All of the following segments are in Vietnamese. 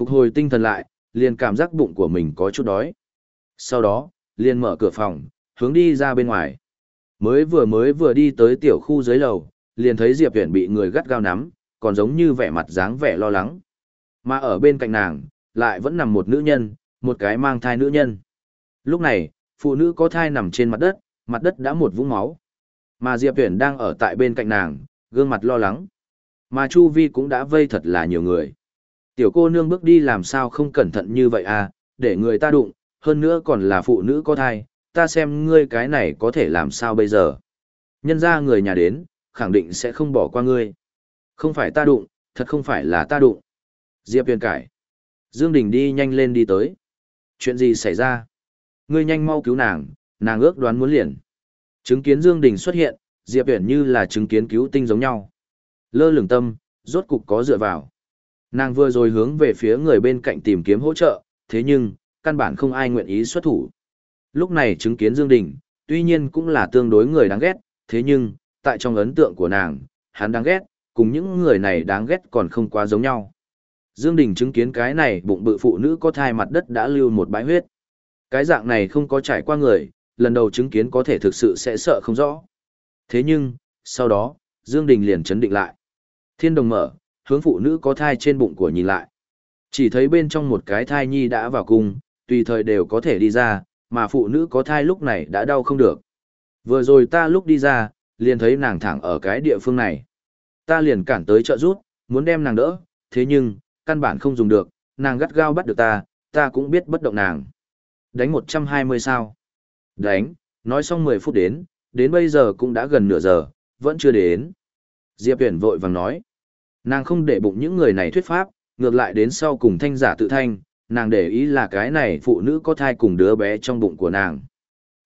Phục hồi tinh thần lại, liền cảm giác bụng của mình có chút đói. Sau đó, liền mở cửa phòng, hướng đi ra bên ngoài. Mới vừa mới vừa đi tới tiểu khu dưới lầu, liền thấy Diệp Viễn bị người gắt gao nắm, còn giống như vẻ mặt dáng vẻ lo lắng. Mà ở bên cạnh nàng, lại vẫn nằm một nữ nhân, một cái mang thai nữ nhân. Lúc này, phụ nữ có thai nằm trên mặt đất, mặt đất đã một vũng máu. Mà Diệp Viễn đang ở tại bên cạnh nàng, gương mặt lo lắng. Mà Chu Vi cũng đã vây thật là nhiều người. Tiểu cô nương bước đi làm sao không cẩn thận như vậy à, để người ta đụng, hơn nữa còn là phụ nữ có thai, ta xem ngươi cái này có thể làm sao bây giờ. Nhân ra người nhà đến, khẳng định sẽ không bỏ qua ngươi. Không phải ta đụng, thật không phải là ta đụng. Diệp Huyền cải. Dương Đình đi nhanh lên đi tới. Chuyện gì xảy ra? Ngươi nhanh mau cứu nàng, nàng ước đoán muốn liền. Chứng kiến Dương Đình xuất hiện, Diệp Huyền như là chứng kiến cứu tinh giống nhau. Lơ lửng tâm, rốt cục có dựa vào. Nàng vừa rồi hướng về phía người bên cạnh tìm kiếm hỗ trợ, thế nhưng, căn bản không ai nguyện ý xuất thủ. Lúc này chứng kiến Dương Đình, tuy nhiên cũng là tương đối người đáng ghét, thế nhưng, tại trong ấn tượng của nàng, hắn đáng ghét, cùng những người này đáng ghét còn không quá giống nhau. Dương Đình chứng kiến cái này bụng bự phụ nữ có thai mặt đất đã lưu một bãi huyết. Cái dạng này không có trải qua người, lần đầu chứng kiến có thể thực sự sẽ sợ không rõ. Thế nhưng, sau đó, Dương Đình liền chấn định lại. Thiên đồng mở, hướng phụ nữ có thai trên bụng của nhìn lại. Chỉ thấy bên trong một cái thai nhi đã vào cung, tùy thời đều có thể đi ra, mà phụ nữ có thai lúc này đã đau không được. Vừa rồi ta lúc đi ra, liền thấy nàng thẳng ở cái địa phương này. Ta liền cản tới trợ rút, muốn đem nàng đỡ, thế nhưng, căn bản không dùng được, nàng gắt gao bắt được ta, ta cũng biết bất động nàng. Đánh 120 sao? Đánh, nói xong 10 phút đến, đến bây giờ cũng đã gần nửa giờ, vẫn chưa đến. Diệp Huyền vội vàng nói. Nàng không để bụng những người này thuyết pháp, ngược lại đến sau cùng thanh giả tự thanh, nàng để ý là cái này phụ nữ có thai cùng đứa bé trong bụng của nàng.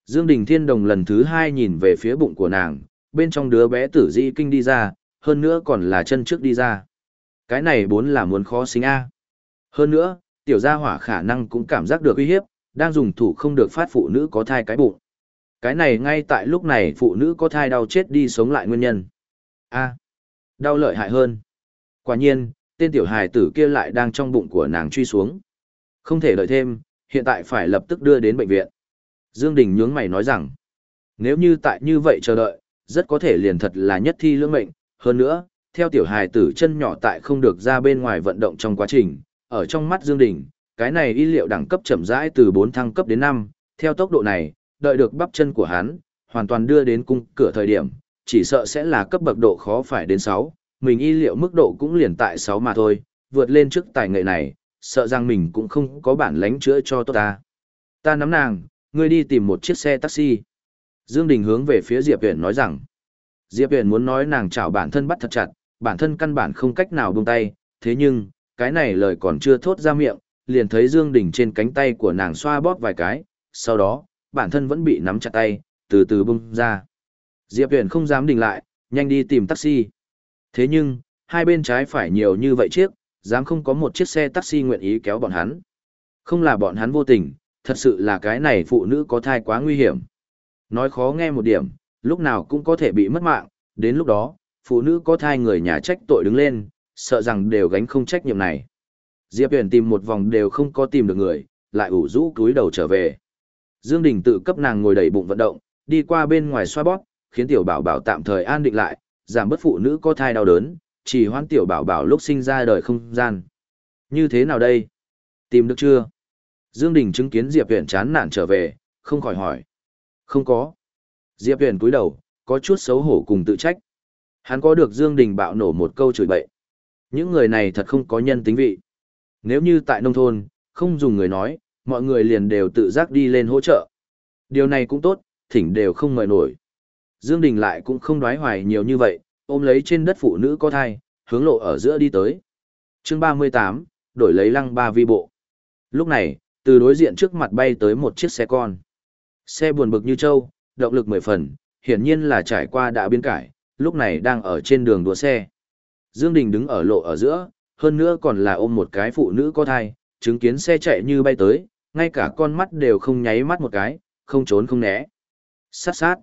Dương Đình Thiên Đồng lần thứ hai nhìn về phía bụng của nàng, bên trong đứa bé tử di kinh đi ra, hơn nữa còn là chân trước đi ra. Cái này bốn là muốn khó sinh A. Hơn nữa, tiểu gia hỏa khả năng cũng cảm giác được uy hiếp, đang dùng thủ không được phát phụ nữ có thai cái bụng. Cái này ngay tại lúc này phụ nữ có thai đau chết đi sống lại nguyên nhân. A. đau lợi hại hơn. Quả nhiên, tên tiểu hài tử kia lại đang trong bụng của nàng truy xuống. Không thể đợi thêm, hiện tại phải lập tức đưa đến bệnh viện. Dương Đình nhướng mày nói rằng, nếu như tại như vậy chờ đợi, rất có thể liền thật là nhất thi lưỡng mệnh. Hơn nữa, theo tiểu hài tử chân nhỏ tại không được ra bên ngoài vận động trong quá trình, ở trong mắt Dương Đình, cái này y liệu đẳng cấp chậm rãi từ 4 thăng cấp đến 5, theo tốc độ này, đợi được bắp chân của hắn, hoàn toàn đưa đến cung cửa thời điểm, chỉ sợ sẽ là cấp bậc độ khó phải đến 6, mình y liệu mức độ cũng liền tại 6 mà thôi, vượt lên trước tài nghệ này, sợ rằng mình cũng không có bản lánh chữa cho tốt ta. Ta nắm nàng, ngươi đi tìm một chiếc xe taxi. Dương Đình hướng về phía Diệp Huyền nói rằng, Diệp Huyền muốn nói nàng chảo bản thân bắt thật chặt, bản thân căn bản không cách nào buông tay, thế nhưng, cái này lời còn chưa thốt ra miệng, liền thấy Dương Đình trên cánh tay của nàng xoa bóp vài cái, sau đó, bản thân vẫn bị nắm chặt tay, từ từ bung ra. Diệp Huyền không dám đình lại, nhanh đi tìm taxi. Thế nhưng, hai bên trái phải nhiều như vậy chiếc, dám không có một chiếc xe taxi nguyện ý kéo bọn hắn. Không là bọn hắn vô tình, thật sự là cái này phụ nữ có thai quá nguy hiểm. Nói khó nghe một điểm, lúc nào cũng có thể bị mất mạng, đến lúc đó, phụ nữ có thai người nhà trách tội đứng lên, sợ rằng đều gánh không trách nhiệm này. Diệp Huyền tìm một vòng đều không có tìm được người, lại ủ rũ túi đầu trở về. Dương Đình tự cấp nàng ngồi đầy bụng vận động, đi qua bên ngoài xoa bóp, khiến tiểu bảo bảo tạm thời an định lại, giảm bớt phụ nữ có thai đau đớn, chỉ hoãn tiểu bảo bảo lúc sinh ra đời không gian. Như thế nào đây? Tìm được chưa? Dương Đình chứng kiến Diệp Huyền chán nản trở về, không khỏi hỏi. Không có. Diệp Huyền cúi đầu, có chút xấu hổ cùng tự trách. Hắn có được Dương Đình bạo nổ một câu chửi bậy. Những người này thật không có nhân tính vị. Nếu như tại nông thôn, không dùng người nói, mọi người liền đều tự giác đi lên hỗ trợ. Điều này cũng tốt, thỉnh đều không ngợi nổi. Dương Đình lại cũng không đoái hoài nhiều như vậy, ôm lấy trên đất phụ nữ có thai, hướng lộ ở giữa đi tới. Chương 38, đổi lấy lăng ba vi bộ. Lúc này, từ đối diện trước mặt bay tới một chiếc xe con. Xe buồn bực như trâu, động lực mười phần, hiển nhiên là trải qua đã biến cải, lúc này đang ở trên đường đua xe. Dương Đình đứng ở lộ ở giữa, hơn nữa còn là ôm một cái phụ nữ có thai, chứng kiến xe chạy như bay tới, ngay cả con mắt đều không nháy mắt một cái, không trốn không né. Sát sát.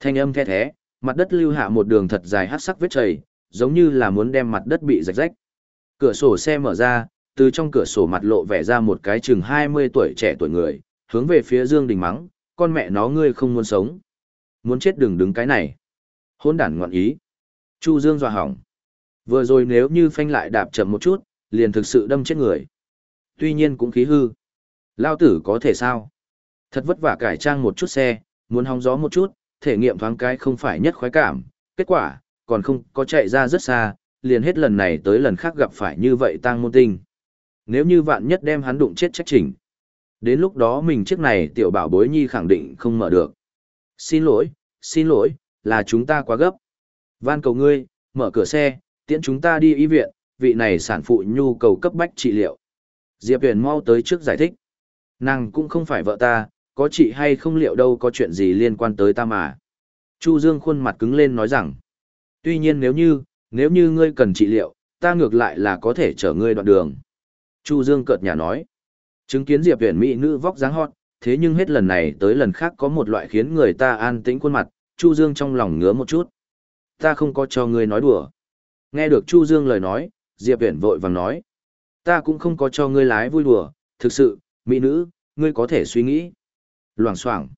Thanh âm the thế, mặt đất lưu hạ một đường thật dài hát sắc vết chảy, giống như là muốn đem mặt đất bị rạch rách. Cửa sổ xe mở ra, từ trong cửa sổ mặt lộ vẻ ra một cái chừng 20 tuổi trẻ tuổi người, hướng về phía Dương Đình mắng, con mẹ nó ngươi không muốn sống. Muốn chết đừng đứng cái này. Hôn đản ngoạn ý. Chu Dương dọa hỏng. Vừa rồi nếu như phanh lại đạp chậm một chút, liền thực sự đâm chết người. Tuy nhiên cũng khí hư. Lao tử có thể sao? Thật vất vả cải trang một chút xe, muốn hóng gió một chút, thể nghiệm thoáng cái không phải nhất khoái cảm. Kết quả, còn không có chạy ra rất xa, liền hết lần này tới lần khác gặp phải như vậy tang môn tinh. Nếu như vạn nhất đem hắn đụng chết trách chỉnh. Đến lúc đó mình chiếc này tiểu bảo bối nhi khẳng định không mở được. Xin lỗi, xin lỗi, là chúng ta quá gấp. Van cầu ngươi, mở cửa xe, tiễn chúng ta đi y viện, vị này sản phụ nhu cầu cấp bách trị liệu. Diệp Huyền mau tới trước giải thích. Nàng cũng không phải vợ ta, có chị hay không liệu đâu có chuyện gì liên quan tới ta mà. Chu Dương khuôn mặt cứng lên nói rằng, tuy nhiên nếu như, nếu như ngươi cần trị liệu, ta ngược lại là có thể chở ngươi đoạn đường. Chu Dương cợt nhà nói, chứng kiến Diệp Huyền mỹ nữ vóc dáng hot, thế nhưng hết lần này tới lần khác có một loại khiến người ta an tĩnh khuôn mặt, Chu Dương trong lòng ngứa một chút. Ta không có cho ngươi nói đùa. Nghe được Chu Dương lời nói, Diệp Huyền vội vàng nói, ta cũng không có cho ngươi lái vui đùa, thực sự, mỹ nữ, ngươi có thể suy nghĩ. Loảng xoảng.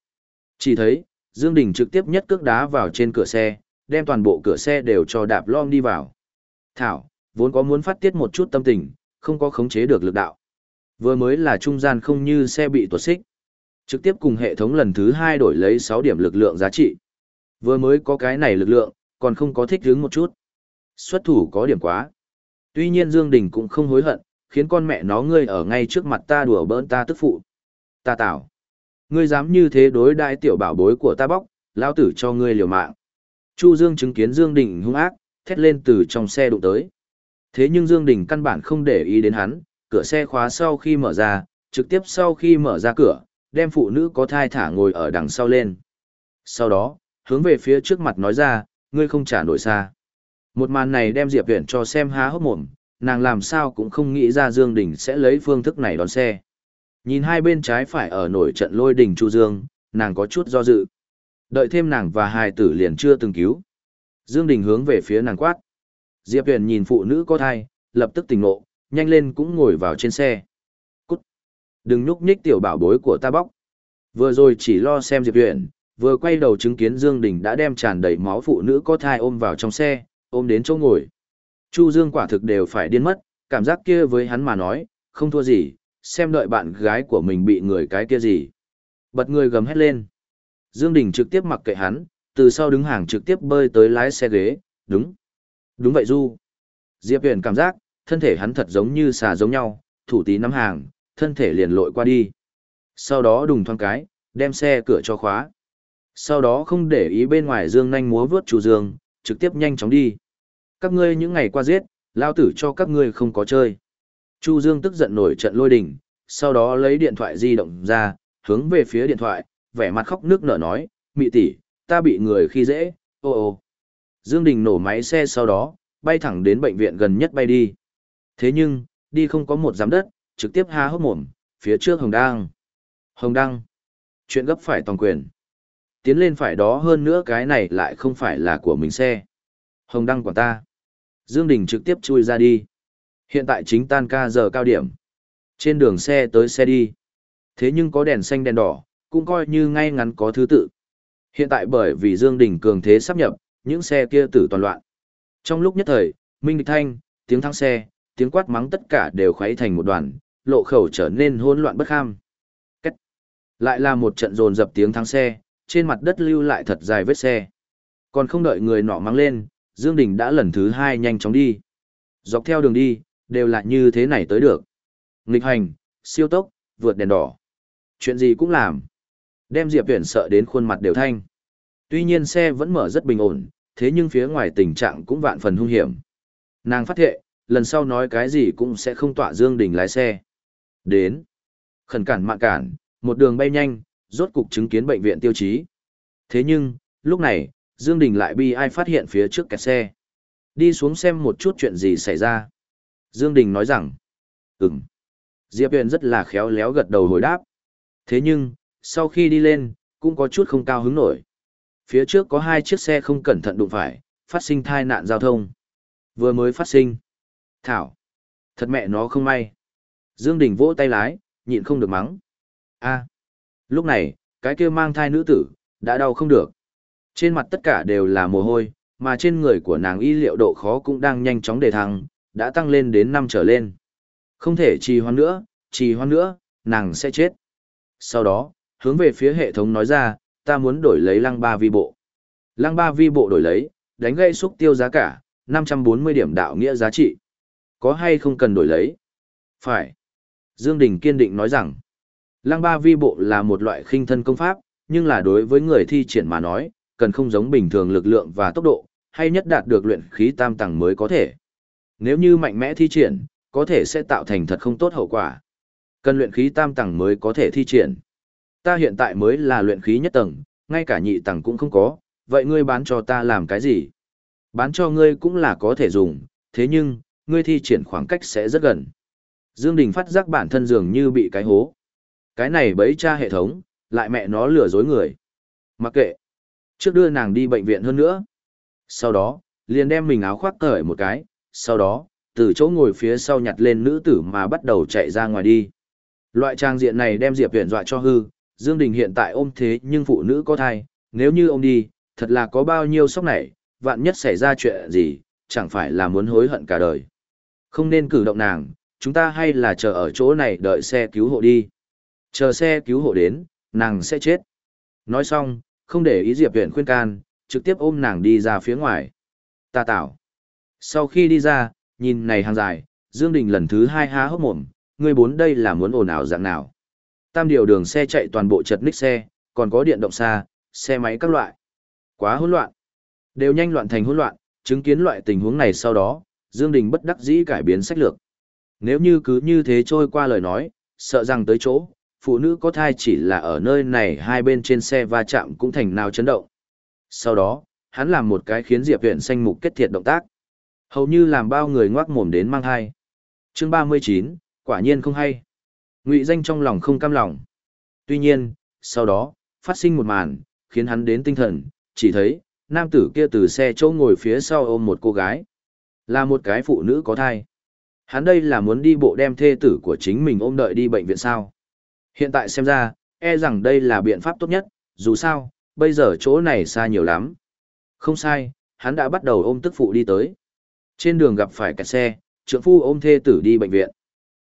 Chỉ thấy, Dương Đình trực tiếp nhất cước đá vào trên cửa xe, đem toàn bộ cửa xe đều cho đạp lom đi vào. Thảo, vốn có muốn phát tiết một chút tâm tình, không có khống chế được lực đạo. Vừa mới là trung gian không như xe bị tuột xích. Trực tiếp cùng hệ thống lần thứ hai đổi lấy 6 điểm lực lượng giá trị. Vừa mới có cái này lực lượng, còn không có thích hứng một chút. Xuất thủ có điểm quá. Tuy nhiên Dương Đình cũng không hối hận, khiến con mẹ nó ngươi ở ngay trước mặt ta đùa bỡn ta tức phụ. Ta tạo. Ngươi dám như thế đối đại tiểu bảo bối của ta bóc, lao tử cho ngươi liều mạng. Chu Dương chứng kiến Dương Đình hung ác, thét lên từ trong xe đụng tới. Thế nhưng Dương Đình căn bản không để ý đến hắn, cửa xe khóa sau khi mở ra, trực tiếp sau khi mở ra cửa, đem phụ nữ có thai thả ngồi ở đằng sau lên. Sau đó, hướng về phía trước mặt nói ra, ngươi không trả nổi xa. Một màn này đem Diệp Viễn cho xem há hốc mồm, nàng làm sao cũng không nghĩ ra Dương Đình sẽ lấy phương thức này đón xe. Nhìn hai bên trái phải ở nổi trận lôi đình Chu Dương, nàng có chút do dự. Đợi thêm nàng và hài tử liền chưa từng cứu. Dương Đình hướng về phía nàng quát. Diệp Huyền nhìn phụ nữ có thai, lập tức tỉnh ngộ, nhanh lên cũng ngồi vào trên xe. Cút! Đừng nhúc nhích tiểu bảo bối của ta bóc. Vừa rồi chỉ lo xem Diệp Huyền, vừa quay đầu chứng kiến Dương Đình đã đem tràn đầy máu phụ nữ có thai ôm vào trong xe, ôm đến chỗ ngồi. Chu Dương quả thực đều phải điên mất, cảm giác kia với hắn mà nói, không thua gì, xem đợi bạn gái của mình bị người cái kia gì. Bật người gầm hét lên. Dương Đình trực tiếp mặc kệ hắn, từ sau đứng hàng trực tiếp bơi tới lái xe ghế, đúng. Đúng vậy Du. Diệp Huyền cảm giác, thân thể hắn thật giống như xà giống nhau, thủ tí nắm hàng, thân thể liền lội qua đi. Sau đó đùng thoáng cái, đem xe cửa cho khóa. Sau đó không để ý bên ngoài Dương nhanh múa vướt chủ Dương, trực tiếp nhanh chóng đi. Các ngươi những ngày qua giết, lao tử cho các ngươi không có chơi. Chu Dương tức giận nổi trận lôi đình, sau đó lấy điện thoại di động ra, hướng về phía điện thoại, vẻ mặt khóc nước nở nói, mị tỷ, ta bị người khi dễ, ô ô. Dương Đình nổ máy xe sau đó, bay thẳng đến bệnh viện gần nhất bay đi. Thế nhưng, đi không có một giám đất, trực tiếp há hốc mồm, phía trước Hồng Đăng. Hồng Đăng. Chuyện gấp phải toàn quyền. Tiến lên phải đó hơn nữa cái này lại không phải là của mình xe. Hồng Đăng của ta. Dương Đình trực tiếp chui ra đi. Hiện tại chính tan ca giờ cao điểm. Trên đường xe tới xe đi. Thế nhưng có đèn xanh đèn đỏ, cũng coi như ngay ngắn có thứ tự. Hiện tại bởi vì Dương Đình cường thế sắp nhập, những xe kia tử toàn loạn. Trong lúc nhất thời, Minh Địch Thanh, tiếng thắng xe, tiếng quát mắng tất cả đều khuấy thành một đoàn, lộ khẩu trở nên hỗn loạn bất kham. Cách. Lại là một trận dồn dập tiếng thắng xe, trên mặt đất lưu lại thật dài vết xe. Còn không đợi người nọ mắng lên, Dương Đình đã lần thứ hai nhanh chóng đi. Dọc theo đường đi, đều là như thế này tới được. Nghịch hành, siêu tốc, vượt đèn đỏ. Chuyện gì cũng làm. Đem Diệp Viễn sợ đến khuôn mặt đều thanh. Tuy nhiên xe vẫn mở rất bình ổn, thế nhưng phía ngoài tình trạng cũng vạn phần hung hiểm. Nàng phát thệ, lần sau nói cái gì cũng sẽ không tỏa Dương Đình lái xe. Đến. Khẩn cản mạng cản, một đường bay nhanh, rốt cục chứng kiến bệnh viện tiêu chí. Thế nhưng, lúc này, Dương Đình lại bị ai phát hiện phía trước kẹt xe. Đi xuống xem một chút chuyện gì xảy ra. Dương Đình nói rằng, ừm. Diệp Huyền rất là khéo léo gật đầu hồi đáp. Thế nhưng, sau khi đi lên, cũng có chút không cao hứng nổi. Phía trước có hai chiếc xe không cẩn thận đụng phải, phát sinh tai nạn giao thông. Vừa mới phát sinh. Thảo. Thật mẹ nó không may. Dương Đình vỗ tay lái, nhịn không được mắng. A. Lúc này, cái kia mang thai nữ tử, đã đau không được. Trên mặt tất cả đều là mồ hôi, mà trên người của nàng y liệu độ khó cũng đang nhanh chóng đề thăng, đã tăng lên đến năm trở lên. Không thể trì hoãn nữa, trì hoãn nữa, nàng sẽ chết. Sau đó, hướng về phía hệ thống nói ra, ta muốn đổi lấy lăng ba vi bộ. Lăng ba vi bộ đổi lấy, đánh gây xúc tiêu giá cả, 540 điểm đạo nghĩa giá trị. Có hay không cần đổi lấy? Phải. Dương Đình kiên định nói rằng, lăng ba vi bộ là một loại khinh thân công pháp, nhưng là đối với người thi triển mà nói, cần không giống bình thường lực lượng và tốc độ, hay nhất đạt được luyện khí tam tầng mới có thể. Nếu như mạnh mẽ thi triển, có thể sẽ tạo thành thật không tốt hậu quả. Cần luyện khí tam tầng mới có thể thi triển. Ta hiện tại mới là luyện khí nhất tầng, ngay cả nhị tầng cũng không có, vậy ngươi bán cho ta làm cái gì? Bán cho ngươi cũng là có thể dùng, thế nhưng, ngươi thi triển khoảng cách sẽ rất gần. Dương Đình phát giác bản thân dường như bị cái hố. Cái này bấy cha hệ thống, lại mẹ nó lừa dối người. Mặc kệ. Trước đưa nàng đi bệnh viện hơn nữa. Sau đó, liền đem mình áo khoác cởi một cái, sau đó, từ chỗ ngồi phía sau nhặt lên nữ tử mà bắt đầu chạy ra ngoài đi. Loại trang diện này đem Diệp Viễn dọa cho hư, Dương Đình hiện tại ôm thế nhưng phụ nữ có thai, nếu như ôm đi, thật là có bao nhiêu sốc này, vạn nhất xảy ra chuyện gì, chẳng phải là muốn hối hận cả đời. Không nên cử động nàng, chúng ta hay là chờ ở chỗ này đợi xe cứu hộ đi. Chờ xe cứu hộ đến, nàng sẽ chết. Nói xong, không để ý Diệp Viễn khuyên can, trực tiếp ôm nàng đi ra phía ngoài. Ta tạo. Sau khi đi ra, nhìn này hàng dài, Dương Đình lần thứ hai há hốc mồm, người bốn đây là muốn ồn ào dạng nào. Tam điều đường xe chạy toàn bộ chật ních xe, còn có điện động xa, xe máy các loại. Quá hỗn loạn. Đều nhanh loạn thành hỗn loạn, chứng kiến loại tình huống này sau đó, Dương Đình bất đắc dĩ cải biến sách lược. Nếu như cứ như thế trôi qua lời nói, sợ rằng tới chỗ, phụ nữ có thai chỉ là ở nơi này hai bên trên xe va chạm cũng thành nào chấn động. Sau đó, hắn làm một cái khiến Diệp Viễn xanh mục kết thiệt động tác. Hầu như làm bao người ngoác mồm đến mang thai. Chương 39, quả nhiên không hay. Ngụy danh trong lòng không cam lòng. Tuy nhiên, sau đó, phát sinh một màn, khiến hắn đến tinh thần, chỉ thấy, nam tử kia từ xe chỗ ngồi phía sau ôm một cô gái. Là một cái phụ nữ có thai. Hắn đây là muốn đi bộ đem thê tử của chính mình ôm đợi đi bệnh viện sao. Hiện tại xem ra, e rằng đây là biện pháp tốt nhất, dù sao, bây giờ chỗ này xa nhiều lắm. Không sai, hắn đã bắt đầu ôm tức phụ đi tới. Trên đường gặp phải kẹt xe, trưởng phu ôm thê tử đi bệnh viện.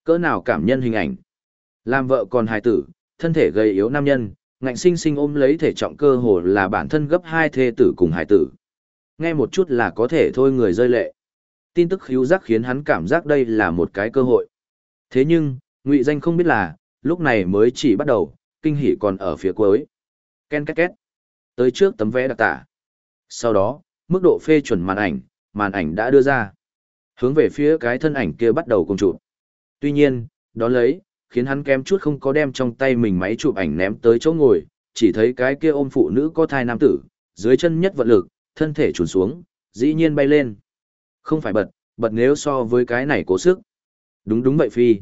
Cỡ nào cảm nhân hình ảnh. Làm vợ còn hài tử, thân thể gầy yếu nam nhân, ngạnh sinh sinh ôm lấy thể trọng cơ hồ là bản thân gấp hai thê tử cùng hài tử. Nghe một chút là có thể thôi người rơi lệ. Tin tức hữu giác khiến hắn cảm giác đây là một cái cơ hội. Thế nhưng, ngụy danh không biết là, lúc này mới chỉ bắt đầu, kinh hỉ còn ở phía cuối. Ken két két. Tới trước tấm vé đặc tả. Sau đó, mức độ phê chuẩn màn ảnh, màn ảnh đã đưa ra. Hướng về phía cái thân ảnh kia bắt đầu cùng chụp. Tuy nhiên, đó lấy, khiến hắn kém chút không có đem trong tay mình máy chụp ảnh ném tới chỗ ngồi, chỉ thấy cái kia ôm phụ nữ có thai nam tử, dưới chân nhất vận lực, thân thể trùn xuống, dĩ nhiên bay lên. Không phải bật, bật nếu so với cái này cố sức. Đúng đúng vậy phi.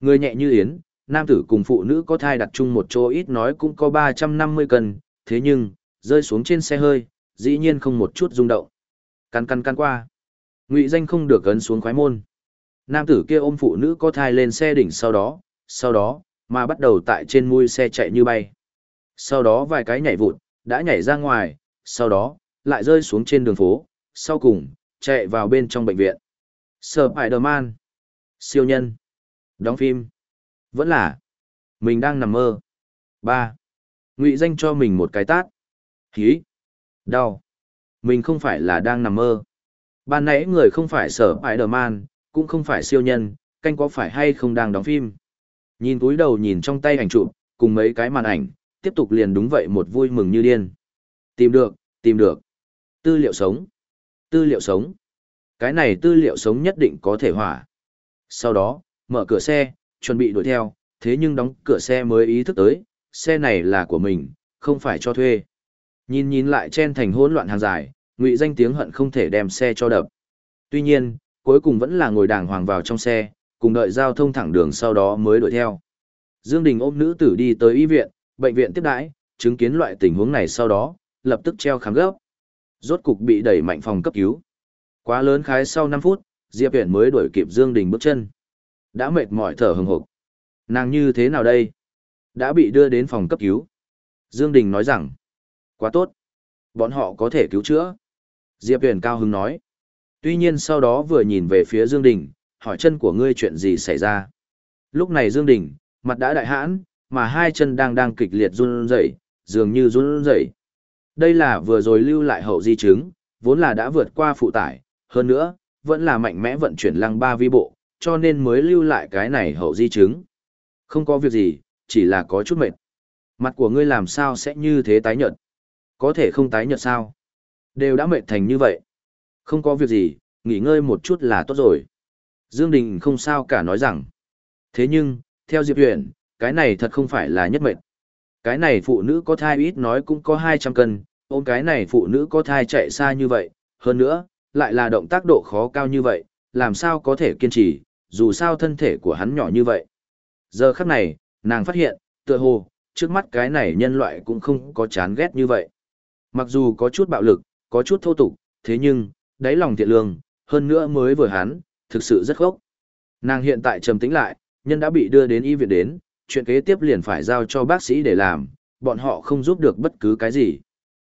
Người nhẹ như yến, nam tử cùng phụ nữ có thai đặt chung một chỗ ít nói cũng có 350 cân, thế nhưng, rơi xuống trên xe hơi, dĩ nhiên không một chút rung động. Căn căn căn qua. Ngụy danh không được ấn xuống khoái môn. Nam tử kia ôm phụ nữ có thai lên xe đỉnh sau đó, sau đó, mà bắt đầu tại trên mui xe chạy như bay. Sau đó vài cái nhảy vụt, đã nhảy ra ngoài, sau đó, lại rơi xuống trên đường phố, sau cùng, chạy vào bên trong bệnh viện. Spider-Man. Siêu nhân. Đóng phim. Vẫn là. Mình đang nằm mơ. ba Ngụy danh cho mình một cái tát. Hí. Đau. Mình không phải là đang nằm mơ. Ban nãy người không phải sở Spider-Man, cũng không phải siêu nhân, canh có phải hay không đang đóng phim. Nhìn túi đầu nhìn trong tay ảnh chụp, cùng mấy cái màn ảnh, tiếp tục liền đúng vậy một vui mừng như điên. Tìm được, tìm được. Tư liệu sống. Tư liệu sống. Cái này tư liệu sống nhất định có thể hỏa. Sau đó, mở cửa xe, chuẩn bị đuổi theo, thế nhưng đóng cửa xe mới ý thức tới, xe này là của mình, không phải cho thuê. Nhìn nhìn lại chen thành hỗn loạn hàng dài, ngụy danh tiếng hận không thể đem xe cho đập. Tuy nhiên, cuối cùng vẫn là ngồi đàng hoàng vào trong xe, cùng đợi giao thông thẳng đường sau đó mới đuổi theo. Dương Đình ôm nữ tử đi tới y viện, bệnh viện tiếp đãi, chứng kiến loại tình huống này sau đó, lập tức treo khám gấp. Rốt cục bị đẩy mạnh phòng cấp cứu. Quá lớn khái sau 5 phút, Diệp Viễn mới đuổi kịp Dương Đình bước chân. đã mệt mỏi thở hừng hực. Nàng như thế nào đây? Đã bị đưa đến phòng cấp cứu. Dương Đình nói rằng, quá tốt. Bọn họ có thể cứu chữa. Diệp Huyền cao hứng nói. Tuy nhiên sau đó vừa nhìn về phía Dương Đình, hỏi chân của ngươi chuyện gì xảy ra. Lúc này Dương Đình, mặt đã đại hãn, mà hai chân đang đang kịch liệt run rẩy, dường như run rẩy. Đây là vừa rồi lưu lại hậu di chứng, vốn là đã vượt qua phụ tải, hơn nữa, vẫn là mạnh mẽ vận chuyển lăng ba vi bộ, cho nên mới lưu lại cái này hậu di chứng. Không có việc gì, chỉ là có chút mệt. Mặt của ngươi làm sao sẽ như thế tái nhợt? Có thể không tái nhợt sao? Đều đã mệt thành như vậy. Không có việc gì, nghỉ ngơi một chút là tốt rồi. Dương Đình không sao cả nói rằng. Thế nhưng, theo Diệp Huyền, cái này thật không phải là nhất mệt Cái này phụ nữ có thai ít nói cũng có 200 cân, ôm cái này phụ nữ có thai chạy xa như vậy, hơn nữa, lại là động tác độ khó cao như vậy, làm sao có thể kiên trì, dù sao thân thể của hắn nhỏ như vậy. Giờ khắc này, nàng phát hiện, tựa hồ, trước mắt cái này nhân loại cũng không có chán ghét như vậy. Mặc dù có chút bạo lực, có chút thô tục, thế nhưng, đáy lòng thiện lương, hơn nữa mới vừa hắn, thực sự rất khốc. Nàng hiện tại trầm tĩnh lại, nhân đã bị đưa đến y viện đến, chuyện kế tiếp liền phải giao cho bác sĩ để làm, bọn họ không giúp được bất cứ cái gì.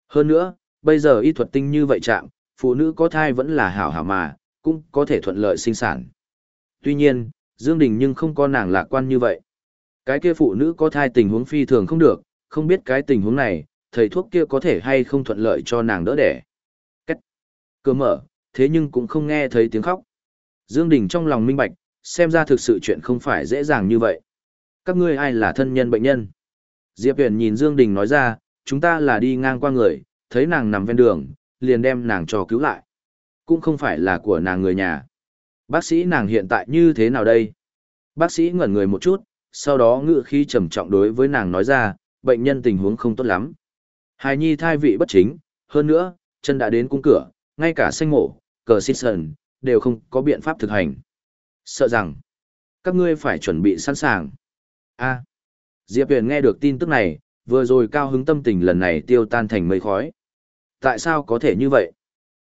Hơn nữa, bây giờ y thuật tinh như vậy chạm, phụ nữ có thai vẫn là hảo hảo mà, cũng có thể thuận lợi sinh sản. Tuy nhiên, Dương Đình nhưng không có nàng lạc quan như vậy. Cái kia phụ nữ có thai tình huống phi thường không được, không biết cái tình huống này, thầy thuốc kia có thể hay không thuận lợi cho nàng đỡ đẻ. Cách cửa mở, thế nhưng cũng không nghe thấy tiếng khóc. Dương Đình trong lòng minh bạch, xem ra thực sự chuyện không phải dễ dàng như vậy. Các ngươi ai là thân nhân bệnh nhân? Diệp Huyền nhìn Dương Đình nói ra, chúng ta là đi ngang qua người, thấy nàng nằm ven đường, liền đem nàng cho cứu lại. Cũng không phải là của nàng người nhà. Bác sĩ nàng hiện tại như thế nào đây? Bác sĩ ngẩn người một chút, sau đó ngựa khí trầm trọng đối với nàng nói ra, bệnh nhân tình huống không tốt lắm. Hài nhi thai vị bất chính, hơn nữa, chân đã đến cung cửa, ngay cả xanh mổ, cờ xích sần, đều không có biện pháp thực hành. Sợ rằng, các ngươi phải chuẩn bị sẵn sàng. a Diệp Huyền nghe được tin tức này, vừa rồi cao hứng tâm tình lần này tiêu tan thành mây khói. Tại sao có thể như vậy?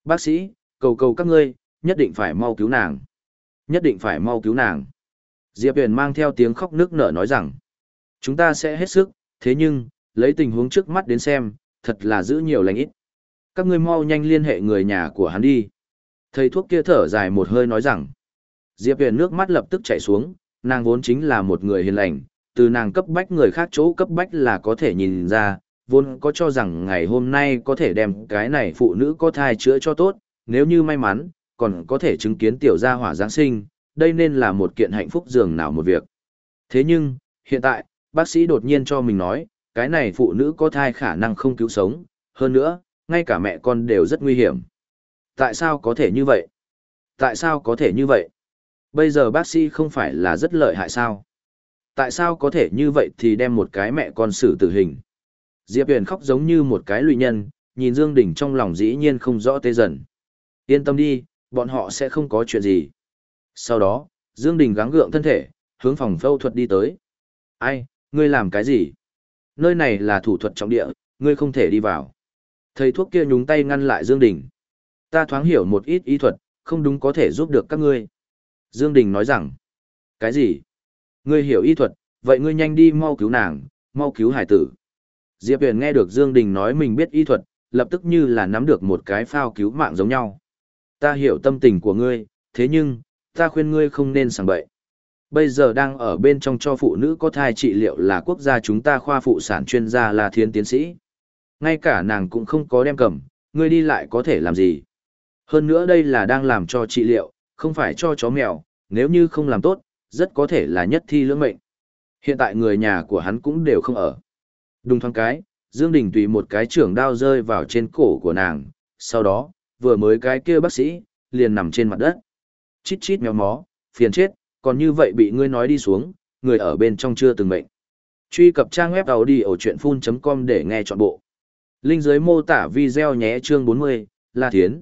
Bác sĩ, cầu cầu các ngươi, nhất định phải mau cứu nàng. Nhất định phải mau cứu nàng. Diệp Huyền mang theo tiếng khóc nước nở nói rằng, chúng ta sẽ hết sức, thế nhưng, lấy tình huống trước mắt đến xem, thật là giữ nhiều lành ít. Các ngươi mau nhanh liên hệ người nhà của hắn đi. Thầy thuốc kia thở dài một hơi nói rằng, Diệp Huyền nước mắt lập tức chảy xuống, nàng vốn chính là một người hiền lành, từ nàng cấp bách người khác chỗ cấp bách là có thể nhìn ra, vốn có cho rằng ngày hôm nay có thể đem cái này phụ nữ có thai chữa cho tốt, nếu như may mắn, còn có thể chứng kiến tiểu gia hỏa Giáng sinh, đây nên là một kiện hạnh phúc dường nào một việc. Thế nhưng, hiện tại, bác sĩ đột nhiên cho mình nói, cái này phụ nữ có thai khả năng không cứu sống, hơn nữa, ngay cả mẹ con đều rất nguy hiểm. Tại sao có thể như vậy? Tại sao có thể như vậy? Bây giờ bác sĩ không phải là rất lợi hại sao? Tại sao có thể như vậy thì đem một cái mẹ con xử tử hình? Diệp Huyền khóc giống như một cái lụy nhân, nhìn Dương Đình trong lòng dĩ nhiên không rõ tê dần. Yên tâm đi, bọn họ sẽ không có chuyện gì. Sau đó, Dương Đình gắng gượng thân thể, hướng phòng phẫu thuật đi tới. Ai, ngươi làm cái gì? Nơi này là thủ thuật trọng địa, ngươi không thể đi vào. Thầy thuốc kia nhúng tay ngăn lại Dương Đình. Ta thoáng hiểu một ít y thuật, không đúng có thể giúp được các ngươi. Dương Đình nói rằng, cái gì? Ngươi hiểu y thuật, vậy ngươi nhanh đi mau cứu nàng, mau cứu hải tử. Diệp Huyền nghe được Dương Đình nói mình biết y thuật, lập tức như là nắm được một cái phao cứu mạng giống nhau. Ta hiểu tâm tình của ngươi, thế nhưng, ta khuyên ngươi không nên sảng bậy. Bây giờ đang ở bên trong cho phụ nữ có thai trị liệu là quốc gia chúng ta khoa phụ sản chuyên gia là thiên tiến sĩ. Ngay cả nàng cũng không có đem cầm, ngươi đi lại có thể làm gì. Hơn nữa đây là đang làm cho trị liệu, không phải cho chó mèo, nếu như không làm tốt, rất có thể là nhất thi lưỡng mệnh. Hiện tại người nhà của hắn cũng đều không ở. Đùng thoáng cái, Dương Đình tùy một cái trưởng đao rơi vào trên cổ của nàng, sau đó, vừa mới cái kia bác sĩ, liền nằm trên mặt đất. Chít chít méo mó, phiền chết, còn như vậy bị ngươi nói đi xuống, người ở bên trong chưa từng mệnh. Truy cập trang web đầu đi ở chuyện full.com để nghe trọn bộ. Linh dưới mô tả video nhé chương 40, La Thiến.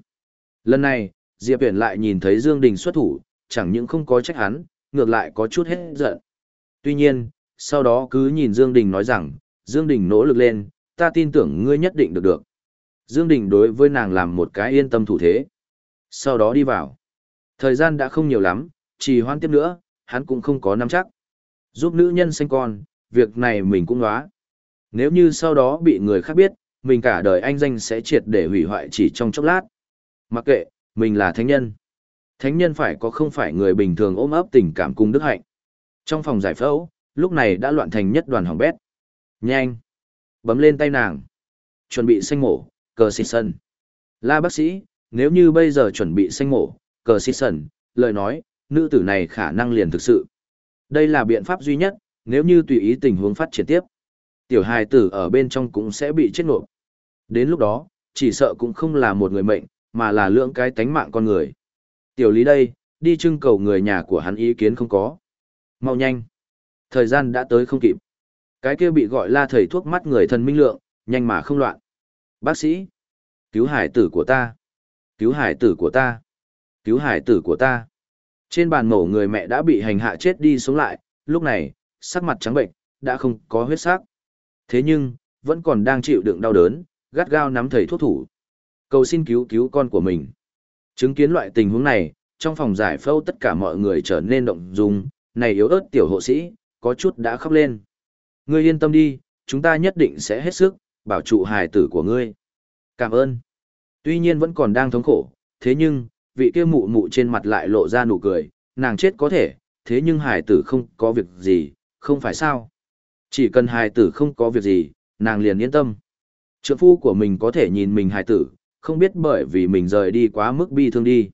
Lần này, Diệp Viễn lại nhìn thấy Dương Đình xuất thủ, chẳng những không có trách hắn, ngược lại có chút hết giận. Tuy nhiên, sau đó cứ nhìn Dương Đình nói rằng, Dương Đình nỗ lực lên, ta tin tưởng ngươi nhất định được được. Dương Đình đối với nàng làm một cái yên tâm thủ thế. Sau đó đi vào. Thời gian đã không nhiều lắm, chỉ hoan tiếp nữa, hắn cũng không có nắm chắc. Giúp nữ nhân sinh con, việc này mình cũng nóa. Nếu như sau đó bị người khác biết, mình cả đời anh danh sẽ triệt để hủy hoại chỉ trong chốc lát. Mặc kệ, mình là thánh nhân. Thánh nhân phải có không phải người bình thường ôm ấp tình cảm cùng đức hạnh. Trong phòng giải phẫu, lúc này đã loạn thành nhất đoàn hỏng bét. Nhanh! Bấm lên tay nàng. Chuẩn bị sinh mổ, cờ xịt sân. La bác sĩ, nếu như bây giờ chuẩn bị sinh mổ, cờ xịt sân, lời nói, nữ tử này khả năng liền thực sự. Đây là biện pháp duy nhất, nếu như tùy ý tình huống phát triển tiếp. Tiểu hài tử ở bên trong cũng sẽ bị chết nộp. Đến lúc đó, chỉ sợ cũng không là một người mệnh, mà là lượng cái tánh mạng con người. Tiểu lý đây, đi trưng cầu người nhà của hắn ý kiến không có. Mau nhanh. Thời gian đã tới không kịp. Cái kia bị gọi là thầy thuốc mắt người thân minh lượng, nhanh mà không loạn. Bác sĩ, cứu hải tử của ta. Cứu hải tử của ta. Cứu hải tử của ta. Trên bàn mổ người mẹ đã bị hành hạ chết đi sống lại, lúc này, sắc mặt trắng bệnh, đã không có huyết sắc. Thế nhưng, vẫn còn đang chịu đựng đau đớn, gắt gao nắm thầy thuốc thủ. Cầu xin cứu cứu con của mình. Chứng kiến loại tình huống này, trong phòng giải phẫu tất cả mọi người trở nên động dung, này yếu ớt tiểu hộ sĩ, có chút đã khóc lên. Ngươi yên tâm đi, chúng ta nhất định sẽ hết sức, bảo trụ hài tử của ngươi. Cảm ơn. Tuy nhiên vẫn còn đang thống khổ, thế nhưng, vị kia mụ mụ trên mặt lại lộ ra nụ cười, nàng chết có thể, thế nhưng hài tử không có việc gì, không phải sao. Chỉ cần hài tử không có việc gì, nàng liền yên tâm. Trượng phu của mình có thể nhìn mình hài tử, không biết bởi vì mình rời đi quá mức bi thương đi.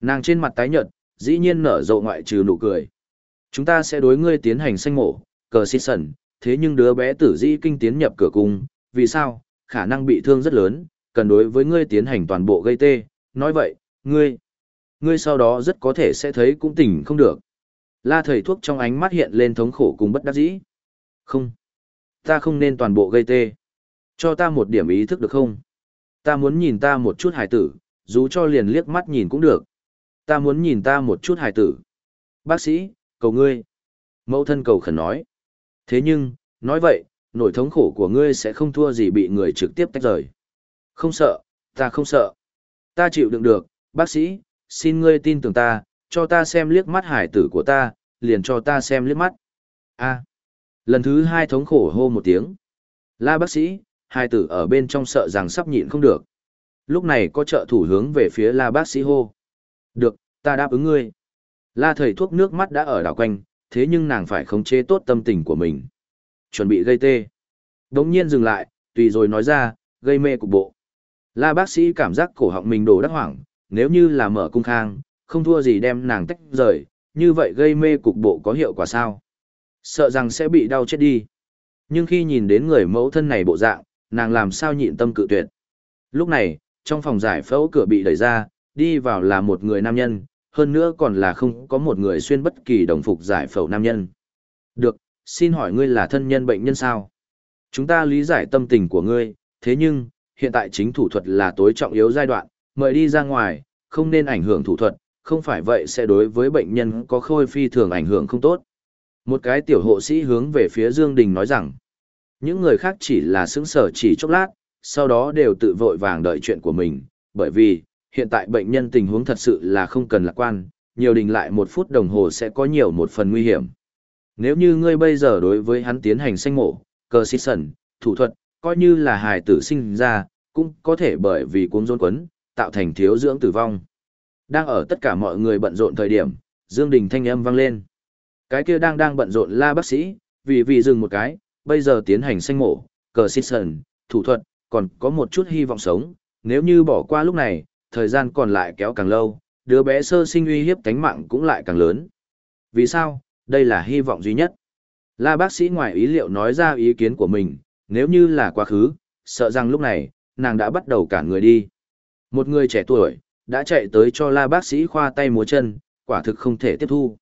Nàng trên mặt tái nhợt, dĩ nhiên nở rộ ngoại trừ nụ cười. Chúng ta sẽ đối ngươi tiến hành sanh mổ, cờ xịt sẩn, thế nhưng đứa bé tử dĩ kinh tiến nhập cửa cung, vì sao, khả năng bị thương rất lớn, cần đối với ngươi tiến hành toàn bộ gây tê, nói vậy, ngươi, ngươi sau đó rất có thể sẽ thấy cũng tỉnh không được. La thầy thuốc trong ánh mắt hiện lên thống khổ cùng bất đắc dĩ. Không, ta không nên toàn bộ gây tê. Cho ta một điểm ý thức được không? Ta muốn nhìn ta một chút hài tử, dù cho liền liếc mắt nhìn cũng được. Ta muốn nhìn ta một chút hài tử. Bác sĩ, cầu ngươi. Mẫu thân cầu khẩn nói. Thế nhưng, nói vậy, nỗi thống khổ của ngươi sẽ không thua gì bị người trực tiếp tách rời. Không sợ, ta không sợ. Ta chịu đựng được, bác sĩ, xin ngươi tin tưởng ta, cho ta xem liếc mắt hải tử của ta, liền cho ta xem liếc mắt. A. Lần thứ hai thống khổ hô một tiếng. La bác sĩ, hải tử ở bên trong sợ rằng sắp nhịn không được. Lúc này có trợ thủ hướng về phía la bác sĩ hô. Được, ta đáp ứng ngươi. La thầy thuốc nước mắt đã ở đảo quanh, thế nhưng nàng phải khống chế tốt tâm tình của mình. Chuẩn bị gây tê. Đống nhiên dừng lại, tùy rồi nói ra, gây mê cục bộ. La bác sĩ cảm giác cổ họng mình đổ đắc hoảng, nếu như là mở cung khang, không thua gì đem nàng tách rời, như vậy gây mê cục bộ có hiệu quả sao? Sợ rằng sẽ bị đau chết đi. Nhưng khi nhìn đến người mẫu thân này bộ dạng, nàng làm sao nhịn tâm cự tuyệt. Lúc này, trong phòng giải phẫu cửa bị đẩy ra, đi vào là một người nam nhân, hơn nữa còn là không có một người xuyên bất kỳ đồng phục giải phẫu nam nhân. Được, xin hỏi ngươi là thân nhân bệnh nhân sao? Chúng ta lý giải tâm tình của ngươi, thế nhưng, hiện tại chính thủ thuật là tối trọng yếu giai đoạn, mời đi ra ngoài, không nên ảnh hưởng thủ thuật, không phải vậy sẽ đối với bệnh nhân có khôi phi thường ảnh hưởng không tốt. Một cái tiểu hộ sĩ hướng về phía Dương Đình nói rằng, những người khác chỉ là sững sở chỉ chốc lát, sau đó đều tự vội vàng đợi chuyện của mình, bởi vì, hiện tại bệnh nhân tình huống thật sự là không cần lạc quan, nhiều đình lại một phút đồng hồ sẽ có nhiều một phần nguy hiểm. Nếu như ngươi bây giờ đối với hắn tiến hành sanh mổ, cơ xích sần, thủ thuật, coi như là hài tử sinh ra, cũng có thể bởi vì cuống rôn quấn, tạo thành thiếu dưỡng tử vong. Đang ở tất cả mọi người bận rộn thời điểm, Dương Đình thanh âm vang lên. Cái kia đang đang bận rộn la bác sĩ, vì vì dừng một cái, bây giờ tiến hành sanh mổ, cờ xích sần, thủ thuật, còn có một chút hy vọng sống, nếu như bỏ qua lúc này, thời gian còn lại kéo càng lâu, đứa bé sơ sinh uy hiếp tánh mạng cũng lại càng lớn. Vì sao? Đây là hy vọng duy nhất. La bác sĩ ngoài ý liệu nói ra ý kiến của mình, nếu như là quá khứ, sợ rằng lúc này, nàng đã bắt đầu cản người đi. Một người trẻ tuổi, đã chạy tới cho la bác sĩ khoa tay múa chân, quả thực không thể tiếp thu.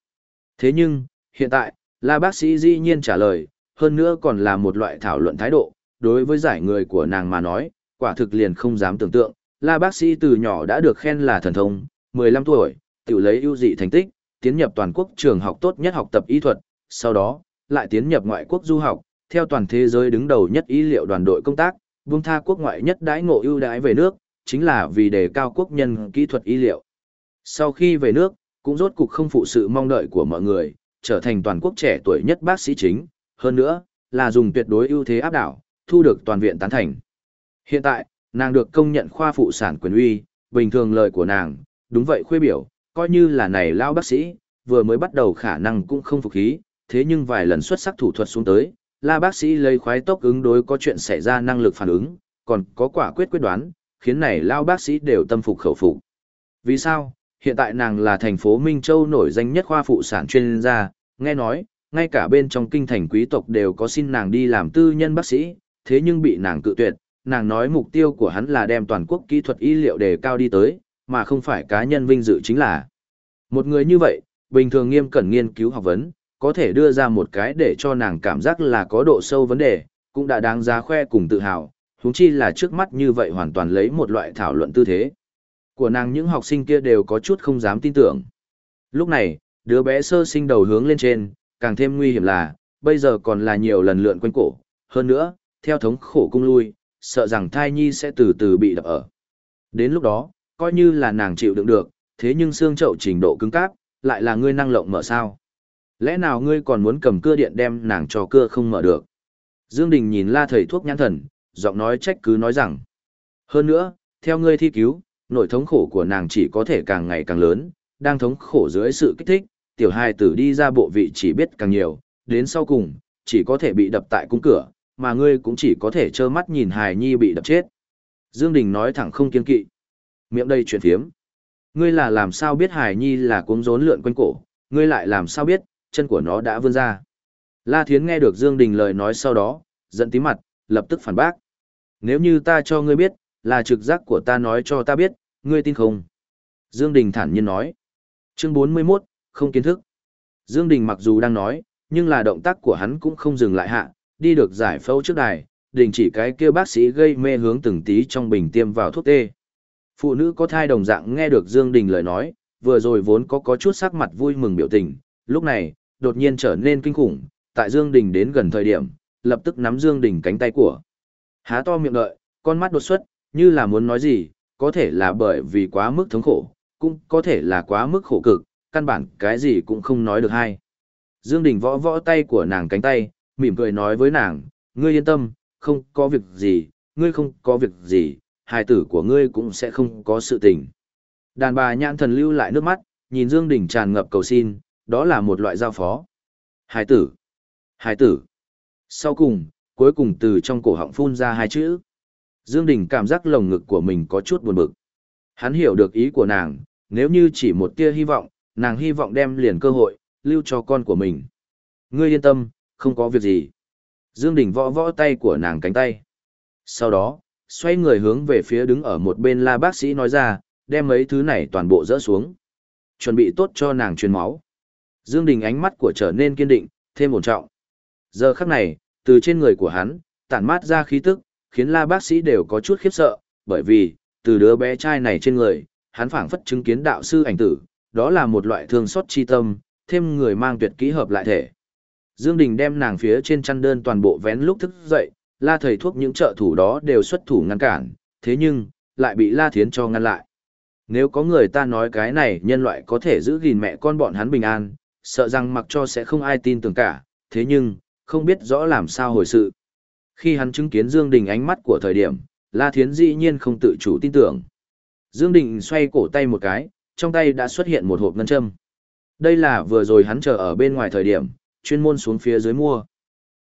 Thế nhưng, hiện tại, la bác sĩ dĩ nhiên trả lời, hơn nữa còn là một loại thảo luận thái độ, đối với giải người của nàng mà nói, quả thực liền không dám tưởng tượng, La bác sĩ từ nhỏ đã được khen là thần thông, 15 tuổi, tự lấy ưu dị thành tích, tiến nhập toàn quốc trường học tốt nhất học tập y thuật, sau đó, lại tiến nhập ngoại quốc du học, theo toàn thế giới đứng đầu nhất y liệu đoàn đội công tác, buông tha quốc ngoại nhất đãi ngộ ưu đãi về nước, chính là vì đề cao quốc nhân kỹ thuật y liệu. Sau khi về nước, cũng rốt cục không phụ sự mong đợi của mọi người, trở thành toàn quốc trẻ tuổi nhất bác sĩ chính, hơn nữa, là dùng tuyệt đối ưu thế áp đảo, thu được toàn viện tán thành. Hiện tại, nàng được công nhận khoa phụ sản quyền uy, bình thường lời của nàng, đúng vậy khuê biểu, coi như là này lao bác sĩ, vừa mới bắt đầu khả năng cũng không phục khí, thế nhưng vài lần xuất sắc thủ thuật xuống tới, la bác sĩ lấy khoái tốc ứng đối có chuyện xảy ra năng lực phản ứng, còn có quả quyết quyết đoán, khiến này lao bác sĩ đều tâm phục khẩu phục. Vì sao? Hiện tại nàng là thành phố Minh Châu nổi danh nhất khoa phụ sản chuyên gia, nghe nói, ngay cả bên trong kinh thành quý tộc đều có xin nàng đi làm tư nhân bác sĩ, thế nhưng bị nàng cự tuyệt, nàng nói mục tiêu của hắn là đem toàn quốc kỹ thuật y liệu đề cao đi tới, mà không phải cá nhân vinh dự chính là. Một người như vậy, bình thường nghiêm cẩn nghiên cứu học vấn, có thể đưa ra một cái để cho nàng cảm giác là có độ sâu vấn đề, cũng đã đáng giá khoe cùng tự hào, huống chi là trước mắt như vậy hoàn toàn lấy một loại thảo luận tư thế. Của nàng những học sinh kia đều có chút không dám tin tưởng. Lúc này, đứa bé sơ sinh đầu hướng lên trên, càng thêm nguy hiểm là, bây giờ còn là nhiều lần lượn quanh cổ, hơn nữa, theo thống khổ cung lui, sợ rằng thai nhi sẽ từ từ bị đập ở. Đến lúc đó, coi như là nàng chịu đựng được, thế nhưng xương chậu trình độ cứng cáp, lại là ngươi năng lộng mở sao. Lẽ nào ngươi còn muốn cầm cưa điện đem nàng cho cưa không mở được? Dương Đình nhìn la thầy thuốc nhãn thần, giọng nói trách cứ nói rằng. Hơn nữa, theo ngươi thi cứu, nội thống khổ của nàng chỉ có thể càng ngày càng lớn, đang thống khổ dưới sự kích thích, tiểu hài tử đi ra bộ vị chỉ biết càng nhiều, đến sau cùng, chỉ có thể bị đập tại cung cửa, mà ngươi cũng chỉ có thể trơ mắt nhìn hài nhi bị đập chết. Dương Đình nói thẳng không kiên kỵ. Miệng đây chuyện thiếm. Ngươi là làm sao biết hài nhi là cuống rốn lượn quanh cổ, ngươi lại làm sao biết, chân của nó đã vươn ra. La Thiến nghe được Dương Đình lời nói sau đó, giận tím mặt, lập tức phản bác. Nếu như ta cho ngươi biết, là trực giác của ta nói cho ta biết, ngươi tin không? Dương Đình thản nhiên nói. Chương 41, không kiến thức. Dương Đình mặc dù đang nói, nhưng là động tác của hắn cũng không dừng lại hạ, đi được giải phẫu trước đài, đình chỉ cái kia bác sĩ gây mê hướng từng tí trong bình tiêm vào thuốc tê. Phụ nữ có thai đồng dạng nghe được Dương Đình lời nói, vừa rồi vốn có có chút sắc mặt vui mừng biểu tình, lúc này, đột nhiên trở nên kinh khủng, tại Dương Đình đến gần thời điểm, lập tức nắm Dương Đình cánh tay của. Há to miệng đợi, con mắt đột xuất, như là muốn nói gì, có thể là bởi vì quá mức thống khổ, cũng có thể là quá mức khổ cực, căn bản cái gì cũng không nói được hay. Dương Đình võ võ tay của nàng cánh tay, mỉm cười nói với nàng, ngươi yên tâm, không có việc gì, ngươi không có việc gì, hài tử của ngươi cũng sẽ không có sự tình. Đàn bà nhãn thần lưu lại nước mắt, nhìn Dương Đình tràn ngập cầu xin, đó là một loại giao phó. Hài tử, hài tử. Sau cùng, cuối cùng từ trong cổ họng phun ra hai chữ. Dương Đình cảm giác lồng ngực của mình có chút buồn bực. Hắn hiểu được ý của nàng, nếu như chỉ một tia hy vọng, nàng hy vọng đem liền cơ hội, lưu cho con của mình. Ngươi yên tâm, không có việc gì. Dương Đình võ võ tay của nàng cánh tay. Sau đó, xoay người hướng về phía đứng ở một bên la bác sĩ nói ra, đem mấy thứ này toàn bộ dỡ xuống. Chuẩn bị tốt cho nàng truyền máu. Dương Đình ánh mắt của trở nên kiên định, thêm ổn trọng. Giờ khắc này, từ trên người của hắn, tản mát ra khí tức, khiến la bác sĩ đều có chút khiếp sợ, bởi vì, từ đứa bé trai này trên người, hắn phảng phất chứng kiến đạo sư ảnh tử, đó là một loại thương xót chi tâm, thêm người mang tuyệt kỹ hợp lại thể. Dương Đình đem nàng phía trên chăn đơn toàn bộ vén lúc thức dậy, la thầy thuốc những trợ thủ đó đều xuất thủ ngăn cản, thế nhưng, lại bị la thiến cho ngăn lại. Nếu có người ta nói cái này nhân loại có thể giữ gìn mẹ con bọn hắn bình an, sợ rằng mặc cho sẽ không ai tin tưởng cả, thế nhưng, không biết rõ làm sao hồi sự. Khi hắn chứng kiến Dương Đình ánh mắt của thời điểm, La Thiến dĩ nhiên không tự chủ tin tưởng. Dương Đình xoay cổ tay một cái, trong tay đã xuất hiện một hộp ngân châm. Đây là vừa rồi hắn chờ ở bên ngoài thời điểm, chuyên môn xuống phía dưới mua.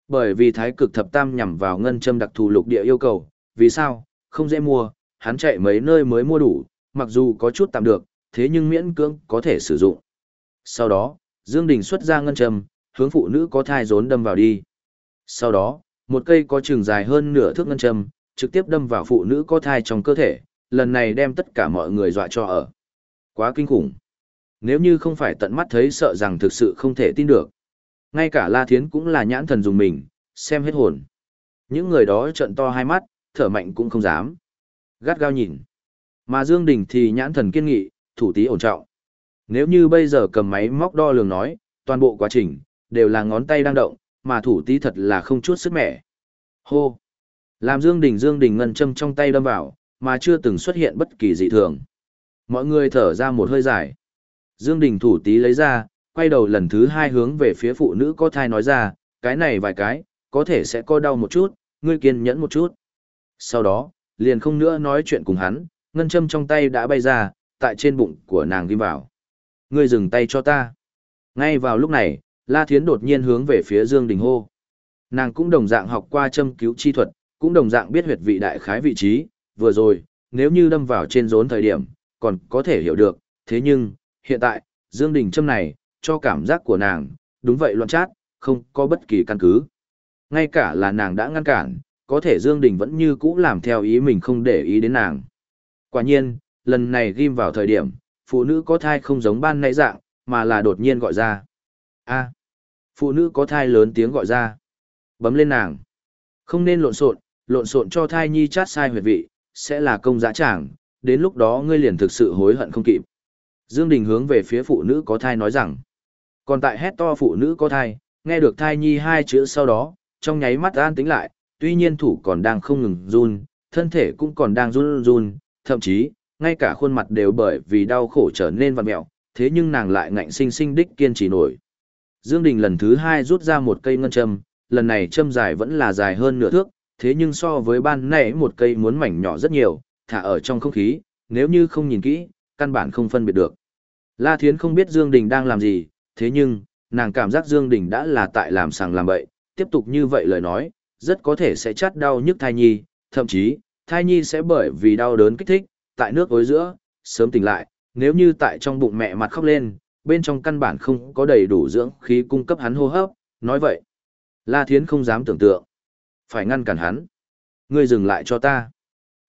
Bởi vì thái cực thập tam nhằm vào ngân châm đặc thù lục địa yêu cầu, vì sao, không dễ mua, hắn chạy mấy nơi mới mua đủ, mặc dù có chút tạm được, thế nhưng miễn cưỡng có thể sử dụng. Sau đó, Dương Đình xuất ra ngân châm, hướng phụ nữ có thai rốn đâm vào đi. Sau đó, một cây có chừng dài hơn nửa thước ngân châm, trực tiếp đâm vào phụ nữ có thai trong cơ thể, lần này đem tất cả mọi người dọa cho ở. Quá kinh khủng. Nếu như không phải tận mắt thấy sợ rằng thực sự không thể tin được. Ngay cả La Thiến cũng là nhãn thần dùng mình, xem hết hồn. Những người đó trợn to hai mắt, thở mạnh cũng không dám. Gắt gao nhìn. Mà Dương Đình thì nhãn thần kiên nghị, thủ tí ổn trọng. Nếu như bây giờ cầm máy móc đo lường nói, toàn bộ quá trình, đều là ngón tay đang động, mà thủ tí thật là không chút sức mẻ. Hô! Làm Dương Đình Dương Đình ngân châm trong tay đâm vào, mà chưa từng xuất hiện bất kỳ dị thường. Mọi người thở ra một hơi dài. Dương Đình thủ tí lấy ra, quay đầu lần thứ hai hướng về phía phụ nữ có thai nói ra, cái này vài cái, có thể sẽ co đau một chút, ngươi kiên nhẫn một chút. Sau đó, liền không nữa nói chuyện cùng hắn, ngân châm trong tay đã bay ra, tại trên bụng của nàng ghim vào. Ngươi dừng tay cho ta. Ngay vào lúc này, La Thiến đột nhiên hướng về phía Dương Đình hô. Nàng cũng đồng dạng học qua châm cứu chi thuật, cũng đồng dạng biết huyệt vị đại khái vị trí, vừa rồi, nếu như đâm vào trên rốn thời điểm, còn có thể hiểu được, thế nhưng, hiện tại, Dương Đình châm này, cho cảm giác của nàng, đúng vậy loạn chát, không có bất kỳ căn cứ. Ngay cả là nàng đã ngăn cản, có thể Dương Đình vẫn như cũ làm theo ý mình không để ý đến nàng. Quả nhiên, lần này ghim vào thời điểm, phụ nữ có thai không giống ban nãy dạng, mà là đột nhiên gọi ra a phụ nữ có thai lớn tiếng gọi ra. Bấm lên nàng. Không nên lộn xộn, lộn xộn cho thai nhi chát sai huyệt vị, sẽ là công giá trảng đến lúc đó ngươi liền thực sự hối hận không kịp. Dương Đình hướng về phía phụ nữ có thai nói rằng, còn tại hét to phụ nữ có thai, nghe được thai nhi hai chữ sau đó, trong nháy mắt an tính lại, tuy nhiên thủ còn đang không ngừng run, thân thể cũng còn đang run run, thậm chí, ngay cả khuôn mặt đều bởi vì đau khổ trở nên vặn mẹo, thế nhưng nàng lại ngạnh sinh sinh đích kiên trì nổi. Dương Đình lần thứ hai rút ra một cây ngân châm, lần này châm dài vẫn là dài hơn nửa thước, thế nhưng so với ban nãy một cây muốn mảnh nhỏ rất nhiều, thả ở trong không khí, nếu như không nhìn kỹ, căn bản không phân biệt được. La Thiến không biết Dương Đình đang làm gì, thế nhưng, nàng cảm giác Dương Đình đã là tại làm sàng làm bậy, tiếp tục như vậy lời nói, rất có thể sẽ chát đau nhức thai nhi, thậm chí, thai nhi sẽ bởi vì đau đớn kích thích, tại nước ối giữa, sớm tỉnh lại, nếu như tại trong bụng mẹ mặt khóc lên, bên trong căn bản không có đầy đủ dưỡng khí cung cấp hắn hô hấp, nói vậy. La Thiến không dám tưởng tượng. Phải ngăn cản hắn. Ngươi dừng lại cho ta.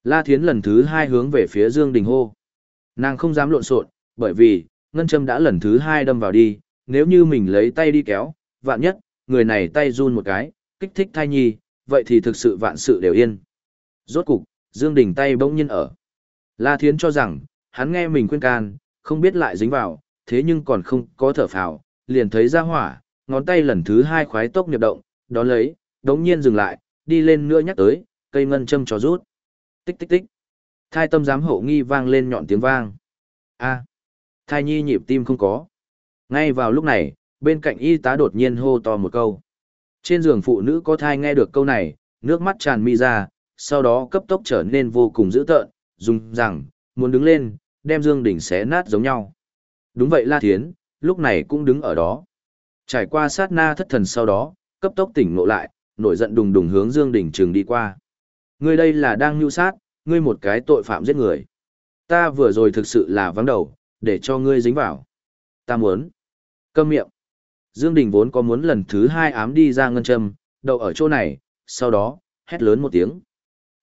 La Thiến lần thứ hai hướng về phía Dương Đình hô. Nàng không dám lộn xộn, bởi vì, ngân châm đã lần thứ hai đâm vào đi, nếu như mình lấy tay đi kéo, vạn nhất, người này tay run một cái, kích thích thai nhi, vậy thì thực sự vạn sự đều yên. Rốt cục, Dương Đình tay bỗng nhiên ở. La Thiến cho rằng, hắn nghe mình khuyên can, không biết lại dính vào, thế nhưng còn không có thở phào, liền thấy ra hỏa, ngón tay lần thứ hai khoái tốc nhập động, đó lấy, đống nhiên dừng lại, đi lên nữa nhắc tới, cây ngân châm cho rút. Tích tích tích. Thai tâm giám hộ nghi vang lên nhọn tiếng vang. A. Thai nhi nhịp tim không có. Ngay vào lúc này, bên cạnh y tá đột nhiên hô to một câu. Trên giường phụ nữ có thai nghe được câu này, nước mắt tràn mi ra, sau đó cấp tốc trở nên vô cùng dữ tợn, dùng rằng, muốn đứng lên, đem Dương Đình xé nát giống nhau. Đúng vậy La Thiến, lúc này cũng đứng ở đó. Trải qua sát na thất thần sau đó, cấp tốc tỉnh ngộ lại, nổi giận đùng đùng hướng Dương Đình trường đi qua. Ngươi đây là đang nhưu sát, ngươi một cái tội phạm giết người. Ta vừa rồi thực sự là vắng đầu, để cho ngươi dính vào. Ta muốn. Câm miệng. Dương Đình vốn có muốn lần thứ hai ám đi ra ngân châm, đậu ở chỗ này, sau đó, hét lớn một tiếng.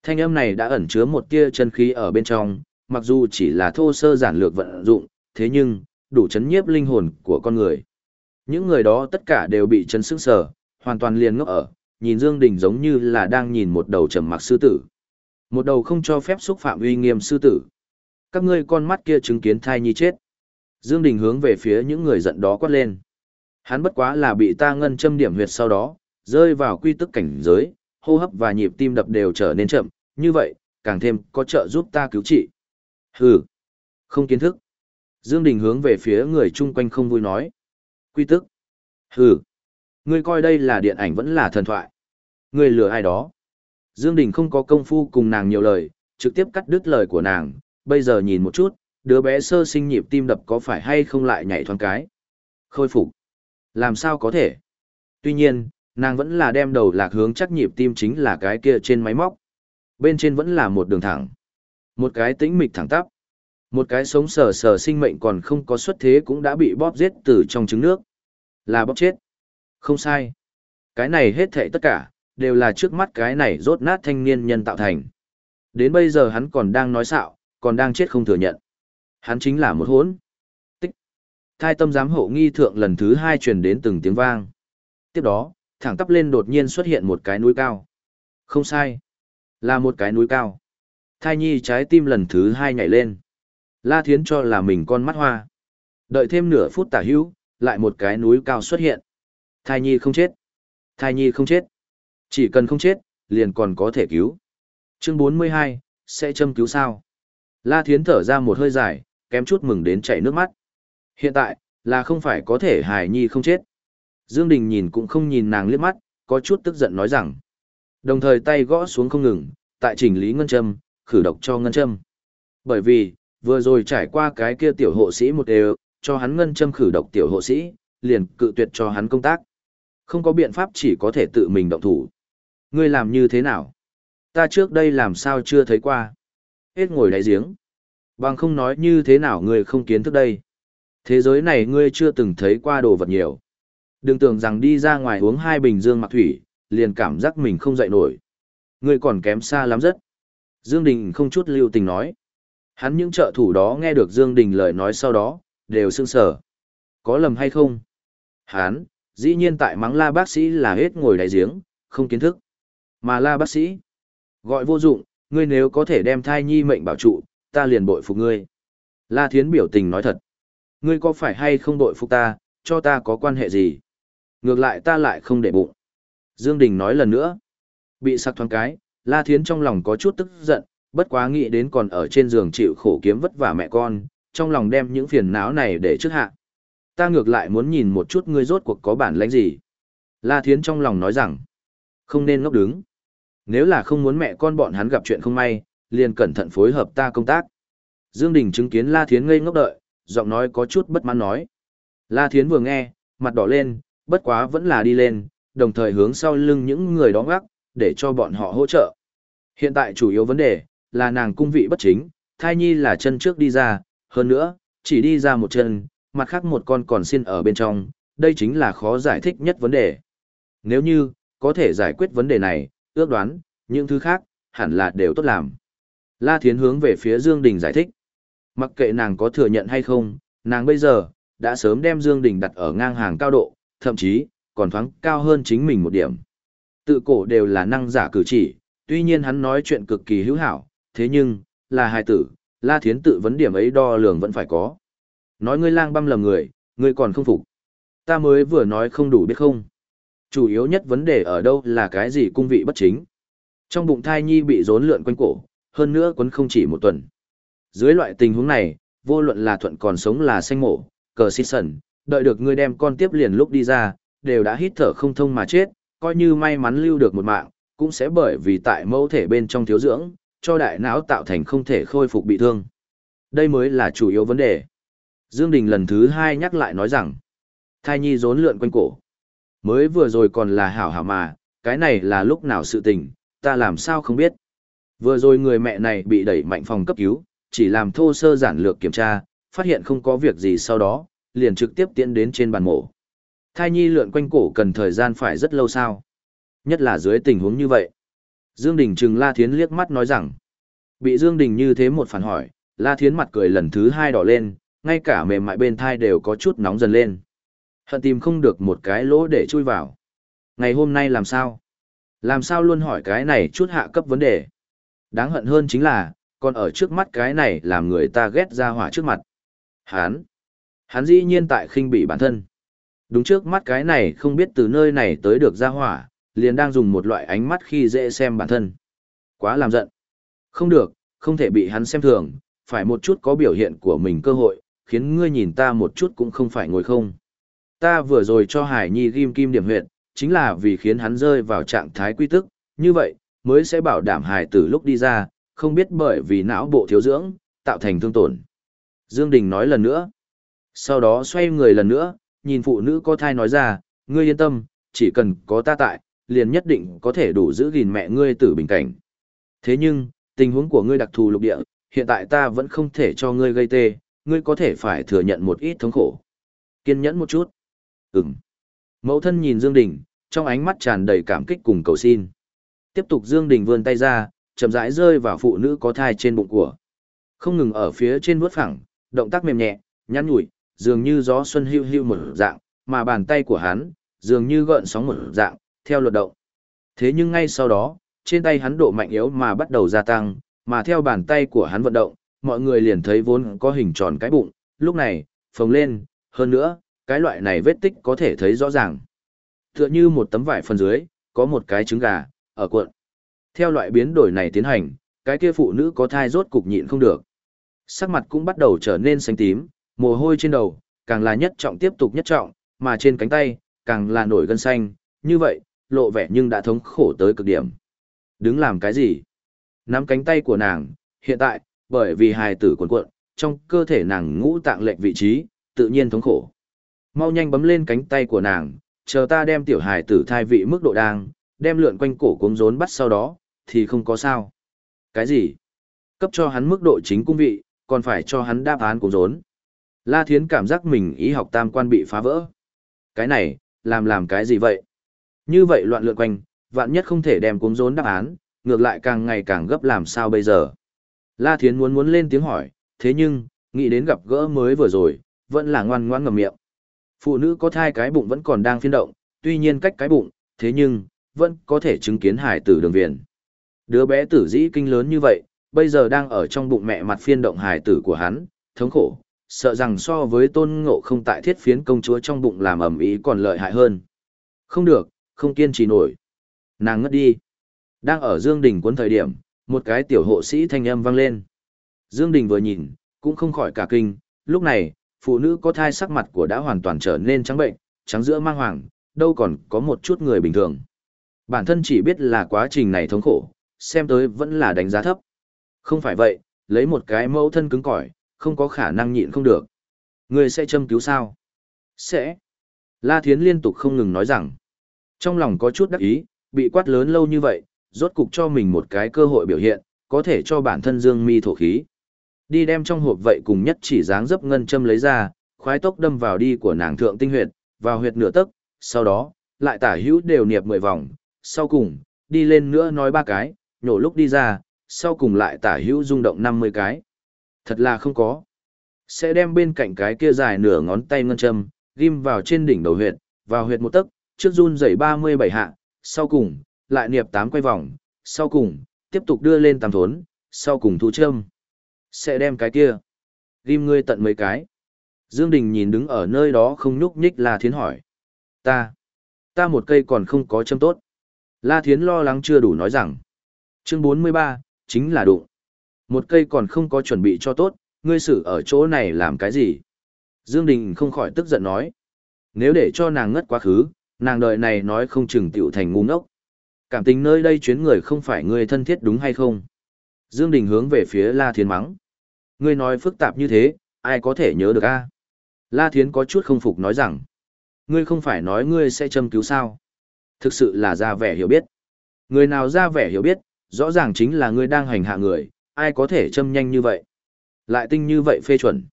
Thanh âm này đã ẩn chứa một tia chân khí ở bên trong, mặc dù chỉ là thô sơ giản lược vận dụng, thế nhưng, đủ chấn nhiếp linh hồn của con người. Những người đó tất cả đều bị chấn sức sở, hoàn toàn liền ngốc ở, nhìn Dương Đình giống như là đang nhìn một đầu trầm mặc sư tử. Một đầu không cho phép xúc phạm uy nghiêm sư tử. Các ngươi con mắt kia chứng kiến thai nhi chết. Dương Đình hướng về phía những người giận đó quát lên. Hắn bất quá là bị ta ngân châm điểm huyệt sau đó, rơi vào quy tức cảnh giới, hô hấp và nhịp tim đập đều trở nên chậm, như vậy, càng thêm có trợ giúp ta cứu trị. Hừ, không kiến thức. Dương Đình hướng về phía người chung quanh không vui nói. Quy tức. Hừ, ngươi coi đây là điện ảnh vẫn là thần thoại. Ngươi lừa ai đó. Dương Đình không có công phu cùng nàng nhiều lời, trực tiếp cắt đứt lời của nàng, bây giờ nhìn một chút, đứa bé sơ sinh nhịp tim đập có phải hay không lại nhảy thoáng cái. Khôi phục. Làm sao có thể? Tuy nhiên, nàng vẫn là đem đầu lạc hướng chắc nhịp tim chính là cái kia trên máy móc. Bên trên vẫn là một đường thẳng. Một cái tĩnh mịch thẳng tắp. Một cái sống sờ sờ sinh mệnh còn không có xuất thế cũng đã bị bóp giết từ trong trứng nước. Là bóp chết. Không sai. Cái này hết thảy tất cả, đều là trước mắt cái này rốt nát thanh niên nhân tạo thành. Đến bây giờ hắn còn đang nói xạo, còn đang chết không thừa nhận. Hắn chính là một hốn. Tích. Thai tâm giám hộ nghi thượng lần thứ hai truyền đến từng tiếng vang. Tiếp đó, thẳng tắp lên đột nhiên xuất hiện một cái núi cao. Không sai. Là một cái núi cao. Thai nhi trái tim lần thứ hai nhảy lên. La Thiến cho là mình con mắt hoa. Đợi thêm nửa phút tả hữu, lại một cái núi cao xuất hiện. Thai nhi không chết. Thai nhi không chết. Chỉ cần không chết, liền còn có thể cứu. Chương 42, sẽ châm cứu sao? La Thiến thở ra một hơi dài, kém chút mừng đến chảy nước mắt. Hiện tại, Là không phải có thể hài nhi không chết. Dương Đình nhìn cũng không nhìn nàng liếc mắt, có chút tức giận nói rằng. Đồng thời tay gõ xuống không ngừng, tại chỉnh lý ngân châm, khử độc cho ngân châm. Bởi vì, vừa rồi trải qua cái kia tiểu hộ sĩ một đều, cho hắn ngân châm khử độc tiểu hộ sĩ, liền cự tuyệt cho hắn công tác. Không có biện pháp chỉ có thể tự mình động thủ. Ngươi làm như thế nào? Ta trước đây làm sao chưa thấy qua? Hết ngồi đáy giếng. Bằng không nói như thế nào ngươi không kiến thức đây. Thế giới này ngươi chưa từng thấy qua đồ vật nhiều. Đừng tưởng rằng đi ra ngoài uống hai bình dương mặc thủy, liền cảm giác mình không dậy nổi. Ngươi còn kém xa lắm rất. Dương Đình không chút lưu tình nói. Hắn những trợ thủ đó nghe được Dương Đình lời nói sau đó, đều sưng sờ. Có lầm hay không? Hắn, dĩ nhiên tại mắng la bác sĩ là hết ngồi đại giếng, không kiến thức. Mà la bác sĩ, gọi vô dụng, ngươi nếu có thể đem thai nhi mệnh bảo trụ, ta liền bội phục ngươi. La Thiến biểu tình nói thật. Ngươi có phải hay không bội phục ta, cho ta có quan hệ gì? Ngược lại ta lại không để bụng. Dương Đình nói lần nữa. Bị sặc thoáng cái, La Thiến trong lòng có chút tức giận, bất quá nghĩ đến còn ở trên giường chịu khổ kiếm vất vả mẹ con, trong lòng đem những phiền não này để trước hạ. Ta ngược lại muốn nhìn một chút ngươi rốt cuộc có bản lãnh gì. La Thiến trong lòng nói rằng, không nên ngốc đứng. Nếu là không muốn mẹ con bọn hắn gặp chuyện không may, liền cẩn thận phối hợp ta công tác. Dương Đình chứng kiến La Thiến ngây ngốc đợi, giọng nói có chút bất mãn nói. La Thiến vừa nghe, mặt đỏ lên, bất quá vẫn là đi lên, đồng thời hướng sau lưng những người đó gác để cho bọn họ hỗ trợ. Hiện tại chủ yếu vấn đề, là nàng cung vị bất chính, thai nhi là chân trước đi ra, hơn nữa, chỉ đi ra một chân, mặt khác một con còn xin ở bên trong, đây chính là khó giải thích nhất vấn đề. Nếu như, có thể giải quyết vấn đề này, ước đoán, những thứ khác, hẳn là đều tốt làm. La Thiến hướng về phía Dương Đình giải thích. Mặc kệ nàng có thừa nhận hay không, nàng bây giờ, đã sớm đem Dương Đình đặt ở ngang hàng cao độ, thậm chí, còn thoáng cao hơn chính mình một điểm. Tự cổ đều là năng giả cử chỉ, tuy nhiên hắn nói chuyện cực kỳ hữu hảo, thế nhưng, là hài tử, La Thiến tự vấn điểm ấy đo lường vẫn phải có. Nói ngươi lang băm lầm người, ngươi còn không phục. Ta mới vừa nói không đủ biết không. Chủ yếu nhất vấn đề ở đâu là cái gì cung vị bất chính. Trong bụng thai nhi bị rốn lượn quanh cổ, hơn nữa quấn không chỉ một tuần. Dưới loại tình huống này, vô luận là thuận còn sống là xanh mổ, cờ xít sần, đợi được ngươi đem con tiếp liền lúc đi ra, đều đã hít thở không thông mà chết, coi như may mắn lưu được một mạng, cũng sẽ bởi vì tại mẫu thể bên trong thiếu dưỡng, cho đại não tạo thành không thể khôi phục bị thương. Đây mới là chủ yếu vấn đề. Dương Đình lần thứ hai nhắc lại nói rằng, thai nhi rốn lượn quanh cổ. Mới vừa rồi còn là hảo hảo mà, cái này là lúc nào sự tình, ta làm sao không biết. Vừa rồi người mẹ này bị đẩy mạnh phòng cấp cứu, chỉ làm thô sơ giản lược kiểm tra, phát hiện không có việc gì sau đó, liền trực tiếp tiến đến trên bàn mổ. Thai nhi lượn quanh cổ cần thời gian phải rất lâu sao. Nhất là dưới tình huống như vậy. Dương Đình trừng La Thiến liếc mắt nói rằng, bị Dương Đình như thế một phản hỏi, La Thiến mặt cười lần thứ hai đỏ lên, ngay cả mềm mại bên thai đều có chút nóng dần lên. Hận tìm không được một cái lỗ để chui vào. Ngày hôm nay làm sao? Làm sao luôn hỏi cái này chút hạ cấp vấn đề? Đáng hận hơn chính là, còn ở trước mắt cái này làm người ta ghét ra hỏa trước mặt. Hán! Hán dĩ nhiên tại khinh bị bản thân. Đúng trước mắt cái này không biết từ nơi này tới được ra hỏa, liền đang dùng một loại ánh mắt khi dễ xem bản thân. Quá làm giận. Không được, không thể bị hắn xem thường, phải một chút có biểu hiện của mình cơ hội, khiến ngươi nhìn ta một chút cũng không phải ngồi không. Ta vừa rồi cho Hải Nhi ghim kim điểm huyệt, chính là vì khiến hắn rơi vào trạng thái quy tức, như vậy, mới sẽ bảo đảm Hải tử lúc đi ra, không biết bởi vì não bộ thiếu dưỡng, tạo thành thương tổn. Dương Đình nói lần nữa. Sau đó xoay người lần nữa, nhìn phụ nữ có thai nói ra, ngươi yên tâm, chỉ cần có ta tại, liền nhất định có thể đủ giữ gìn mẹ ngươi tử bình cảnh. Thế nhưng, tình huống của ngươi đặc thù lục địa, hiện tại ta vẫn không thể cho ngươi gây tê, ngươi có thể phải thừa nhận một ít thống khổ. Kiên nhẫn một chút. Ừm. Mẫu thân nhìn Dương Đình, trong ánh mắt tràn đầy cảm kích cùng cầu xin. Tiếp tục Dương Đình vươn tay ra, chậm rãi rơi vào phụ nữ có thai trên bụng của. Không ngừng ở phía trên vuốt phẳng, động tác mềm nhẹ, nhăn nhủi, dường như gió xuân hưu hưu một dạng, mà bàn tay của hắn, dường như gợn sóng một dạng, theo luật động. Thế nhưng ngay sau đó, trên tay hắn độ mạnh yếu mà bắt đầu gia tăng, mà theo bàn tay của hắn vận động, mọi người liền thấy vốn có hình tròn cái bụng, lúc này, phồng lên, hơn nữa, cái loại này vết tích có thể thấy rõ ràng. Tựa như một tấm vải phần dưới, có một cái trứng gà, ở cuộn. Theo loại biến đổi này tiến hành, cái kia phụ nữ có thai rốt cục nhịn không được. Sắc mặt cũng bắt đầu trở nên xanh tím, mồ hôi trên đầu, càng là nhất trọng tiếp tục nhất trọng, mà trên cánh tay, càng là nổi gân xanh, như vậy, lộ vẻ nhưng đã thống khổ tới cực điểm. Đứng làm cái gì? Nắm cánh tay của nàng, hiện tại, bởi vì hài tử cuộn cuộn, trong cơ thể nàng ngũ tạng lệch vị trí, tự nhiên thống khổ. Mau nhanh bấm lên cánh tay của nàng, chờ ta đem tiểu hài tử thai vị mức độ đang, đem lượn quanh cổ cuống rốn bắt sau đó, thì không có sao. Cái gì? Cấp cho hắn mức độ chính cung vị, còn phải cho hắn đáp án cuống rốn. La Thiến cảm giác mình ý học tam quan bị phá vỡ. Cái này, làm làm cái gì vậy? Như vậy loạn lượn quanh, vạn nhất không thể đem cuống rốn đáp án, ngược lại càng ngày càng gấp làm sao bây giờ? La Thiến muốn muốn lên tiếng hỏi, thế nhưng, nghĩ đến gặp gỡ mới vừa rồi, vẫn là ngoan ngoãn ngậm miệng. Phụ nữ có thai cái bụng vẫn còn đang phiên động, tuy nhiên cách cái bụng, thế nhưng, vẫn có thể chứng kiến hải tử đường viền. Đứa bé tử dĩ kinh lớn như vậy, bây giờ đang ở trong bụng mẹ mặt phiên động hải tử của hắn, thống khổ, sợ rằng so với tôn ngộ không tại thiết phiến công chúa trong bụng làm ẩm ý còn lợi hại hơn. Không được, không kiên trì nổi. Nàng ngất đi. Đang ở Dương Đình cuốn thời điểm, một cái tiểu hộ sĩ thanh âm vang lên. Dương Đình vừa nhìn, cũng không khỏi cả kinh, lúc này, phụ nữ có thai sắc mặt của đã hoàn toàn trở nên trắng bệnh, trắng giữa mang hoàng, đâu còn có một chút người bình thường. Bản thân chỉ biết là quá trình này thống khổ, xem tới vẫn là đánh giá thấp. Không phải vậy, lấy một cái mẫu thân cứng cỏi, không có khả năng nhịn không được. Người sẽ châm cứu sao? Sẽ. La Thiến liên tục không ngừng nói rằng, trong lòng có chút đắc ý, bị quát lớn lâu như vậy, rốt cục cho mình một cái cơ hội biểu hiện, có thể cho bản thân dương mi thổ khí. Đi đem trong hộp vậy cùng nhất chỉ dáng dấp ngân châm lấy ra, khoái tốc đâm vào đi của nàng thượng tinh huyệt, vào huyệt nửa tấc, sau đó, lại tả hữu đều niệp 10 vòng, sau cùng, đi lên nữa nói ba cái, nhổ lúc đi ra, sau cùng lại tả hữu rung động 50 cái. Thật là không có. Sẽ đem bên cạnh cái kia dài nửa ngón tay ngân châm, ghim vào trên đỉnh đầu huyệt, vào huyệt một tấc, trước run dày 37 hạ, sau cùng, lại niệp 8 quay vòng, sau cùng, tiếp tục đưa lên tam thốn, sau cùng thu châm. Sẽ đem cái kia. Ghim ngươi tận mấy cái. Dương Đình nhìn đứng ở nơi đó không nhúc nhích La Thiến hỏi. Ta. Ta một cây còn không có châm tốt. La Thiến lo lắng chưa đủ nói rằng. Chương 43, chính là đụng. Một cây còn không có chuẩn bị cho tốt, ngươi xử ở chỗ này làm cái gì? Dương Đình không khỏi tức giận nói. Nếu để cho nàng ngất quá khứ, nàng đợi này nói không chừng tiểu thành ngu ngốc. Cảm tình nơi đây chuyến người không phải người thân thiết đúng hay không? Dương Đình hướng về phía La Thiến mắng. Ngươi nói phức tạp như thế, ai có thể nhớ được a? La Thiến có chút không phục nói rằng. Ngươi không phải nói ngươi sẽ châm cứu sao? Thực sự là ra vẻ hiểu biết. Người nào ra vẻ hiểu biết, rõ ràng chính là ngươi đang hành hạ người, ai có thể châm nhanh như vậy? Lại tinh như vậy phê chuẩn.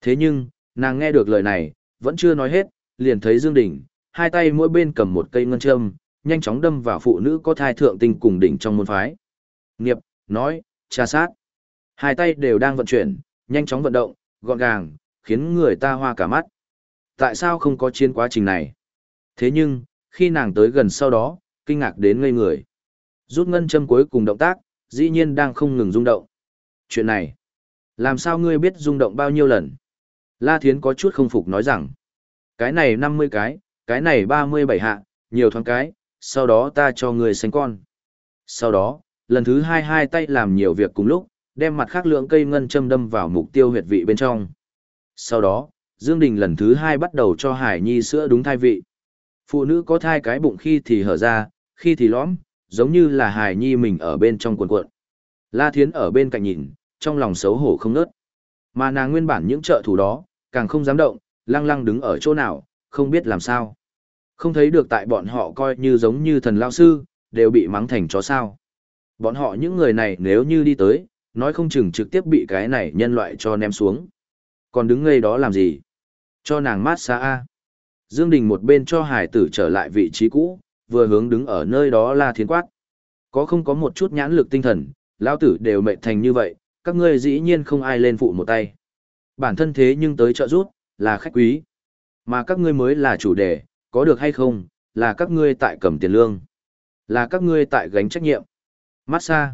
Thế nhưng, nàng nghe được lời này, vẫn chưa nói hết, liền thấy Dương Đình, hai tay mỗi bên cầm một cây ngân châm, nhanh chóng đâm vào phụ nữ có thai thượng tinh cùng đỉnh trong môn phái. Nghiệp, nói, tra sát. Hai tay đều đang vận chuyển, nhanh chóng vận động, gọn gàng, khiến người ta hoa cả mắt. Tại sao không có chiến quá trình này? Thế nhưng, khi nàng tới gần sau đó, kinh ngạc đến ngây người. Rút ngân châm cuối cùng động tác, dĩ nhiên đang không ngừng rung động. Chuyện này, làm sao ngươi biết rung động bao nhiêu lần? La Thiến có chút không phục nói rằng, cái này 50 cái, cái này 37 hạ, nhiều thoáng cái, sau đó ta cho ngươi sánh con. Sau đó, lần thứ hai hai tay làm nhiều việc cùng lúc, đem mặt khác lượng cây ngân châm đâm vào mục tiêu huyệt vị bên trong. Sau đó, Dương Đình lần thứ hai bắt đầu cho Hải Nhi sữa đúng thai vị. Phụ nữ có thai cái bụng khi thì hở ra, khi thì lõm, giống như là Hải Nhi mình ở bên trong cuộn cuộn. La Thiến ở bên cạnh nhìn, trong lòng xấu hổ không nớt. Mà nàng nguyên bản những trợ thủ đó, càng không dám động, lăng lăng đứng ở chỗ nào, không biết làm sao. Không thấy được tại bọn họ coi như giống như thần lao sư, đều bị mắng thành chó sao. Bọn họ những người này nếu như đi tới, nói không chừng trực tiếp bị cái này nhân loại cho ném xuống. Còn đứng ngây đó làm gì? Cho nàng mát xa A. Dương Đình một bên cho hải tử trở lại vị trí cũ, vừa hướng đứng ở nơi đó la thiên quát. Có không có một chút nhãn lực tinh thần, lão tử đều mệt thành như vậy, các ngươi dĩ nhiên không ai lên phụ một tay. Bản thân thế nhưng tới trợ rút, là khách quý. Mà các ngươi mới là chủ đề, có được hay không, là các ngươi tại cầm tiền lương. Là các ngươi tại gánh trách nhiệm. Massage.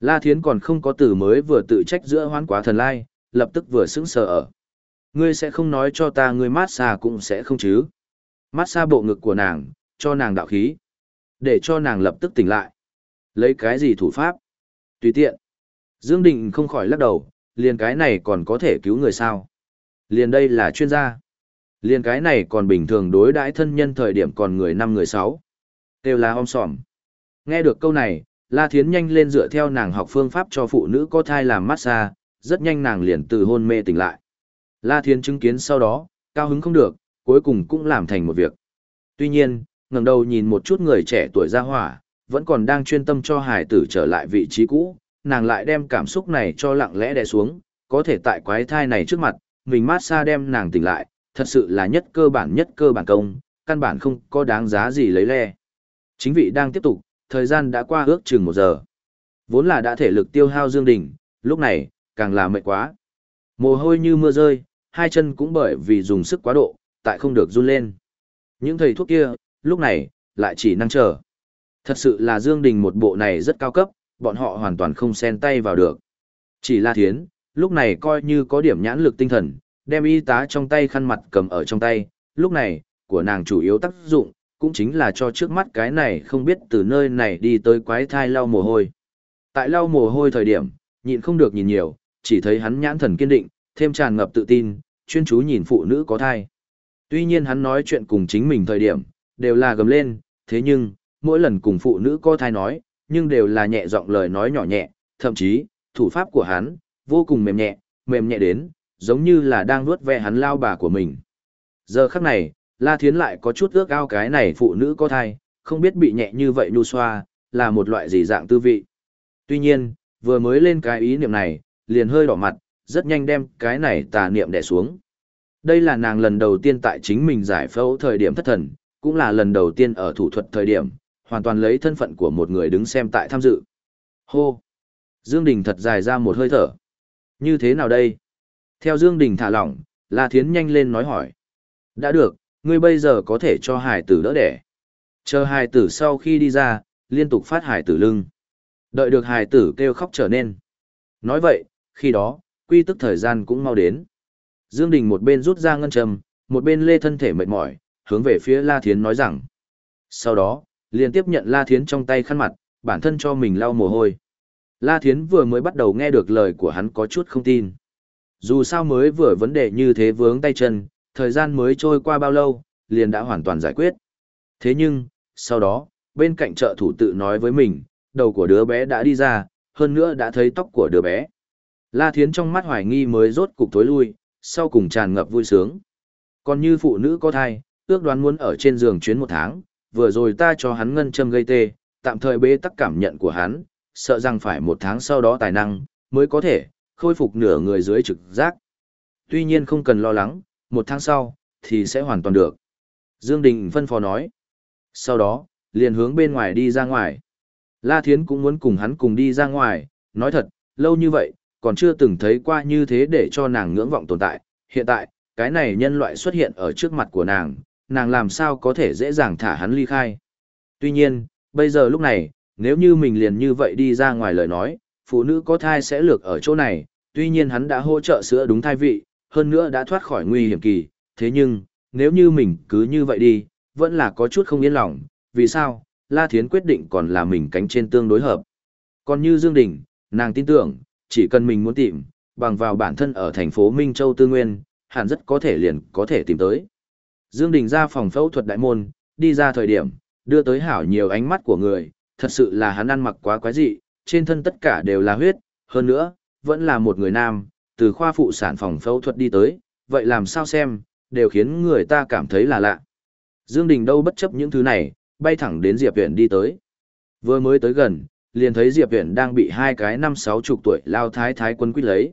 La Thiến còn không có từ mới vừa tự trách giữa hoán quá thần lai, lập tức vừa sững sờ ở. Ngươi sẽ không nói cho ta ngươi massage cũng sẽ không chứ. Massage bộ ngực của nàng, cho nàng đạo khí. Để cho nàng lập tức tỉnh lại. Lấy cái gì thủ pháp? Tùy tiện. Dương Định không khỏi lắc đầu, liền cái này còn có thể cứu người sao. Liền đây là chuyên gia. Liên cái này còn bình thường đối đãi thân nhân thời điểm còn người năm người sáu. Đều là om sòm. Nghe được câu này, La Thiến nhanh lên dựa theo nàng học phương pháp cho phụ nữ có thai làm massage, rất nhanh nàng liền từ hôn mê tỉnh lại. La Thiến chứng kiến sau đó, cao hứng không được, cuối cùng cũng làm thành một việc. Tuy nhiên, ngẩng đầu nhìn một chút người trẻ tuổi ra hỏa, vẫn còn đang chuyên tâm cho hải tử trở lại vị trí cũ, nàng lại đem cảm xúc này cho lặng lẽ đè xuống, có thể tại quái thai này trước mặt, mình mát xa đem nàng tỉnh lại, thật sự là nhất cơ bản nhất cơ bản công, căn bản không có đáng giá gì lấy le. Chính vị đang tiếp tục, thời gian đã qua ước chừng một giờ. Vốn là đã thể lực tiêu hao Dương Đình, lúc này, càng là mệt quá. Mồ hôi như mưa rơi, hai chân cũng bởi vì dùng sức quá độ, tại không được run lên. Những thầy thuốc kia, lúc này, lại chỉ năng chờ. Thật sự là Dương Đình một bộ này rất cao cấp, bọn họ hoàn toàn không xen tay vào được. Chỉ là thiến, lúc này coi như có điểm nhãn lực tinh thần, đem y tá trong tay khăn mặt cầm ở trong tay, lúc này, của nàng chủ yếu tác dụng, cũng chính là cho trước mắt cái này không biết từ nơi này đi tới quái thai lau mồ hôi. Tại lau mồ hôi thời điểm, nhịn không được nhìn nhiều, chỉ thấy hắn nhãn thần kiên định, thêm tràn ngập tự tin, chuyên chú nhìn phụ nữ có thai. Tuy nhiên hắn nói chuyện cùng chính mình thời điểm, đều là gầm lên, thế nhưng, mỗi lần cùng phụ nữ có thai nói, nhưng đều là nhẹ giọng lời nói nhỏ nhẹ, thậm chí, thủ pháp của hắn, vô cùng mềm nhẹ, mềm nhẹ đến, giống như là đang nuốt ve hắn lao bà của mình. Giờ khắc này, La Thiến lại có chút ước ao cái này phụ nữ có thai, không biết bị nhẹ như vậy nhu xoa, là một loại gì dạng tư vị. Tuy nhiên, vừa mới lên cái ý niệm này, liền hơi đỏ mặt, rất nhanh đem cái này tà niệm đè xuống. Đây là nàng lần đầu tiên tại chính mình giải phẫu thời điểm thất thần, cũng là lần đầu tiên ở thủ thuật thời điểm, hoàn toàn lấy thân phận của một người đứng xem tại tham dự. Hô! Dương Đình thật dài ra một hơi thở. Như thế nào đây? Theo Dương Đình thả lỏng, La Thiến nhanh lên nói hỏi. Đã được, ngươi bây giờ có thể cho hải tử đỡ đẻ. Chờ hải tử sau khi đi ra, liên tục phát hải tử lưng. Đợi được hải tử kêu khóc trở nên. Nói vậy, khi đó, quy tức thời gian cũng mau đến. Dương Đình một bên rút ra ngân trầm, một bên lê thân thể mệt mỏi, hướng về phía La Thiến nói rằng. Sau đó, liền tiếp nhận La Thiến trong tay khăn mặt, bản thân cho mình lau mồ hôi. La Thiến vừa mới bắt đầu nghe được lời của hắn có chút không tin. Dù sao mới vừa vấn đề như thế vướng tay chân, thời gian mới trôi qua bao lâu, liền đã hoàn toàn giải quyết. Thế nhưng, sau đó, bên cạnh trợ thủ tự nói với mình, đầu của đứa bé đã đi ra, hơn nữa đã thấy tóc của đứa bé. La Thiến trong mắt hoài nghi mới rốt cục tối lui, sau cùng tràn ngập vui sướng. Còn như phụ nữ có thai, ước đoán muốn ở trên giường chuyến một tháng, vừa rồi ta cho hắn ngân châm gây tê, tạm thời bế tắc cảm nhận của hắn, sợ rằng phải một tháng sau đó tài năng, mới có thể, khôi phục nửa người dưới trực giác. Tuy nhiên không cần lo lắng, một tháng sau, thì sẽ hoàn toàn được. Dương Đình phân phó nói. Sau đó, liền hướng bên ngoài đi ra ngoài. La Thiến cũng muốn cùng hắn cùng đi ra ngoài, nói thật, lâu như vậy, còn chưa từng thấy qua như thế để cho nàng ngưỡng vọng tồn tại. Hiện tại, cái này nhân loại xuất hiện ở trước mặt của nàng, nàng làm sao có thể dễ dàng thả hắn ly khai. Tuy nhiên, bây giờ lúc này, nếu như mình liền như vậy đi ra ngoài lời nói, phụ nữ có thai sẽ lược ở chỗ này, tuy nhiên hắn đã hỗ trợ sữa đúng thai vị, hơn nữa đã thoát khỏi nguy hiểm kỳ, thế nhưng, nếu như mình cứ như vậy đi, vẫn là có chút không yên lòng, vì sao, La Thiến quyết định còn là mình cánh trên tương đối hợp. Còn như Dương Đình, nàng tin tưởng, chỉ cần mình muốn tìm, bằng vào bản thân ở thành phố Minh Châu Tư Nguyên, hẳn rất có thể liền có thể tìm tới. Dương Đình ra phòng phẫu thuật đại môn, đi ra thời điểm, đưa tới hảo nhiều ánh mắt của người, thật sự là hắn ăn mặc quá quái dị, trên thân tất cả đều là huyết, hơn nữa, vẫn là một người nam, từ khoa phụ sản phòng phẫu thuật đi tới, vậy làm sao xem, đều khiến người ta cảm thấy là lạ. Dương Đình đâu bất chấp những thứ này, bay thẳng đến Diệp Viễn đi tới. Vừa mới tới gần, liền thấy Diệp Viễn đang bị hai cái năm sáu chục tuổi lao thái thái quân quyết lấy.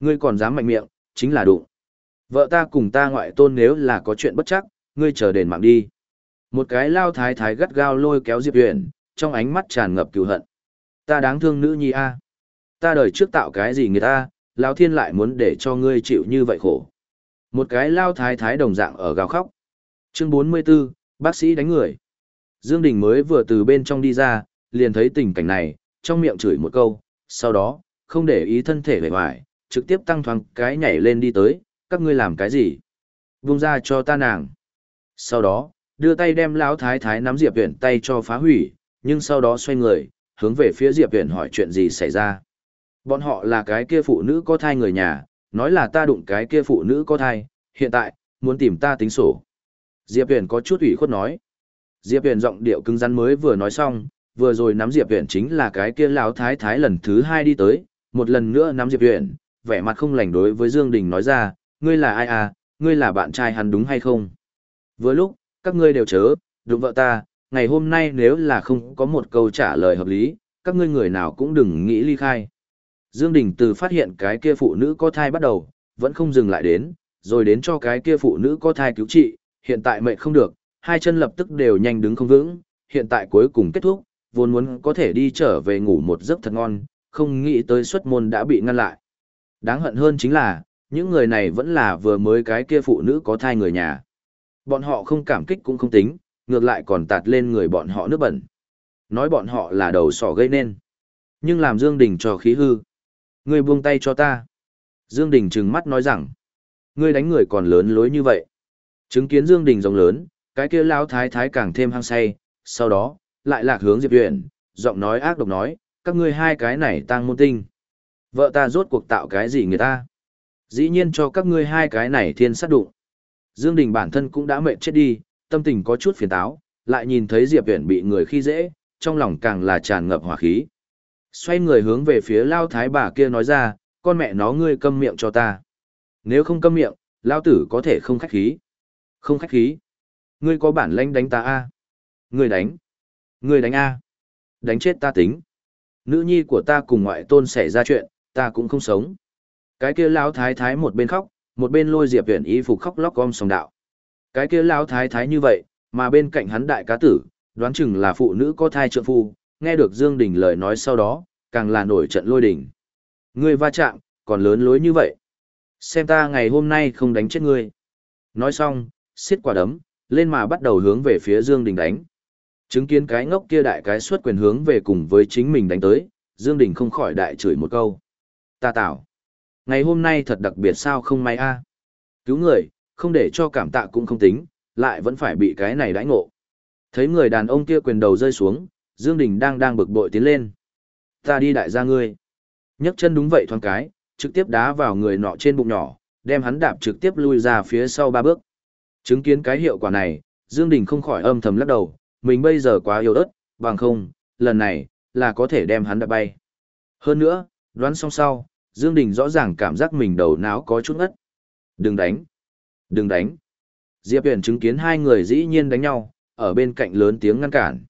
Ngươi còn dám mạnh miệng, chính là đụng. Vợ ta cùng ta ngoại tôn nếu là có chuyện bất chắc, ngươi chờ đền mạng đi. Một cái lao thái thái gắt gao lôi kéo Diệp Viễn, trong ánh mắt tràn ngập cừu hận. Ta đáng thương nữ nhi a. Ta đời trước tạo cái gì người ta, lao thiên lại muốn để cho ngươi chịu như vậy khổ. Một cái lao thái thái đồng dạng ở gào khóc. Chương 44, bác sĩ đánh người. Dương Đình mới vừa từ bên trong đi ra, liền thấy tình cảnh này, trong miệng chửi một câu, sau đó, không để ý thân thể vẻ vải, trực tiếp tăng thoáng cái nhảy lên đi tới, các ngươi làm cái gì? Vung ra cho ta nàng. Sau đó, đưa tay đem lão thái thái nắm Diệp huyện tay cho phá hủy, nhưng sau đó xoay người, hướng về phía Diệp Viễn hỏi chuyện gì xảy ra. Bọn họ là cái kia phụ nữ có thai người nhà, nói là ta đụng cái kia phụ nữ có thai, hiện tại, muốn tìm ta tính sổ. Diệp Huyền có chút ủy khuất nói. Diệp Huyền giọng điệu cứng rắn mới vừa nói xong, vừa rồi nắm Diệp Huyền chính là cái kia lão thái thái lần thứ hai đi tới, một lần nữa nắm Diệp Huyền, vẻ mặt không lành đối với Dương Đình nói ra, ngươi là ai à, ngươi là bạn trai hắn đúng hay không? Vừa lúc, các ngươi đều chớ, đụng vợ ta, ngày hôm nay nếu là không có một câu trả lời hợp lý, các ngươi người nào cũng đừng nghĩ ly khai. Dương Đình từ phát hiện cái kia phụ nữ có thai bắt đầu, vẫn không dừng lại đến, rồi đến cho cái kia phụ nữ có thai cứu trị, hiện tại mệt không được, hai chân lập tức đều nhanh đứng không vững, hiện tại cuối cùng kết thúc, vốn muốn có thể đi trở về ngủ một giấc thật ngon, không nghĩ tới xuất môn đã bị ngăn lại. Đáng hận hơn chính là, những người này vẫn là vừa mới cái kia phụ nữ có thai người nhà. Bọn họ không cảm kích cũng không tính, ngược lại còn tạt lên người bọn họ nước bẩn. Nói bọn họ là đầu sỏ gây nên. Nhưng làm Dương Đình cho khí hư. Ngươi buông tay cho ta. Dương Đình trừng mắt nói rằng. Ngươi đánh người còn lớn lối như vậy. Chứng kiến Dương Đình rồng lớn, cái kia lão thái thái càng thêm hăng say. Sau đó, lại lạc hướng Diệp Huyền, giọng nói ác độc nói, các ngươi hai cái này tang môn tinh. Vợ ta rốt cuộc tạo cái gì người ta? Dĩ nhiên cho các ngươi hai cái này thiên sát đụng. Dương Đình bản thân cũng đã mệt chết đi, tâm tình có chút phiền táo, lại nhìn thấy Diệp Viễn bị người khi dễ, trong lòng càng là tràn ngập hỏa khí. Xoay người hướng về phía Lao Thái bà kia nói ra, con mẹ nó ngươi câm miệng cho ta. Nếu không câm miệng, Lao tử có thể không khách khí. Không khách khí. Ngươi có bản lãnh đánh ta a? Ngươi đánh. Ngươi đánh a? Đánh chết ta tính. Nữ nhi của ta cùng ngoại tôn xảy ra chuyện, ta cũng không sống. Cái kia Lão Thái Thái một bên khóc, một bên lôi Diệp Viễn y phục khóc lóc om sòng đạo. Cái kia Lão Thái Thái như vậy, mà bên cạnh hắn đại cá tử, đoán chừng là phụ nữ có thai trượng phu, nghe được Dương Đình lời nói sau đó, càng là nổi trận lôi đình. Ngươi va chạm, còn lớn lối như vậy. Xem ta ngày hôm nay không đánh chết ngươi. Nói xong, xiết quả đấm, lên mà bắt đầu hướng về phía Dương Đình đánh. Chứng kiến cái ngốc kia đại cái suất quyền hướng về cùng với chính mình đánh tới, Dương Đình không khỏi đại chửi một câu. Ta tạo. Ngày hôm nay thật đặc biệt sao không may a Cứu người, không để cho cảm tạ cũng không tính, lại vẫn phải bị cái này đãi ngộ. Thấy người đàn ông kia quyền đầu rơi xuống, Dương Đình đang đang bực bội tiến lên. Ta đi đại gia ngươi. nhấc chân đúng vậy thoáng cái, trực tiếp đá vào người nọ trên bụng nhỏ, đem hắn đạp trực tiếp lui ra phía sau ba bước. Chứng kiến cái hiệu quả này, Dương Đình không khỏi âm thầm lắc đầu, mình bây giờ quá yếu ớt, bằng không, lần này, là có thể đem hắn đạp bay. Hơn nữa, đoán xong sau, Dương Đình rõ ràng cảm giác mình đầu não có chút ngất. Đừng đánh! Đừng đánh! Diệp Huyền chứng kiến hai người dĩ nhiên đánh nhau, ở bên cạnh lớn tiếng ngăn cản.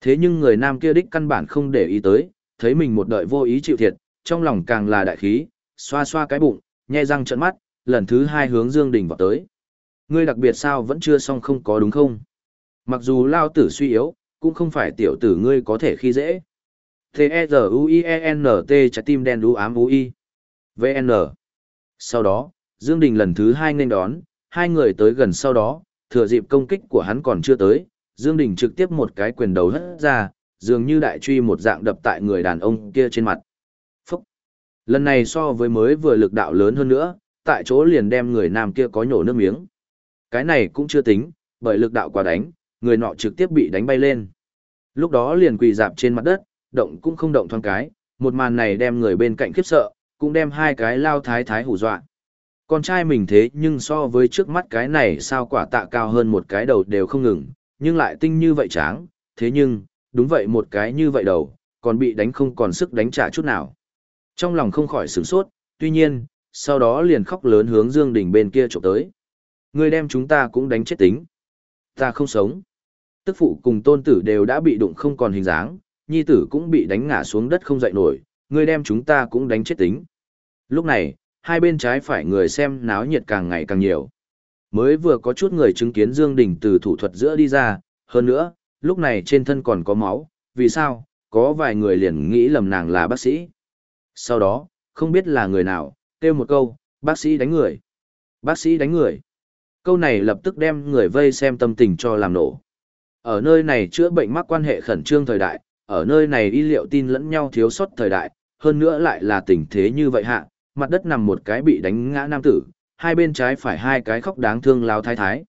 Thế nhưng người nam kia đích căn bản không để ý tới, thấy mình một đợi vô ý chịu thiệt, trong lòng càng là đại khí, xoa xoa cái bụng, nhai răng trợn mắt, lần thứ hai hướng Dương Đình vào tới. Ngươi đặc biệt sao vẫn chưa xong không có đúng không? Mặc dù lao tử suy yếu, cũng không phải tiểu tử ngươi có thể khi dễ. T-E-Z-U-I-E-N-T trái tim đen đu ám U-I. VN. Sau đó, Dương Đình lần thứ hai nên đón, hai người tới gần sau đó, thừa dịp công kích của hắn còn chưa tới, Dương Đình trực tiếp một cái quyền đầu hất ra, dường như đại truy một dạng đập tại người đàn ông kia trên mặt. Phúc! Lần này so với mới vừa lực đạo lớn hơn nữa, tại chỗ liền đem người nam kia có nhổ nước miếng. Cái này cũng chưa tính, bởi lực đạo quá đánh, người nọ trực tiếp bị đánh bay lên. Lúc đó liền quỳ dạp trên mặt đất, động cũng không động thoáng cái, một màn này đem người bên cạnh khiếp sợ, cũng đem hai cái lao thái thái hù dọa. Con trai mình thế nhưng so với trước mắt cái này sao quả tạ cao hơn một cái đầu đều không ngừng, nhưng lại tinh như vậy tráng, thế nhưng, đúng vậy một cái như vậy đầu, còn bị đánh không còn sức đánh trả chút nào. Trong lòng không khỏi sửng sốt, tuy nhiên, sau đó liền khóc lớn hướng Dương Đình bên kia trộm tới. Người đem chúng ta cũng đánh chết tính. Ta không sống. Tức phụ cùng tôn tử đều đã bị đụng không còn hình dáng, nhi tử cũng bị đánh ngã xuống đất không dậy nổi, người đem chúng ta cũng đánh chết tính. Lúc này, hai bên trái phải người xem náo nhiệt càng ngày càng nhiều. Mới vừa có chút người chứng kiến Dương Đình từ thủ thuật giữa đi ra, hơn nữa, lúc này trên thân còn có máu, vì sao, có vài người liền nghĩ lầm nàng là bác sĩ. Sau đó, không biết là người nào, kêu một câu, bác sĩ đánh người. Bác sĩ đánh người. Câu này lập tức đem người vây xem tâm tình cho làm nổ. Ở nơi này chữa bệnh mắc quan hệ khẩn trương thời đại, ở nơi này y liệu tin lẫn nhau thiếu sót thời đại, hơn nữa lại là tình thế như vậy hạ, mặt đất nằm một cái bị đánh ngã nam tử, hai bên trái phải hai cái khóc đáng thương lao thái thái.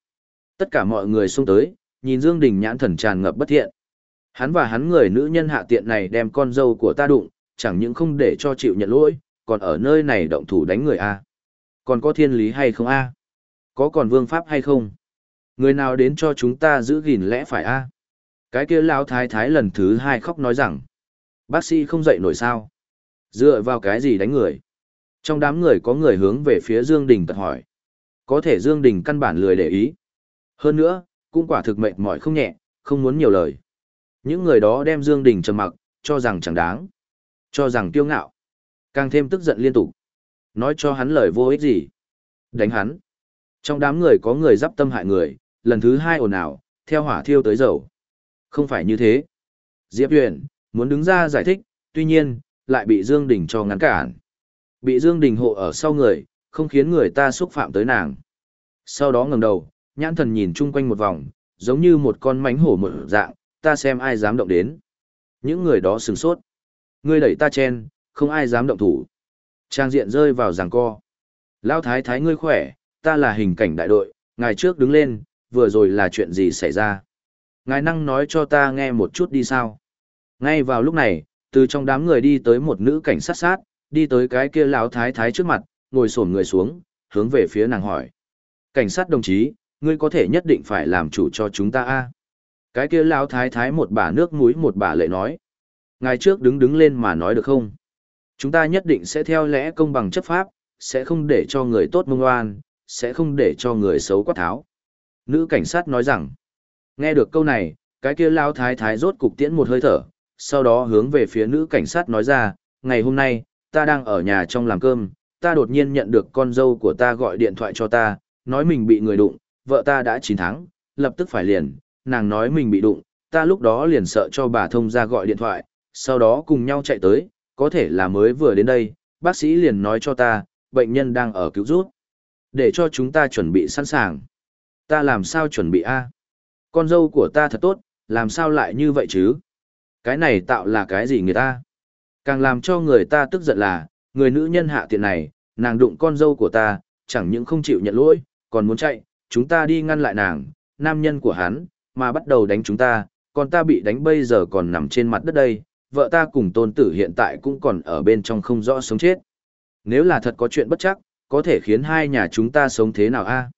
Tất cả mọi người xung tới, nhìn Dương Đình nhãn thần tràn ngập bất thiện. Hắn và hắn người nữ nhân hạ tiện này đem con dâu của ta đụng, chẳng những không để cho chịu nhận lỗi, còn ở nơi này động thủ đánh người a. Còn có thiên lý hay không a? Có còn vương pháp hay không? Người nào đến cho chúng ta giữ gìn lẽ phải a? Cái kia lão thái thái lần thứ hai khóc nói rằng, bác sĩ không dậy nổi sao? Dựa vào cái gì đánh người? Trong đám người có người hướng về phía Dương Đình tật hỏi. Có thể Dương Đình căn bản lười để ý. Hơn nữa, cũng quả thực mệt mỏi không nhẹ, không muốn nhiều lời. Những người đó đem Dương Đình trầm mặc, cho rằng chẳng đáng. Cho rằng kiêu ngạo. Càng thêm tức giận liên tục. Nói cho hắn lời vô ích gì. Đánh hắn. Trong đám người có người giáp tâm hại người, lần thứ hai ồn ào, theo hỏa thiêu tới dầu. Không phải như thế. Diệp Huyền, muốn đứng ra giải thích, tuy nhiên, lại bị Dương Đình cho ngăn cản. Bị Dương Đình hộ ở sau người, không khiến người ta xúc phạm tới nàng. Sau đó ngẩng đầu, nhãn thần nhìn chung quanh một vòng, giống như một con mánh hổ mở dạng, ta xem ai dám động đến. Những người đó sừng sốt. Ngươi đẩy ta chen, không ai dám động thủ. Trang diện rơi vào giằng co. Lão thái thái ngươi khỏe, ta là hình cảnh đại đội, ngài trước đứng lên, vừa rồi là chuyện gì xảy ra. Ngài năng nói cho ta nghe một chút đi sao. Ngay vào lúc này, từ trong đám người đi tới một nữ cảnh sát sát, đi tới cái kia lão thái thái trước mặt, ngồi xổm người xuống, hướng về phía nàng hỏi. Cảnh sát đồng chí, ngươi có thể nhất định phải làm chủ cho chúng ta a? Cái kia lão thái thái một bả nước mũi một bả lệ nói. Ngài trước đứng đứng lên mà nói được không? Chúng ta nhất định sẽ theo lẽ công bằng chấp pháp sẽ không để cho người tốt mông oan sẽ không để cho người xấu quát tháo. Nữ cảnh sát nói rằng. Nghe được câu này cái kia lao thái thái rốt cục tiễn một hơi thở sau đó hướng về phía nữ cảnh sát nói ra ngày hôm nay ta đang ở nhà trong làm cơm ta đột nhiên nhận được con dâu của ta gọi điện thoại cho ta nói mình bị người đụng vợ ta đã 9 tháng, lập tức phải liền, nàng nói mình bị đụng, ta lúc đó liền sợ cho bà thông ra gọi điện thoại, sau đó cùng nhau chạy tới, có thể là mới vừa đến đây, bác sĩ liền nói cho ta, bệnh nhân đang ở cứu rút. Để cho chúng ta chuẩn bị sẵn sàng. Ta làm sao chuẩn bị a? Con dâu của ta thật tốt, làm sao lại như vậy chứ? Cái này tạo là cái gì người ta? Càng làm cho người ta tức giận là, người nữ nhân hạ tiện này, nàng đụng con dâu của ta, chẳng những không chịu nhận lỗi, còn muốn chạy, chúng ta đi ngăn lại nàng, nam nhân của hắn, mà bắt đầu đánh chúng ta, còn ta bị đánh bây giờ còn nằm trên mặt đất đây, vợ ta cùng tôn tử hiện tại cũng còn ở bên trong không rõ sống chết. Nếu là thật có chuyện bất chắc, có thể khiến hai nhà chúng ta sống thế nào a?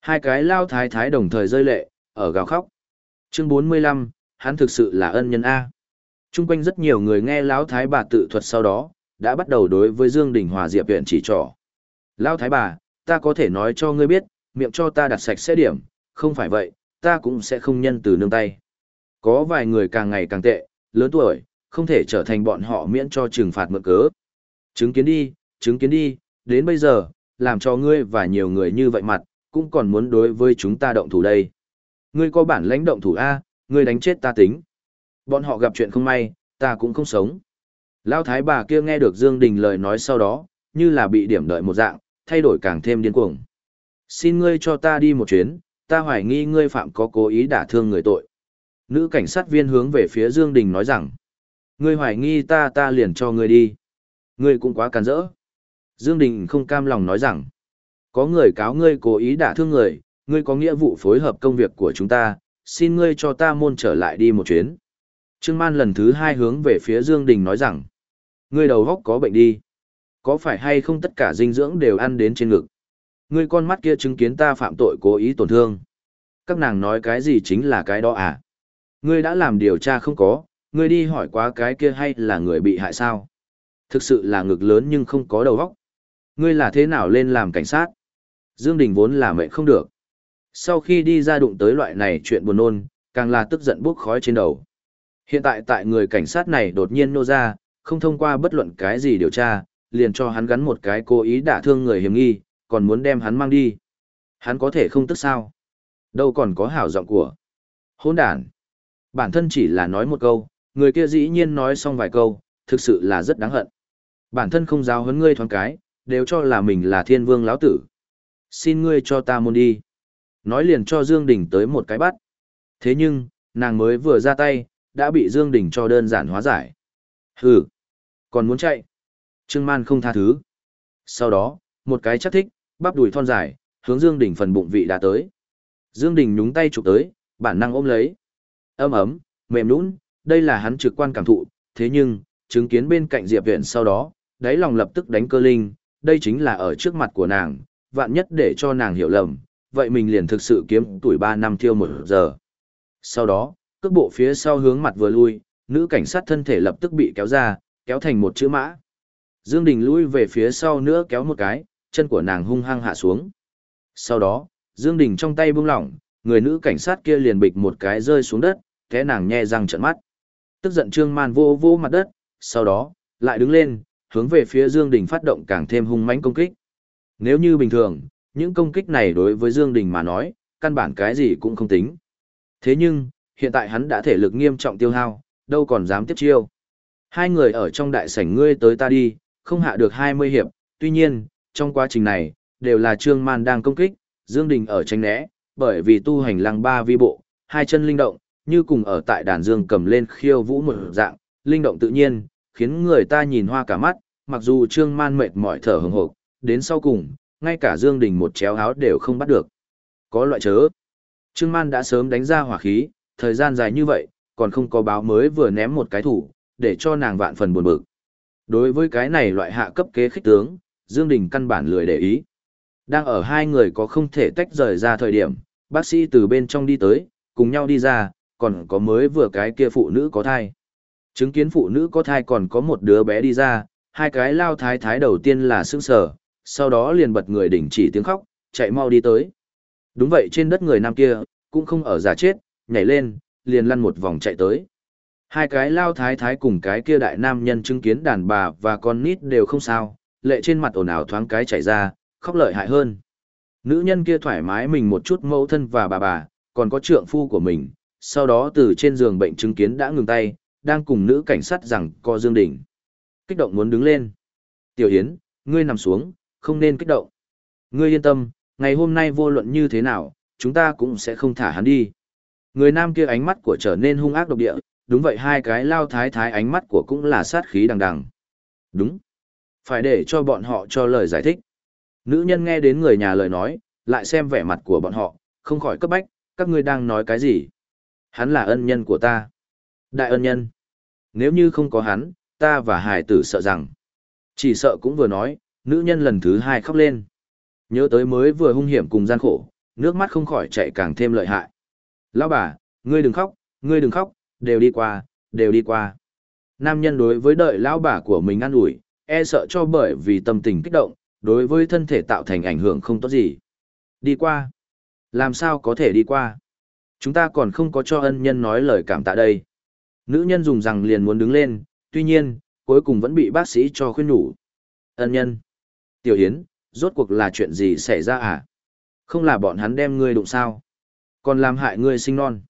Hai cái lao thái thái đồng thời rơi lệ, ở gào khóc. Chương 45, hắn thực sự là ân nhân A. Trung quanh rất nhiều người nghe lão thái bà tự thuật sau đó, đã bắt đầu đối với Dương Đình Hòa Diệp huyện chỉ trỏ. Lão thái bà, ta có thể nói cho ngươi biết, miệng cho ta đặt sạch sẽ điểm, không phải vậy, ta cũng sẽ không nhân từ nương tay. Có vài người càng ngày càng tệ, lớn tuổi, không thể trở thành bọn họ miễn cho trừng phạt mượn cớ. Chứng kiến đi, chứng kiến đi, đến bây giờ, làm cho ngươi và nhiều người như vậy mặt, cũng còn muốn đối với chúng ta động thủ đây. Ngươi có bản lãnh động thủ A, ngươi đánh chết ta tính. Bọn họ gặp chuyện không may, ta cũng không sống. Lao thái bà kia nghe được Dương Đình lời nói sau đó, như là bị điểm đợi một dạng, thay đổi càng thêm điên cuồng xin ngươi cho ta đi một chuyến, ta hoài nghi ngươi phạm có cố ý đả thương người tội. Nữ cảnh sát viên hướng về phía Dương Đình nói rằng, ngươi hoài nghi ta ta liền cho ngươi đi. Ngươi cũng quá càn rỡ. Dương Đình không cam lòng nói rằng, có người cáo ngươi cố ý đả thương người, ngươi có nghĩa vụ phối hợp công việc của chúng ta, xin ngươi cho ta môn trở lại đi một chuyến. Trương Man lần thứ hai hướng về phía Dương Đình nói rằng, ngươi đầu góc có bệnh đi. Có phải hay không tất cả dinh dưỡng đều ăn đến trên ngực? Ngươi con mắt kia chứng kiến ta phạm tội cố ý tổn thương. Các nàng nói cái gì chính là cái đó à? Ngươi đã làm điều tra không có, ngươi đi hỏi quá cái kia hay là người bị hại sao? Thực sự là ngực lớn nhưng không có đầu óc. Ngươi là thế nào lên làm cảnh sát? Dương Đình vốn là mệnh không được. Sau khi đi ra đụng tới loại này chuyện buồn nôn, càng là tức giận bốc khói trên đầu. Hiện tại tại người cảnh sát này đột nhiên nô ra, không thông qua bất luận cái gì điều tra, liền cho hắn gắn một cái cố ý đả thương người hiểm nghi, còn muốn đem hắn mang đi. Hắn có thể không tức sao? Đâu còn có hảo giọng của. Hôn đàn. Bản thân chỉ là nói một câu, người kia dĩ nhiên nói xong vài câu, thực sự là rất đáng hận. Bản thân không giáo huấn ngươi thoáng cái, đều cho là mình là thiên vương lão tử. Xin ngươi cho ta môn đi. Nói liền cho Dương Đình tới một cái bắt. Thế nhưng, nàng mới vừa ra tay, đã bị Dương Đình cho đơn giản hóa giải. Hừ, còn muốn chạy. Trương Man không tha thứ. Sau đó, một cái chắc thích, bắp đùi thon dài, hướng Dương Đình phần bụng vị đã tới. Dương Đình nhúng tay chụp tới, bản năng ôm lấy. Ấm ấm, mềm nũng, đây là hắn trực quan cảm thụ, thế nhưng, chứng kiến bên cạnh Diệp Viễn sau đó, đáy lòng lập tức đánh cơ linh, đây chính là ở trước mặt của nàng, vạn nhất để cho nàng hiểu lầm, vậy mình liền thực sự kiếm tuổi 3 năm thiêu một giờ. Sau đó, cước bộ phía sau hướng mặt vừa lui, nữ cảnh sát thân thể lập tức bị kéo ra, kéo thành một chữ mã. Dương Đình lui về phía sau nữa kéo một cái, chân của nàng hung hăng hạ xuống. Sau đó, Dương Đình trong tay buông lỏng, người nữ cảnh sát kia liền bịch một cái rơi xuống đất, thế nàng nhe răng trợn mắt. Tức giận Trương Man vô vô mặt đất, sau đó, lại đứng lên, hướng về phía Dương Đình phát động càng thêm hung mãnh công kích. Nếu như bình thường, những công kích này đối với Dương Đình mà nói, căn bản cái gì cũng không tính. Thế nhưng, hiện tại hắn đã thể lực nghiêm trọng tiêu hao, đâu còn dám tiếp chiêu. Hai người ở trong đại sảnh ngươi tới ta đi, không hạ được 20 hiệp, tuy nhiên, trong quá trình này, đều là Trương Man đang công kích, Dương Đình ở tránh né, bởi vì tu hành lăng ba vi bộ, hai chân linh động, như cùng ở tại đàn dương cầm lên khiêu vũ một dạng, linh động tự nhiên, khiến người ta nhìn hoa cả mắt, mặc dù Trương Man mệt mỏi thở hừng hực, đến sau cùng, ngay cả Dương Đình một chéo áo đều không bắt được. Có loại chớ. Trương Man đã sớm đánh ra hỏa khí, thời gian dài như vậy, còn không có báo mới vừa ném một cái thủ, để cho nàng vạn phần buồn bực. Đối với cái này loại hạ cấp kế khích tướng, Dương Đình căn bản lười để ý. Đang ở hai người có không thể tách rời ra thời điểm, bác sĩ từ bên trong đi tới, cùng nhau đi ra, còn có mới vừa cái kia phụ nữ có thai. Chứng kiến phụ nữ có thai còn có một đứa bé đi ra, hai cái lao thái thái đầu tiên là sững sờ, sau đó liền bật người đỉnh chỉ tiếng khóc, chạy mau đi tới. Đúng vậy trên đất người nam kia, cũng không ở giả chết, nhảy lên, liền lăn một vòng chạy tới. Hai cái lao thái thái cùng cái kia đại nam nhân chứng kiến đàn bà và con nít đều không sao, lệ trên mặt ồn ào thoáng cái chảy ra, khóc lợi hại hơn. Nữ nhân kia thoải mái mình một chút mẫu thân và bà bà, còn có trượng phu của mình, sau đó từ trên giường bệnh chứng kiến đã ngừng tay, đang cùng nữ cảnh sát rằng co Dương Đình. Kích động muốn đứng lên. Tiểu Hiến, ngươi nằm xuống, không nên kích động. Ngươi yên tâm, ngày hôm nay vô luận như thế nào, chúng ta cũng sẽ không thả hắn đi. Người nam kia ánh mắt của trở nên hung ác độc địa, đúng vậy hai cái lao thái thái ánh mắt của cũng là sát khí đằng đằng. Đúng. Phải để cho bọn họ cho lời giải thích. Nữ nhân nghe đến người nhà lời nói, lại xem vẻ mặt của bọn họ, không khỏi cấp bách, các ngươi đang nói cái gì? Hắn là ân nhân của ta. Đại ân nhân. Nếu như không có hắn, ta và hải tử sợ rằng. Chỉ sợ cũng vừa nói, nữ nhân lần thứ hai khóc lên. Nhớ tới mới vừa hung hiểm cùng gian khổ, nước mắt không khỏi chạy càng thêm lợi hại. Lão bà, ngươi đừng khóc, ngươi đừng khóc, đều đi qua, đều đi qua. Nam nhân đối với đợi lão bà của mình ăn ủi, e sợ cho bởi vì tâm tình kích động, đối với thân thể tạo thành ảnh hưởng không tốt gì. Đi qua. Làm sao có thể đi qua? Chúng ta còn không có cho ân nhân nói lời cảm tạ đây. Nữ nhân dùng rằng liền muốn đứng lên, tuy nhiên, cuối cùng vẫn bị bác sĩ cho khuyên nhủ. Ân nhân. Tiểu yến, rốt cuộc là chuyện gì xảy ra à? Không là bọn hắn đem ngươi đụng sao? Còn làm hại ngươi sinh non.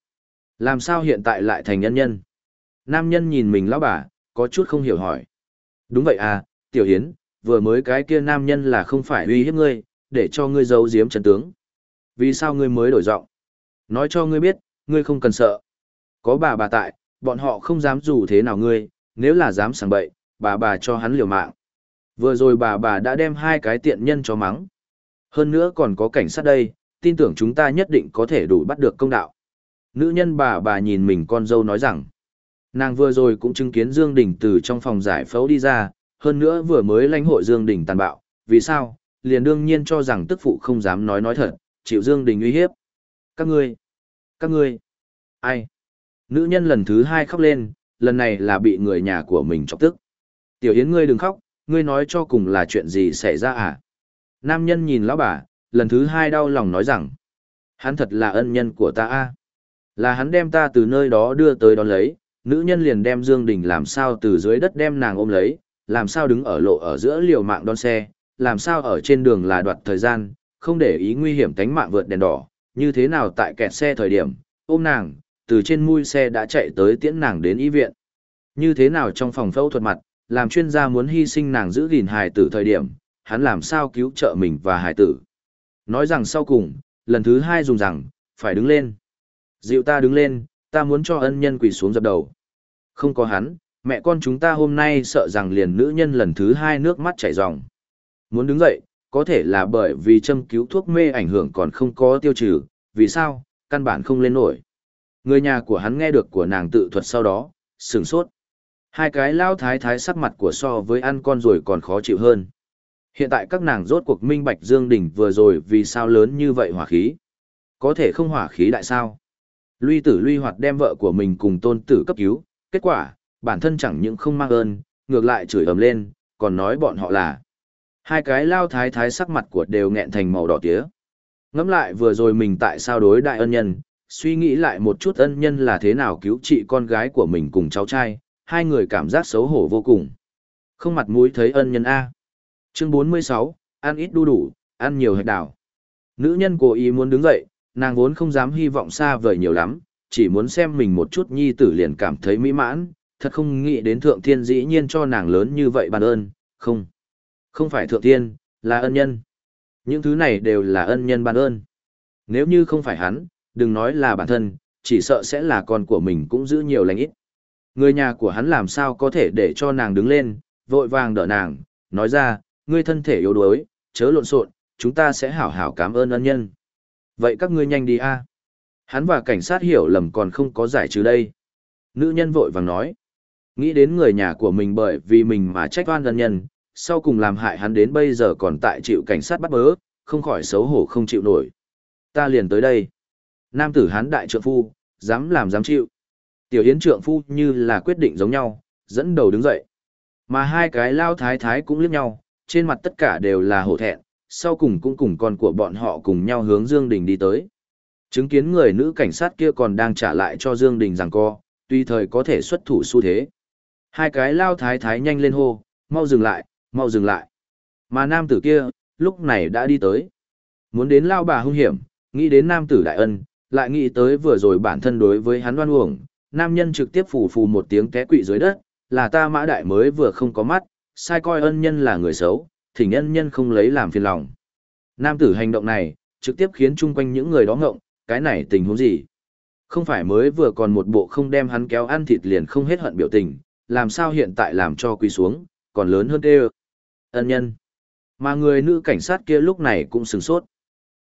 Làm sao hiện tại lại thành nhân nhân? Nam nhân nhìn mình lão bà, có chút không hiểu hỏi. Đúng vậy à, Tiểu Hiến, vừa mới cái kia nam nhân là không phải uy hiếp ngươi, để cho ngươi giấu giếm chân tướng. Vì sao ngươi mới đổi giọng? Nói cho ngươi biết, ngươi không cần sợ. Có bà bà tại, bọn họ không dám dù thế nào ngươi, nếu là dám sảng bậy, bà bà cho hắn liều mạng. Vừa rồi bà bà đã đem hai cái tiện nhân cho mắng. Hơn nữa còn có cảnh sát đây, tin tưởng chúng ta nhất định có thể đủ bắt được công đạo. Nữ nhân bà bà nhìn mình con dâu nói rằng, nàng vừa rồi cũng chứng kiến Dương Đình từ trong phòng giải phẫu đi ra, hơn nữa vừa mới lãnh hội Dương Đình tàn bạo, vì sao, liền đương nhiên cho rằng tức phụ không dám nói nói thật, chịu Dương Đình uy hiếp. Các ngươi, các ngươi, ai? Nữ nhân lần thứ hai khóc lên, lần này là bị người nhà của mình chọc tức. Tiểu Yến ngươi đừng khóc, ngươi nói cho cùng là chuyện gì xảy ra à? Nam nhân nhìn lão bà, lần thứ hai đau lòng nói rằng, hắn thật là ân nhân của ta a Là hắn đem ta từ nơi đó đưa tới đón lấy, nữ nhân liền đem Dương Đình làm sao từ dưới đất đem nàng ôm lấy, làm sao đứng ở lộ ở giữa liều mạng đón xe, làm sao ở trên đường là đoạt thời gian, không để ý nguy hiểm tánh mạng vượt đèn đỏ, như thế nào tại kẹt xe thời điểm, ôm nàng, từ trên mui xe đã chạy tới tiễn nàng đến y viện. Như thế nào trong phòng phẫu thuật mặt, làm chuyên gia muốn hy sinh nàng giữ gìn hài tử thời điểm, hắn làm sao cứu trợ mình và hài tử. Nói rằng sau cùng, lần thứ hai dùng rằng, phải đứng lên. Dịu ta đứng lên, ta muốn cho ân nhân quỳ xuống dập đầu. Không có hắn, mẹ con chúng ta hôm nay sợ rằng liền nữ nhân lần thứ hai nước mắt chảy ròng. Muốn đứng dậy, có thể là bởi vì châm cứu thuốc mê ảnh hưởng còn không có tiêu trừ, vì sao, căn bản không lên nổi. Người nhà của hắn nghe được của nàng tự thuật sau đó, sửng sốt. Hai cái lao thái thái sắc mặt của so với ăn con rồi còn khó chịu hơn. Hiện tại các nàng rốt cuộc minh bạch Dương Đình vừa rồi vì sao lớn như vậy hỏa khí. Có thể không hỏa khí đại sao? Luy tử luy hoạt đem vợ của mình cùng tôn tử cấp cứu, kết quả, bản thân chẳng những không mang ơn, ngược lại chửi ầm lên, còn nói bọn họ là. Hai cái lao thái thái sắc mặt của đều nghẹn thành màu đỏ tía. Ngẫm lại vừa rồi mình tại sao đối đại ân nhân, suy nghĩ lại một chút ân nhân là thế nào cứu trị con gái của mình cùng cháu trai, hai người cảm giác xấu hổ vô cùng. Không mặt mũi thấy ân nhân A. Chương 46, ăn ít đu đủ, ăn nhiều hạch đảo. Nữ nhân cố ý muốn đứng dậy, nàng vốn không dám hy vọng xa vời nhiều lắm, chỉ muốn xem mình một chút nhi tử liền cảm thấy mỹ mãn, thật không nghĩ đến thượng thiên dĩ nhiên cho nàng lớn như vậy ban ơn, không. Không phải thượng thiên, là ân nhân. Những thứ này đều là ân nhân ban ơn. Nếu như không phải hắn, đừng nói là bản thân, chỉ sợ sẽ là con của mình cũng giữ nhiều lành ít. Người nhà của hắn làm sao có thể để cho nàng đứng lên, vội vàng đỡ nàng, nói ra, ngươi thân thể yếu đuối, chớ lộn xộn, chúng ta sẽ hảo hảo cảm ơn ân nhân. Vậy các ngươi nhanh đi a. Hắn và cảnh sát hiểu lầm còn không có giải trừ đây. Nữ nhân vội vàng nói. Nghĩ đến người nhà của mình bởi vì mình mà trách oan ân nhân, sau cùng làm hại hắn đến bây giờ còn tại chịu cảnh sát bắt bớ, không khỏi xấu hổ không chịu nổi. Ta liền tới đây. Nam tử hán đại trượng phu, dám làm dám chịu. Tiểu Yến trượng phu như là quyết định giống nhau, dẫn đầu đứng dậy. Mà hai cái lao thái thái cũng liếc nhau, trên mặt tất cả đều là hổ thẹn, sau cùng cũng cùng con của bọn họ cùng nhau hướng Dương Đình đi tới. Chứng kiến người nữ cảnh sát kia còn đang trả lại cho Dương Đình rằng co, tùy thời có thể xuất thủ xu thế. Hai cái lao thái thái nhanh lên hô, mau dừng lại, mau dừng lại. Mà nam tử kia, lúc này đã đi tới. Muốn đến lao bà hung hiểm, nghĩ đến nam tử đại ân, lại nghĩ tới vừa rồi bản thân đối với hắn đoan uổng, nam nhân trực tiếp phù phù một tiếng té quỵ dưới đất, là ta mã đại mới vừa không có mắt, sai coi ân nhân là người xấu, thỉnh ân nhân không lấy làm phiền lòng. Nam tử hành động này, trực tiếp khiến chung quanh những người đó ngộng, cái này tình huống gì? Không phải mới vừa còn một bộ không đem hắn kéo ăn thịt liền không hết hận biểu tình, làm sao hiện tại làm cho quỳ xuống, còn lớn hơn đê. ân nhân. Mà người nữ cảnh sát kia lúc này cũng sừng sốt.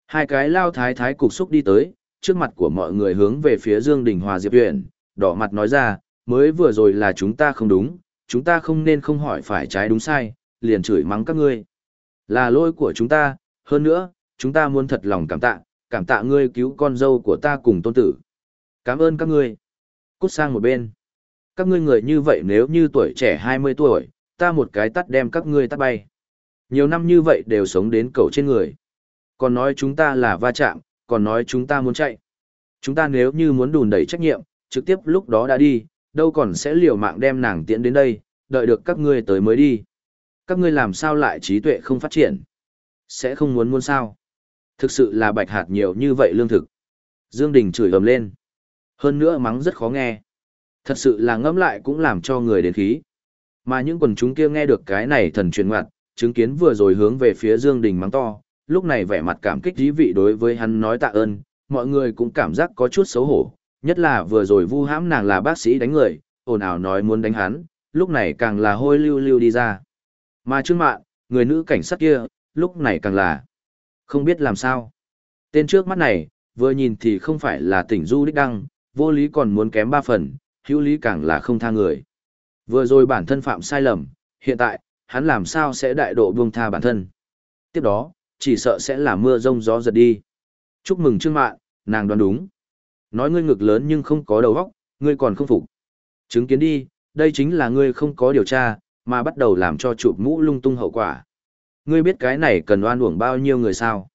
Hai cái lao thái thái cục xúc đi tới, trước mặt của mọi người hướng về phía Dương Đình Hòa Diệp Huyền, đỏ mặt nói ra, mới vừa rồi là chúng ta không đúng, chúng ta không nên không hỏi phải trái đúng sai, liền chửi mắng các ngươi. Là lỗi của chúng ta, hơn nữa, chúng ta muốn thật lòng cảm tạ, cảm tạ ngươi cứu con dâu của ta cùng tôn tử. Cảm ơn các ngươi. Cút sang một bên. Các ngươi người như vậy nếu như tuổi trẻ 20 tuổi, ta một cái tắt đem các ngươi tắt bay. Nhiều năm như vậy đều sống đến cầu trên người. Còn nói chúng ta là va chạm, còn nói chúng ta muốn chạy. Chúng ta nếu như muốn đùn đẩy trách nhiệm, trực tiếp lúc đó đã đi, đâu còn sẽ liều mạng đem nàng tiễn đến đây, đợi được các ngươi tới mới đi. Các ngươi làm sao lại trí tuệ không phát triển? Sẽ không muốn muốn sao? Thực sự là bạch hạt nhiều như vậy lương thực. Dương Đình chửi ầm lên. Hơn nữa mắng rất khó nghe. Thật sự là ngẫm lại cũng làm cho người đến khí. Mà những quần chúng kia nghe được cái này thần truyền ngoặt, chứng kiến vừa rồi hướng về phía Dương Đình mắng to, lúc này vẻ mặt cảm kích dí vị đối với hắn nói tạ ơn, mọi người cũng cảm giác có chút xấu hổ, nhất là vừa rồi vu hãm nàng là bác sĩ đánh người, ồn ào nói muốn đánh hắn, lúc này càng là hôi lưu lưu đi ra. Mà Trương mạng, người nữ cảnh sát kia, lúc này càng là không biết làm sao. Tên trước mắt này, vừa nhìn thì không phải là tỉnh du đích đăng, vô lý còn muốn kém ba phần, hữu lý càng là không tha người. Vừa rồi bản thân phạm sai lầm, hiện tại, hắn làm sao sẽ đại độ buông tha bản thân. Tiếp đó, chỉ sợ sẽ là mưa rông gió giật đi. Chúc mừng Trương Mạn, nàng đoán đúng. Nói ngươi ngực lớn nhưng không có đầu óc, ngươi còn không phục. Chứng kiến đi, đây chính là ngươi không có điều tra, mà bắt đầu làm cho chụp mũ lung tung hậu quả. Ngươi biết cái này cần oan uổng bao nhiêu người sao?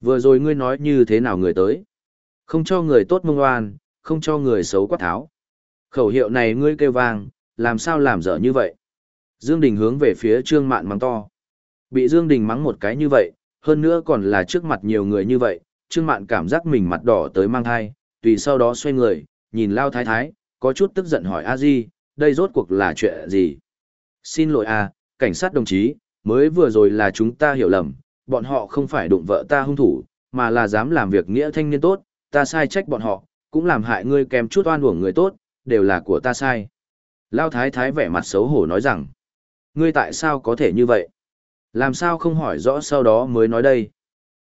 Vừa rồi ngươi nói như thế nào người tới? Không cho người tốt mông oan, không cho người xấu quát tháo. Khẩu hiệu này ngươi kêu vang, làm sao làm dở như vậy? Dương Đình hướng về phía Trương Mạn mắng to. Bị Dương Đình mắng một cái như vậy, hơn nữa còn là trước mặt nhiều người như vậy, Trương Mạn cảm giác mình mặt đỏ tới mang thai, tùy sau đó xoay người, nhìn Lao Thái Thái, có chút tức giận hỏi A Di, đây rốt cuộc là chuyện gì? Xin lỗi a, cảnh sát đồng chí, mới vừa rồi là chúng ta hiểu lầm, bọn họ không phải đụng vợ ta hung thủ, mà là dám làm việc nghĩa thanh niên tốt, ta sai trách bọn họ, cũng làm hại ngươi kèm chút oan uổng người tốt, đều là của ta sai. Lao Thái Thái vẻ mặt xấu hổ nói rằng, ngươi tại sao có thể như vậy? Làm sao không hỏi rõ sau đó mới nói đây?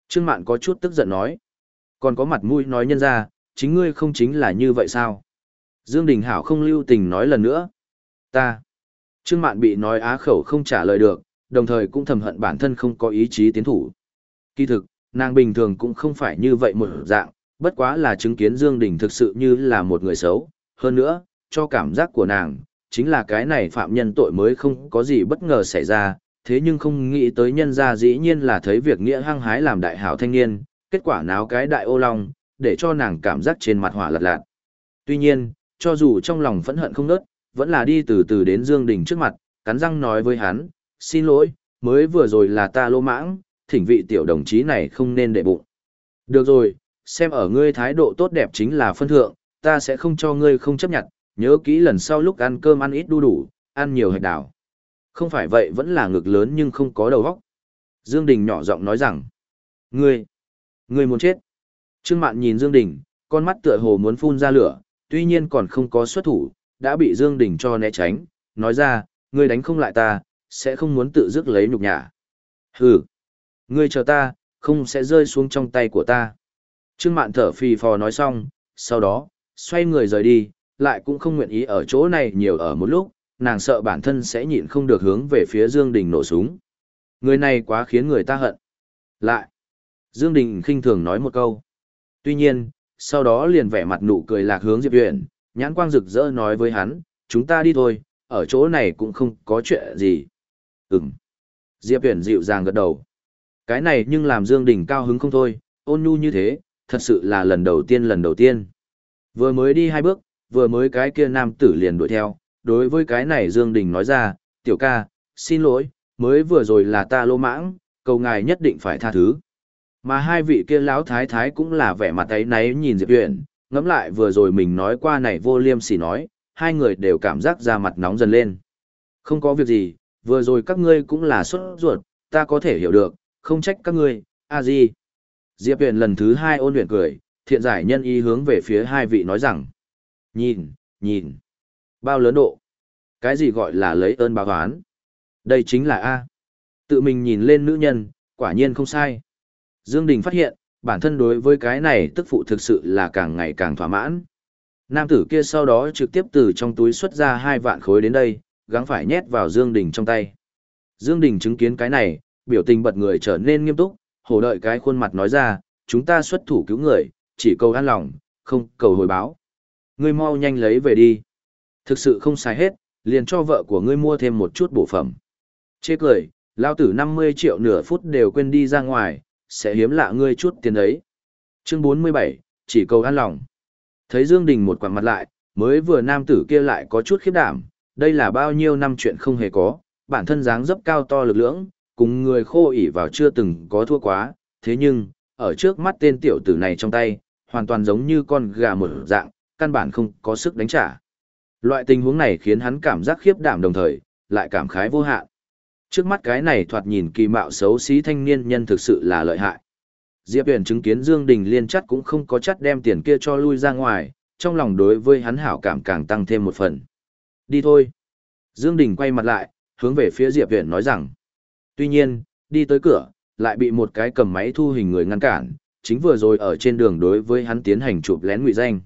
Trương Mạn có chút tức giận nói, còn có mặt mũi nói nhân ra, chính ngươi không chính là như vậy sao? Dương Đình Hảo không lưu tình nói lần nữa. Ta. Trương Mạn bị nói á khẩu không trả lời được, đồng thời cũng thầm hận bản thân không có ý chí tiến thủ. Kỳ thực, nàng bình thường cũng không phải như vậy một dạng, bất quá là chứng kiến Dương Đình thực sự như là một người xấu, hơn nữa, cho cảm giác của nàng, chính là cái này phạm nhân tội mới không có gì bất ngờ xảy ra, thế nhưng không nghĩ tới nhân gia dĩ nhiên là thấy việc nghĩa hăng hái làm đại hảo thanh niên, kết quả náo cái đại ô long, để cho nàng cảm giác trên mặt hỏa lật lạt. Tuy nhiên, cho dù trong lòng phẫn hận không nớt, vẫn là đi từ từ đến Dương Đình trước mặt, cắn răng nói với hắn, xin lỗi, mới vừa rồi là ta lô mãng, thỉnh vị tiểu đồng chí này không nên để bụng. Được rồi, xem ở ngươi thái độ tốt đẹp chính là phân thượng, ta sẽ không cho ngươi không chấp nhận, nhớ kỹ lần sau lúc ăn cơm ăn ít đu đủ, ăn nhiều hạch đảo. Không phải vậy vẫn là ngực lớn nhưng không có đầu óc. Dương Đình nhỏ giọng nói rằng, ngươi, ngươi muốn chết. Trương Mạn nhìn Dương Đình, con mắt tựa hồ muốn phun ra lửa, tuy nhiên còn không có xuất thủ, đã bị Dương Đình cho né tránh, nói ra, ngươi đánh không lại ta, sẽ không muốn tự dứt lấy nhục nhã. Hừ, ngươi chờ ta, không sẽ rơi xuống trong tay của ta. Trương Mạn thở phì phò nói xong, sau đó, xoay người rời đi, lại cũng không nguyện ý ở chỗ này nhiều ở một lúc, nàng sợ bản thân sẽ nhịn không được hướng về phía Dương Đình nổ súng. Người này quá khiến người ta hận. Lại, Dương Đình khinh thường nói một câu. Tuy nhiên, sau đó liền vẻ mặt nụ cười lạc hướng Diệp Huyền, nhãn quang rực rỡ nói với hắn, chúng ta đi thôi, ở chỗ này cũng không có chuyện gì. Ừm. Diệp Huyền dịu dàng gật đầu. Cái này nhưng làm Dương Đình cao hứng không thôi, ôn nhu như thế, thật sự là lần đầu tiên lần đầu tiên. Vừa mới đi hai bước, vừa mới cái kia nam tử liền đuổi theo, đối với cái này Dương Đình nói ra, tiểu ca, xin lỗi, mới vừa rồi là ta lô mãng, cầu ngài nhất định phải tha thứ. Mà hai vị kia lão thái thái cũng là vẻ mặt ấy náy nhìn Diệp Uyển ngẫm lại vừa rồi mình nói qua này vô liêm sỉ nói, hai người đều cảm giác da mặt nóng dần lên. Không có việc gì, vừa rồi các ngươi cũng là xuất ruột, ta có thể hiểu được, không trách các ngươi, a gì. Diệp Uyển lần thứ hai ôn luyện cười, thiện giải nhân ý hướng về phía hai vị nói rằng. Nhìn, nhìn. Bao lớn độ. Cái gì gọi là lấy ơn báo oán? Đây chính là A. Tự mình nhìn lên nữ nhân, quả nhiên không sai. Dương Đình phát hiện, bản thân đối với cái này tức phụ thực sự là càng ngày càng thỏa mãn. Nam tử kia sau đó trực tiếp từ trong túi xuất ra hai vạn khối đến đây, gắng phải nhét vào Dương Đình trong tay. Dương Đình chứng kiến cái này, biểu tình bật người trở nên nghiêm túc, hổ đợi cái khuôn mặt nói ra, chúng ta xuất thủ cứu người, chỉ cầu an lòng, không cầu hồi báo. Ngươi mau nhanh lấy về đi. Thực sự không xài hết, liền cho vợ của ngươi mua thêm một chút bổ phẩm. Chê cười, lao tử 50 triệu nửa phút đều quên đi ra ngoài, sẽ hiếm lạ ngươi chút tiền ấy. Chương 47, chỉ cầu an lòng. Thấy Dương Đình một quẳng mặt lại, mới vừa nam tử kia lại có chút khiếp đảm, đây là bao nhiêu năm chuyện không hề có, bản thân dáng dấp cao to lực lưỡng, cùng người khô ỉ vào chưa từng có thua quá, thế nhưng, ở trước mắt tên tiểu tử này trong tay, hoàn toàn giống như con gà một dạng, căn bản không có sức đánh trả. Loại tình huống này khiến hắn cảm giác khiếp đảm đồng thời, lại cảm khái vô hạn. Trước mắt cái này thoạt nhìn kỳ mạo xấu xí thanh niên nhân thực sự là lợi hại. Diệp Huyền chứng kiến Dương Đình liên chắc cũng không có chắc đem tiền kia cho lui ra ngoài, trong lòng đối với hắn hảo cảm càng tăng thêm một phần. Đi thôi. Dương Đình quay mặt lại, hướng về phía Diệp Huyền nói rằng. Tuy nhiên, đi tới cửa, lại bị một cái cầm máy thu hình người ngăn cản, chính vừa rồi ở trên đường đối với hắn tiến hành chụp lén ngụy danh.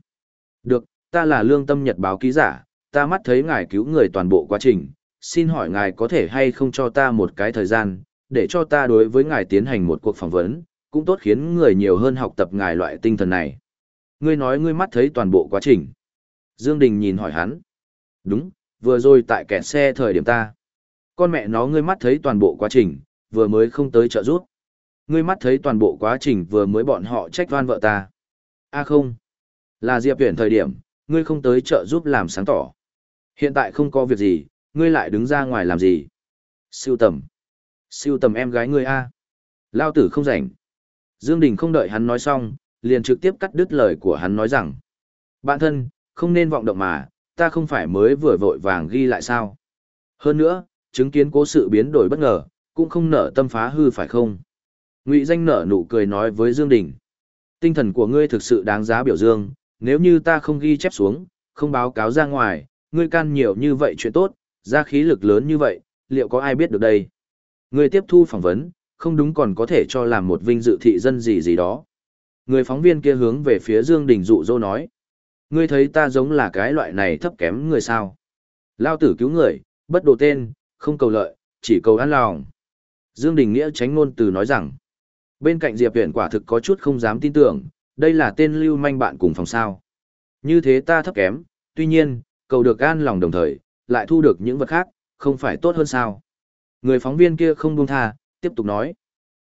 Được, ta là lương tâm nhật báo ký giả, ta mắt thấy ngài cứu người toàn bộ quá trình, xin hỏi ngài có thể hay không cho ta một cái thời gian, để cho ta đối với ngài tiến hành một cuộc phỏng vấn, cũng tốt khiến người nhiều hơn học tập ngài loại tinh thần này. Ngươi nói ngươi mắt thấy toàn bộ quá trình. Dương Đình nhìn hỏi hắn. Đúng, vừa rồi tại kẹt xe thời điểm ta. Con mẹ nó ngươi mắt thấy toàn bộ quá trình, vừa mới không tới trợ giúp. Ngươi mắt thấy toàn bộ quá trình vừa mới bọn họ trách van vợ ta. a không. Là Diệp Tuyển thời điểm, ngươi không tới trợ giúp làm sáng tỏ. Hiện tại không có việc gì, ngươi lại đứng ra ngoài làm gì? Siêu tầm. Siêu tầm em gái ngươi a. Lao tử không rảnh. Dương Đình không đợi hắn nói xong, liền trực tiếp cắt đứt lời của hắn nói rằng. Bạn thân, không nên vọng động mà, ta không phải mới vừa vội vàng ghi lại sao. Hơn nữa, chứng kiến cố sự biến đổi bất ngờ, cũng không nở tâm phá hư phải không? Ngụy danh nở nụ cười nói với Dương Đình. Tinh thần của ngươi thực sự đáng giá biểu dương, nếu như ta không ghi chép xuống, không báo cáo ra ngoài, ngươi can nhiều như vậy chuyện tốt, ra khí lực lớn như vậy, liệu có ai biết được đây? Ngươi tiếp thu phỏng vấn, không đúng còn có thể cho làm một vinh dự thị dân gì gì đó. Người phóng viên kia hướng về phía Dương Đình dụ dỗ nói. Ngươi thấy ta giống là cái loại này thấp kém người sao? Lao tử cứu người, bất đồ tên, không cầu lợi, chỉ cầu an lòng. Dương Đình Nghĩa tránh ngôn từ nói rằng, bên cạnh Diệp Huyền quả thực có chút không dám tin tưởng, đây là tên lưu manh bạn cùng phòng sao. Như thế ta thấp kém, tuy nhiên, cầu được an lòng đồng thời, lại thu được những vật khác, không phải tốt hơn sao. Người phóng viên kia không buông tha, tiếp tục nói.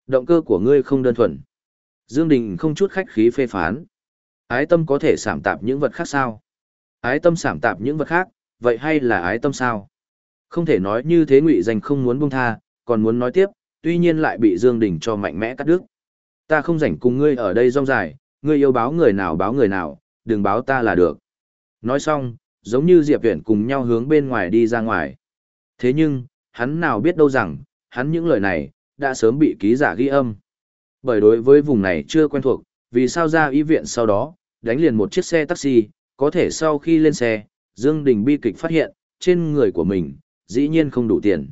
Động cơ của ngươi không đơn thuần. Dương Đình không chút khách khí phê phán. Ái tâm có thể sảm tạp những vật khác sao? Ái tâm sảm tạp những vật khác, vậy hay là ái tâm sao? Không thể nói như thế ngụy danh không muốn buông tha, còn muốn nói tiếp, tuy nhiên lại bị Dương Đình cho mạnh mẽ cắt đứt. Ta không rảnh cùng ngươi ở đây rong dài, ngươi yêu báo người nào báo người nào, đừng báo ta là được. Nói xong, giống như Diệp Viễn cùng nhau hướng bên ngoài đi ra ngoài. Thế nhưng, hắn nào biết đâu rằng, hắn những lời này, đã sớm bị ký giả ghi âm. Bởi đối với vùng này chưa quen thuộc, vì sao ra y viện sau đó, đánh liền một chiếc xe taxi, có thể sau khi lên xe, Dương Đình bi kịch phát hiện, trên người của mình, dĩ nhiên không đủ tiền.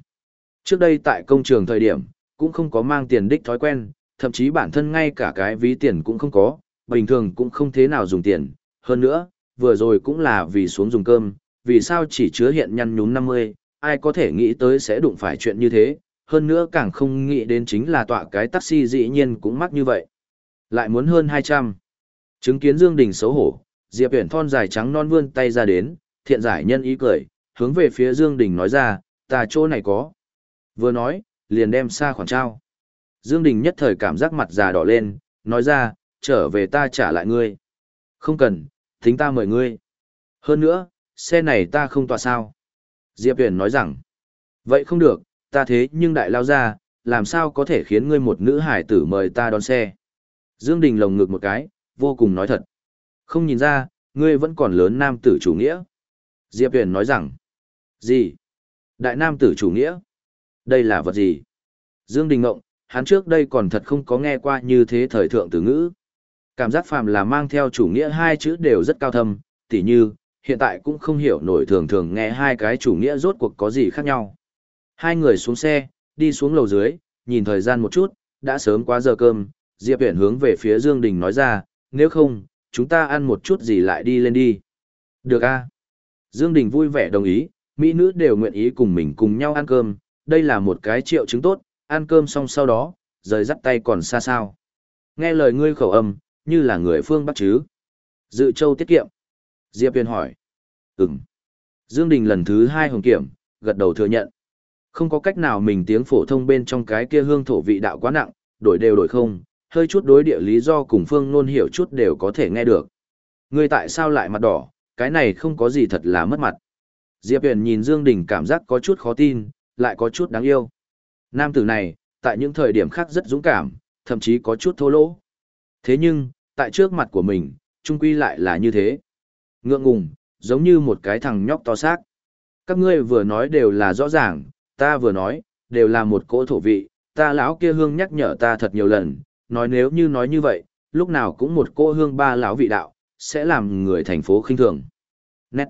Trước đây tại công trường thời điểm, cũng không có mang tiền đích thói quen, thậm chí bản thân ngay cả cái ví tiền cũng không có, bình thường cũng không thế nào dùng tiền. Hơn nữa, vừa rồi cũng là vì xuống dùng cơm, vì sao chỉ chứa hiện nhăn nhúm 50, ai có thể nghĩ tới sẽ đụng phải chuyện như thế, hơn nữa càng không nghĩ đến chính là tọa cái taxi dĩ nhiên cũng mắc như vậy. Lại muốn hơn 200. Chứng kiến Dương Đình xấu hổ, Diệp Uyển thon dài trắng non vươn tay ra đến, thiện giải nhân ý cười, hướng về phía Dương Đình nói ra, ta chỗ này có. Vừa nói, liền đem xa khoản trao. Dương Đình nhất thời cảm giác mặt già đỏ lên, nói ra, trở về ta trả lại ngươi. Không cần, tính ta mời ngươi. Hơn nữa, xe này ta không tọa sao. Diệp Huyền nói rằng, vậy không được, ta thế nhưng đại lao ra, làm sao có thể khiến ngươi một nữ hải tử mời ta đón xe. Dương Đình lồng ngực một cái, vô cùng nói thật. Không nhìn ra, ngươi vẫn còn lớn nam tử chủ nghĩa. Diệp Huyền nói rằng, gì? Đại nam tử chủ nghĩa? Đây là vật gì? Dương Đình ngộng, hắn trước đây còn thật không có nghe qua như thế thời thượng từ ngữ. Cảm giác phàm là mang theo chủ nghĩa hai chữ đều rất cao thâm, tỉ như, hiện tại cũng không hiểu nổi thường thường nghe hai cái chủ nghĩa rốt cuộc có gì khác nhau. Hai người xuống xe, đi xuống lầu dưới, nhìn thời gian một chút, đã sớm quá giờ cơm, Diệp Viễn hướng về phía Dương Đình nói ra, nếu không, chúng ta ăn một chút gì lại đi lên đi. Được a. Dương Đình vui vẻ đồng ý, mỹ nữ đều nguyện ý cùng mình cùng nhau ăn cơm, đây là một cái triệu chứng tốt, ăn cơm xong sau đó, rời dắt tay còn xa sao. Nghe lời ngươi khẩu âm, như là người phương Bắc chứ. Dự châu tiết kiệm. Diệp Viên hỏi. Ừm. Dương Đình lần thứ hai hồng kiểm, gật đầu thừa nhận. Không có cách nào mình tiếng phổ thông bên trong cái kia hương thổ vị đạo quá nặng, đổi đều đổi không, hơi chút đối địa lý do cùng phương nôn hiểu chút đều có thể nghe được. Ngươi tại sao lại mặt đỏ, cái này không có gì thật là mất mặt. Diệp Huyền nhìn Dương Đình cảm giác có chút khó tin, lại có chút đáng yêu. Nam tử này, tại những thời điểm khác rất dũng cảm, thậm chí có chút thô lỗ. Thế nhưng, tại trước mặt của mình, trung quy lại là như thế. Ngượng ngùng, giống như một cái thằng nhóc to xác. Các ngươi vừa nói đều là rõ ràng, ta vừa nói, đều là một cỗ thổ vị, ta lão kia hương nhắc nhở ta thật nhiều lần, nói nếu như nói như vậy, lúc nào cũng một cỗ hương ba lão vị đạo, sẽ làm người thành phố khinh thường. Nét.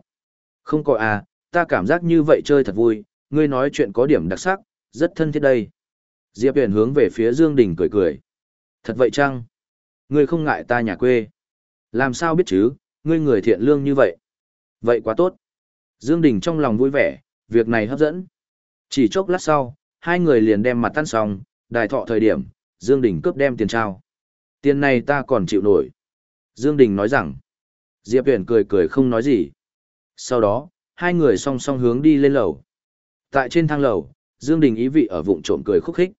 Không có à, ta cảm giác như vậy chơi thật vui, ngươi nói chuyện có điểm đặc sắc, rất thân thiết đây. Diệp Huyền hướng về phía Dương Đình cười cười. Thật vậy chăng? Ngươi không ngại ta nhà quê. Làm sao biết chứ, ngươi người thiện lương như vậy. Vậy quá tốt. Dương Đình trong lòng vui vẻ, việc này hấp dẫn. Chỉ chốc lát sau, hai người liền đem mặt tan xong, đài thọ thời điểm, Dương Đình cướp đem tiền trao. Tiền này ta còn chịu nổi. Dương Đình nói rằng. Diệp Huyền cười cười không nói gì. Sau đó, hai người song song hướng đi lên lầu. Tại trên thang lầu, Dương Đình ý vị ở vụng trộm cười khúc khích.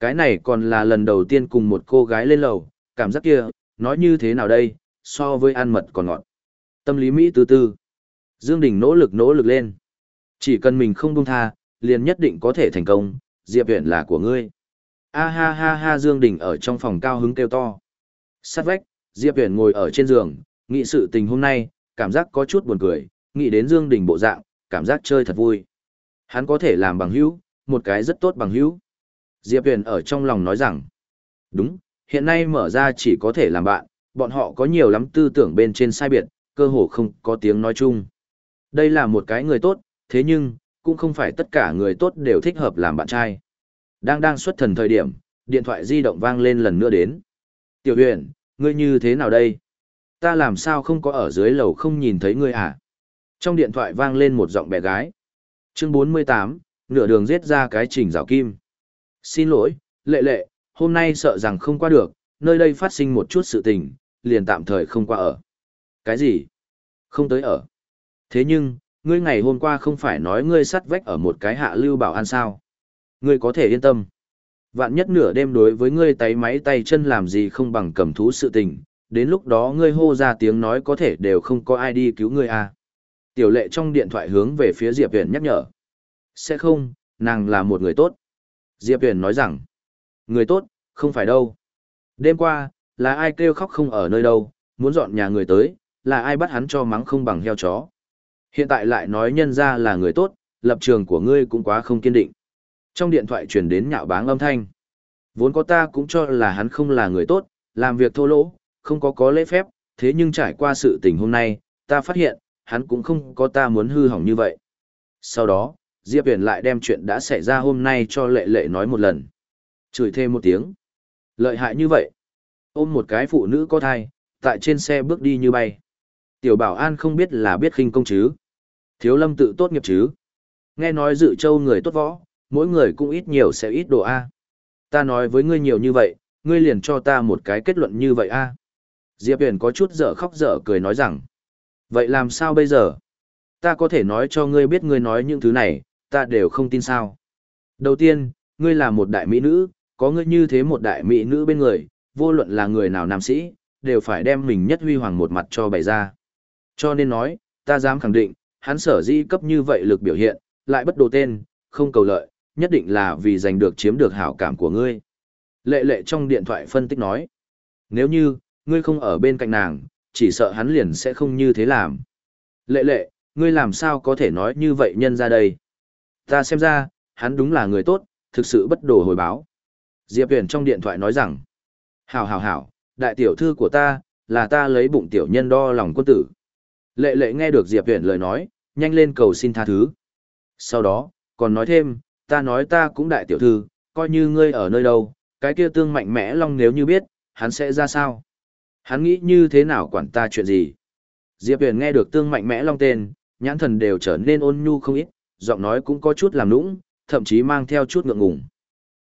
Cái này còn là lần đầu tiên cùng một cô gái lên lầu, cảm giác kia, nói như thế nào đây, so với ăn mật còn ngọt. Tâm lý Mỹ từ từ. Dương Đình nỗ lực nỗ lực lên. Chỉ cần mình không buông tha, liền nhất định có thể thành công, Diệp Viễn là của ngươi. A ha ha ha Dương Đình ở trong phòng cao hứng kêu to. Sát vách, Diệp Viễn ngồi ở trên giường, nghĩ sự tình hôm nay, cảm giác có chút buồn cười, nghĩ đến Dương Đình bộ dạng, cảm giác chơi thật vui. Hắn có thể làm bằng hữu, một cái rất tốt bằng hữu. Diệp Huyền ở trong lòng nói rằng, đúng, hiện nay mở ra chỉ có thể làm bạn, bọn họ có nhiều lắm tư tưởng bên trên sai biệt, cơ hồ không có tiếng nói chung. Đây là một cái người tốt, thế nhưng, cũng không phải tất cả người tốt đều thích hợp làm bạn trai. Đang đang xuất thần thời điểm, điện thoại di động vang lên lần nữa đến. Tiểu huyền, ngươi như thế nào đây? Ta làm sao không có ở dưới lầu không nhìn thấy ngươi à? Trong điện thoại vang lên một giọng bé gái. Chương 48, nửa đường giết ra cái trình rào kim. Xin lỗi, lệ lệ, hôm nay sợ rằng không qua được, nơi đây phát sinh một chút sự tình, liền tạm thời không qua ở. Cái gì? Không tới ở. Thế nhưng, ngươi ngày hôm qua không phải nói ngươi sắt vách ở một cái hạ lưu bảo an sao? Ngươi có thể yên tâm. Vạn nhất nửa đêm đối với ngươi tay máy tay chân làm gì không bằng cầm thú sự tình, đến lúc đó ngươi hô ra tiếng nói có thể đều không có ai đi cứu ngươi à. Tiểu lệ trong điện thoại hướng về phía Diệp Huyền nhắc nhở. Sẽ không, nàng là một người tốt. Diệp Huyền nói rằng, người tốt, không phải đâu. Đêm qua, là ai kêu khóc không ở nơi đâu, muốn dọn nhà người tới, là ai bắt hắn cho mắng không bằng heo chó. Hiện tại lại nói nhân ra là người tốt, lập trường của ngươi cũng quá không kiên định. Trong điện thoại truyền đến nhạo báng âm thanh. Vốn có ta cũng cho là hắn không là người tốt, làm việc thô lỗ, không có có lễ phép, thế nhưng trải qua sự tình hôm nay, ta phát hiện, hắn cũng không có ta muốn hư hỏng như vậy. Sau đó, Diệp Huyền lại đem chuyện đã xảy ra hôm nay cho lệ lệ nói một lần. Chửi thêm một tiếng. Lợi hại như vậy. Ôm một cái phụ nữ có thai, tại trên xe bước đi như bay. Tiểu bảo an không biết là biết khinh công chứ. Thiếu lâm tự tốt nghiệp chứ. Nghe nói dự châu người tốt võ, mỗi người cũng ít nhiều sẽ ít đồ A. Ta nói với ngươi nhiều như vậy, ngươi liền cho ta một cái kết luận như vậy A. Diệp Huyền có chút dở khóc dở cười nói rằng. Vậy làm sao bây giờ? Ta có thể nói cho ngươi biết ngươi nói những thứ này, ta đều không tin sao. Đầu tiên, ngươi là một đại mỹ nữ, có ngươi như thế một đại mỹ nữ bên người, vô luận là người nào nam sĩ, đều phải đem mình nhất huy hoàng một mặt cho bày ra. Cho nên nói, ta dám khẳng định, hắn sở di cấp như vậy lực biểu hiện, lại bất đồ tên, không cầu lợi, nhất định là vì giành được chiếm được hảo cảm của ngươi. Lệ lệ trong điện thoại phân tích nói, nếu như, ngươi không ở bên cạnh nàng, chỉ sợ hắn liền sẽ không như thế làm. Lệ lệ, ngươi làm sao có thể nói như vậy nhân ra đây? Ta xem ra, hắn đúng là người tốt, thực sự bất đồ hồi báo. Diệp Huyền trong điện thoại nói rằng, hảo hảo hảo, đại tiểu thư của ta, là ta lấy bụng tiểu nhân đo lòng quân tử. Lệ lệ nghe được Diệp Huyền lời nói, nhanh lên cầu xin tha thứ. Sau đó, còn nói thêm, ta nói ta cũng đại tiểu thư, coi như ngươi ở nơi đâu, cái kia tương mạnh mẽ long nếu như biết, hắn sẽ ra sao? Hắn nghĩ như thế nào quản ta chuyện gì? Diệp Huyền nghe được tương mạnh mẽ long tên, nhãn thần đều trở nên ôn nhu không ít, giọng nói cũng có chút làm nũng, thậm chí mang theo chút ngượng ngùng.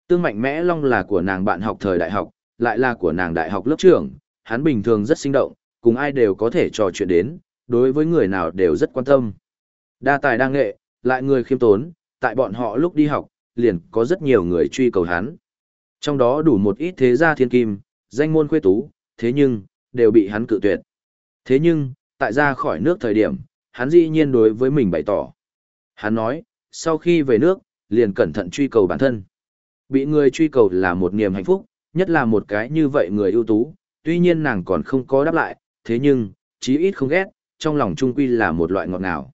Tương mạnh mẽ long là của nàng bạn học thời đại học, lại là của nàng đại học lớp trưởng, hắn bình thường rất sinh động, cùng ai đều có thể trò chuyện đến, đối với người nào đều rất quan tâm. Đa tài đa nghệ, lại người khiêm tốn, tại bọn họ lúc đi học, liền có rất nhiều người truy cầu hắn. Trong đó đủ một ít thế gia thiên kim, danh môn khuê tú, thế nhưng, đều bị hắn cự tuyệt. Thế nhưng, tại ra khỏi nước thời điểm, hắn dĩ nhiên đối với mình bày tỏ. Hắn nói, sau khi về nước, liền cẩn thận truy cầu bản thân. Bị người truy cầu là một niềm hạnh phúc, nhất là một cái như vậy người ưu tú, tuy nhiên nàng còn không có đáp lại, thế nhưng, chí ít không ghét, trong lòng trung quy là một loại ngọt ngào.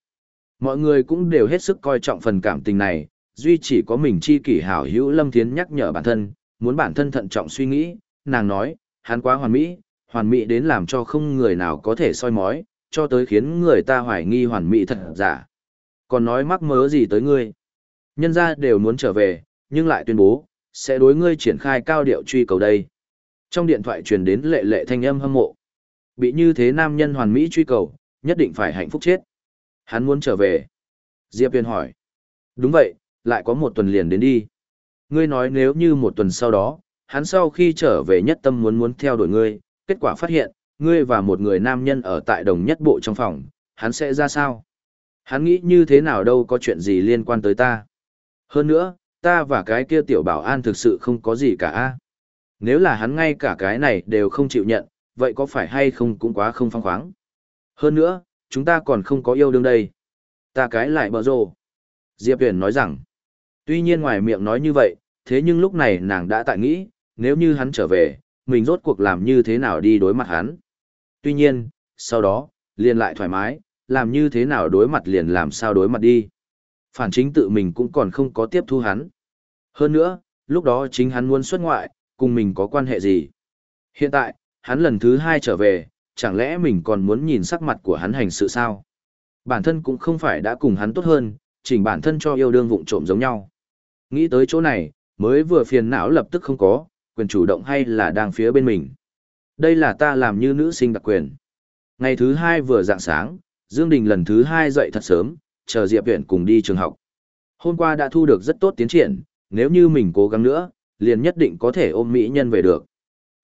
Mọi người cũng đều hết sức coi trọng phần cảm tình này, duy chỉ có mình chi kỷ hảo hữu Lâm Thiến nhắc nhở bản thân, muốn bản thân thận trọng suy nghĩ, nàng nói, hắn quá hoàn mỹ, hoàn mỹ đến làm cho không người nào có thể soi mói, cho tới khiến người ta hoài nghi hoàn mỹ thật giả. Còn nói mắc mớ gì tới ngươi? Nhân ra đều muốn trở về, nhưng lại tuyên bố, sẽ đối ngươi triển khai cao điệu truy cầu đây. Trong điện thoại truyền đến lệ lệ thanh âm hâm mộ. Bị như thế nam nhân hoàn mỹ truy cầu, nhất định phải hạnh phúc chết. Hắn muốn trở về. Diệp Viên hỏi. Đúng vậy, lại có một tuần liền đến đi. Ngươi nói nếu như một tuần sau đó, hắn sau khi trở về nhất tâm muốn muốn theo đuổi ngươi, kết quả phát hiện, ngươi và một người nam nhân ở tại đồng nhất bộ trong phòng, hắn sẽ ra sao? Hắn nghĩ như thế nào đâu có chuyện gì liên quan tới ta. Hơn nữa, ta và cái kia tiểu bảo an thực sự không có gì cả. a. Nếu là hắn ngay cả cái này đều không chịu nhận, vậy có phải hay không cũng quá không phăng khoáng. Hơn nữa, chúng ta còn không có yêu đương đây. Ta cái lại bợ rồ. Diệp Huyền nói rằng, tuy nhiên ngoài miệng nói như vậy, thế nhưng lúc này nàng đã tại nghĩ, nếu như hắn trở về, mình rốt cuộc làm như thế nào đi đối mặt hắn. Tuy nhiên, sau đó, liền lại thoải mái, làm như thế nào đối mặt liền làm sao đối mặt đi. Phản chính tự mình cũng còn không có tiếp thu hắn. Hơn nữa, lúc đó chính hắn muốn xuất ngoại, cùng mình có quan hệ gì. Hiện tại, hắn lần thứ hai trở về, chẳng lẽ mình còn muốn nhìn sắc mặt của hắn hành sự sao? Bản thân cũng không phải đã cùng hắn tốt hơn, chỉnh bản thân cho yêu đương vụng trộm giống nhau. Nghĩ tới chỗ này, mới vừa phiền não lập tức không có, quyền chủ động hay là đang phía bên mình. Đây là ta làm như nữ sinh đặc quyền. Ngày thứ hai vừa dạng sáng, Dương Đình lần thứ hai dậy thật sớm, chờ Diệp Viễn cùng đi trường học. Hôm qua đã thu được rất tốt tiến triển, nếu như mình cố gắng nữa, liền nhất định có thể ôm mỹ nhân về được.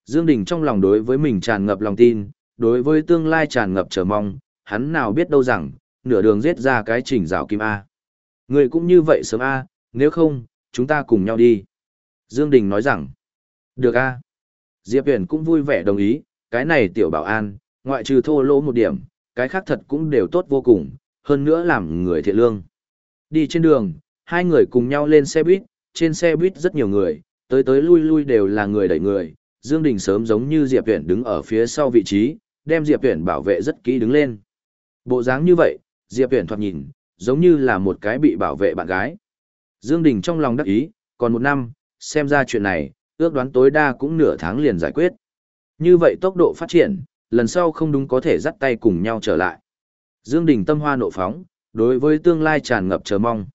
Dương Đình trong lòng đối với mình tràn ngập lòng tin, đối với tương lai tràn ngập chờ mong, hắn nào biết đâu rằng, nửa đường giết ra cái chỉnh rào kim A. Người cũng như vậy sớm A, nếu không, chúng ta cùng nhau đi. Dương Đình nói rằng, được A. Diệp Huyền cũng vui vẻ đồng ý, cái này tiểu bảo an, ngoại trừ thô lỗ một điểm, cái khác thật cũng đều tốt vô cùng, hơn nữa làm người thiện lương. Đi trên đường, hai người cùng nhau lên xe buýt, trên xe buýt rất nhiều người, tới tới lui lui đều là người đẩy người. Dương Đình sớm giống như Diệp Huyền đứng ở phía sau vị trí, đem Diệp Huyền bảo vệ rất kỹ đứng lên. Bộ dáng như vậy, Diệp Huyền thoạt nhìn, giống như là một cái bị bảo vệ bạn gái. Dương Đình trong lòng đắc ý, còn một năm, xem ra chuyện này, ước đoán tối đa cũng nửa tháng liền giải quyết. Như vậy tốc độ phát triển, lần sau không đúng có thể dắt tay cùng nhau trở lại. Dương Đình tâm hoa nộ phóng, đối với tương lai tràn ngập chờ mong.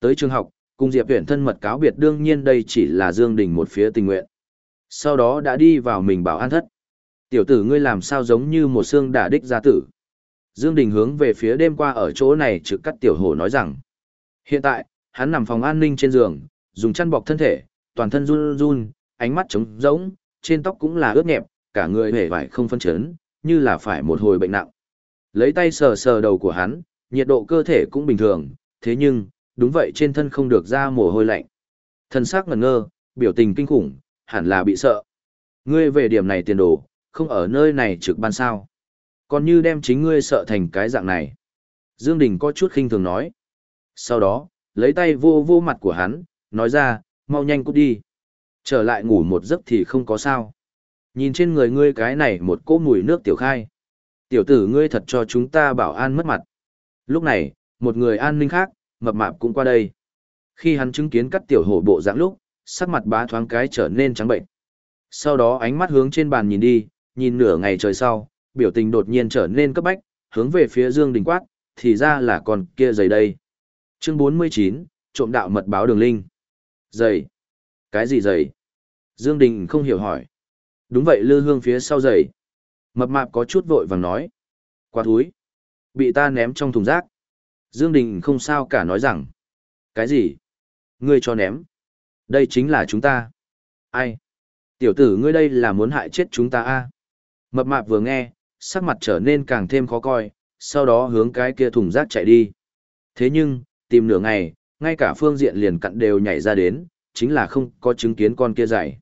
Tới trường học, cùng Diệp Viễn thân mật cáo biệt đương nhiên đây chỉ là Dương Đình một phía tình nguyện. Sau đó đã đi vào mình bảo an thất. Tiểu tử ngươi làm sao giống như một xương đả đích gia tử. Dương Đình hướng về phía đêm qua ở chỗ này trực cắt tiểu hổ nói rằng. Hiện tại, hắn nằm phòng an ninh trên giường, dùng chăn bọc thân thể, toàn thân run run, ánh mắt trống rỗng, trên tóc cũng là ướt nhẹp, cả người hề vải không phân chấn, như là phải một hồi bệnh nặng. Lấy tay sờ sờ đầu của hắn, nhiệt độ cơ thể cũng bình thường, thế nhưng, đúng vậy trên thân không được ra mồ hôi lạnh. Thân xác ngẩn ngơ, biểu tình kinh khủng, hẳn là bị sợ. Ngươi về điểm này tiền đồ, không ở nơi này trực ban sao. Còn như đem chính ngươi sợ thành cái dạng này. Dương Đình có chút khinh thường nói. Sau đó, lấy tay vô vô mặt của hắn, nói ra, mau nhanh cút đi. Trở lại ngủ một giấc thì không có sao. Nhìn trên người ngươi cái này một cỗ mùi nước tiểu khai. Tiểu tử ngươi thật cho chúng ta bảo an mất mặt. Lúc này, một người an ninh khác, mập mạp cũng qua đây. Khi hắn chứng kiến cắt tiểu hổ bộ dạng lúc, sắc mặt bá thoáng cái trở nên trắng bệnh. Sau đó ánh mắt hướng trên bàn nhìn đi, nhìn nửa ngày trời sau, biểu tình đột nhiên trở nên cấp bách, hướng về phía Dương Đình quát, thì ra là con kia giày đây. Chương 49, trộm đạo mật báo đường linh. Giày? Cái gì giày? Dương Đình không hiểu hỏi. Đúng vậy lư hương phía sau giày. Mập mạp có chút vội vàng nói. Qua túi. Bị ta ném trong thùng rác. Dương Đình không sao cả nói rằng. Cái gì? Ngươi cho ném. Đây chính là chúng ta. Ai? Tiểu tử ngươi đây là muốn hại chết chúng ta a? À? Mập mạp vừa nghe, sắc mặt trở nên càng thêm khó coi, sau đó hướng cái kia thùng rác chạy đi. Thế nhưng, tìm nửa ngày, ngay cả phương diện liền cặn đều nhảy ra đến, chính là không có chứng kiến con kia giày.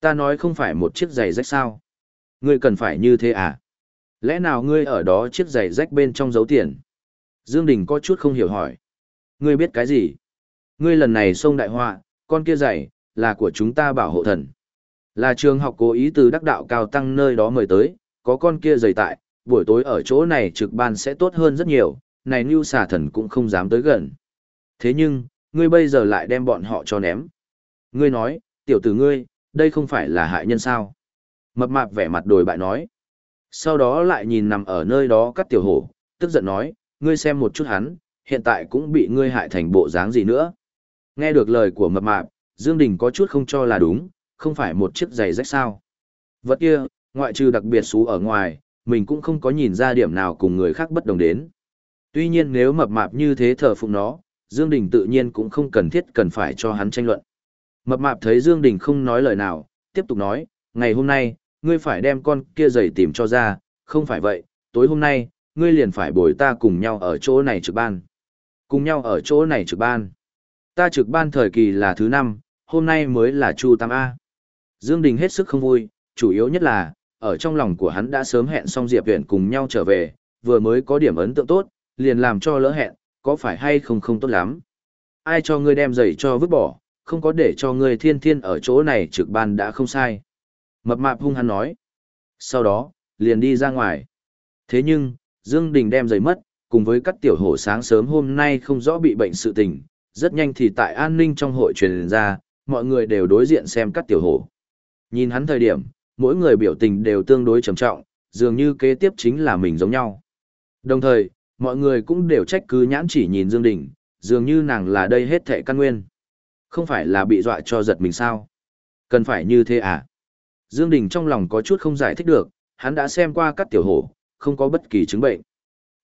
Ta nói không phải một chiếc giày rách sao? Ngươi cần phải như thế à? Lẽ nào ngươi ở đó chiếc giày rách bên trong giấu tiền? Dương Đình có chút không hiểu hỏi. Ngươi biết cái gì? Ngươi lần này xông đại họa, con kia giày, là của chúng ta bảo hộ thần. Là trường học cố ý từ đắc đạo cao tăng nơi đó mời tới, có con kia giày tại, buổi tối ở chỗ này trực ban sẽ tốt hơn rất nhiều, này lưu xà thần cũng không dám tới gần. Thế nhưng, ngươi bây giờ lại đem bọn họ cho ném. Ngươi nói, tiểu tử ngươi, đây không phải là hại nhân sao. Mập mạp vẻ mặt đồi bại nói. Sau đó lại nhìn nằm ở nơi đó cắt tiểu hổ, tức giận nói, ngươi xem một chút hắn, hiện tại cũng bị ngươi hại thành bộ dáng gì nữa. Nghe được lời của mập mạp, Dương Đình có chút không cho là đúng, không phải một chiếc giày rách sao. Vật kia, ngoại trừ đặc biệt xú ở ngoài, mình cũng không có nhìn ra điểm nào cùng người khác bất đồng đến. Tuy nhiên nếu mập mạp như thế thờ phụng nó, Dương Đình tự nhiên cũng không cần thiết cần phải cho hắn tranh luận. Mập mạp thấy Dương Đình không nói lời nào, tiếp tục nói, ngày hôm nay, ngươi phải đem con kia giày tìm cho ra, không phải vậy, tối hôm nay, ngươi liền phải bồi ta cùng nhau ở chỗ này trực ban. Cùng nhau ở chỗ này trực ban. Ta trực ban thời kỳ là thứ năm, hôm nay mới là Chu Tam A. Dương Đình hết sức không vui, chủ yếu nhất là, ở trong lòng của hắn đã sớm hẹn xong Diệp Viễn cùng nhau trở về, vừa mới có điểm ấn tượng tốt, liền làm cho lỡ hẹn, có phải hay không không tốt lắm. Ai cho ngươi đem giày cho vứt bỏ, không có để cho ngươi thiên thiên ở chỗ này trực ban đã không sai. Mập mạp hung hắn nói. Sau đó, liền đi ra ngoài. Thế nhưng, Dương Đình đem giày mất, cùng với các tiểu hổ sáng sớm hôm nay không rõ bị bệnh sự tình, rất nhanh thì tại an ninh trong hội truyền ra, mọi người đều đối diện xem các tiểu hổ. Nhìn hắn thời điểm, mỗi người biểu tình đều tương đối trầm trọng, dường như kế tiếp chính là mình giống nhau. Đồng thời, mọi người cũng đều trách cứ nhãn chỉ nhìn Dương Đình, dường như nàng là đây hết thệ căn nguyên. Không phải là bị dọa cho giật mình sao? Cần phải như thế à? Dương Đình trong lòng có chút không giải thích được, hắn đã xem qua các tiểu hổ, không có bất kỳ chứng bệnh.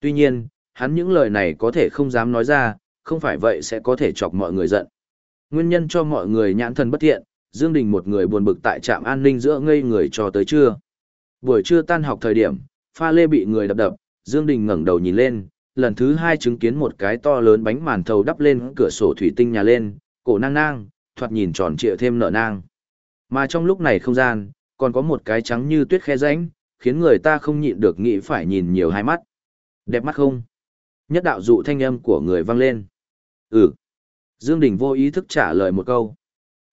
Tuy nhiên, hắn những lời này có thể không dám nói ra, không phải vậy sẽ có thể chọc mọi người giận. Nguyên nhân cho mọi người nhãn thần bất thiện, Dương Đình một người buồn bực tại trạm an ninh giữa ngây người cho tới trưa. Buổi trưa tan học thời điểm, pha lê bị người đập đập, Dương Đình ngẩng đầu nhìn lên, lần thứ hai chứng kiến một cái to lớn bánh màn thầu đắp lên cửa sổ thủy tinh nhà lên, cổ nang nang, thoạt nhìn tròn trịa thêm nở nang. Mà trong lúc này không gian, còn có một cái trắng như tuyết khe rãnh, khiến người ta không nhịn được nghĩ phải nhìn nhiều hai mắt. Đẹp mắt không? Nhất đạo dụ thanh âm của người vang lên. Ừ. Dương Đình vô ý thức trả lời một câu.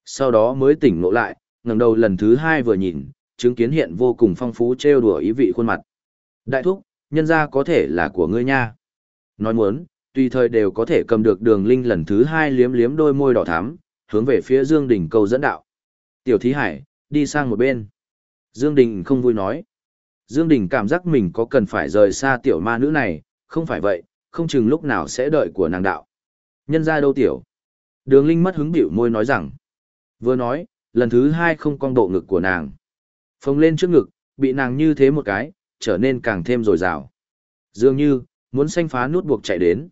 Sau đó mới tỉnh ngộ lại, ngẩng đầu lần thứ hai vừa nhìn, chứng kiến hiện vô cùng phong phú trêu đùa ý vị khuôn mặt. Đại thúc, nhân gia có thể là của ngươi nha. Nói muốn, tùy thời đều có thể cầm được đường linh lần thứ hai liếm liếm đôi môi đỏ thắm, hướng về phía Dương Đình câu dẫn đạo. Tiểu thí hải, đi sang một bên. Dương Đình không vui nói. Dương Đình cảm giác mình có cần phải rời xa tiểu ma nữ này, không phải vậy, không chừng lúc nào sẽ đợi của nàng đạo. Nhân ra đâu tiểu. Đường Linh mất hứng biểu môi nói rằng. Vừa nói, lần thứ hai không cong độ ngực của nàng. Phồng lên trước ngực, bị nàng như thế một cái, trở nên càng thêm dồi dào. Dường như, muốn xanh phá nút buộc chạy đến.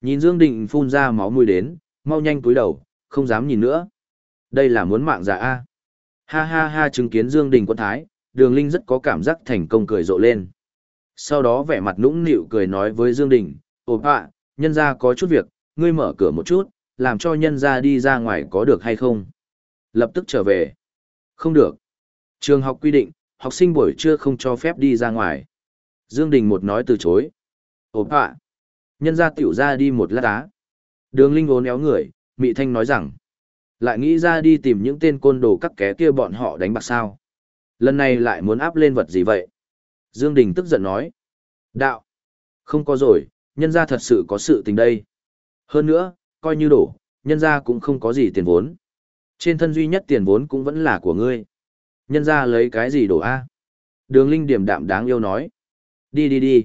Nhìn Dương Đình phun ra máu mùi đến, mau nhanh túi đầu, không dám nhìn nữa. Đây là muốn mạng giả A. Ha ha ha chứng kiến Dương Đình quân thái, đường linh rất có cảm giác thành công cười rộ lên. Sau đó vẻ mặt nũng nịu cười nói với Dương Đình, ồ ạ, nhân gia có chút việc, ngươi mở cửa một chút, làm cho nhân gia đi ra ngoài có được hay không? Lập tức trở về. Không được. Trường học quy định, học sinh buổi trưa không cho phép đi ra ngoài. Dương Đình một nói từ chối. Ồ ạ. Nhân gia tiểu ra đi một lát á. Đường Linh ốn éo người, Mị Thanh nói rằng. Lại nghĩ ra đi tìm những tên côn đồ các ké kia bọn họ đánh bạc sao. Lần này lại muốn áp lên vật gì vậy? Dương Đình tức giận nói. Đạo. Không có rồi, nhân gia thật sự có sự tình đây. Hơn nữa, coi như đổ, nhân gia cũng không có gì tiền vốn. Trên thân duy nhất tiền vốn cũng vẫn là của ngươi. Nhân gia lấy cái gì đổ a? Đường Linh điểm đạm đáng yêu nói. Đi đi đi.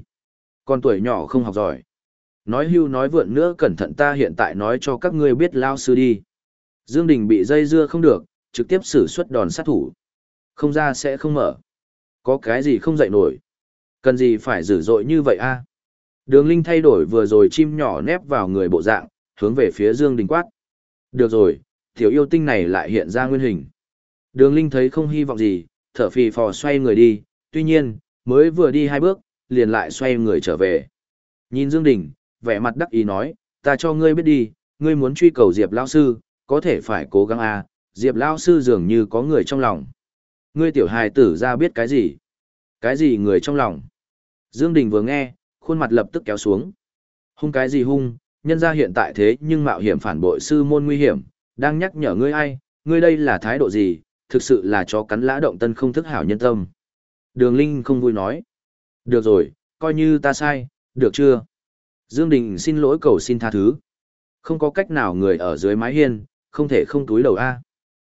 Con tuổi nhỏ không học giỏi. Nói hưu nói vượn nữa cẩn thận ta hiện tại nói cho các ngươi biết lao sư đi. Dương Đình bị dây dưa không được, trực tiếp sử xuất đòn sát thủ. Không ra sẽ không mở. Có cái gì không dậy nổi. Cần gì phải dữ dội như vậy a? Đường Linh thay đổi vừa rồi chim nhỏ nép vào người bộ dạng, hướng về phía Dương Đình quát. Được rồi, tiểu yêu tinh này lại hiện ra nguyên hình. Đường Linh thấy không hy vọng gì, thở phì phò xoay người đi, tuy nhiên, mới vừa đi hai bước, liền lại xoay người trở về. Nhìn Dương Đình, vẻ mặt đắc ý nói, ta cho ngươi biết đi, ngươi muốn truy cầu Diệp Lão Sư, có thể phải cố gắng a. Diệp Lão Sư dường như có người trong lòng. Ngươi tiểu hài tử ra biết cái gì? Cái gì người trong lòng? Dương Đình vừa nghe, khuôn mặt lập tức kéo xuống. Hung cái gì hung, nhân gia hiện tại thế nhưng mạo hiểm phản bội sư môn nguy hiểm, đang nhắc nhở ngươi ai, ngươi đây là thái độ gì, thực sự là chó cắn lã động tân không thức hảo nhân tâm. Đường Linh không vui nói. Được rồi, coi như ta sai, được chưa? Dương Đình xin lỗi cầu xin tha thứ. Không có cách nào người ở dưới mái hiên, không thể không túi đầu a.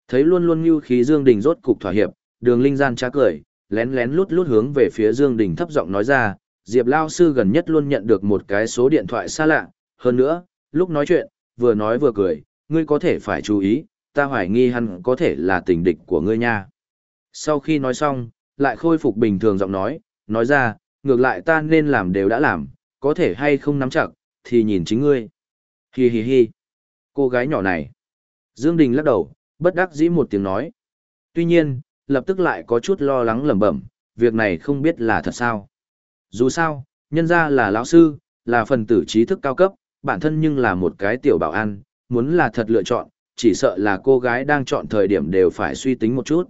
Thấy luôn luôn như khí Dương Đình rốt cục thỏa hiệp, đường linh gian trá cười, lén lén lút lút hướng về phía Dương Đình thấp giọng nói ra, Diệp Lao Sư gần nhất luôn nhận được một cái số điện thoại xa lạ, hơn nữa, lúc nói chuyện, vừa nói vừa cười, ngươi có thể phải chú ý, ta hoài nghi hắn có thể là tình địch của ngươi nha. Sau khi nói xong, lại khôi phục bình thường giọng nói, nói ra, ngược lại ta nên làm đều đã làm, có thể hay không nắm chặt, thì nhìn chính ngươi. Hi hi hi. Cô gái nhỏ này. Dương Đình lắc đầu, bất đắc dĩ một tiếng nói. Tuy nhiên, lập tức lại có chút lo lắng lẩm bẩm, việc này không biết là thật sao. Dù sao, nhân gia là lão sư, là phần tử trí thức cao cấp, bản thân nhưng là một cái tiểu bảo an, muốn là thật lựa chọn, chỉ sợ là cô gái đang chọn thời điểm đều phải suy tính một chút.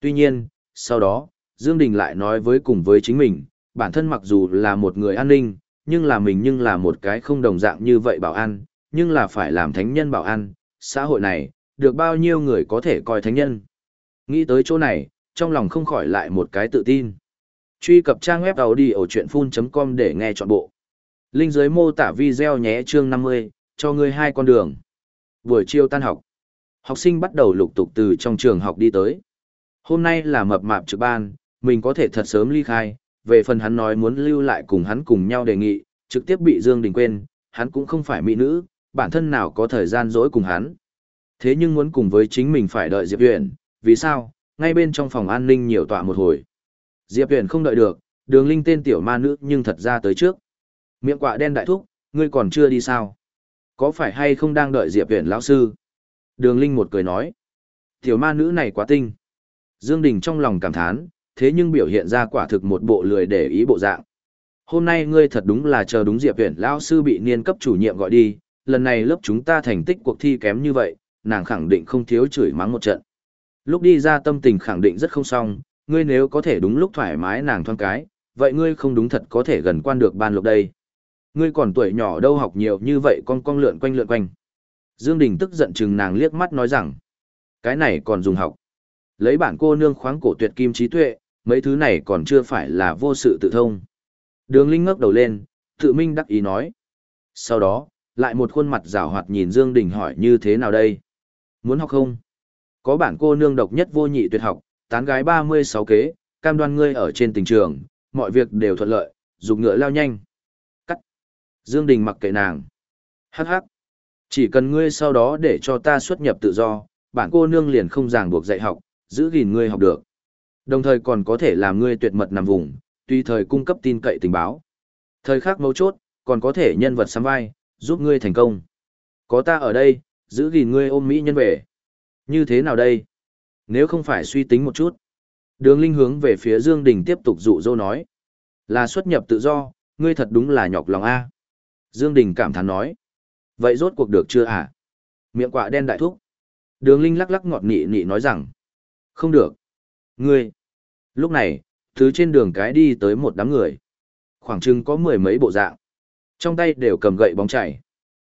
Tuy nhiên, sau đó, Dương Đình lại nói với cùng với chính mình, bản thân mặc dù là một người an ninh, nhưng là mình nhưng là một cái không đồng dạng như vậy bảo an, nhưng là phải làm thánh nhân bảo an, xã hội này, được bao nhiêu người có thể coi thánh nhân. Nghĩ tới chỗ này, trong lòng không khỏi lại một cái tự tin. Truy cập trang web đầu đi ở chuyện full.com để nghe trọn bộ. Linh dưới mô tả video nhé chương 50, cho ngươi hai con đường. Buổi chiều tan học. Học sinh bắt đầu lục tục từ trong trường học đi tới. Hôm nay là mập mạp trực ban, mình có thể thật sớm ly khai. Về phần hắn nói muốn lưu lại cùng hắn cùng nhau đề nghị, trực tiếp bị Dương Đình quên, hắn cũng không phải mỹ nữ, bản thân nào có thời gian dỗi cùng hắn. Thế nhưng muốn cùng với chính mình phải đợi Diệp Huyền, vì sao, ngay bên trong phòng an ninh nhiều tọa một hồi. Diệp Huyền không đợi được, đường linh tên tiểu ma nữ nhưng thật ra tới trước. Miệng quạ đen đại thúc, ngươi còn chưa đi sao? Có phải hay không đang đợi Diệp Huyền lão sư? Đường Linh một cười nói. Tiểu ma nữ này quá tinh. Dương Đình trong lòng cảm thán, thế nhưng biểu hiện ra quả thực một bộ lười để ý bộ dạng. Hôm nay ngươi thật đúng là chờ đúng Diệp Huyền lão sư bị niên cấp chủ nhiệm gọi đi, lần này lớp chúng ta thành tích cuộc thi kém như vậy, nàng khẳng định không thiếu chửi mắng một trận. Lúc đi ra tâm tình khẳng định rất không xong, ngươi nếu có thể đúng lúc thoải mái nàng thoáng cái, vậy ngươi không đúng thật có thể gần quan được ban lục đây. Ngươi còn tuổi nhỏ đâu học nhiều như vậy con con lượn quanh lượn quanh. Dương Đình tức giận chừng nàng liếc mắt nói rằng, cái này còn dùng học. Lấy bản cô nương khoáng cổ tuyệt kim trí tuệ, mấy thứ này còn chưa phải là vô sự tự thông. Đường Linh ngước đầu lên, tự minh đắc ý nói. Sau đó, lại một khuôn mặt rào hoạt nhìn Dương Đình hỏi như thế nào đây? Muốn học không? Có bản cô nương độc nhất vô nhị tuyệt học, tán gái 36 kế, cam đoan ngươi ở trên tình trường, mọi việc đều thuận lợi, dục ngựa lao nhanh. Cắt. Dương Đình mặc kệ nàng. Hắc hắc. Chỉ cần ngươi sau đó để cho ta xuất nhập tự do, bản cô nương liền không ràng buộc dạy học, giữ gìn ngươi học được. Đồng thời còn có thể làm ngươi tuyệt mật nằm vùng, tùy thời cung cấp tin cậy tình báo. Thời khắc mấu chốt, còn có thể nhân vật sắm vai, giúp ngươi thành công. Có ta ở đây, giữ gìn ngươi ôm mỹ nhân về. Như thế nào đây? Nếu không phải suy tính một chút. Đường Linh hướng về phía Dương Đình tiếp tục dụ dỗ nói. Là xuất nhập tự do, ngươi thật đúng là nhọc lòng A. Dương Đình cảm thán nói. Vậy rốt cuộc được chưa à? Miệng quạ đen đại thúc. Đường Linh lắc lắc ngọt nị nị nói rằng. Không được. Ngươi. Lúc này, thứ trên đường cái đi tới một đám người. Khoảng chừng có mười mấy bộ dạng. Trong tay đều cầm gậy bóng chảy.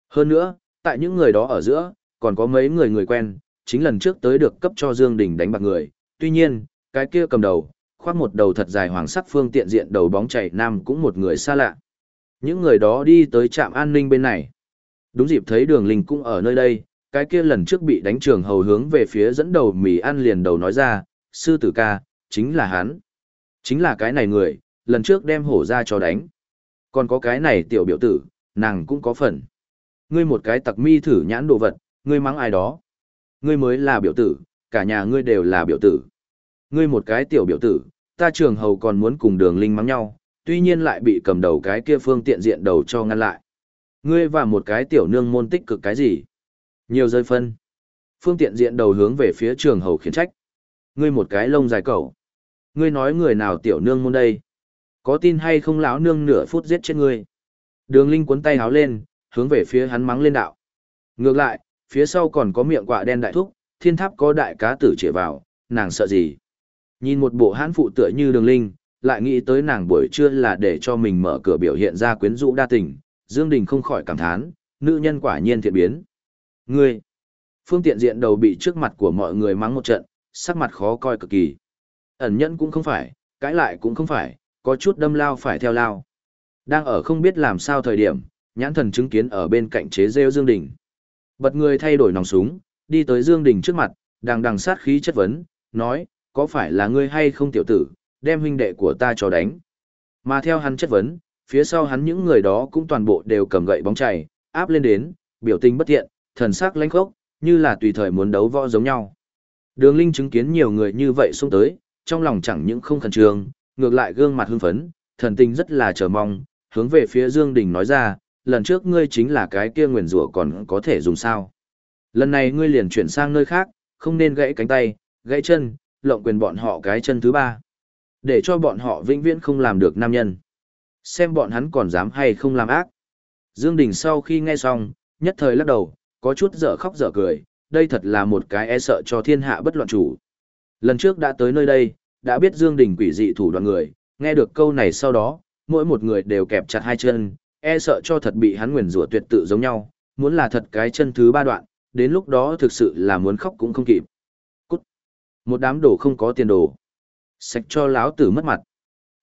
Hơn nữa, tại những người đó ở giữa, còn có mấy người người quen, chính lần trước tới được cấp cho Dương Đình đánh bạc người. Tuy nhiên, cái kia cầm đầu, khoác một đầu thật dài hoàng sắc phương tiện diện đầu bóng chảy nam cũng một người xa lạ. Những người đó đi tới trạm an ninh bên này. Đúng dịp thấy đường linh cũng ở nơi đây, cái kia lần trước bị đánh trường hầu hướng về phía dẫn đầu mì ăn liền đầu nói ra, sư tử ca, chính là hắn. Chính là cái này người, lần trước đem hổ ra cho đánh. Còn có cái này tiểu biểu tử, nàng cũng có phần. Ngươi một cái tặc mi thử nhãn đồ vật, ngươi mắng ai đó. Ngươi mới là biểu tử, cả nhà ngươi đều là biểu tử. Ngươi một cái tiểu biểu tử, ta trường hầu còn muốn cùng đường linh mắng nhau, tuy nhiên lại bị cầm đầu cái kia phương tiện diện đầu cho ngăn lại. Ngươi và một cái tiểu nương môn tích cực cái gì? Nhiều rơi phân. Phương tiện diện đầu hướng về phía trường hầu khiển trách. Ngươi một cái lông dài cẩu. Ngươi nói người nào tiểu nương môn đây? Có tin hay không lão nương nửa phút giết chết ngươi? Đường Linh cuốn tay háo lên, hướng về phía hắn mắng lên đạo. Ngược lại, phía sau còn có miệng quạ đen đại thúc, thiên tháp có đại cá tử chĩa vào, nàng sợ gì? Nhìn một bộ hãn phụ tựa như đường Linh, lại nghĩ tới nàng buổi trưa là để cho mình mở cửa biểu hiện ra quyến rũ đa tình, Dương Đình không khỏi cảm thán, nữ nhân quả nhiên thiện biến. Ngươi, phương tiện diện đầu bị trước mặt của mọi người mắng một trận, sắc mặt khó coi cực kỳ. Ẩn nhẫn cũng không phải, cãi lại cũng không phải, có chút đâm lao phải theo lao. Đang ở không biết làm sao thời điểm, nhãn thần chứng kiến ở bên cạnh chế rêu Dương Đình. Bật người thay đổi nòng súng, đi tới Dương Đình trước mặt, đang đằng sát khí chất vấn, nói, có phải là ngươi hay không tiểu tử, đem huynh đệ của ta cho đánh. Mà theo hắn chất vấn, phía sau hắn những người đó cũng toàn bộ đều cầm gậy bóng chảy, áp lên đến, biểu tình bất thiện, thần sắc lãnh khốc, như là tùy thời muốn đấu võ giống nhau. Đường Linh chứng kiến nhiều người như vậy xung tới, trong lòng chẳng những không khẩn trương, ngược lại gương mặt hưng phấn, thần tình rất là chờ mong, hướng về phía Dương Đình nói ra, lần trước ngươi chính là cái kia nguyền rủa còn có thể dùng sao. Lần này ngươi liền chuyển sang nơi khác, không nên gãy cánh tay, gãy chân, lộng quyền bọn họ cái chân thứ ba. Để cho bọn họ vĩnh viễn không làm được nam nhân. Xem bọn hắn còn dám hay không làm ác. Dương Đình sau khi nghe xong, nhất thời lắc đầu, có chút dở khóc dở cười, đây thật là một cái e sợ cho thiên hạ bất loạn chủ. Lần trước đã tới nơi đây, đã biết Dương Đình quỷ dị thủ đoạn người, nghe được câu này sau đó, mỗi một người đều kẹp chặt hai chân, e sợ cho thật bị hắn nguyền rủa tuyệt tự giống nhau, muốn là thật cái chân thứ ba đoạn, đến lúc đó thực sự là muốn khóc cũng không kịp. Cút. Một đám đồ không có tiền đồ. Sạch cho láo tử mất mặt.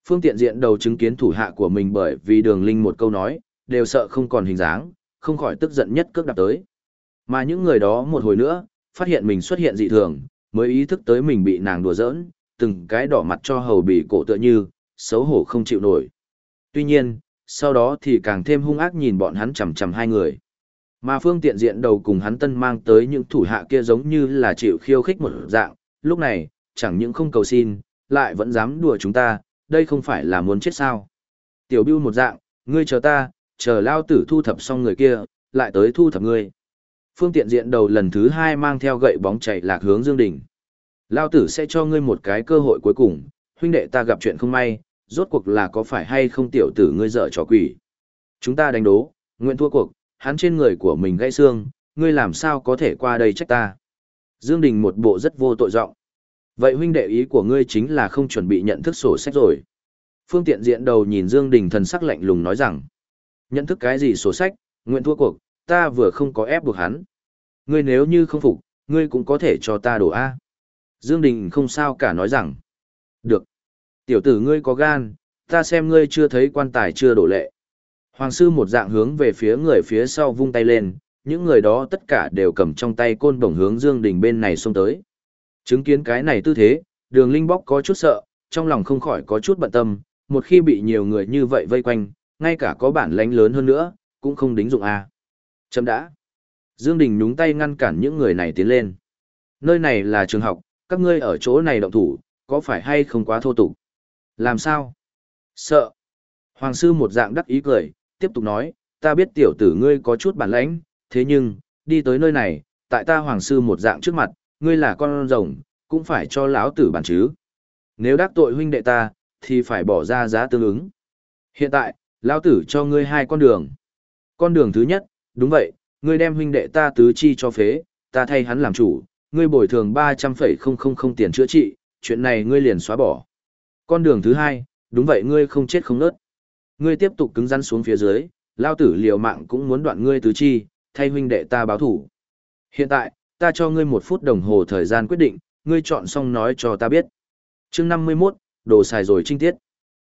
Phương tiện diện đầu chứng kiến thủ hạ của mình bởi vì đường linh một câu nói, đều sợ không còn hình dáng, không khỏi tức giận nhất cước đạp tới. Mà những người đó một hồi nữa, phát hiện mình xuất hiện dị thường, mới ý thức tới mình bị nàng đùa giỡn, từng cái đỏ mặt cho hầu bị cổ tựa như, xấu hổ không chịu nổi. Tuy nhiên, sau đó thì càng thêm hung ác nhìn bọn hắn chằm chằm hai người. Mà phương tiện diện đầu cùng hắn tân mang tới những thủ hạ kia giống như là chịu khiêu khích một dạng, lúc này, chẳng những không cầu xin, lại vẫn dám đùa chúng ta, đây không phải là muốn chết sao. Tiểu bưu một dạng, ngươi chờ ta, chờ lao tử thu thập xong người kia, lại tới thu thập ngươi. Phương tiện diện đầu lần thứ hai mang theo gậy bóng chạy lạc hướng Dương Đình. Lao tử sẽ cho ngươi một cái cơ hội cuối cùng, huynh đệ ta gặp chuyện không may, rốt cuộc là có phải hay không tiểu tử ngươi dở trò quỷ. Chúng ta đánh đố, nguyện thua cuộc, hắn trên người của mình gãy xương, ngươi làm sao có thể qua đây trách ta. Dương Đình một bộ rất vô tội giọng. Vậy huynh đệ ý của ngươi chính là không chuẩn bị nhận thức sổ sách rồi. Phương tiện diện đầu nhìn Dương Đình thần sắc lạnh lùng nói rằng, nhận thức cái gì sổ sách, nguyện thua cuộc, ta vừa không có ép buộc hắn. Ngươi nếu như không phục, ngươi cũng có thể cho ta đổ A. Dương Đình không sao cả nói rằng, được. Tiểu tử ngươi có gan, ta xem ngươi chưa thấy quan tài chưa đổ lệ. Hoàng sư một dạng hướng về phía người phía sau vung tay lên, những người đó tất cả đều cầm trong tay côn bổng hướng Dương Đình bên này xông tới. Chứng kiến cái này tư thế, đường linh bóc có chút sợ, trong lòng không khỏi có chút bận tâm, một khi bị nhiều người như vậy vây quanh, ngay cả có bản lãnh lớn hơn nữa, cũng không đính dụng. À. Chấm đã. Dương Đình nhúng tay ngăn cản những người này tiến lên. Nơi này là trường học, các ngươi ở chỗ này động thủ, có phải hay không quá thô tục? Làm sao? Sợ. Hoàng sư một dạng đắc ý cười, tiếp tục nói, ta biết tiểu tử ngươi có chút bản lãnh, thế nhưng, đi tới nơi này, tại ta hoàng sư một dạng trước mặt, ngươi là con rồng, cũng phải cho lão tử bản chứ. Nếu đắc tội huynh đệ ta, thì phải bỏ ra giá tương ứng. Hiện tại, lão tử cho ngươi hai con đường. Con đường thứ nhất, đúng vậy, ngươi đem huynh đệ ta tứ chi cho phế, ta thay hắn làm chủ, ngươi bồi thường 300,000 tiền chữa trị, chuyện này ngươi liền xóa bỏ. Con đường thứ hai, đúng vậy ngươi không chết không nớt. Ngươi tiếp tục cứng rắn xuống phía dưới, lao tử liều mạng cũng muốn đoạn ngươi tứ chi, thay huynh đệ ta báo thủ. Hiện tại, ta cho ngươi một phút đồng hồ thời gian quyết định, ngươi chọn xong nói cho ta biết. chương 51, đồ xài rồi trinh tiết.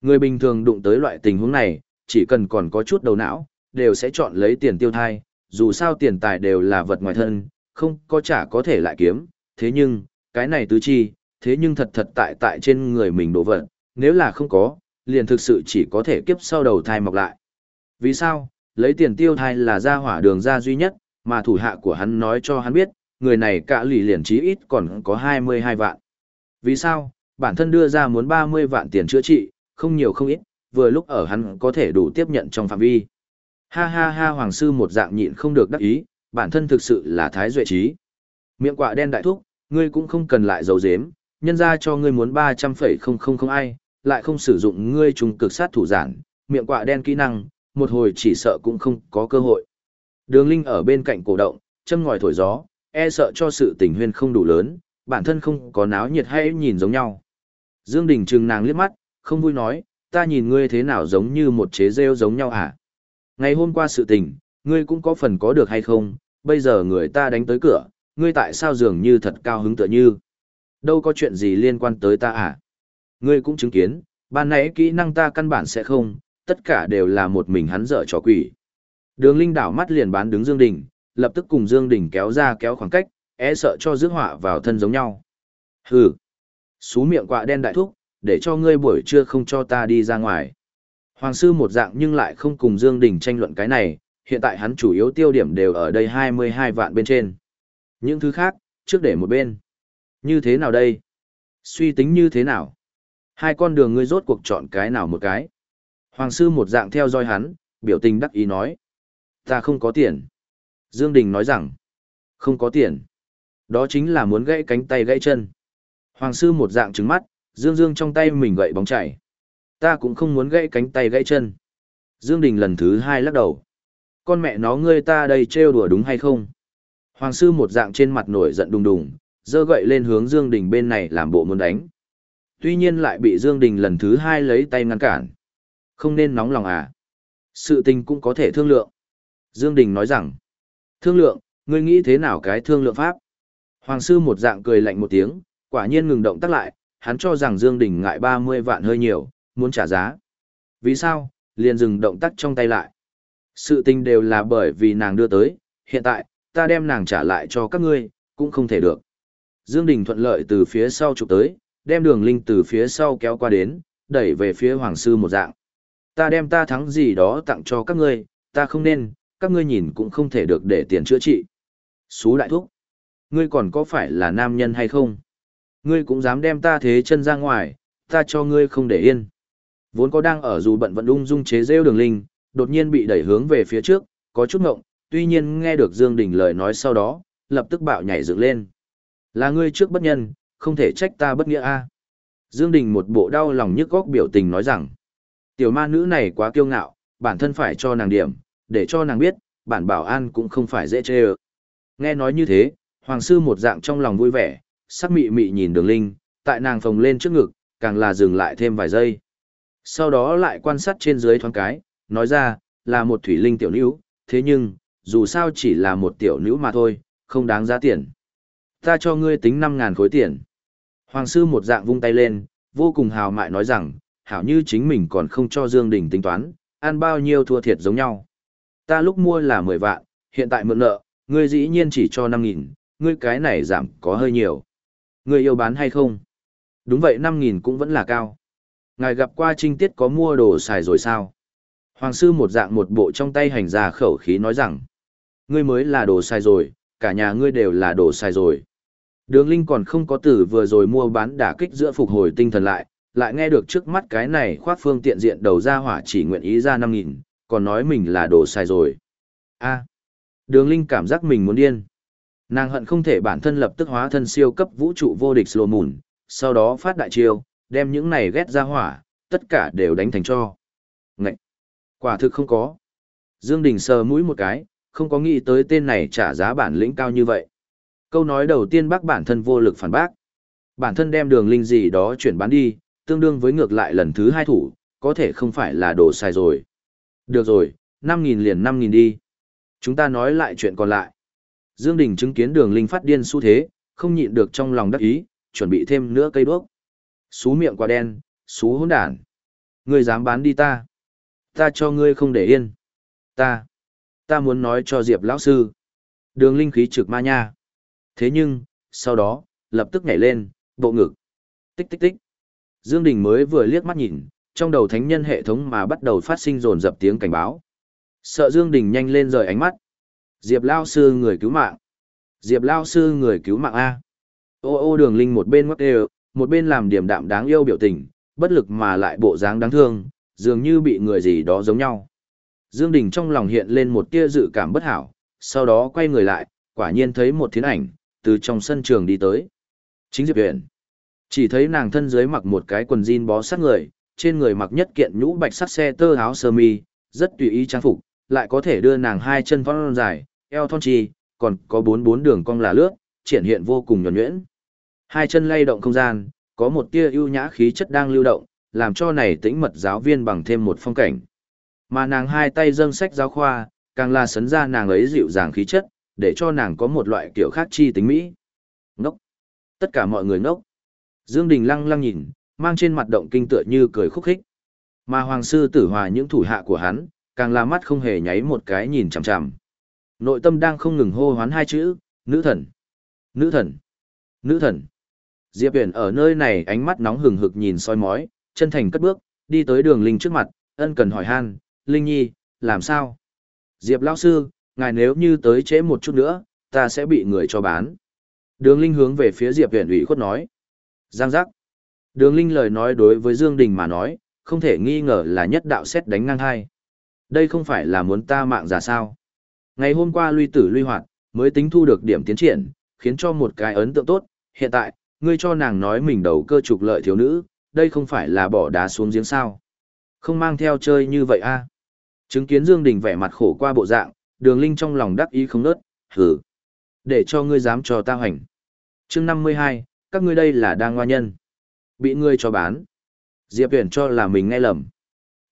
Người bình thường đụng tới loại tình huống này, chỉ cần còn có chút đầu não, đều sẽ chọn lấy tiền tiêu thai, dù sao tiền tài đều là vật ngoài thân, không có trả có thể lại kiếm, thế nhưng, cái này tứ chi, thế nhưng thật thật tại tại trên người mình đổ vật, nếu là không có, liền thực sự chỉ có thể kiếp sau đầu thai mọc lại. Vì sao? Lấy tiền tiêu thai là ra hỏa đường ra duy nhất, mà thủ hạ của hắn nói cho hắn biết, người này cả lì liền chí ít còn có 22 vạn. Vì sao? Bản thân đưa ra muốn 30 vạn tiền chữa trị, không nhiều không ít, vừa lúc ở hắn có thể đủ tiếp nhận trong phạm vi. Ha ha ha hoàng sư một dạng nhịn không được đắc ý, bản thân thực sự là thái duệ trí. Miệng quạ đen đại thúc, ngươi cũng không cần lại giấu giếm, nhân ra cho ngươi muốn 300,000 ai, lại không sử dụng ngươi trùng cực sát thủ giản, miệng quạ đen kỹ năng, một hồi chỉ sợ cũng không có cơ hội. Đường Linh ở bên cạnh cổ động, châm ngòi thổi gió, e sợ cho sự tình huyên không đủ lớn, bản thân không có náo nhiệt hay nhìn giống nhau. Dương Đình trừng nàng liếc mắt, không vui nói, ta nhìn ngươi thế nào giống như một chế rêu giống nhau hả? Ngày hôm qua sự tình, ngươi cũng có phần có được hay không, bây giờ người ta đánh tới cửa, ngươi tại sao dường như thật cao hứng tựa như? Đâu có chuyện gì liên quan tới ta à? Ngươi cũng chứng kiến, ban nãy kỹ năng ta căn bản sẽ không, tất cả đều là một mình hắn dở trò quỷ. Đường Linh đảo mắt liền bán đứng Dương Đình, lập tức cùng Dương Đình kéo ra kéo khoảng cách, e sợ cho rước họa vào thân giống nhau. Hừ, xú miệng quạ đen đại thúc, để cho ngươi buổi trưa không cho ta đi ra ngoài. Hoàng sư một dạng nhưng lại không cùng Dương Đình tranh luận cái này, hiện tại hắn chủ yếu tiêu điểm đều ở đây 22 vạn bên trên. Những thứ khác, trước để một bên. Như thế nào đây? Suy tính như thế nào? Hai con đường ngươi rốt cuộc chọn cái nào một cái? Hoàng sư một dạng theo dõi hắn, biểu tình đắc ý nói. Ta không có tiền. Dương Đình nói rằng. Không có tiền. Đó chính là muốn gãy cánh tay gãy chân. Hoàng sư một dạng trứng mắt, Dương Dương trong tay mình gậy bóng chảy. Ta cũng không muốn gãy cánh tay gãy chân. Dương Đình lần thứ hai lắc đầu. Con mẹ nó ngươi ta đây trêu đùa đúng hay không? Hoàng sư một dạng trên mặt nổi giận đùng đùng, giơ gậy lên hướng Dương Đình bên này làm bộ muốn đánh. Tuy nhiên lại bị Dương Đình lần thứ hai lấy tay ngăn cản. Không nên nóng lòng à? Sự tình cũng có thể thương lượng. Dương Đình nói rằng, thương lượng, ngươi nghĩ thế nào cái thương lượng pháp? Hoàng sư một dạng cười lạnh một tiếng, quả nhiên ngừng động tác lại, hắn cho rằng Dương Đình ngại 30 vạn hơi nhiều, muốn trả giá. Vì sao? Liền dừng động tác trong tay lại. Sự tình đều là bởi vì nàng đưa tới, hiện tại, ta đem nàng trả lại cho các ngươi, cũng không thể được. Dương Đình thuận lợi từ phía sau chụp tới, đem đường linh từ phía sau kéo qua đến, đẩy về phía hoàng sư một dạng. Ta đem ta thắng gì đó tặng cho các ngươi, ta không nên, các ngươi nhìn cũng không thể được để tiền chữa trị. Xú đại thúc, ngươi còn có phải là nam nhân hay không? Ngươi cũng dám đem ta thế chân ra ngoài, ta cho ngươi không để yên. Vốn có đang ở dù bận vận ung dung chế rêu đường linh, đột nhiên bị đẩy hướng về phía trước, có chút ngộng, tuy nhiên nghe được Dương Đình lời nói sau đó, lập tức bạo nhảy dựng lên. Là ngươi trước bất nhân, không thể trách ta bất nghĩa a. Dương Đình một bộ đau lòng nhức góc biểu tình nói rằng, tiểu ma nữ này quá kiêu ngạo, bản thân phải cho nàng điểm, để cho nàng biết, bản bảo an cũng không phải dễ chê ơ. Nghe nói như thế, hoàng sư một dạng trong lòng vui vẻ, sắc mị mị nhìn đường linh, tại nàng phồng lên trước ngực, càng là dừng lại thêm vài giây. Sau đó lại quan sát trên dưới thoáng cái, nói ra, là một thủy linh tiểu nữ, thế nhưng, dù sao chỉ là một tiểu nữ mà thôi, không đáng giá tiền. Ta cho ngươi tính 5.000 khối tiền. Hoàng sư một dạng vung tay lên, vô cùng hào mại nói rằng, hảo như chính mình còn không cho Dương Đình tính toán, ăn bao nhiêu thua thiệt giống nhau. Ta lúc mua là 10 vạn, hiện tại mượn nợ, ngươi dĩ nhiên chỉ cho 5.000, ngươi cái này giảm có hơi nhiều. Ngươi yêu bán hay không? Đúng vậy 5.000 cũng vẫn là cao. Ngài gặp qua trinh tiết có mua đồ xài rồi sao? Hoàng sư một dạng một bộ trong tay hành ra khẩu khí nói rằng, ngươi mới là đồ sai rồi, cả nhà ngươi đều là đồ sai rồi. Đường Linh còn không có tử vừa rồi mua bán đả kích giữa phục hồi tinh thần lại, lại nghe được trước mắt cái này khoác phương tiện diện đầu ra hỏa chỉ nguyện ý ra 5.000, còn nói mình là đồ sai rồi. a Đường Linh cảm giác mình muốn điên. Nàng hận không thể bản thân lập tức hóa thân siêu cấp vũ trụ vô địch slô mùn, sau đó phát đại chiêu, đem những này ghét ra hỏa, tất cả đều đánh thành cho. Ngậy! Quả thực không có. Dương Đình sờ mũi một cái, không có nghĩ tới tên này trả giá bản lĩnh cao như vậy. Câu nói đầu tiên bác bản thân vô lực phản bác. Bản thân đem đường linh gì đó chuyển bán đi, tương đương với ngược lại lần thứ hai thủ, có thể không phải là đồ sai rồi. Được rồi, 5.000 liền 5.000 đi. Chúng ta nói lại chuyện còn lại. Dương Đình chứng kiến đường linh phát điên xu thế, không nhịn được trong lòng đắc ý, chuẩn bị thêm nữa cây đuốc. Xú miệng quá đen, xú hỗn đản. Ngươi dám bán đi ta. Ta cho ngươi không để yên. Ta. Ta muốn nói cho Diệp lão sư. Đường linh khí trực ma nha. Thế nhưng, sau đó, lập tức nhảy lên, bộ ngực. Tích tích tích. Dương Đình mới vừa liếc mắt nhìn, trong đầu thánh nhân hệ thống mà bắt đầu phát sinh rồn dập tiếng cảnh báo. Sợ Dương Đình nhanh lên rời ánh mắt. Diệp Lão Sư người cứu mạng. Diệp Lão Sư người cứu mạng A. Ô ô đường linh một bên ngoắc đều, một bên làm điểm đạm đáng yêu biểu tình, bất lực mà lại bộ dáng đáng thương, dường như bị người gì đó giống nhau. Dương Đình trong lòng hiện lên một tia dự cảm bất hảo, sau đó quay người lại, quả nhiên thấy một thiến ảnh, từ trong sân trường đi tới. Chính Diệp Huyền. Chỉ thấy nàng thân dưới mặc một cái quần jean bó sát người, trên người mặc nhất kiện nhũ bạch sắc xe tơ áo sơ mi, rất tùy ý trang phục, lại có thể đưa nàng hai chân phong dài, eo thon trì, còn có bốn bốn đường cong là lướt, triển hiện vô cùng nhuẩn nhuyễn. Hai chân lay động không gian, có một tia ưu nhã khí chất đang lưu động, làm cho này tĩnh mật giáo viên bằng thêm một phong cảnh. Mà nàng hai tay dâng sách giáo khoa, càng là sấn ra nàng ấy dịu dàng khí chất, để cho nàng có một loại kiểu khác chi tính mỹ. Ngốc. Tất cả mọi người ngốc. Dương Đình lăng lăng nhìn, mang trên mặt động kinh tựa như cười khúc khích. Mà Hoàng sư tử hòa những thủ hạ của hắn, càng là mắt không hề nháy một cái nhìn chằm chằm. Nội tâm đang không ngừng hô hoán hai chữ, nữ thần, nữ thần, nữ thần. Diệp Huyền ở nơi này ánh mắt nóng hừng hực nhìn soi mói, chân thành cất bước, đi tới đường Linh trước mặt, ân cần hỏi han, Linh Nhi, làm sao? Diệp lão sư, ngài nếu như tới trễ một chút nữa, ta sẽ bị người cho bán. Đường Linh hướng về phía Diệp Viễn ủy khuất nói. Giang giác. Đường Linh lời nói đối với Dương Đình mà nói, không thể nghi ngờ là nhất đạo xét đánh ngang hai. Đây không phải là muốn ta mạng giả sao. Ngày hôm qua luy tử luy hoạt, mới tính thu được điểm tiến triển, khiến cho một cái ấn tượng tốt. Hiện tại, ngươi cho nàng nói mình đầu cơ trục lợi thiếu nữ, đây không phải là bỏ đá xuống giếng sao. Không mang theo chơi như vậy a Chứng kiến Dương Đình vẻ mặt khổ qua bộ dạng, đường linh trong lòng đắc ý không nớt, hử. Để cho ngươi dám cho ta hành. Chương 52, các ngươi đây là đang ngoa nhân. Bị ngươi cho bán. Diệp Huyền cho là mình nghe lầm.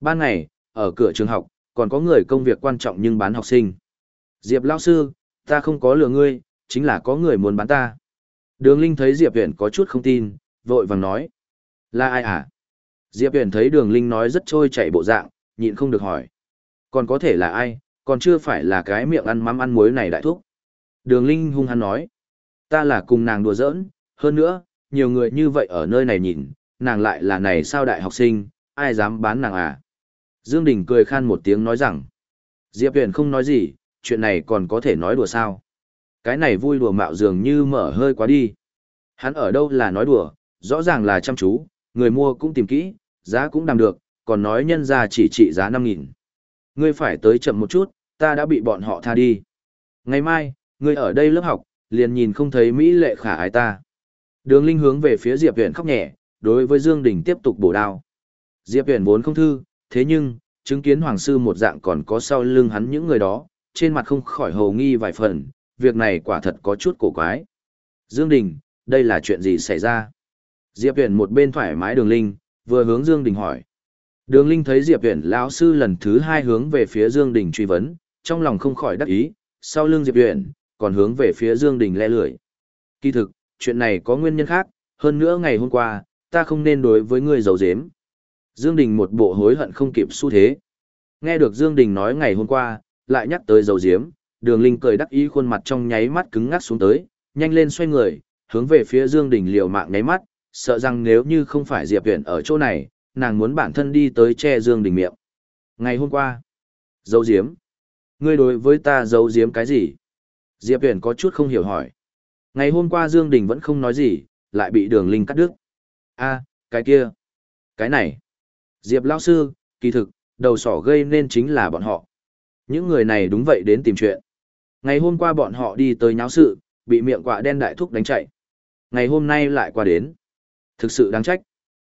Ban ngày, ở cửa trường học, còn có người công việc quan trọng nhưng bán học sinh. Diệp lão sư, ta không có lừa ngươi, chính là có người muốn bán ta. Đường Linh thấy Diệp Huyền có chút không tin, vội vàng nói. Là ai à? Diệp Huyền thấy đường Linh nói rất trôi chảy bộ dạng, nhịn không được hỏi. Còn có thể là ai, còn chưa phải là cái miệng ăn mắm ăn muối này đại thúc. Đường Linh hung hăng nói. Ta là cùng nàng đùa giỡn, hơn nữa, nhiều người như vậy ở nơi này nhìn, nàng lại là này sao đại học sinh, ai dám bán nàng à? Dương Đình cười khan một tiếng nói rằng. Diệp Huyền không nói gì, chuyện này còn có thể nói đùa sao? Cái này vui đùa mạo dường như mở hơi quá đi. Hắn ở đâu là nói đùa, rõ ràng là chăm chú, người mua cũng tìm kỹ, giá cũng đàm được, còn nói nhân ra chỉ trị giá 5.000. Ngươi phải tới chậm một chút, ta đã bị bọn họ tha đi. Ngày mai, ngươi ở đây lớp học, liền nhìn không thấy Mỹ lệ khả ái ta. Đường Linh hướng về phía Diệp Huyền khóc nhẹ, đối với Dương Đình tiếp tục bổ đao. Diệp Huyền vốn không thư, thế nhưng, chứng kiến Hoàng Sư một dạng còn có sau lưng hắn những người đó, trên mặt không khỏi hồ nghi vài phần, việc này quả thật có chút cổ quái. Dương Đình, đây là chuyện gì xảy ra? Diệp Huyền một bên thoải mái đường Linh, vừa hướng Dương Đình hỏi. Đường Linh thấy Diệp Huyền lão sư lần thứ hai hướng về phía Dương Đình truy vấn, trong lòng không khỏi đắc ý, sau lưng Diệp Huyền, còn hướng về phía Dương Đình le lưỡi. Kỳ thực, chuyện này có nguyên nhân khác, hơn nữa ngày hôm qua, ta không nên đối với ngươi giấu giếm. Dương Đình một bộ hối hận không kịp xu thế. Nghe được Dương Đình nói ngày hôm qua, lại nhắc tới giấu giếm, đường linh cười đắc ý khuôn mặt trong nháy mắt cứng ngắc xuống tới, nhanh lên xoay người, hướng về phía Dương Đình liều mạng nháy mắt, sợ rằng nếu như không phải Diệp Viễn ở chỗ này, nàng muốn bản thân đi tới che Dương Đình miệng. Ngày hôm qua, dấu diếm. Ngươi đối với ta giấu diếm cái gì? Diệp Viễn có chút không hiểu hỏi. Ngày hôm qua Dương Đình vẫn không nói gì, lại bị đường linh cắt đứt. a cái kia, cái này. Diệp Lao Sư, kỳ thực, đầu sỏ gây nên chính là bọn họ. Những người này đúng vậy đến tìm chuyện. Ngày hôm qua bọn họ đi tới nháo sự, bị miệng quạ đen đại thúc đánh chạy. Ngày hôm nay lại qua đến. Thực sự đáng trách.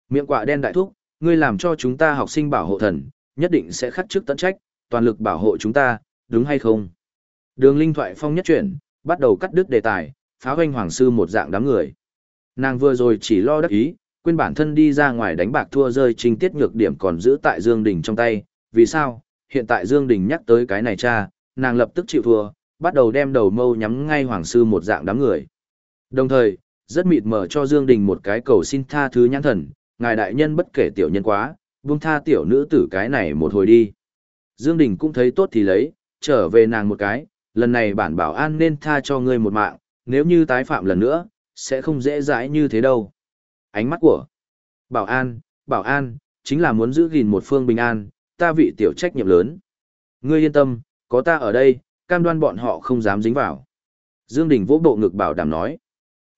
Miệng quạ đen đại thúc, ngươi làm cho chúng ta học sinh bảo hộ thần, nhất định sẽ khắc chức tận trách, toàn lực bảo hộ chúng ta, đúng hay không? Đường Linh thoại phong nhất chuyển, bắt đầu cắt đứt đề tài, phá hoanh hoàng sư một dạng đám người. Nàng vừa rồi chỉ lo đắc ý, quên bản thân đi ra ngoài đánh bạc thua rơi trình tiết nhược điểm còn giữ tại Dương Đình trong tay, vì sao? Hiện tại Dương Đình nhắc tới cái này cha, nàng lập tức chịu thua, bắt đầu đem đầu mâu nhắm ngay hoàng sư một dạng đám người. Đồng thời, rất mịt mờ cho Dương Đình một cái cầu xin tha thứ nhãn thần, ngài đại nhân bất kể tiểu nhân quá, buông tha tiểu nữ tử cái này một hồi đi. Dương Đình cũng thấy tốt thì lấy, trở về nàng một cái, lần này bản bảo an nên tha cho ngươi một mạng, nếu như tái phạm lần nữa, sẽ không dễ dãi như thế đâu. Ánh mắt của Bảo an, bảo an, chính là muốn giữ gìn một phương bình an, ta vị tiểu trách nhiệm lớn. Ngươi yên tâm, có ta ở đây, cam đoan bọn họ không dám dính vào. Dương Đình vỗ bộ ngực bảo đảm nói.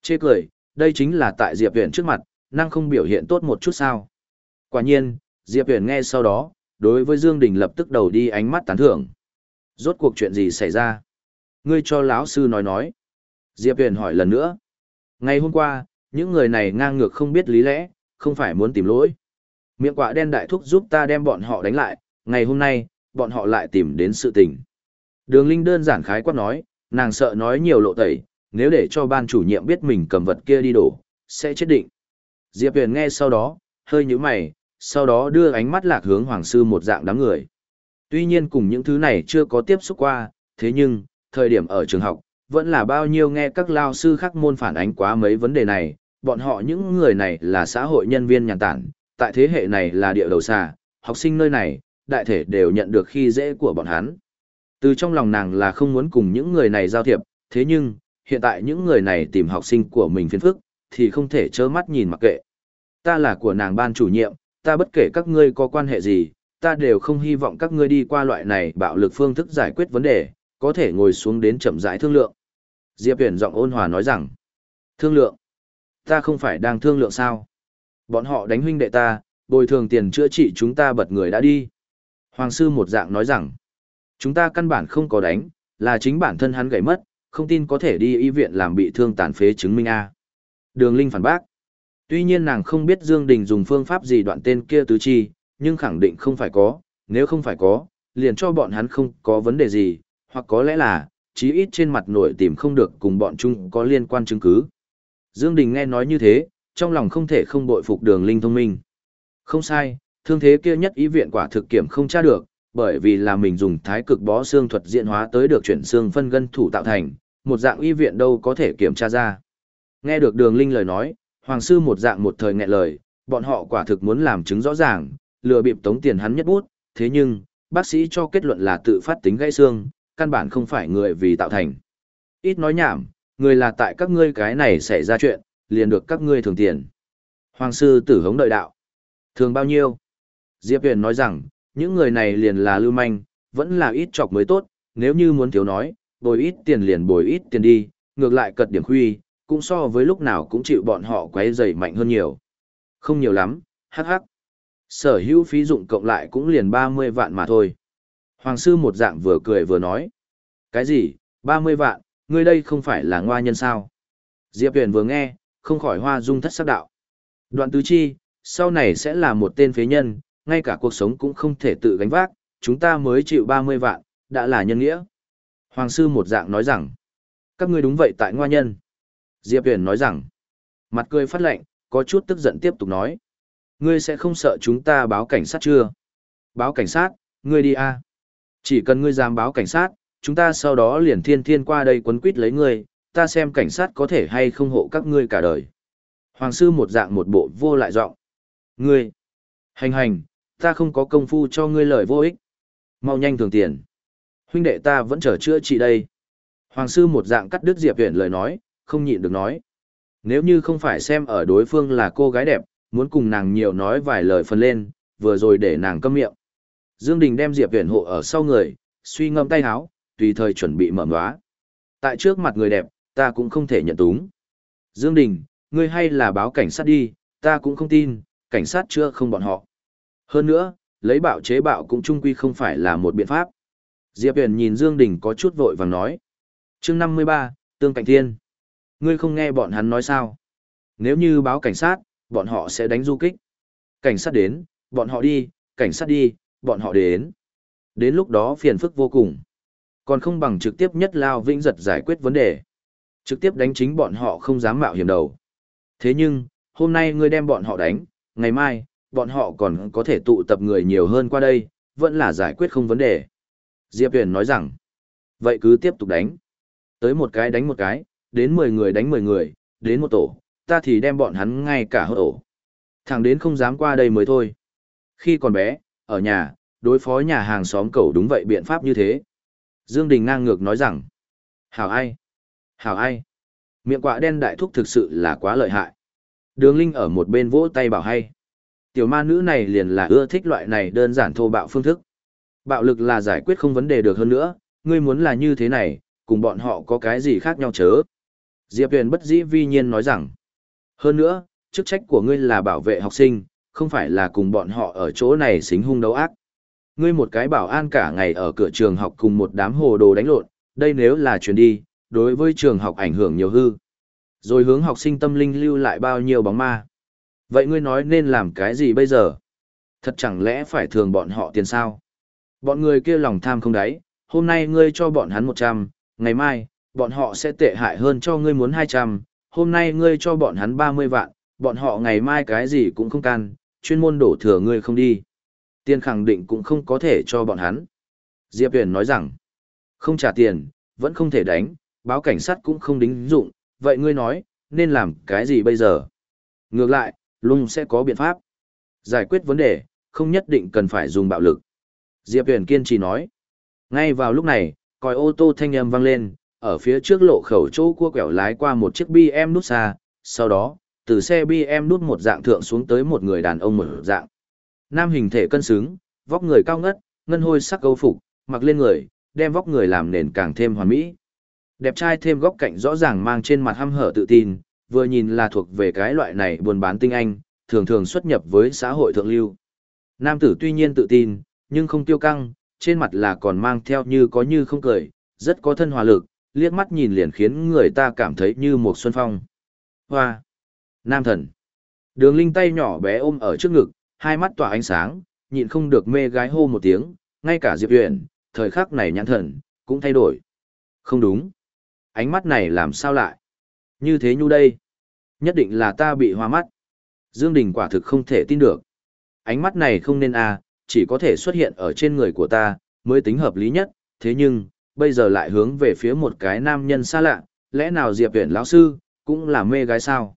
Chê cười, đây chính là tại Diệp Huyền trước mặt, năng không biểu hiện tốt một chút sao. Quả nhiên, Diệp Huyền nghe sau đó, đối với Dương Đình lập tức đầu đi ánh mắt tán thưởng. Rốt cuộc chuyện gì xảy ra? Ngươi cho lão sư nói nói. Diệp Huyền hỏi lần nữa. Ngày hôm qua, những người này ngang ngược không biết lý lẽ, không phải muốn tìm lỗi. Miệng quạ đen đại thúc giúp ta đem bọn họ đánh lại, ngày hôm nay, bọn họ lại tìm đến sự tình. Đường Linh đơn giản khái quát nói, nàng sợ nói nhiều lộ tẩy, nếu để cho ban chủ nhiệm biết mình cầm vật kia đi đổ, sẽ chết định. Diệp Huyền nghe sau đó, hơi nhíu mày, sau đó đưa ánh mắt lạc hướng hoàng sư một dạng đám người. Tuy nhiên cùng những thứ này chưa có tiếp xúc qua, thế nhưng, thời điểm ở trường học, vẫn là bao nhiêu nghe các lao sư khác môn phản ánh quá mấy vấn đề này, bọn họ những người này là xã hội nhân viên nhàn tản, tại thế hệ này là địa đầu xa, học sinh nơi này, đại thể đều nhận được khi dễ của bọn hắn. Từ trong lòng nàng là không muốn cùng những người này giao thiệp, thế nhưng, hiện tại những người này tìm học sinh của mình phiền phức, thì không thể trơ mắt nhìn mặc kệ. Ta là của nàng ban chủ nhiệm, ta bất kể các ngươi có quan hệ gì, ta đều không hy vọng các ngươi đi qua loại này bạo lực phương thức giải quyết vấn đề, có thể ngồi xuống đến chậm rãi thương lượng. Diệp Huyền giọng ôn hòa nói rằng, thương lượng? Ta không phải đang thương lượng sao? Bọn họ đánh huynh đệ ta, bồi thường tiền chữa trị chúng ta bật người đã đi. Hoàng sư một dạng nói rằng, chúng ta căn bản không có đánh, là chính bản thân hắn gãy mất, không tin có thể đi y viện làm bị thương tàn phế chứng minh A. Đường Linh phản bác. Tuy nhiên nàng không biết Dương Đình dùng phương pháp gì đoạn tên kia tứ chi, nhưng khẳng định không phải có, nếu không phải có, liền cho bọn hắn không có vấn đề gì, hoặc có lẽ là, chí ít trên mặt nổi tìm không được cùng bọn chúng có liên quan chứng cứ. Dương Đình nghe nói như thế, trong lòng không thể không bội phục đường Linh thông minh. Không sai, thương thế kia nhất ý viện quả thực kiểm không tra được, bởi vì là mình dùng thái cực bó xương thuật diễn hóa tới được chuyển xương phân gân thủ tạo thành, một dạng y viện đâu có thể kiểm tra ra. Nghe được đường linh lời nói, hoàng sư một dạng một thời nghẹn lời, bọn họ quả thực muốn làm chứng rõ ràng, lừa bịp tống tiền hắn nhất bút, thế nhưng, bác sĩ cho kết luận là tự phát tính gãy xương, căn bản không phải người vì tạo thành. Ít nói nhảm, người là tại các ngươi cái này xảy ra chuyện, liền được các ngươi thường tiền. Hoàng sư tử hống đợi đạo. Thường bao nhiêu? Diệp Huyền nói rằng, những người này liền là lưu manh, vẫn là ít chọc mới tốt, nếu như muốn thiếu nói, bồi ít tiền liền bồi ít tiền đi, ngược lại cật điểm khuy, cũng so với lúc nào cũng chịu bọn họ quấy dày mạnh hơn nhiều. Không nhiều lắm, hắc hắc. Sở hữu phí dụng cộng lại cũng liền 30 vạn mà thôi. Hoàng sư một dạng vừa cười vừa nói. Cái gì, 30 vạn, ngươi đây không phải là ngoa nhân sao? Diệp Huyền vừa nghe, không khỏi hoa dung thất sắc đạo. Đoạn tứ chi, sau này sẽ là một tên phế nhân, ngay cả cuộc sống cũng không thể tự gánh vác, chúng ta mới chịu 30 vạn, đã là nhân nghĩa. Hoàng sư một dạng nói rằng, các ngươi đúng vậy tại ngoa nhân. Diệp Huyền nói rằng, mặt cười phát lệnh, có chút tức giận tiếp tục nói. Ngươi sẽ không sợ chúng ta báo cảnh sát chưa? Báo cảnh sát, ngươi đi a. Chỉ cần ngươi dám báo cảnh sát, chúng ta sau đó liền thiên thiên qua đây quấn quýt lấy ngươi, ta xem cảnh sát có thể hay không hộ các ngươi cả đời. Hoàng sư một dạng một bộ vô lại giọng. Ngươi, hành hành, ta không có công phu cho ngươi lời vô ích. Mau nhanh thường tiền. Huynh đệ ta vẫn chờ chữa trị đây. Hoàng sư một dạng cắt đứt Diệp Viễn lời nói, không nhịn được nói. Nếu như không phải xem ở đối phương là cô gái đẹp, muốn cùng nàng nhiều nói vài lời phần lên, vừa rồi để nàng câm miệng. Dương Đình đem Diệp Viễn hộ ở sau người, suy ngâm tay háo, tùy thời chuẩn bị mở ngóa. Tại trước mặt người đẹp, ta cũng không thể nhận túng. Dương Đình, ngươi hay là báo cảnh sát đi, ta cũng không tin, cảnh sát chưa không bọn họ. Hơn nữa, lấy bạo chế bạo cũng trung quy không phải là một biện pháp. Diệp Huyền nhìn Dương Đình có chút vội vàng nói. chương 53, Tương Cảnh Thiên. Ngươi không nghe bọn hắn nói sao? Nếu như báo cảnh sát, bọn họ sẽ đánh du kích. Cảnh sát đến, bọn họ đi, cảnh sát đi, bọn họ đến. Đến lúc đó phiền phức vô cùng. Còn không bằng trực tiếp nhất lao vĩnh giật giải quyết vấn đề. Trực tiếp đánh chính bọn họ không dám mạo hiểm đầu. Thế nhưng, hôm nay ngươi đem bọn họ đánh, ngày mai, bọn họ còn có thể tụ tập người nhiều hơn qua đây, vẫn là giải quyết không vấn đề. Diệp Huyền nói rằng, vậy cứ tiếp tục đánh. Tới một cái đánh một cái, đến 10 người đánh 10 người, đến một tổ, ta thì đem bọn hắn ngay cả hốt tổ. Thằng đến không dám qua đây mới thôi. Khi còn bé, ở nhà, đối phó nhà hàng xóm cầu đúng vậy biện pháp như thế. Dương Đình ngang ngược nói rằng, hảo ai? Hảo ai? Miệng quạ đen đại thúc thực sự là quá lợi hại. Đường Linh ở một bên vỗ tay bảo hay. Tiểu ma nữ này liền là ưa thích loại này đơn giản thô bạo phương thức. Bạo lực là giải quyết không vấn đề được hơn nữa, ngươi muốn là như thế này, cùng bọn họ có cái gì khác nhau chớ. Diệp Huyền bất dĩ vi nhiên nói rằng, hơn nữa, chức trách của ngươi là bảo vệ học sinh, không phải là cùng bọn họ ở chỗ này xính hung đấu ác. Ngươi một cái bảo an cả ngày ở cửa trường học cùng một đám hồ đồ đánh lộn, đây nếu là chuyển đi, đối với trường học ảnh hưởng nhiều hư. Rồi hướng học sinh tâm linh lưu lại bao nhiêu bóng ma. Vậy ngươi nói nên làm cái gì bây giờ? Thật chẳng lẽ phải thường bọn họ tiền sao? Bọn người kia lòng tham không đáy, hôm nay ngươi cho bọn hắn 100, ngày mai, bọn họ sẽ tệ hại hơn cho ngươi muốn 200, hôm nay ngươi cho bọn hắn 30 vạn, bọn họ ngày mai cái gì cũng không can, chuyên môn đổ thừa ngươi không đi. Tiền khẳng định cũng không có thể cho bọn hắn. Diệp Huyền nói rằng, không trả tiền, vẫn không thể đánh, báo cảnh sát cũng không đính dụng, vậy ngươi nói, nên làm cái gì bây giờ? Ngược lại, Lung sẽ có biện pháp. Giải quyết vấn đề, không nhất định cần phải dùng bạo lực. Diệp Huyền kiên trì nói. Ngay vào lúc này, còi ô tô thanh âm vang lên, ở phía trước lộ khẩu chỗ cua quẹo lái qua một chiếc BM nút xa, sau đó, từ xe BM nút một dạng thượng xuống tới một người đàn ông một dạng. Nam hình thể cân xứng, vóc người cao ngất, ngân hôi sắc câu phục, mặc lên người, đem vóc người làm nền càng thêm hoàn mỹ. Đẹp trai thêm góc cạnh rõ ràng mang trên mặt hăm hở tự tin, vừa nhìn là thuộc về cái loại này buôn bán tinh anh, thường thường xuất nhập với xã hội thượng lưu. Nam tử tuy nhiên tự tin, nhưng không tiêu căng, trên mặt là còn mang theo như có như không cười, rất có thân hòa lực, liếc mắt nhìn liền khiến người ta cảm thấy như một xuân phong. Hoa! Nam thần! Đường linh tay nhỏ bé ôm ở trước ngực, hai mắt tỏa ánh sáng, nhịn không được mê gái hô một tiếng, ngay cả Diệp Huyền, thời khắc này nhãn thần, cũng thay đổi. Không đúng. Ánh mắt này làm sao lại? Như thế nhu đây. Nhất định là ta bị hoa mắt. Dương Đình quả thực không thể tin được. Ánh mắt này không nên à, chỉ có thể xuất hiện ở trên người của ta, mới tính hợp lý nhất, thế nhưng, bây giờ lại hướng về phía một cái nam nhân xa lạ, lẽ nào Diệp Viễn lão sư, cũng là mê gái sao?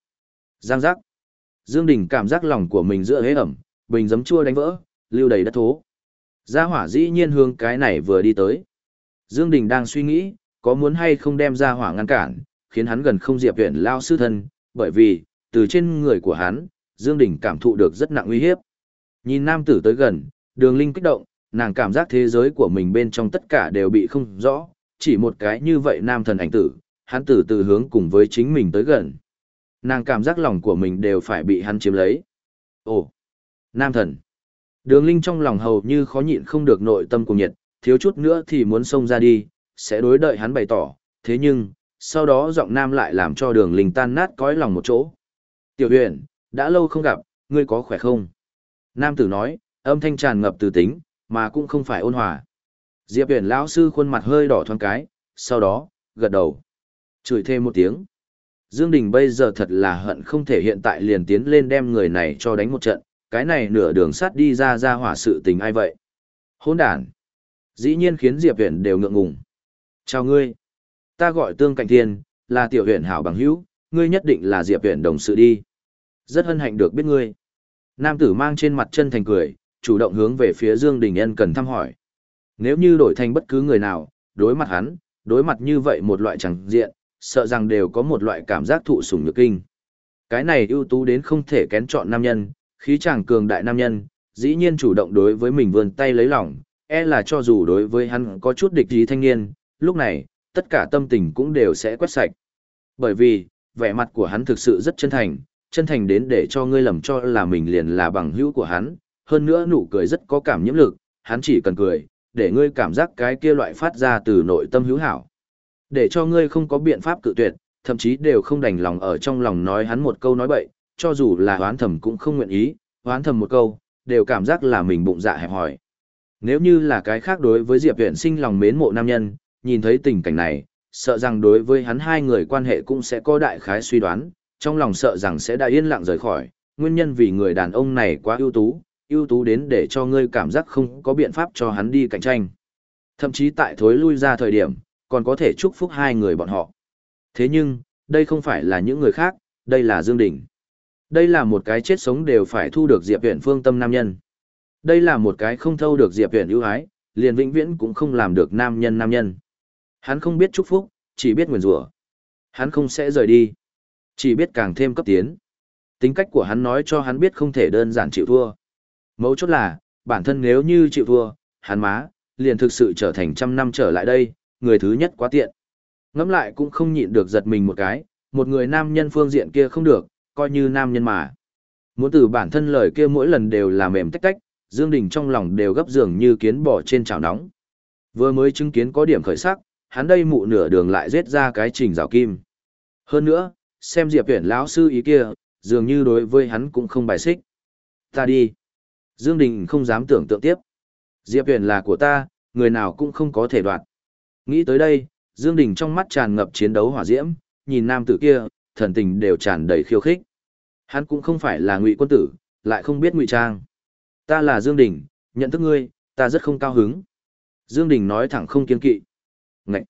Giang giác. Dương Đình cảm giác lòng của mình giữa hế ẩm, bình giấm chua đánh vỡ, lưu đầy đất thố. Gia hỏa dĩ nhiên hướng cái này vừa đi tới. Dương Đình đang suy nghĩ, có muốn hay không đem gia hỏa ngăn cản, khiến hắn gần không Diệp Viễn lão sư thân, bởi vì, từ trên người của hắn, Dương Đình cảm thụ được rất nặng uy hiếp. Nhìn nam tử tới gần, đường linh kích động, nàng cảm giác thế giới của mình bên trong tất cả đều bị không rõ, chỉ một cái như vậy nam thần ảnh tử, hắn từ từ hướng cùng với chính mình tới gần. Nàng cảm giác lòng của mình đều phải bị hắn chiếm lấy. Ồ, nam thần. Đường linh trong lòng hầu như khó nhịn không được nội tâm cùng nhiệt, thiếu chút nữa thì muốn xông ra đi, sẽ đối đợi hắn bày tỏ, thế nhưng, sau đó giọng nam lại làm cho đường linh tan nát cõi lòng một chỗ. Tiểu huyền, đã lâu không gặp, ngươi có khỏe không? Nam tử nói, âm thanh tràn ngập từ tính, mà cũng không phải ôn hòa. Diệp huyền lão sư khuôn mặt hơi đỏ thoáng cái, sau đó, gật đầu. Chửi thêm một tiếng. Dương Đình bây giờ thật là hận không thể hiện tại liền tiến lên đem người này cho đánh một trận, cái này nửa đường sắt đi ra ra hỏa sự tình ai vậy? Hỗn đản. Dĩ nhiên khiến Diệp Huyền đều ngượng ngùng. Chào ngươi. Ta gọi Tương Cảnh Thiên, là tiểu huyền hảo bằng hữu, ngươi nhất định là Diệp Huyền đồng sự đi. Rất hân hạnh được biết ngươi. Nam tử mang trên mặt chân thành cười, chủ động hướng về phía Dương Đình Ân cần thăm hỏi. Nếu như đổi thành bất cứ người nào, đối mặt hắn, đối mặt như vậy một loại chẳng diện, sợ rằng đều có một loại cảm giác thụ sủng nhược kinh. Cái này ưu tú đến không thể kén chọn nam nhân, khí chàng cường đại nam nhân, dĩ nhiên chủ động đối với mình vươn tay lấy lòng, e là cho dù đối với hắn có chút địch ý thanh niên, lúc này, tất cả tâm tình cũng đều sẽ quét sạch. Bởi vì, vẻ mặt của hắn thực sự rất chân thành, chân thành đến để cho ngươi lầm cho là mình liền là bằng hữu của hắn, hơn nữa nụ cười rất có cảm nhiễm lực, hắn chỉ cần cười, để ngươi cảm giác cái kia loại phát ra từ nội tâm hữu hảo. Để cho ngươi không có biện pháp cự tuyệt, thậm chí đều không đành lòng ở trong lòng nói hắn một câu nói bậy, cho dù là hoán thầm cũng không nguyện ý, hoán thầm một câu, đều cảm giác là mình bụng dạ hẹp hòi. Nếu như là cái khác đối với Diệp Viễn sinh lòng mến mộ nam nhân, nhìn thấy tình cảnh này, sợ rằng đối với hắn hai người quan hệ cũng sẽ có đại khái suy đoán, trong lòng sợ rằng sẽ đã yên lặng rời khỏi, nguyên nhân vì người đàn ông này quá ưu tú, ưu tú đến để cho ngươi cảm giác không có biện pháp cho hắn đi cạnh tranh. Thậm chí tại thối lui ra thời điểm, còn có thể chúc phúc hai người bọn họ. Thế nhưng, đây không phải là những người khác, đây là Dương Đình. Đây là một cái chết sống đều phải thu được Diệp Viễn phương tâm nam nhân. Đây là một cái không thâu được Diệp Viễn ưu ái, liền vĩnh viễn cũng không làm được nam nhân nam nhân. Hắn không biết chúc phúc, chỉ biết nguyền rủa. Hắn không sẽ rời đi, chỉ biết càng thêm cấp tiến. Tính cách của hắn nói cho hắn biết không thể đơn giản chịu thua. Mấu chốt là, bản thân nếu như chịu thua, hắn má, liền thực sự trở thành trăm năm trở lại đây, người thứ nhất quá tiện. Ngẫm lại cũng không nhịn được giật mình một cái, một người nam nhân phương diện kia không được, coi như nam nhân mà. Muốn từ bản thân lời kia mỗi lần đều là mềm tách tách, Dương Đình trong lòng đều gấp dường như kiến bò trên chảo nóng. Vừa mới chứng kiến có điểm khởi sắc, hắn đây mụ nửa đường lại giết ra cái trình rào kim. Hơn nữa, xem Diệp Viễn lão sư ý kia, dường như đối với hắn cũng không bài xích. Ta đi. Dương Đình không dám tưởng tượng tiếp. Diệp Huyền là của ta, người nào cũng không có thể đoạt. Nghĩ tới đây, Dương Đình trong mắt tràn ngập chiến đấu hỏa diễm, nhìn nam tử kia, thần tình đều tràn đầy khiêu khích. Hắn cũng không phải là ngụy quân tử, lại không biết ngụy trang. Ta là Dương Đình, nhận thức ngươi, ta rất không cao hứng. Dương Đình nói thẳng không kiên kỵ. Ngậy!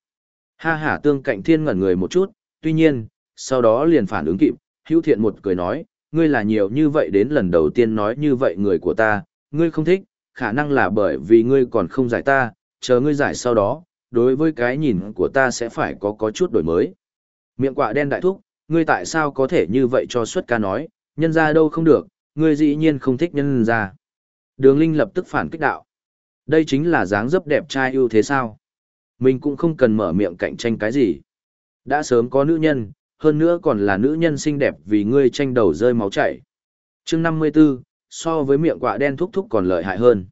Ha ha tương cạnh thiên ngẩn người một chút, tuy nhiên, sau đó liền phản ứng kịp, hữu thiện một cười nói, ngươi là nhiều như vậy đến lần đầu tiên nói như vậy người của ta, ngươi không thích, khả năng là bởi vì ngươi còn không giải ta, chờ ngươi giải sau đó, đối với cái nhìn của ta sẽ phải có có chút đổi mới. Miệng quạ đen đại thúc, ngươi tại sao có thể như vậy cho xuất ca nói, nhân ra đâu không được, ngươi dĩ nhiên không thích nhân ra. Đường Linh lập tức phản kích đạo. Đây chính là dáng dấp đẹp trai ưu thế sao? Mình cũng không cần mở miệng cạnh tranh cái gì. Đã sớm có nữ nhân, hơn nữa còn là nữ nhân xinh đẹp vì ngươi tranh đầu rơi máu chảy. chương 54, so với miệng quạ đen thúc thúc còn lợi hại hơn.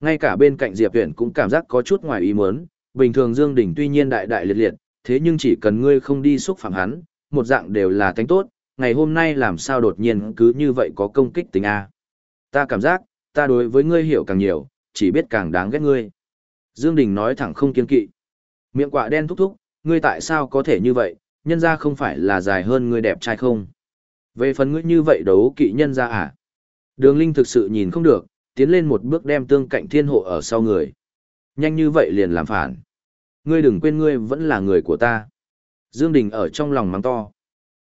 Ngay cả bên cạnh Diệp Viễn cũng cảm giác có chút ngoài ý muốn, bình thường Dương Đình tuy nhiên đại đại liệt liệt, thế nhưng chỉ cần ngươi không đi xúc phạm hắn, một dạng đều là tánh tốt, ngày hôm nay làm sao đột nhiên cứ như vậy có công kích tính A. Ta cảm giác, ta đối với ngươi hiểu càng nhiều, chỉ biết càng đáng ghét ngươi. Dương Đình nói thẳng không kiên kỵ. Miệng quạ đen thúc thúc, ngươi tại sao có thể như vậy, nhân ra không phải là dài hơn ngươi đẹp trai không? Về phần ngươi như vậy đấu kỵ nhân ra à? Đường Linh thực sự nhìn không được, tiến lên một bước đem tương cạnh thiên hộ ở sau người. Nhanh như vậy liền làm phản. Ngươi đừng quên ngươi vẫn là người của ta. Dương Đình ở trong lòng mắng to.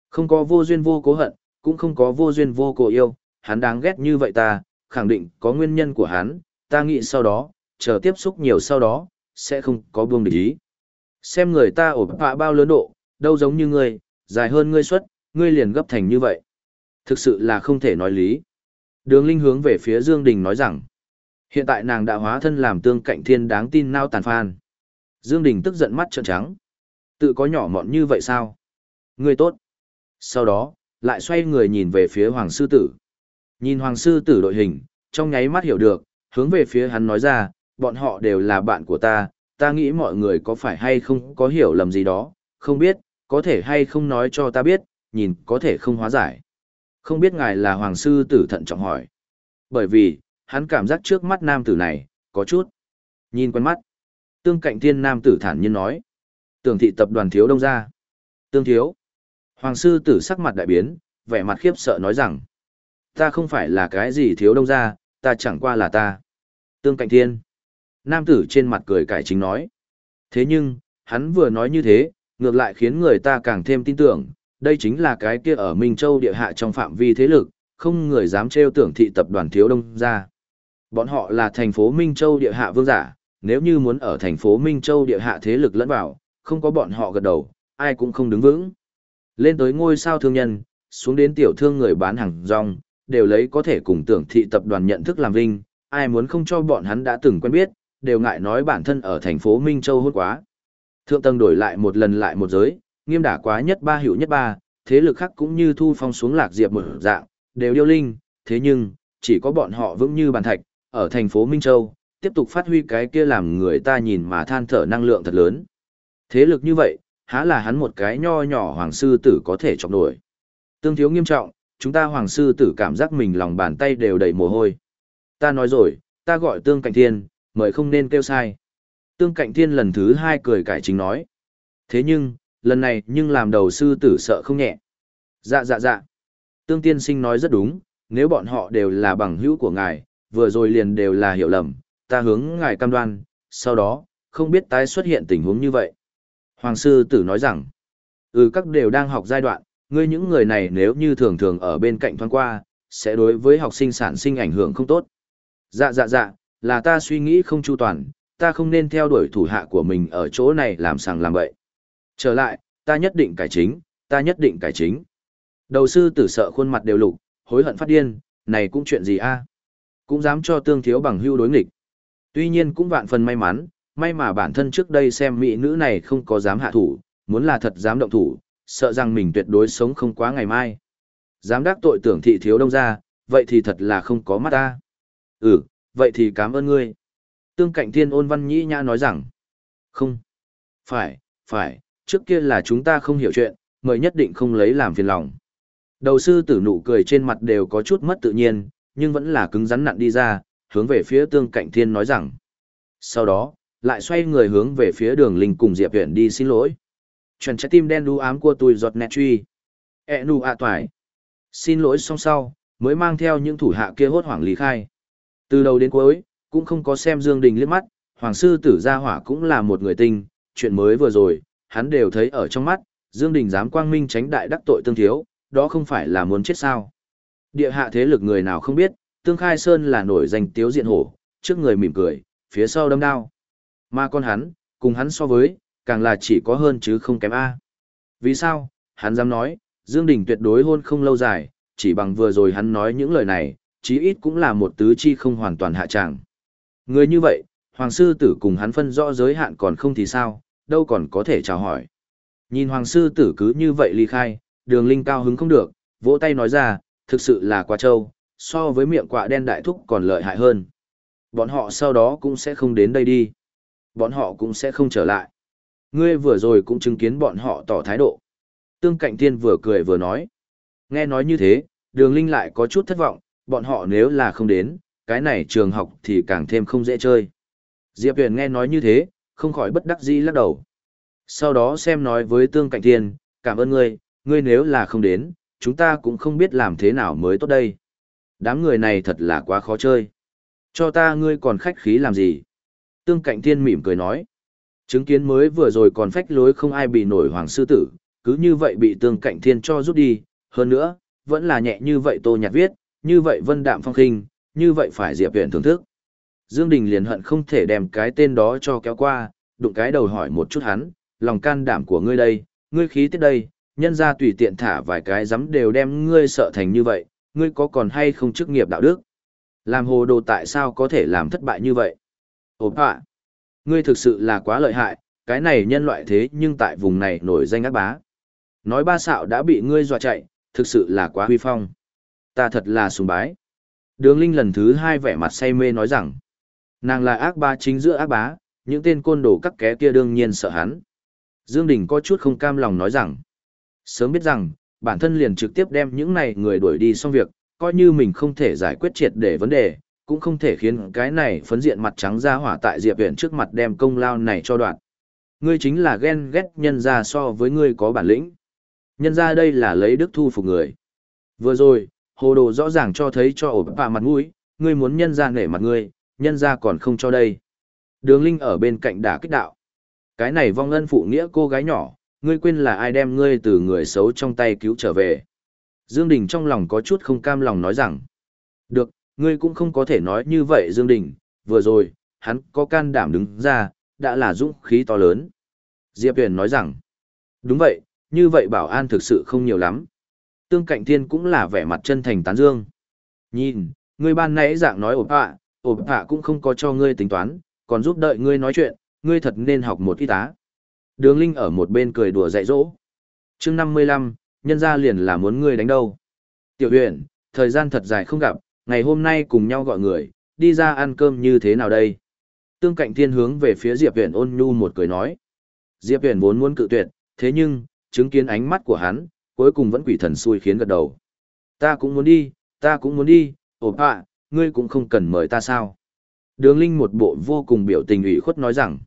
Không có vô duyên vô cố hận, cũng không có vô duyên vô cố yêu, hắn đáng ghét như vậy ta, khẳng định có nguyên nhân của hắn, ta nghĩ sau đó, chờ tiếp xúc nhiều sau đó, sẽ không có buông địch ý. Xem người ta ổn phạ bao lớn độ, đâu giống như ngươi, dài hơn ngươi xuất, ngươi liền gấp thành như vậy. Thực sự là không thể nói lý. Đường Linh hướng về phía Dương Đình nói rằng, hiện tại nàng đã hóa thân làm tương cạnh thiên đáng tin nao tàn phan. Dương Đình tức giận mắt trợn trắng. Tự có nhỏ mọn như vậy sao? Ngươi tốt. Sau đó, lại xoay người nhìn về phía Hoàng Sư Tử. Nhìn Hoàng Sư Tử đội hình, trong nháy mắt hiểu được, hướng về phía hắn nói ra, bọn họ đều là bạn của ta, ta nghĩ mọi người có phải hay không có hiểu lầm gì đó, không biết, có thể hay không nói cho ta biết, nhìn có thể không hóa giải. Không biết ngài là hoàng sư tử thận trọng hỏi. Bởi vì, hắn cảm giác trước mắt nam tử này, có chút. Nhìn quen mắt. Tương cạnh thiên nam tử thản nhiên nói. Tường thị tập đoàn thiếu đông ra. Tương thiếu. Hoàng sư tử sắc mặt đại biến, vẻ mặt khiếp sợ nói rằng. Ta không phải là cái gì thiếu đông ra, ta chẳng qua là ta. Tương cạnh thiên. Nam tử trên mặt cười cải chính nói. Thế nhưng, hắn vừa nói như thế, ngược lại khiến người ta càng thêm tin tưởng, đây chính là cái kia ở Minh Châu địa hạ trong phạm vi thế lực, không người dám trêu tưởng thị tập đoàn thiếu đông ra. Bọn họ là thành phố Minh Châu địa hạ vương giả, nếu như muốn ở thành phố Minh Châu địa hạ thế lực lẫn vào, không có bọn họ gật đầu, ai cũng không đứng vững. Lên tới ngôi sao thương nhân, xuống đến tiểu thương người bán hàng rong, đều lấy có thể cùng tưởng thị tập đoàn nhận thức làm vinh, ai muốn không cho bọn hắn đã từng quen biết, đều ngại nói bản thân ở thành phố Minh Châu hốt quá. Thượng tầng đổi lại một lần lại một giới, nghiêm đả quá nhất ba hữu nhất ba, thế lực khác cũng như thu phong xuống lạc diệp một dạng, đều điêu linh, thế nhưng, chỉ có bọn họ vững như bàn thạch, ở thành phố Minh Châu, tiếp tục phát huy cái kia làm người ta nhìn mà than thở năng lượng thật lớn. Thế lực như vậy, há là hắn một cái nho nhỏ hoàng sư tử có thể chọc nổi. Tương thiếu nghiêm trọng, chúng ta hoàng sư tử cảm giác mình lòng bàn tay đều đầy mồ hôi. Ta nói rồi, ta gọi tương cảnh thiên, mời không nên kêu sai. Tương cạnh thiên lần thứ hai cười cải chính nói. Thế nhưng, lần này nhưng làm đầu sư tử sợ không nhẹ. Dạ dạ dạ. Tương tiên sinh nói rất đúng, nếu bọn họ đều là bằng hữu của ngài, vừa rồi liền đều là hiểu lầm, ta hướng ngài cam đoan, sau đó, không biết tái xuất hiện tình huống như vậy. Hoàng sư tử nói rằng, ừ các đều đang học giai đoạn, ngươi những người này nếu như thường thường ở bên cạnh thoáng qua, sẽ đối với học sinh sản sinh ảnh hưởng không tốt. Dạ dạ dạ, là ta suy nghĩ không chu toàn, ta không nên theo đuổi thủ hạ của mình ở chỗ này làm sàng làm bậy. Trở lại, ta nhất định cải chính, ta nhất định cải chính. Đầu sư tử sợ khuôn mặt đều lục, hối hận phát điên, này cũng chuyện gì a? Cũng dám cho tương thiếu bằng hưu đối nghịch. Tuy nhiên cũng vạn phần may mắn, may mà bản thân trước đây xem mỹ nữ này không có dám hạ thủ, muốn là thật dám động thủ, sợ rằng mình tuyệt đối sống không quá ngày mai. Dám đắc tội tưởng thị thiếu đông ra, vậy thì thật là không có mắt ta. Ừ, vậy thì cảm ơn ngươi. Tương cạnh thiên ôn văn nhĩ nhã nói rằng, không, phải, phải, trước kia là chúng ta không hiểu chuyện, mời nhất định không lấy làm phiền lòng. Đầu sư tử nụ cười trên mặt đều có chút mất tự nhiên, nhưng vẫn là cứng rắn nặn đi ra, hướng về phía tương cạnh thiên nói rằng. Sau đó, lại xoay người hướng về phía đường linh cùng Diệp Viễn đi xin lỗi. Chuẩn trái tim đen đu ám của tôi giọt nẹt truy. E nụ ạ toài. Xin lỗi xong sau, mới mang theo những thủ hạ kia hốt hoảng lý khai. Từ đầu đến cuối, cũng không có xem Dương Đình liếc mắt, Hoàng sư tử gia hỏa cũng là một người tinh, chuyện mới vừa rồi, hắn đều thấy ở trong mắt, Dương Đình dám quang minh tránh đại đắc tội tương thiếu, đó không phải là muốn chết sao. Địa hạ thế lực người nào không biết, Tương Khai Sơn là nổi danh tiếu diện hổ, trước người mỉm cười, phía sau đâm đao. Mà con hắn, cùng hắn so với, càng là chỉ có hơn chứ không kém A. Vì sao? Hắn dám nói, Dương Đình tuyệt đối hôn không lâu dài, chỉ bằng vừa rồi hắn nói những lời này, chí ít cũng là một tứ chi không hoàn toàn hạ trạng Người như vậy, Hoàng sư tử cùng hắn phân rõ giới hạn còn không thì sao, đâu còn có thể chào hỏi. Nhìn Hoàng sư tử cứ như vậy ly khai, đường linh cao hứng không được, vỗ tay nói ra, thực sự là quá trâu, so với miệng quạ đen đại thúc còn lợi hại hơn. Bọn họ sau đó cũng sẽ không đến đây đi. Bọn họ cũng sẽ không trở lại. Ngươi vừa rồi cũng chứng kiến bọn họ tỏ thái độ. Tương cạnh tiên vừa cười vừa nói. Nghe nói như thế, đường linh lại có chút thất vọng, bọn họ nếu là không đến, cái này trường học thì càng thêm không dễ chơi. Diệp Huyền nghe nói như thế, không khỏi bất đắc dĩ lắc đầu. Sau đó xem nói với Tương Cạnh Thiên, cảm ơn ngươi, ngươi nếu là không đến, chúng ta cũng không biết làm thế nào mới tốt đây. Đám người này thật là quá khó chơi. Cho ta ngươi còn khách khí làm gì? Tương Cạnh Thiên mỉm cười nói. Chứng kiến mới vừa rồi còn phách lối không ai bị nổi hoàng sư tử, cứ như vậy bị Tương Cạnh Thiên cho rút đi, hơn nữa, vẫn là nhẹ như vậy tô nhạt viết, như vậy vân đạm phong khinh, như vậy phải Diệp Huyền thưởng thức. Dương Đình liền hận không thể đem cái tên đó cho kéo qua, đụng cái đầu hỏi một chút hắn, lòng can đảm của ngươi đây, ngươi khí tiết đây, nhân ra tùy tiện thả vài cái dám đều đem ngươi sợ thành như vậy, ngươi có còn hay không chức nghiệp đạo đức? Làm hồ đồ tại sao có thể làm thất bại như vậy? Ồp ạ, ngươi thực sự là quá lợi hại, cái này nhân loại thế nhưng tại vùng này nổi danh ác bá. Nói ba xạo đã bị ngươi dọa chạy, thực sự là quá huy phong. Ta thật là sùng bái. Đường Linh lần thứ hai vẻ mặt say mê nói rằng, nàng là ác bá chính giữa ác bá, những tên côn đồ các ké kia đương nhiên sợ hắn. Dương Đình có chút không cam lòng nói rằng, sớm biết rằng, bản thân liền trực tiếp đem những này người đuổi đi xong việc, coi như mình không thể giải quyết triệt để vấn đề, cũng không thể khiến cái này phấn diện mặt trắng ra hỏa tại Diệp Viễn trước mặt đem công lao này cho đoạn. Ngươi chính là ghen ghét nhân gia so với ngươi có bản lĩnh. Nhân gia đây là lấy đức thu phục người. Vừa rồi, hồ đồ rõ ràng cho thấy cho ổ bạ mặt mũi, ngươi muốn nhân ra nể mặt ngươi, nhân ra còn không cho đây. Đường Linh ở bên cạnh đả kích đạo. Cái này vong ân phụ nghĩa cô gái nhỏ, ngươi quên là ai đem ngươi từ người xấu trong tay cứu trở về. Dương Đình trong lòng có chút không cam lòng nói rằng. Được, ngươi cũng không có thể nói như vậy Dương Đình, vừa rồi, hắn có can đảm đứng ra, đã là dũng khí to lớn. Diệp Huyền nói rằng. Đúng vậy, như vậy bảo an thực sự không nhiều lắm. Tương cạnh thiên cũng là vẻ mặt chân thành tán dương. Nhìn, ngươi ban nãy dạng nói ổn ạ, ổn ạ cũng không có cho ngươi tính toán, còn giúp đợi ngươi nói chuyện, ngươi thật nên học một ít tá. Đường Linh ở một bên cười đùa dạy dỗ. chương 55, nhân ra liền là muốn ngươi đánh đâu. Tiểu huyền, thời gian thật dài không gặp, ngày hôm nay cùng nhau gọi người, đi ra ăn cơm như thế nào đây? Tương cạnh thiên hướng về phía Diệp huyện ôn nhu một cười nói. Diệp huyện vốn muốn cự tuyệt, thế nhưng, chứng kiến ánh mắt của hắn, cuối cùng vẫn quỷ thần xui khiến gật đầu. Ta cũng muốn đi, ta cũng muốn đi, ồ ạ, ngươi cũng không cần mời ta sao? Đường Linh một bộ vô cùng biểu tình ủy khuất nói rằng,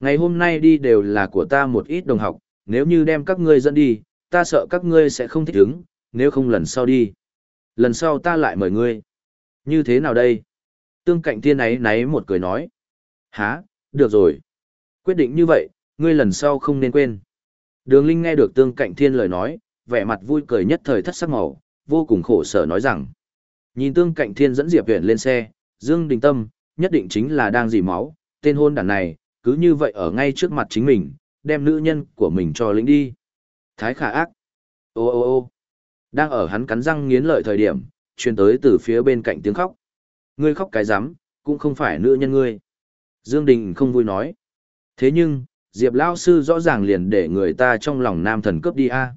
ngày hôm nay đi đều là của ta một ít đồng học, nếu như đem các ngươi dẫn đi, ta sợ các ngươi sẽ không thích ứng, nếu không lần sau đi. Lần sau ta lại mời ngươi. Như thế nào đây? Tương cạnh thiên ấy náy một cười nói. Hả, được rồi. Quyết định như vậy, ngươi lần sau không nên quên. Đường Linh nghe được tương cạnh thiên lời nói, vẻ mặt vui cười nhất thời thất sắc màu, vô cùng khổ sở nói rằng. Nhìn tương cạnh thiên dẫn Diệp Huyền lên xe, Dương Đình Tâm, nhất định chính là đang dì máu, tên hôn đàn này, cứ như vậy ở ngay trước mặt chính mình, đem nữ nhân của mình cho lính đi. Thái khả ác. Ô ô ô đang ở hắn cắn răng nghiến lợi thời điểm, truyền tới từ phía bên cạnh tiếng khóc. Ngươi khóc cái rắm cũng không phải nữ nhân ngươi. Dương Đình không vui nói. Thế nhưng, Diệp Lao Sư rõ ràng liền để người ta trong lòng nam thần cướp đi a.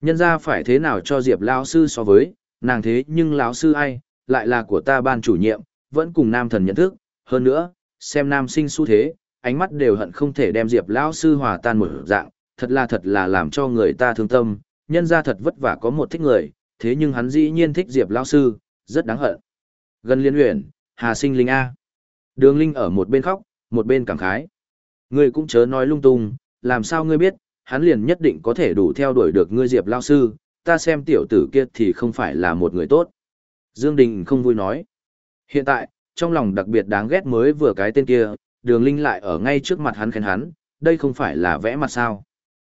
Nhân ra phải thế nào cho Diệp Lao Sư so với, nàng thế nhưng lão Sư ai, lại là của ta ban chủ nhiệm, vẫn cùng nam thần nhận thức, hơn nữa, xem nam sinh xu thế, ánh mắt đều hận không thể đem Diệp Lão Sư hòa tan một dạng, thật là thật là làm cho người ta thương tâm, nhân ra thật vất vả có một thích người, thế nhưng hắn dĩ nhiên thích Diệp Lao Sư, rất đáng hận. Gần liên huyện, Hà Sinh Linh A. Đường Linh ở một bên khóc, một bên cảm khái. Ngươi cũng chớ nói lung tung, làm sao ngươi biết, hắn liền nhất định có thể đủ theo đuổi được ngươi Diệp Lao Sư, ta xem tiểu tử kia thì không phải là một người tốt. Dương Đình không vui nói. Hiện tại, trong lòng đặc biệt đáng ghét mới vừa cái tên kia, đường linh lại ở ngay trước mặt hắn khen hắn, đây không phải là vẽ mặt sao.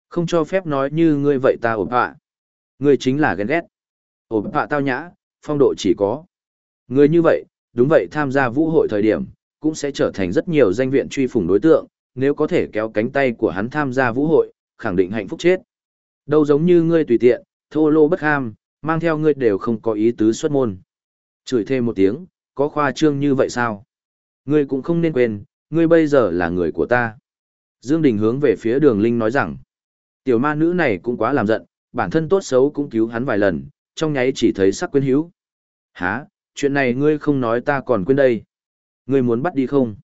Không cho phép nói như ngươi vậy ta ổn họa. Ngươi chính là ghen ghét. Ổn họa tao nhã, phong độ chỉ có. Ngươi như vậy, đúng vậy tham gia vũ hội thời điểm, cũng sẽ trở thành rất nhiều danh viện truy phủng đối tượng, nếu có thể kéo cánh tay của hắn tham gia vũ hội, khẳng định hạnh phúc chết. Đâu giống như ngươi tùy tiện, thô lô bất ham, mang theo ngươi đều không có ý tứ xuất môn. Chửi thêm một tiếng, có khoa trương như vậy sao? Ngươi cũng không nên quên, ngươi bây giờ là người của ta. Dương Đình hướng về phía đường Linh nói rằng, tiểu ma nữ này cũng quá làm giận, bản thân tốt xấu cũng cứu hắn vài lần, trong nháy chỉ thấy sắc quyến hữu. Hả, chuyện này ngươi không nói ta còn quên đây. Ngươi muốn bắt đi không?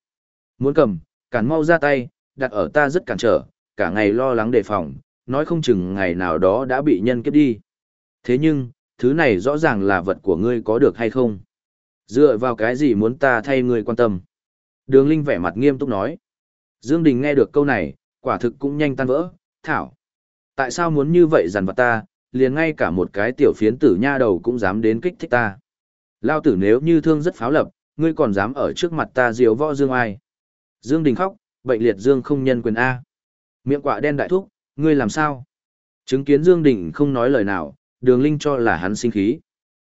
Muốn cầm, cản mau ra tay, đặt ở ta rất cản trở, cả ngày lo lắng đề phòng, nói không chừng ngày nào đó đã bị nhân kiếp đi. Thế nhưng, thứ này rõ ràng là vật của ngươi có được hay không? Dựa vào cái gì muốn ta thay ngươi quan tâm? Đường Linh vẻ mặt nghiêm túc nói. Dương Đình nghe được câu này, quả thực cũng nhanh tan vỡ, thảo. Tại sao muốn như vậy dằn vặt ta, liền ngay cả một cái tiểu phiến tử nha đầu cũng dám đến kích thích ta. Lao tử nếu như thương rất pháo lập, ngươi còn dám ở trước mặt ta diều võ dương ai. Dương Đình khóc, bệnh liệt Dương không nhân quyền A. Miệng quạ đen đại thúc, ngươi làm sao? Chứng kiến Dương Đình không nói lời nào, đường linh cho là hắn sinh khí.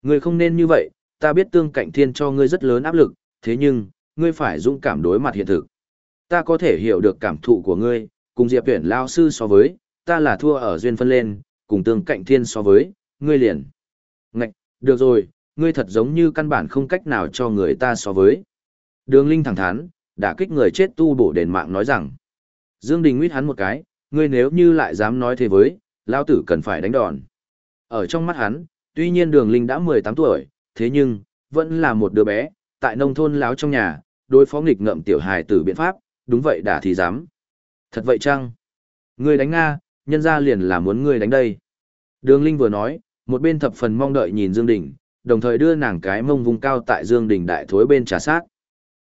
Ngươi không nên như vậy, ta biết tương cạnh thiên cho ngươi rất lớn áp lực, thế nhưng, ngươi phải dũng cảm đối mặt hiện thực. Ta có thể hiểu được cảm thụ của ngươi, cùng Diệp Tuyển lao sư so với, ta là thua ở duyên phân lên, cùng tương cạnh thiên so với, ngươi liền. Ngạch, được rồi, ngươi thật giống như căn bản không cách nào cho người ta so với. Đường Linh thẳng thắn, đã kích người chết tu bổ đền mạng nói rằng. Dương Đình nguyết hắn một cái, ngươi nếu như lại dám nói thế với, lao tử cần phải đánh đòn. Ở trong mắt hắn, tuy nhiên đường Linh đã 18 tuổi, thế nhưng, vẫn là một đứa bé, tại nông thôn láo trong nhà, đối phó nghịch ngợm tiểu hài tử biện pháp, đúng vậy đã thì dám. Thật vậy chăng? Ngươi đánh Nga, nhân ra liền là muốn ngươi đánh đây. Đường Linh vừa nói, một bên thập phần mong đợi nhìn Dương Đình, đồng thời đưa nàng cái mông vùng cao tại Dương Đình đại thối bên trà sát.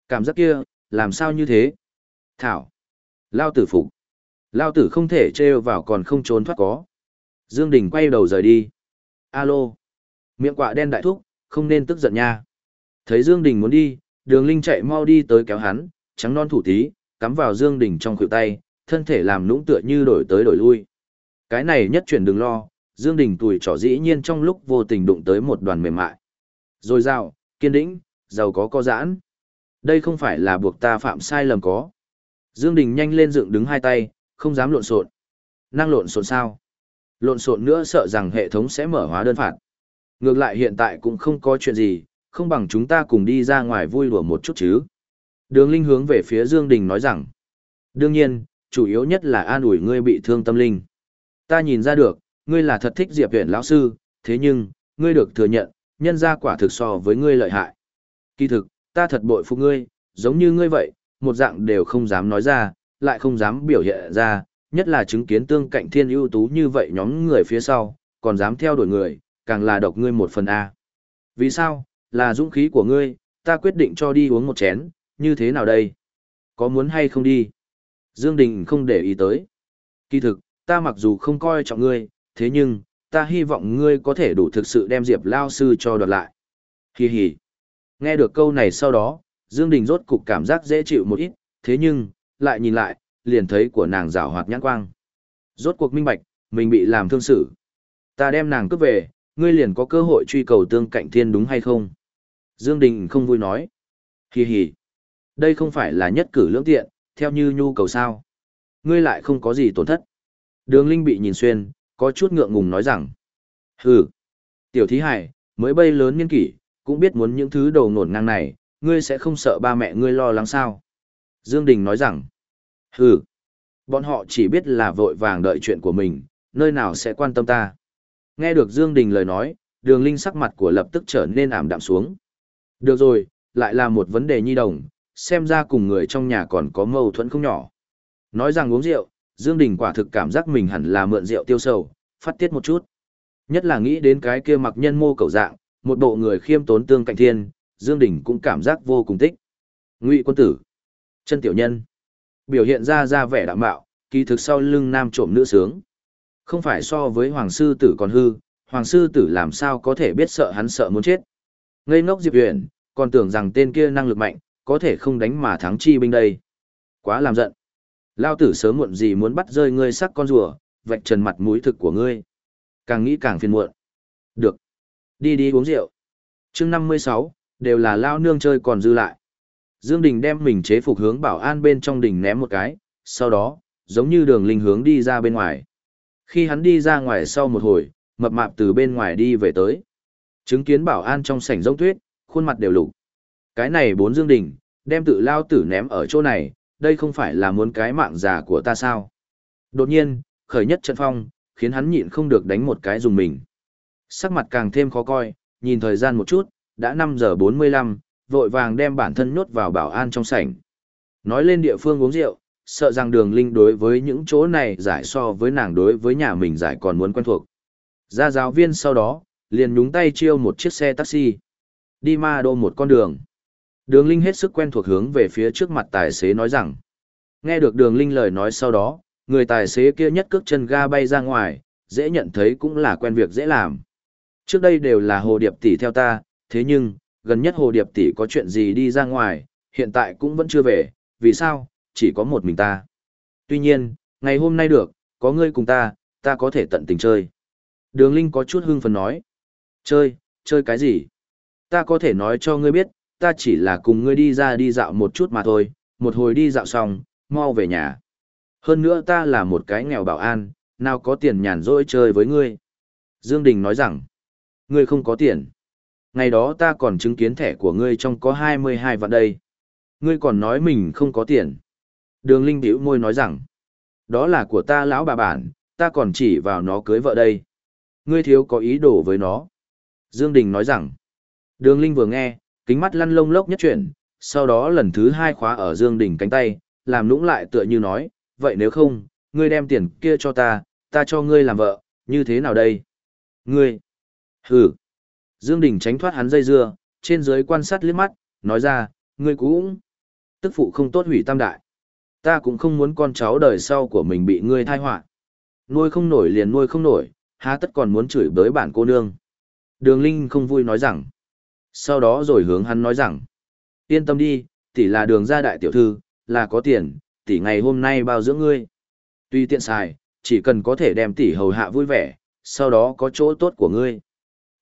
Cảm giác kia, làm sao như thế? Thảo. Lao tử phục. Lao tử không thể trêu vào còn không trốn thoát có. Dương Đình quay đầu rời đi. Alo. Miệng quạ đen đại thúc, không nên tức giận nha. Thấy Dương Đình muốn đi, đường linh chạy mau đi tới kéo hắn, trắng non thủ tí, cắm vào Dương Đình trong khuỷu tay, thân thể làm nũng tựa như đổi tới đổi lui. Cái này nhất chuyển đừng lo, Dương Đình tuổi trỏ dĩ nhiên trong lúc vô tình đụng tới một đoàn mềm mại. Rồi rào, kiên đĩnh, giàu có có giãn. Đây không phải là buộc ta phạm sai lầm có. Dương Đình nhanh lên dựng đứng hai tay, không dám lộn xộn. Năng lộn xộn sao? Lộn xộn nữa sợ rằng hệ thống sẽ mở hóa đơn phạt. Ngược lại hiện tại cũng không có chuyện gì, không bằng chúng ta cùng đi ra ngoài vui đùa một chút chứ. Đường Linh hướng về phía Dương Đình nói rằng, đương nhiên, chủ yếu nhất là an ủi ngươi bị thương tâm linh. Ta nhìn ra được, ngươi là thật thích Diệp Viễn lão sư, thế nhưng, ngươi được thừa nhận, nhân gia quả thực so với ngươi lợi hại. Kỳ thực, ta thật bội phục ngươi, giống như ngươi vậy, một dạng đều không dám nói ra, lại không dám biểu hiện ra, nhất là chứng kiến tương cạnh thiên ưu tú như vậy nhóm người phía sau, còn dám theo đuổi người, càng là độc ngươi một phần A. Vì sao? Là dũng khí của ngươi, ta quyết định cho đi uống một chén, như thế nào đây? Có muốn hay không đi? Dương Đình không để ý tới. Kỳ thực, ta mặc dù không coi trọng ngươi, thế nhưng, ta hy vọng ngươi có thể đủ thực sự đem Diệp Lao Sư cho đoạt lại. Hi hi. Nghe được câu này sau đó, Dương Đình rốt cục cảm giác dễ chịu một ít, thế nhưng, lại nhìn lại, liền thấy của nàng rào hoạt nhãn quang. Rốt cuộc minh bạch, mình bị làm thương sự. Ta đem nàng cướp về, ngươi liền có cơ hội truy cầu tương cạnh thiên đúng hay không? Dương Đình không vui nói. Hi hi. Đây không phải là nhất cử lưỡng tiện, theo như nhu cầu sao. Ngươi lại không có gì tổn thất. Đường Linh bị nhìn xuyên, có chút ngượng ngùng nói rằng. Hừ. Tiểu thí hải, mới bay lớn niên kỷ, cũng biết muốn những thứ đầu nổn ngang này, ngươi sẽ không sợ ba mẹ ngươi lo lắng sao. Dương Đình nói rằng. Hừ. Bọn họ chỉ biết là vội vàng đợi chuyện của mình, nơi nào sẽ quan tâm ta. Nghe được Dương Đình lời nói, đường linh sắc mặt của lập tức trở nên ảm đạm xuống. Được rồi, lại là một vấn đề nhi đồng, xem ra cùng người trong nhà còn có mâu thuẫn không nhỏ. Nói rằng uống rượu, Dương Đình quả thực cảm giác mình hẳn là mượn rượu tiêu sầu, phát tiết một chút. Nhất là nghĩ đến cái kia mặc nhân mô cầu dạng, một bộ người khiêm tốn tương cạnh thiên, Dương Đình cũng cảm giác vô cùng thích. Ngụy quân tử, chân tiểu nhân, biểu hiện ra ra vẻ đạm mạo, kỳ thực sau lưng nam trộm nữ sướng. Không phải so với hoàng sư tử còn hư, hoàng sư tử làm sao có thể biết sợ hắn sợ muốn chết. Ngây ngốc Diệp Huyền, còn tưởng rằng tên kia năng lực mạnh, có thể không đánh mà thắng chi binh đây. Quá làm giận. Lao tử sớm muộn gì muốn bắt rơi ngươi sắc con rùa, vạch trần mặt mũi thực của ngươi. Càng nghĩ càng phiền muộn. Được. Đi đi uống rượu. chương 56, đều là lao nương chơi còn dư lại. Dương Đình đem mình chế phục hướng bảo an bên trong đình ném một cái, sau đó, giống như đường linh hướng đi ra bên ngoài. Khi hắn đi ra ngoài sau một hồi, mập mạp từ bên ngoài đi về tới. Chứng kiến bảo an trong sảnh rông tuyết, khuôn mặt đều lục. Cái này bốn Dương Đình, đem tự lao tử ném ở chỗ này, đây không phải là muốn cái mạng già của ta sao. Đột nhiên, khởi nhất trận phong, khiến hắn nhịn không được đánh một cái dùng mình. Sắc mặt càng thêm khó coi, nhìn thời gian một chút, đã 5 giờ 45, vội vàng đem bản thân nhốt vào bảo an trong sảnh. Nói lên địa phương uống rượu, sợ rằng đường linh đối với những chỗ này giải so với nàng đối với nhà mình giải còn muốn quen thuộc. Ra giáo viên sau đó, liền nhúng tay chiêu một chiếc xe taxi. Đi ma đô một con đường. Đường Linh hết sức quen thuộc hướng về phía trước mặt tài xế nói rằng. Nghe được đường Linh lời nói sau đó, người tài xế kia nhất cước chân ga bay ra ngoài, dễ nhận thấy cũng là quen việc dễ làm. Trước đây đều là hồ điệp tỷ theo ta, thế nhưng, gần nhất hồ điệp tỷ có chuyện gì đi ra ngoài, hiện tại cũng vẫn chưa về, vì sao, chỉ có một mình ta. Tuy nhiên, ngày hôm nay được, có ngươi cùng ta, ta có thể tận tình chơi. Đường Linh có chút hưng phấn nói. Chơi, chơi cái gì? Ta có thể nói cho ngươi biết, ta chỉ là cùng ngươi đi ra đi dạo một chút mà thôi, một hồi đi dạo xong, mau về nhà. Hơn nữa ta là một cái nghèo bảo an, nào có tiền nhàn rỗi chơi với ngươi. Dương Đình nói rằng, ngươi không có tiền. Ngày đó ta còn chứng kiến thẻ của ngươi trong có 22 vạn đây. Ngươi còn nói mình không có tiền. Đường Linh bĩu môi nói rằng, đó là của ta lão bà bản, ta còn chỉ vào nó cưới vợ đây. Ngươi thiếu có ý đồ với nó. Dương Đình nói rằng, đường Linh vừa nghe, kính mắt lăn lông lốc nhất chuyển, sau đó lần thứ hai khóa ở Dương Đình cánh tay, làm nũng lại tựa như nói, vậy nếu không, ngươi đem tiền kia cho ta, ta cho ngươi làm vợ, như thế nào đây? Ngươi! Hừ! Dương Đình tránh thoát hắn dây dưa, trên dưới quan sát liếc mắt, nói ra, ngươi cũng... Tức phụ không tốt hủy tam đại. Ta cũng không muốn con cháu đời sau của mình bị ngươi thai họa Nuôi không nổi liền nuôi không nổi, há tất còn muốn chửi bới bản cô nương. Đường Linh không vui nói rằng. Sau đó rồi hướng hắn nói rằng. Yên tâm đi, tỷ là đường gia đại tiểu thư, là có tiền, tỷ ngày hôm nay bao dưỡng ngươi. Tuy tiện xài, chỉ cần có thể đem tỷ hầu hạ vui vẻ, sau đó có chỗ tốt của ngươi.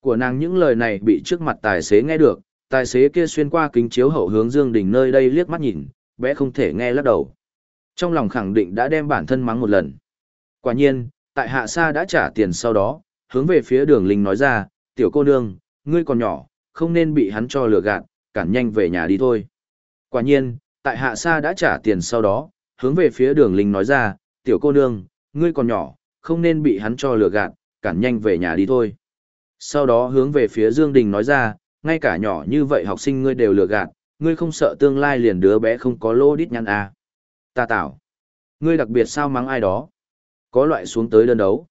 Của nàng những lời này bị trước mặt tài xế nghe được, tài xế kia xuyên qua kính chiếu hậu hướng Dương Đình nơi đây liếc mắt nhìn, bé không thể nghe lắc đầu. Trong lòng khẳng định đã đem bản thân mắng một lần. Quả nhiên, tại hạ sa đã trả tiền sau đó, hướng về phía đường linh nói ra, tiểu cô nương, ngươi còn nhỏ, không nên bị hắn cho lừa gạt, cản nhanh về nhà đi thôi. Quả nhiên, tại hạ sa đã trả tiền sau đó, hướng về phía đường linh nói ra, tiểu cô nương, ngươi còn nhỏ, không nên bị hắn cho lừa gạt, cản nhanh về nhà đi thôi. Sau đó hướng về phía Dương Đình nói ra, ngay cả nhỏ như vậy học sinh ngươi đều lừa gạt, ngươi không sợ tương lai liền đứa bé không có lô đít nhăn à. Ta tạo. Ngươi đặc biệt sao mắng ai đó. Có loại xuống tới đơn đấu.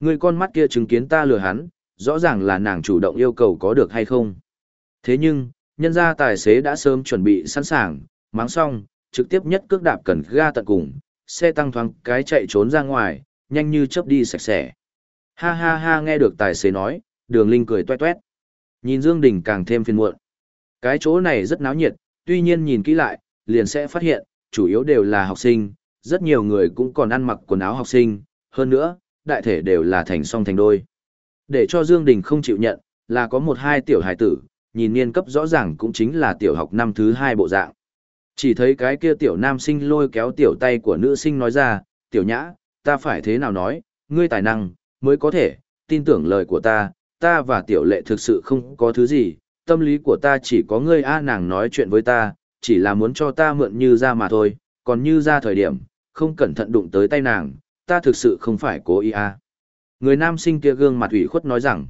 Ngươi con mắt kia chứng kiến ta lừa hắn, rõ ràng là nàng chủ động yêu cầu có được hay không. Thế nhưng, nhân gia tài xế đã sớm chuẩn bị sẵn sàng, mắng xong, trực tiếp nhất cước đạp cần ga tận cùng, xe tăng thoáng cái chạy trốn ra ngoài, nhanh như chớp đi sạch sẽ. Ha ha ha nghe được tài xế nói, đường linh cười toét toét. Nhìn Dương Đình càng thêm phiền muộn. Cái chỗ này rất náo nhiệt, tuy nhiên nhìn kỹ lại, liền sẽ phát hiện, chủ yếu đều là học sinh, rất nhiều người cũng còn ăn mặc quần áo học sinh, hơn nữa, đại thể đều là thành song thành đôi. Để cho Dương Đình không chịu nhận, là có một hai tiểu hài tử, nhìn niên cấp rõ ràng cũng chính là tiểu học năm thứ hai bộ dạng. Chỉ thấy cái kia tiểu nam sinh lôi kéo tiểu tay của nữ sinh nói ra, tiểu nhã, ta phải thế nào nói, ngươi tài năng, mới có thể, tin tưởng lời của ta, ta và tiểu lệ thực sự không có thứ gì, tâm lý của ta chỉ có ngươi a nàng nói chuyện với ta, chỉ là muốn cho ta mượn như ra mà thôi, còn như ra thời điểm, không cẩn thận đụng tới tay nàng, ta thực sự không phải cố ý a. Người nam sinh kia gương mặt ủy khuất nói rằng,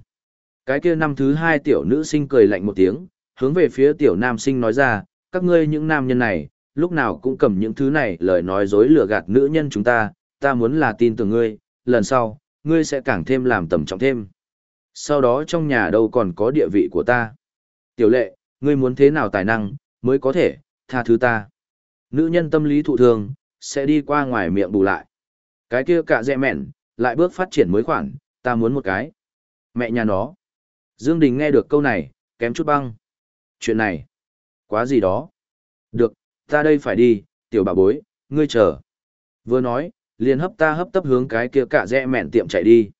cái kia năm thứ hai tiểu nữ sinh cười lạnh một tiếng, hướng về phía tiểu nam sinh nói ra, các ngươi những nam nhân này, lúc nào cũng cầm những thứ này lời nói dối lừa gạt nữ nhân chúng ta, ta muốn là tin tưởng ngươi, lần sau, ngươi sẽ càng thêm làm tầm trọng thêm. Sau đó trong nhà đâu còn có địa vị của ta. Tiểu lệ, ngươi muốn thế nào tài năng, mới có thể, tha thứ ta. Nữ nhân tâm lý thụ thường, sẽ đi qua ngoài miệng bù lại. Cái kia cả dẹ mẹn, lại bước phát triển mới khoản, ta muốn một cái. Mẹ nhà nó. Dương Đình nghe được câu này, kém chút băng. Chuyện này, quá gì đó. Được, ta đây phải đi, tiểu bà bối, ngươi chờ. Vừa nói, liền hấp ta hấp tấp hướng cái kia cả dẹ mẹn tiệm chạy đi.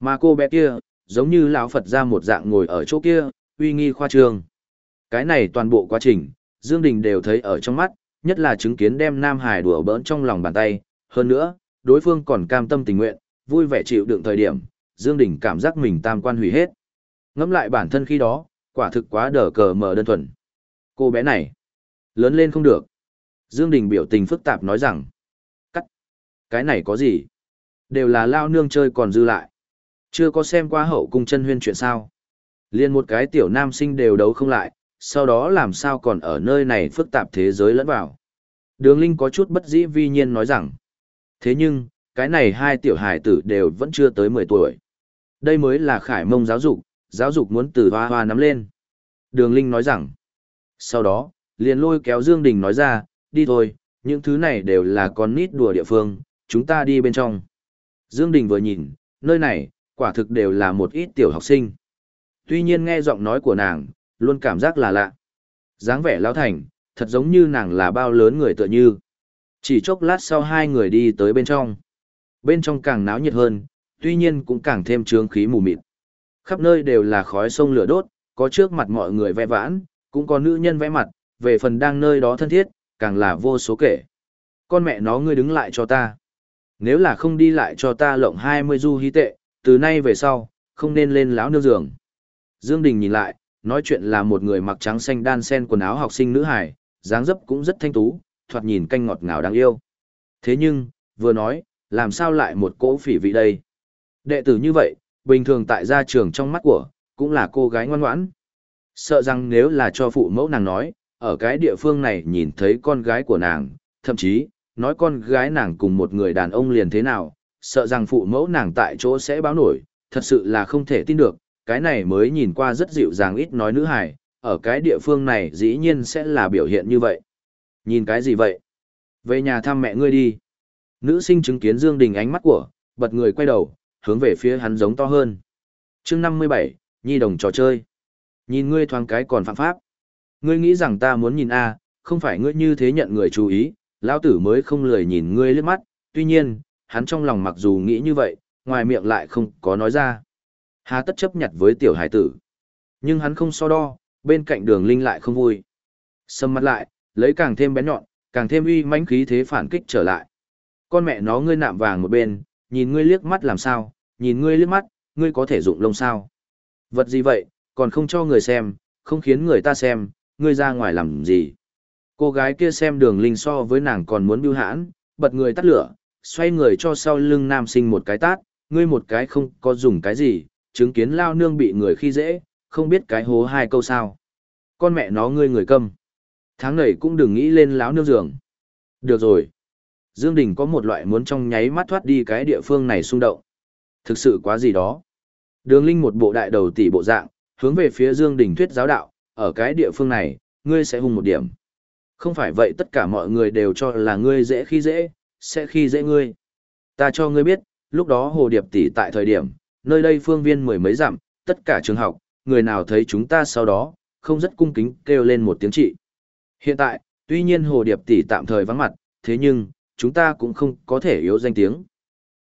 Mà cô bé kia, giống như lão Phật ra một dạng ngồi ở chỗ kia, uy nghi khoa trương. Cái này toàn bộ quá trình, Dương Đình đều thấy ở trong mắt, nhất là chứng kiến đem Nam Hải đùa bỡn trong lòng bàn tay. Hơn nữa, đối phương còn cam tâm tình nguyện, vui vẻ chịu đựng thời điểm, Dương Đình cảm giác mình tam quan hủy hết. Ngẫm lại bản thân khi đó, quả thực quá đờ cờ mờ đơn thuần. Cô bé này, lớn lên không được. Dương Đình biểu tình phức tạp nói rằng, cắt, cái này có gì? Đều là lao nương chơi còn dư lại. Chưa có xem qua hậu cung chân huyên chuyện sao. Liên một cái tiểu nam sinh đều đấu không lại, sau đó làm sao còn ở nơi này phức tạp thế giới lẫn vào. Đường Linh có chút bất dĩ vi nhiên nói rằng, thế nhưng, cái này hai tiểu hài tử đều vẫn chưa tới 10 tuổi. Đây mới là khải mông giáo dục, giáo dục muốn từ hoa hoa nắm lên. Đường Linh nói rằng, sau đó, liền lôi kéo Dương Đình nói ra, đi thôi, những thứ này đều là con nít đùa địa phương, chúng ta đi bên trong. Dương Đình vừa nhìn, nơi này, quả thực đều là một ít tiểu học sinh. Tuy nhiên nghe giọng nói của nàng, luôn cảm giác là lạ. dáng vẻ lão thành, thật giống như nàng là bao lớn người tựa như. Chỉ chốc lát sau hai người đi tới bên trong. Bên trong càng náo nhiệt hơn, tuy nhiên cũng càng thêm trướng khí mù mịt. Khắp nơi đều là khói sông lửa đốt, có trước mặt mọi người vẽ vãn, cũng có nữ nhân vẽ mặt, về phần đang nơi đó thân thiết, càng là vô số kể. Con mẹ nó ngươi đứng lại cho ta. Nếu là không đi lại cho ta lộng 20 du hí tệ, từ nay về sau, không nên lên lão nương giường. Dương Đình nhìn lại, nói chuyện là một người mặc trắng xanh đan sen quần áo học sinh nữ hài, dáng dấp cũng rất thanh tú, thoạt nhìn canh ngọt ngào đáng yêu. Thế nhưng, vừa nói, làm sao lại một cỗ phỉ vị đây? Đệ tử như vậy, bình thường tại gia trường trong mắt của, cũng là cô gái ngoan ngoãn. Sợ rằng nếu là cho phụ mẫu nàng nói, ở cái địa phương này nhìn thấy con gái của nàng, thậm chí, nói con gái nàng cùng một người đàn ông liền thế nào, sợ rằng phụ mẫu nàng tại chỗ sẽ báo nổi, thật sự là không thể tin được, cái này mới nhìn qua rất dịu dàng ít nói nữ hài, ở cái địa phương này dĩ nhiên sẽ là biểu hiện như vậy. Nhìn cái gì vậy? Về nhà thăm mẹ ngươi đi. Nữ sinh chứng kiến Dương Đình ánh mắt của, bật người quay đầu, hướng về phía hắn giống to hơn. Chương 57, Nhi đồng trò chơi. Nhìn ngươi thoáng cái còn phạm pháp. Ngươi nghĩ rằng ta muốn nhìn a, không phải ngươi như thế nhận người chú ý, lão tử mới không lười nhìn ngươi liếc mắt, tuy nhiên, hắn trong lòng mặc dù nghĩ như vậy, ngoài miệng lại không có nói ra. Hà tất chấp nhận với tiểu hải tử. Nhưng hắn không so đo, bên cạnh đường linh lại không vui. Sầm mặt lại, lấy càng thêm bén nhọn, càng thêm uy mãnh khí thế phản kích trở lại. Con mẹ nó ngươi nạm vàng một bên, nhìn ngươi liếc mắt làm sao, nhìn ngươi liếc mắt, ngươi có thể dụng lông sao. Vật gì vậy, còn không cho người xem, không khiến người ta xem, ngươi ra ngoài làm gì. Cô gái kia xem đường linh so với nàng còn muốn biêu hãn, bật người tắt lửa, xoay người cho sau lưng nam sinh một cái tát, ngươi một cái không có dùng cái gì, chứng kiến lao nương bị người khi dễ, không biết cái hố hai câu sao. Con mẹ nó ngươi người câm. Tháng này cũng đừng nghĩ lên láo nương giường. Được rồi. Dương Đình có một loại muốn trong nháy mắt thoát đi cái địa phương này xung động. Thực sự quá gì đó. Đường Linh một bộ đại đầu tỷ bộ dạng, hướng về phía Dương Đình thuyết giáo đạo, ở cái địa phương này, ngươi sẽ hung một điểm. Không phải vậy tất cả mọi người đều cho là ngươi dễ khi dễ, sẽ khi dễ ngươi. Ta cho ngươi biết, lúc đó Hồ Điệp tỷ tại thời điểm, nơi đây phương viên mười mấy dặm, tất cả trường học, người nào thấy chúng ta sau đó, không rất cung kính kêu lên một tiếng trị. Hiện tại, tuy nhiên Hồ Điệp tỷ tạm thời vắng mặt, thế nhưng, chúng ta cũng không có thể yếu danh tiếng.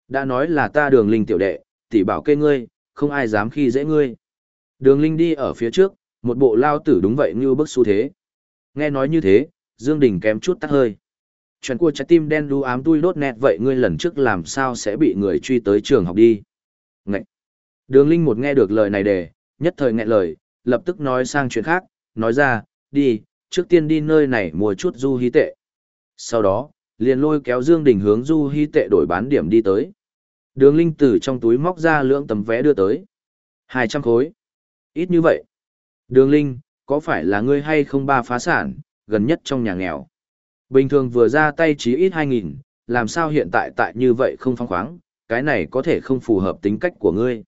Đã nói là ta đường linh tiểu đệ, tỷ bảo kê ngươi, không ai dám khi dễ ngươi. Đường linh đi ở phía trước, một bộ lao tử đúng vậy như bức xu thế. Nghe nói như thế, Dương Đình kém chút tắt hơi. Chuyện của trái tim đen đu ám tui đốt nẹt vậy ngươi lần trước làm sao sẽ bị người truy tới trường học đi. Ngậy! Đường Linh một nghe được lời này đề, nhất thời nghẹn lời, lập tức nói sang chuyện khác, nói ra, đi, trước tiên đi nơi này mua chút du hí tệ. Sau đó, liền lôi kéo Dương Đình hướng du hí tệ đổi bán điểm đi tới. Đường Linh từ trong túi móc ra lưỡng tấm vé đưa tới. 200 khối. Ít như vậy. Đường Linh, có phải là ngươi hay không ba phá sản, gần nhất trong nhà nghèo? Bình thường vừa ra tay chí ít 2.000, làm sao hiện tại tại như vậy không phong khoáng, cái này có thể không phù hợp tính cách của ngươi.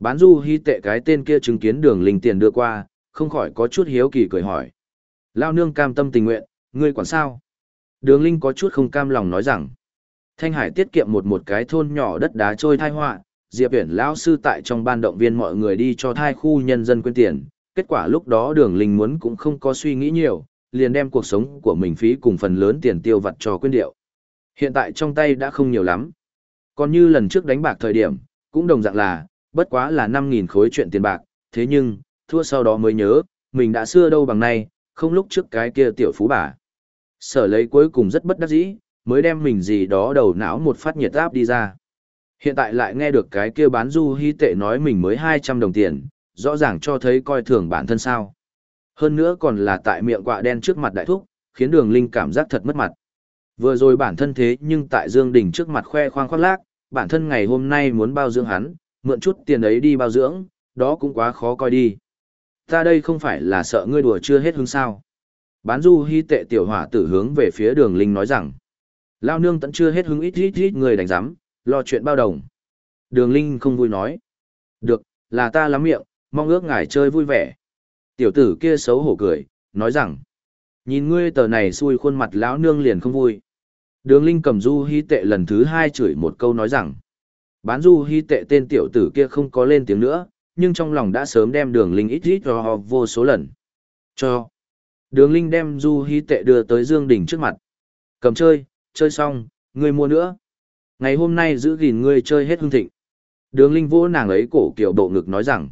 Bán du hy tệ cái tên kia chứng kiến đường linh tiền đưa qua, không khỏi có chút hiếu kỳ cười hỏi. Lao nương cam tâm tình nguyện, ngươi quản sao? Đường linh có chút không cam lòng nói rằng. Thanh Hải tiết kiệm một một cái thôn nhỏ đất đá trôi thai họa, Diệp Viễn lão sư tại trong ban động viên mọi người đi cho thai khu nhân dân quyên tiền, kết quả lúc đó Đường Linh muốn cũng không có suy nghĩ nhiều, liền đem cuộc sống của mình phí cùng phần lớn tiền tiêu vặt cho quyên điệu. Hiện tại trong tay đã không nhiều lắm. Còn như lần trước đánh bạc thời điểm, cũng đồng dạng là, bất quá là 5.000 khối chuyện tiền bạc, thế nhưng, thua sau đó mới nhớ, mình đã xưa đâu bằng nay, không lúc trước cái kia tiểu phú bà. Sở lấy cuối cùng rất bất đắc dĩ, mới đem mình gì đó đầu não một phát nhiệt áp đi ra. Hiện tại lại nghe được cái kia bán du hy tệ nói mình mới 200 đồng tiền, rõ ràng cho thấy coi thường bản thân sao. Hơn nữa còn là tại miệng quạ đen trước mặt đại thúc, khiến đường linh cảm giác thật mất mặt. Vừa rồi bản thân thế nhưng tại Dương Đình trước mặt khoe khoang khoác lác, bản thân ngày hôm nay muốn bao dưỡng hắn, mượn chút tiền ấy đi bao dưỡng, đó cũng quá khó coi đi. Ta đây không phải là sợ ngươi đùa chưa hết hứng sao. Bán du hy tệ tiểu hỏa tử hướng về phía đường linh nói rằng, lao nương tận chưa hết hứng ít ít ít người đánh giám, lo chuyện bao đồng. Đường linh không vui nói, được, là ta lắm miệng, mong ước ngài chơi vui vẻ. Tiểu tử kia xấu hổ cười, nói rằng, nhìn ngươi tờ này xui khuôn mặt lão nương liền không vui. Đường Linh cầm du hy tệ lần thứ hai chửi một câu nói rằng, bán du hy tệ tên tiểu tử kia không có lên tiếng nữa, nhưng trong lòng đã sớm đem đường Linh ít ít cho vô số lần. Cho. Đường Linh đem du hy tệ đưa tới Dương Đình trước mặt. Cầm chơi, chơi xong, ngươi mua nữa. Ngày hôm nay giữ gìn ngươi chơi hết hương thịnh. Đường Linh vỗ nàng ấy cổ kiểu bộ ngực nói rằng.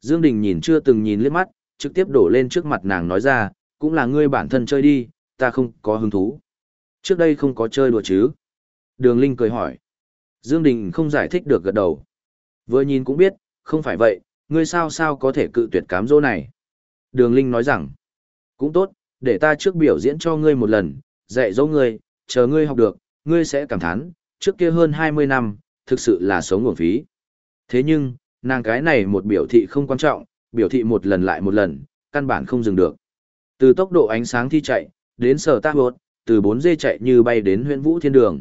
Dương Đình nhìn chưa từng nhìn liếc mắt, trực tiếp đổ lên trước mặt nàng nói ra, cũng là ngươi bản thân chơi đi, ta không có hứng thú. Trước đây không có chơi đùa chứ? Đường Linh cười hỏi. Dương Đình không giải thích được gật đầu. Vừa nhìn cũng biết, không phải vậy, ngươi sao sao có thể cự tuyệt cám dỗ này. Đường Linh nói rằng, cũng tốt, để ta trước biểu diễn cho ngươi một lần, dạy dỗ ngươi, chờ ngươi học được, ngươi sẽ cảm thán, trước kia hơn 20 năm, thực sự là sống nguồn phí. Thế nhưng, nàng cái này một biểu thị không quan trọng, biểu thị một lần lại một lần, căn bản không dừng được. Từ tốc độ ánh sáng thi chạy, đến sở tác hột, từ bốn dê chạy như bay đến huyện vũ thiên đường.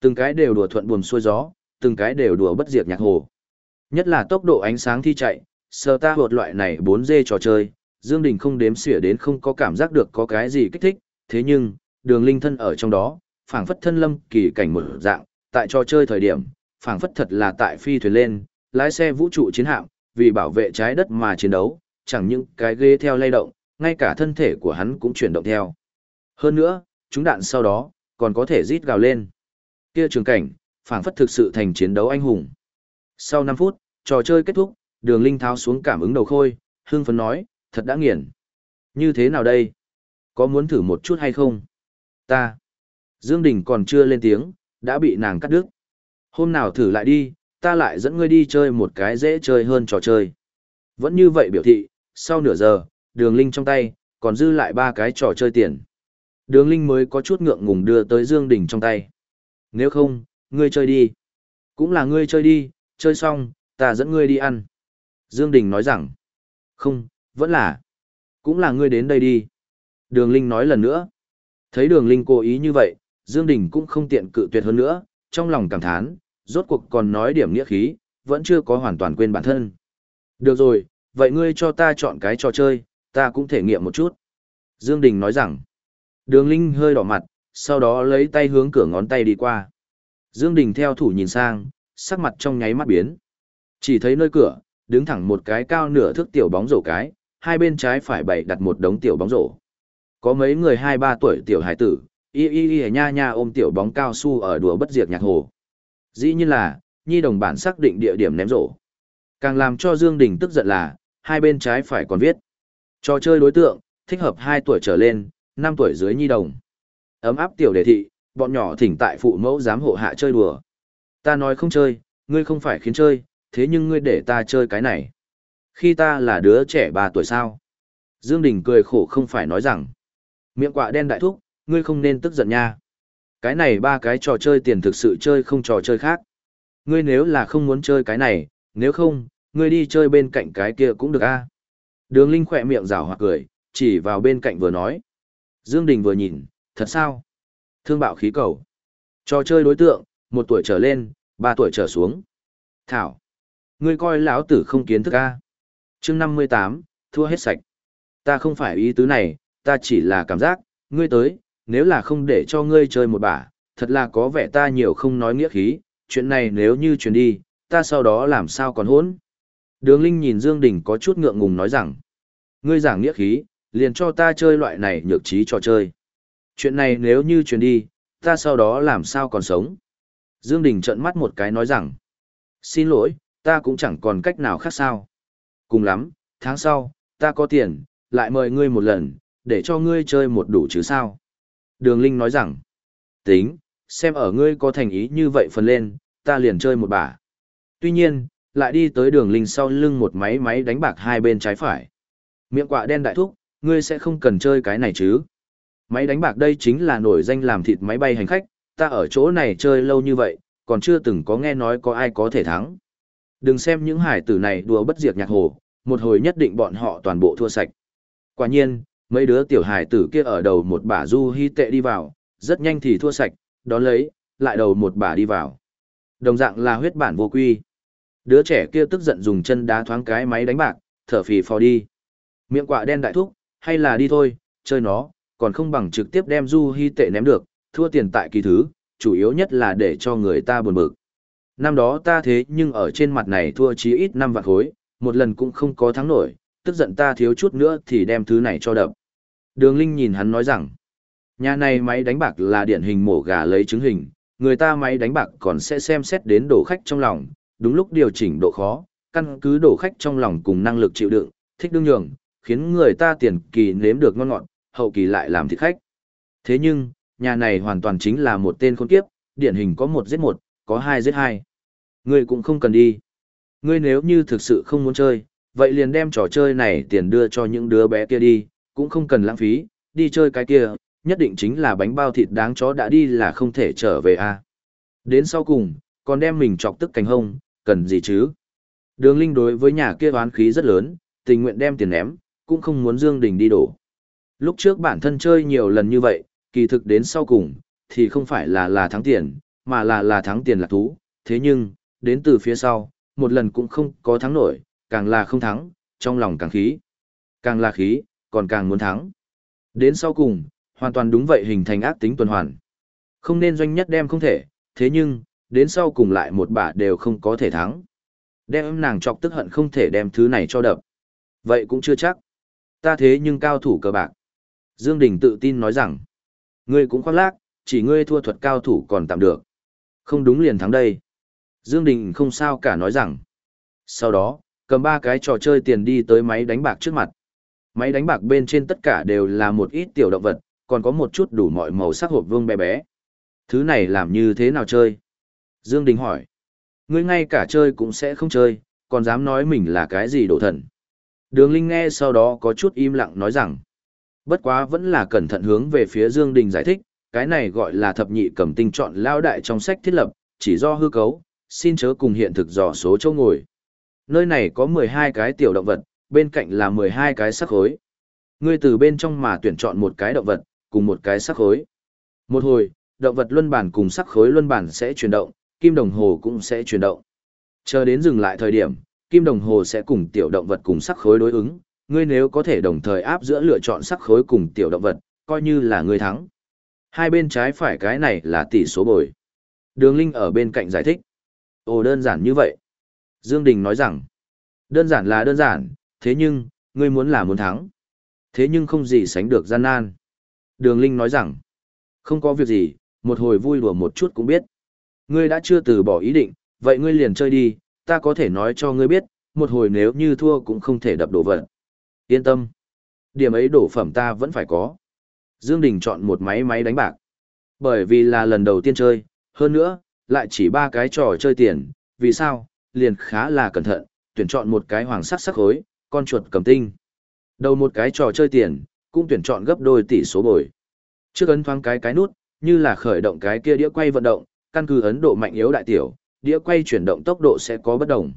Từng cái đều đùa thuận buồm xuôi gió, từng cái đều đùa bất diệt nhạc hồ. Nhất là tốc độ ánh sáng thi chạy, sở ta hột loại này 4G trò chơi, Dương Đình không đếm xỉa đến không có cảm giác được có cái gì kích thích, thế nhưng, đường linh thân ở trong đó, phảng phất thân lâm kỳ cảnh một dạng, tại trò chơi thời điểm, phảng phất thật là tại phi thuyền lên, lái xe vũ trụ chiến hạm, vì bảo vệ trái đất mà chiến đấu, chẳng những cái ghế theo lay động, ngay cả thân thể của hắn cũng chuyển động theo. Hơn nữa, chúng đạn sau đó, còn có thể rít gào lên. Kia trường cảnh, phảng phất thực sự thành chiến đấu anh hùng. Sau 5 phút, trò chơi kết thúc, đường linh tháo xuống cảm ứng đầu khôi, Hương phấn nói, thật đã nghiền. Như thế nào đây? Có muốn thử một chút hay không? Ta. Dương Đình còn chưa lên tiếng, đã bị nàng cắt đứt. Hôm nào thử lại đi, ta lại dẫn ngươi đi chơi một cái dễ chơi hơn trò chơi. Vẫn như vậy biểu thị, sau nửa giờ, đường linh trong tay, còn dư lại ba cái trò chơi tiền. Đường linh mới có chút ngượng ngùng đưa tới Dương Đình trong tay. Nếu không, ngươi chơi đi. Cũng là ngươi chơi đi, chơi xong, ta dẫn ngươi đi ăn. Dương Đình nói rằng, không, vẫn là, cũng là ngươi đến đây đi. Đường Linh nói lần nữa. Thấy đường Linh cố ý như vậy, Dương Đình cũng không tiện cự tuyệt hơn nữa, trong lòng cảm thán, rốt cuộc còn nói điểm nghĩa khí, vẫn chưa có hoàn toàn quên bản thân. Được rồi, vậy ngươi cho ta chọn cái trò chơi, ta cũng thể nghiệm một chút. Dương Đình nói rằng, đường Linh hơi đỏ mặt, sau đó lấy tay hướng cửa ngón tay đi qua. Dương Đình theo thủ nhìn sang, sắc mặt trong nháy mắt biến. Chỉ thấy nơi cửa, đứng thẳng một cái cao nửa thước tiểu bóng rổ cái, hai bên trái phải bày đặt một đống tiểu bóng rổ. Có mấy người hai ba tuổi tiểu hải tử, y y y nha nha ôm tiểu bóng cao su ở đùa bất diệt nhạc hồ. Dĩ nhiên là, nhi đồng bản xác định địa điểm ném rổ. Càng làm cho Dương Đình tức giận là, hai bên trái phải còn viết. Trò chơi đối tượng, thích hợp 2 tuổi trở lên, 5 tuổi dưới nhi đồng. Ấm áp tiểu đề thị, bọn nhỏ thỉnh tại phụ mẫu giám hộ hạ chơi đùa. Ta nói không chơi, ngươi không phải khiến chơi, thế nhưng ngươi để ta chơi cái này. Khi ta là đứa trẻ 3 tuổi sao? Dương Đình cười khổ không phải nói rằng. Miệng quạ đen đại thúc, ngươi không nên tức giận nha. Cái này ba cái trò chơi tiền thực sự chơi không trò chơi khác. Ngươi nếu là không muốn chơi cái này, nếu không, ngươi đi chơi bên cạnh cái kia cũng được a. Đường Linh khỏe miệng rào hoặc cười, chỉ vào bên cạnh vừa nói. Dương Đình vừa nhìn, thật sao? Thương bạo khí cầu. Trò chơi đối tượng, một tuổi trở lên, ba tuổi trở xuống. Thảo. Ngươi coi lão tử không kiến thức a. Chương năm mươi tám, thua hết sạch. Ta không phải ý tứ này, ta chỉ là cảm giác, ngươi tới, nếu là không để cho ngươi chơi một bả, thật là có vẻ ta nhiều không nói nghĩa khí, chuyện này nếu như chuyển đi, ta sau đó làm sao còn hỗn. Đường Linh nhìn Dương Đình có chút ngượng ngùng nói rằng, ngươi giảng nghĩa khí, liền cho ta chơi loại này nhược trí trò chơi. Chuyện này nếu như chuyển đi, ta sau đó làm sao còn sống. Dương Đình trợn mắt một cái nói rằng, xin lỗi, ta cũng chẳng còn cách nào khác sao. Cùng lắm, tháng sau, ta có tiền, lại mời ngươi một lần, để cho ngươi chơi một đủ chứ sao. Đường Linh nói rằng, tính, xem ở ngươi có thành ý như vậy phần lên, ta liền chơi một bả. Tuy nhiên, lại đi tới đường Linh sau lưng một máy máy đánh bạc hai bên trái phải. Miệng quạ đen đại thúc, ngươi sẽ không cần chơi cái này chứ. Máy đánh bạc đây chính là nổi danh làm thịt máy bay hành khách, ta ở chỗ này chơi lâu như vậy, còn chưa từng có nghe nói có ai có thể thắng. Đừng xem những hải tử này đùa bất diệt nhạc hồ, một hồi nhất định bọn họ toàn bộ thua sạch. Quả nhiên, mấy đứa tiểu hải tử kia ở đầu một bả du hy tệ đi vào, rất nhanh thì thua sạch, đón lấy, lại đầu một bả đi vào. Đồng dạng là huyết bản vô quy. Đứa trẻ kia tức giận dùng chân đá thoáng cái máy đánh bạc, thở phì phò đi. Miệng quạ đen đại thúc, hay là đi thôi, chơi nó, còn không bằng trực tiếp đem du hy tệ ném được, thua tiền tại kỳ thứ, chủ yếu nhất là để cho người ta buồn bực. Năm đó ta thế nhưng ở trên mặt này thua chí ít năm vạn khối, một lần cũng không có thắng nổi, tức giận ta thiếu chút nữa thì đem thứ này cho đập. Đường Linh nhìn hắn nói rằng, nhà này máy đánh bạc là điển hình mổ gà lấy trứng hình, người ta máy đánh bạc còn sẽ xem xét đến đổ khách trong lòng, đúng lúc điều chỉnh độ khó, căn cứ đổ khách trong lòng cùng năng lực chịu đựng, thích đương nhường, khiến người ta tiền kỳ nếm được ngon ngọt, hậu kỳ lại làm thịt khách. Thế nhưng, nhà này hoàn toàn chính là một tên khốn kiếp, điển hình có một giết một, có hai giết hai. Ngươi cũng không cần đi. Ngươi nếu như thực sự không muốn chơi, vậy liền đem trò chơi này tiền đưa cho những đứa bé kia đi, cũng không cần lãng phí, đi chơi cái kia, nhất định chính là bánh bao thịt đáng chó đã đi là không thể trở về a. À. Đến sau cùng, còn đem mình chọc tức cánh hông, cần gì chứ? Đường Linh đối với nhà kia oán khí rất lớn, tình nguyện đem tiền ném, cũng không muốn Dương Đình đi đổ. Lúc trước bản thân chơi nhiều lần như vậy, kỳ thực đến sau cùng, thì không phải là là thắng tiền, mà là là thắng tiền lạc thú, thế nhưng, đến từ phía sau, một lần cũng không có thắng nổi, càng là không thắng, trong lòng càng khí. Càng là khí, còn càng muốn thắng. Đến sau cùng, hoàn toàn đúng vậy hình thành ác tính tuần hoàn. Không nên doanh nhất đem không thể, thế nhưng, đến sau cùng lại một bả đều không có thể thắng. Đem nàng chọc tức hận không thể đem thứ này cho đập. Vậy cũng chưa chắc. Ta thế nhưng cao thủ cờ bạc. Dương Đình tự tin nói rằng, ngươi cũng khoác lác, chỉ ngươi thua thuật cao thủ còn tạm được. Không đúng liền thắng đây. Dương Đình không sao cả nói rằng. Sau đó, cầm ba cái trò chơi tiền đi tới máy đánh bạc trước mặt. Máy đánh bạc bên trên tất cả đều là một ít tiểu động vật, còn có một chút đủ mọi màu sắc hộp vương bé bé. Thứ này làm như thế nào chơi? Dương Đình hỏi. Ngươi ngay cả chơi cũng sẽ không chơi, còn dám nói mình là cái gì đổ thần. Đường Linh nghe sau đó có chút im lặng nói rằng. Bất quá vẫn là cẩn thận hướng về phía Dương Đình giải thích, cái này gọi là thập nhị cầm tinh chọn lao đại trong sách thiết lập, chỉ do hư cấu, xin chớ cùng hiện thực dò số châu ngồi. Nơi này có 12 cái tiểu động vật, bên cạnh là 12 cái sắc khối. Ngươi từ bên trong mà tuyển chọn một cái động vật, cùng một cái sắc khối. Một hồi, động vật luân bản cùng sắc khối luân bản sẽ chuyển động, kim đồng hồ cũng sẽ chuyển động. Chờ đến dừng lại thời điểm, kim đồng hồ sẽ cùng tiểu động vật cùng sắc khối đối ứng, ngươi nếu có thể đồng thời áp giữa lựa chọn sắc khối cùng tiểu động vật, coi như là ngươi thắng. Hai bên trái phải cái này là tỷ số bồi. Đường Linh ở bên cạnh giải thích. Ồ đơn giản như vậy. Dương Đình nói rằng, đơn giản là đơn giản, thế nhưng, ngươi muốn là muốn thắng. Thế nhưng không gì sánh được gian nan. Đường Linh nói rằng, không có việc gì, một hồi vui đùa một chút cũng biết. Ngươi đã chưa từ bỏ ý định, vậy ngươi liền chơi đi, ta có thể nói cho ngươi biết, một hồi nếu như thua cũng không thể đập đổ vật. Yên tâm. Điểm ấy đổ phẩm ta vẫn phải có. Dương Đình chọn một máy máy đánh bạc. Bởi vì là lần đầu tiên chơi, hơn nữa, lại chỉ ba cái trò chơi tiền, vì sao, liền khá là cẩn thận, tuyển chọn một cái hoàng sắc sắc khối, con chuột cầm tinh. Đầu một cái trò chơi tiền, cũng tuyển chọn gấp đôi tỷ số bồi. Trước ấn thoáng cái cái nút, như là khởi động cái kia đĩa quay vận động, căn cứ ấn độ mạnh yếu đại tiểu, đĩa quay chuyển động tốc độ sẽ có bất đồng.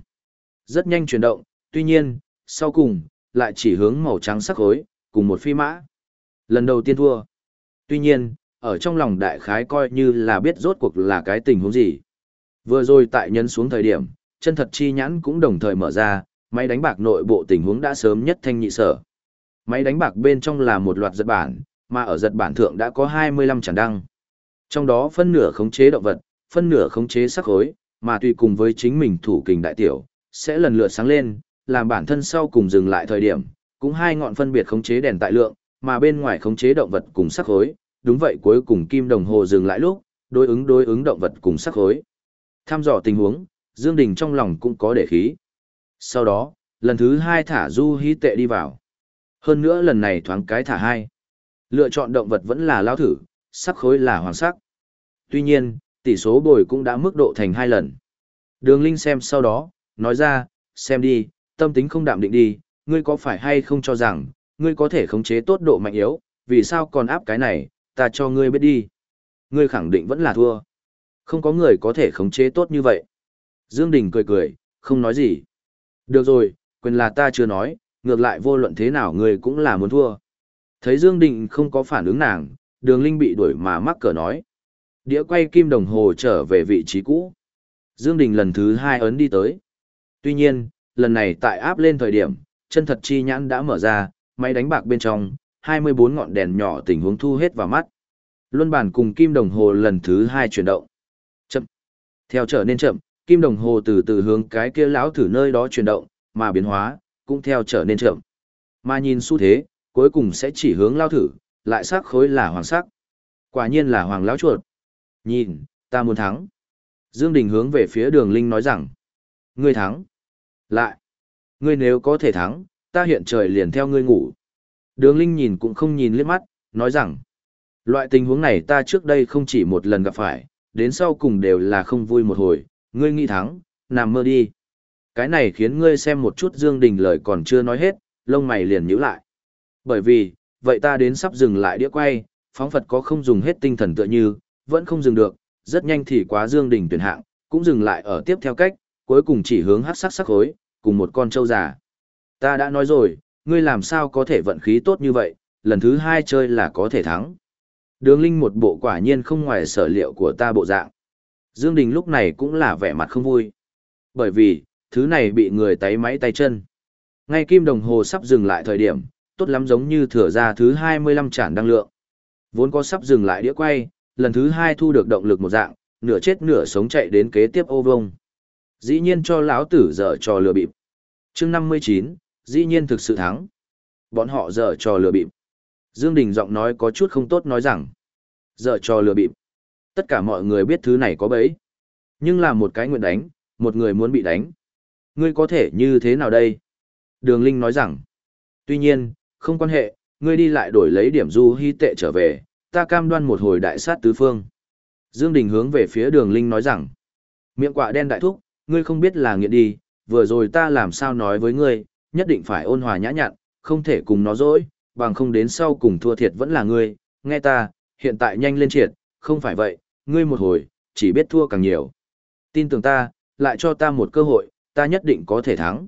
Rất nhanh chuyển động, tuy nhiên, sau cùng, lại chỉ hướng màu trắng sắc khối, cùng một phi mã. Lần đầu tiên thua. Tuy nhiên, ở trong lòng đại khái coi như là biết rốt cuộc là cái tình huống gì. Vừa rồi tại nhân xuống thời điểm, chân thật chi nhãn cũng đồng thời mở ra, máy đánh bạc nội bộ tình huống đã sớm nhất thanh nhị sở. Máy đánh bạc bên trong là một loạt giật bản, mà ở giật bản thượng đã có 25 tràn đăng. Trong đó phân nửa khống chế động vật, phân nửa khống chế sắc khối, mà tùy cùng với chính mình thủ kình đại tiểu, sẽ lần lượt sáng lên, làm bản thân sau cùng dừng lại thời điểm, cũng hai ngọn phân biệt khống chế đèn tại lượng, mà bên ngoài khống chế động vật cùng sắc khối, đúng vậy cuối cùng kim đồng hồ dừng lại lúc, đối ứng đối ứng động vật cùng sắc khối. Tham dò tình huống, Dương Đình trong lòng cũng có để khí. Sau đó, lần thứ hai thả du hí tệ đi vào. Hơn nữa lần này thoáng cái thả hai. Lựa chọn động vật vẫn là lao thử, sắc khối là hoàng sắc. Tuy nhiên, tỷ số bồi cũng đã mức độ thành hai lần. Đường Linh xem sau đó, nói ra, xem đi, tâm tính không đạm định đi, ngươi có phải hay không cho rằng, ngươi có thể khống chế tốt độ mạnh yếu, vì sao còn áp cái này, ta cho ngươi biết đi. Ngươi khẳng định vẫn là thua. Không có người có thể khống chế tốt như vậy. Dương Đình cười cười, không nói gì. Được rồi, quyền là ta chưa nói, ngược lại vô luận thế nào người cũng là muốn thua. Thấy Dương Đình không có phản ứng nàng, đường linh bị đuổi mà mắc cỡ nói. Đĩa quay kim đồng hồ trở về vị trí cũ. Dương Đình lần thứ hai ấn đi tới. Tuy nhiên, lần này tại áp lên thời điểm, chân thật chi nhãn đã mở ra, máy đánh bạc bên trong, 24 ngọn đèn nhỏ tình huống thu hết vào mắt. Luân bản cùng kim đồng hồ lần thứ hai chuyển động. Chậm. Theo trở nên chậm, kim đồng hồ từ từ hướng cái kia lão thử nơi đó chuyển động, mà biến hóa, cũng theo trở nên chậm. Mà nhìn xu thế, cuối cùng sẽ chỉ hướng lao thử, lại sắc khối là hoàng sắc. Quả nhiên là hoàng lão chuột. Nhìn, ta muốn thắng. Dương Đình hướng về phía đường Linh nói rằng. Ngươi thắng. Lại. Ngươi nếu có thể thắng, ta hiện trời liền theo ngươi ngủ. Đường Linh nhìn cũng không nhìn liếc mắt, nói rằng. Loại tình huống này ta trước đây không chỉ một lần gặp phải, đến sau cùng đều là không vui một hồi, ngươi nghĩ thắng, nằm mơ đi. Cái này khiến ngươi xem một chút Dương Đình lời còn chưa nói hết, lông mày liền nhíu lại. Bởi vì, vậy ta đến sắp dừng lại đĩa quay, phóng Phật có không dùng hết tinh thần tựa như, vẫn không dừng được, rất nhanh thì quá Dương Đình tuyển hạng, cũng dừng lại ở tiếp theo cách, cuối cùng chỉ hướng hắc sắc sắc khối, cùng một con trâu già. Ta đã nói rồi, ngươi làm sao có thể vận khí tốt như vậy, lần thứ hai chơi là có thể thắng. Đường Linh một bộ quả nhiên không ngoài sở liệu của ta bộ dạng. Dương Đình lúc này cũng là vẻ mặt không vui. Bởi vì, thứ này bị người tay máy tay chân. Ngay kim đồng hồ sắp dừng lại thời điểm, tốt lắm giống như thừa ra thứ 25 tràn năng lượng. Vốn có sắp dừng lại đĩa quay, lần thứ hai thu được động lực một dạng, nửa chết nửa sống chạy đến kế tiếp ô vông. Dĩ nhiên cho lão tử dở trò lừa bịp. chương 59, dĩ nhiên thực sự thắng. Bọn họ dở trò lừa bịp. Dương Đình giọng nói có chút không tốt nói rằng, dở trò lừa bịp. Tất cả mọi người biết thứ này có bẫy. Nhưng là một cái nguyện đánh, một người muốn bị đánh. Ngươi có thể như thế nào đây? Đường Linh nói rằng, tuy nhiên, không quan hệ, ngươi đi lại đổi lấy điểm du hy tệ trở về, ta cam đoan một hồi đại sát tứ phương. Dương Đình hướng về phía đường Linh nói rằng, miệng quạ đen đại thúc, ngươi không biết là nghiện đi, vừa rồi ta làm sao nói với ngươi, nhất định phải ôn hòa nhã nhặn, không thể cùng nó dỗi, bằng không đến sau cùng thua thiệt vẫn là ngươi, nghe ta, hiện tại nhanh lên triệt, không phải vậy, ngươi một hồi, chỉ biết thua càng nhiều. Tin tưởng ta, lại cho ta một cơ hội, ta nhất định có thể thắng.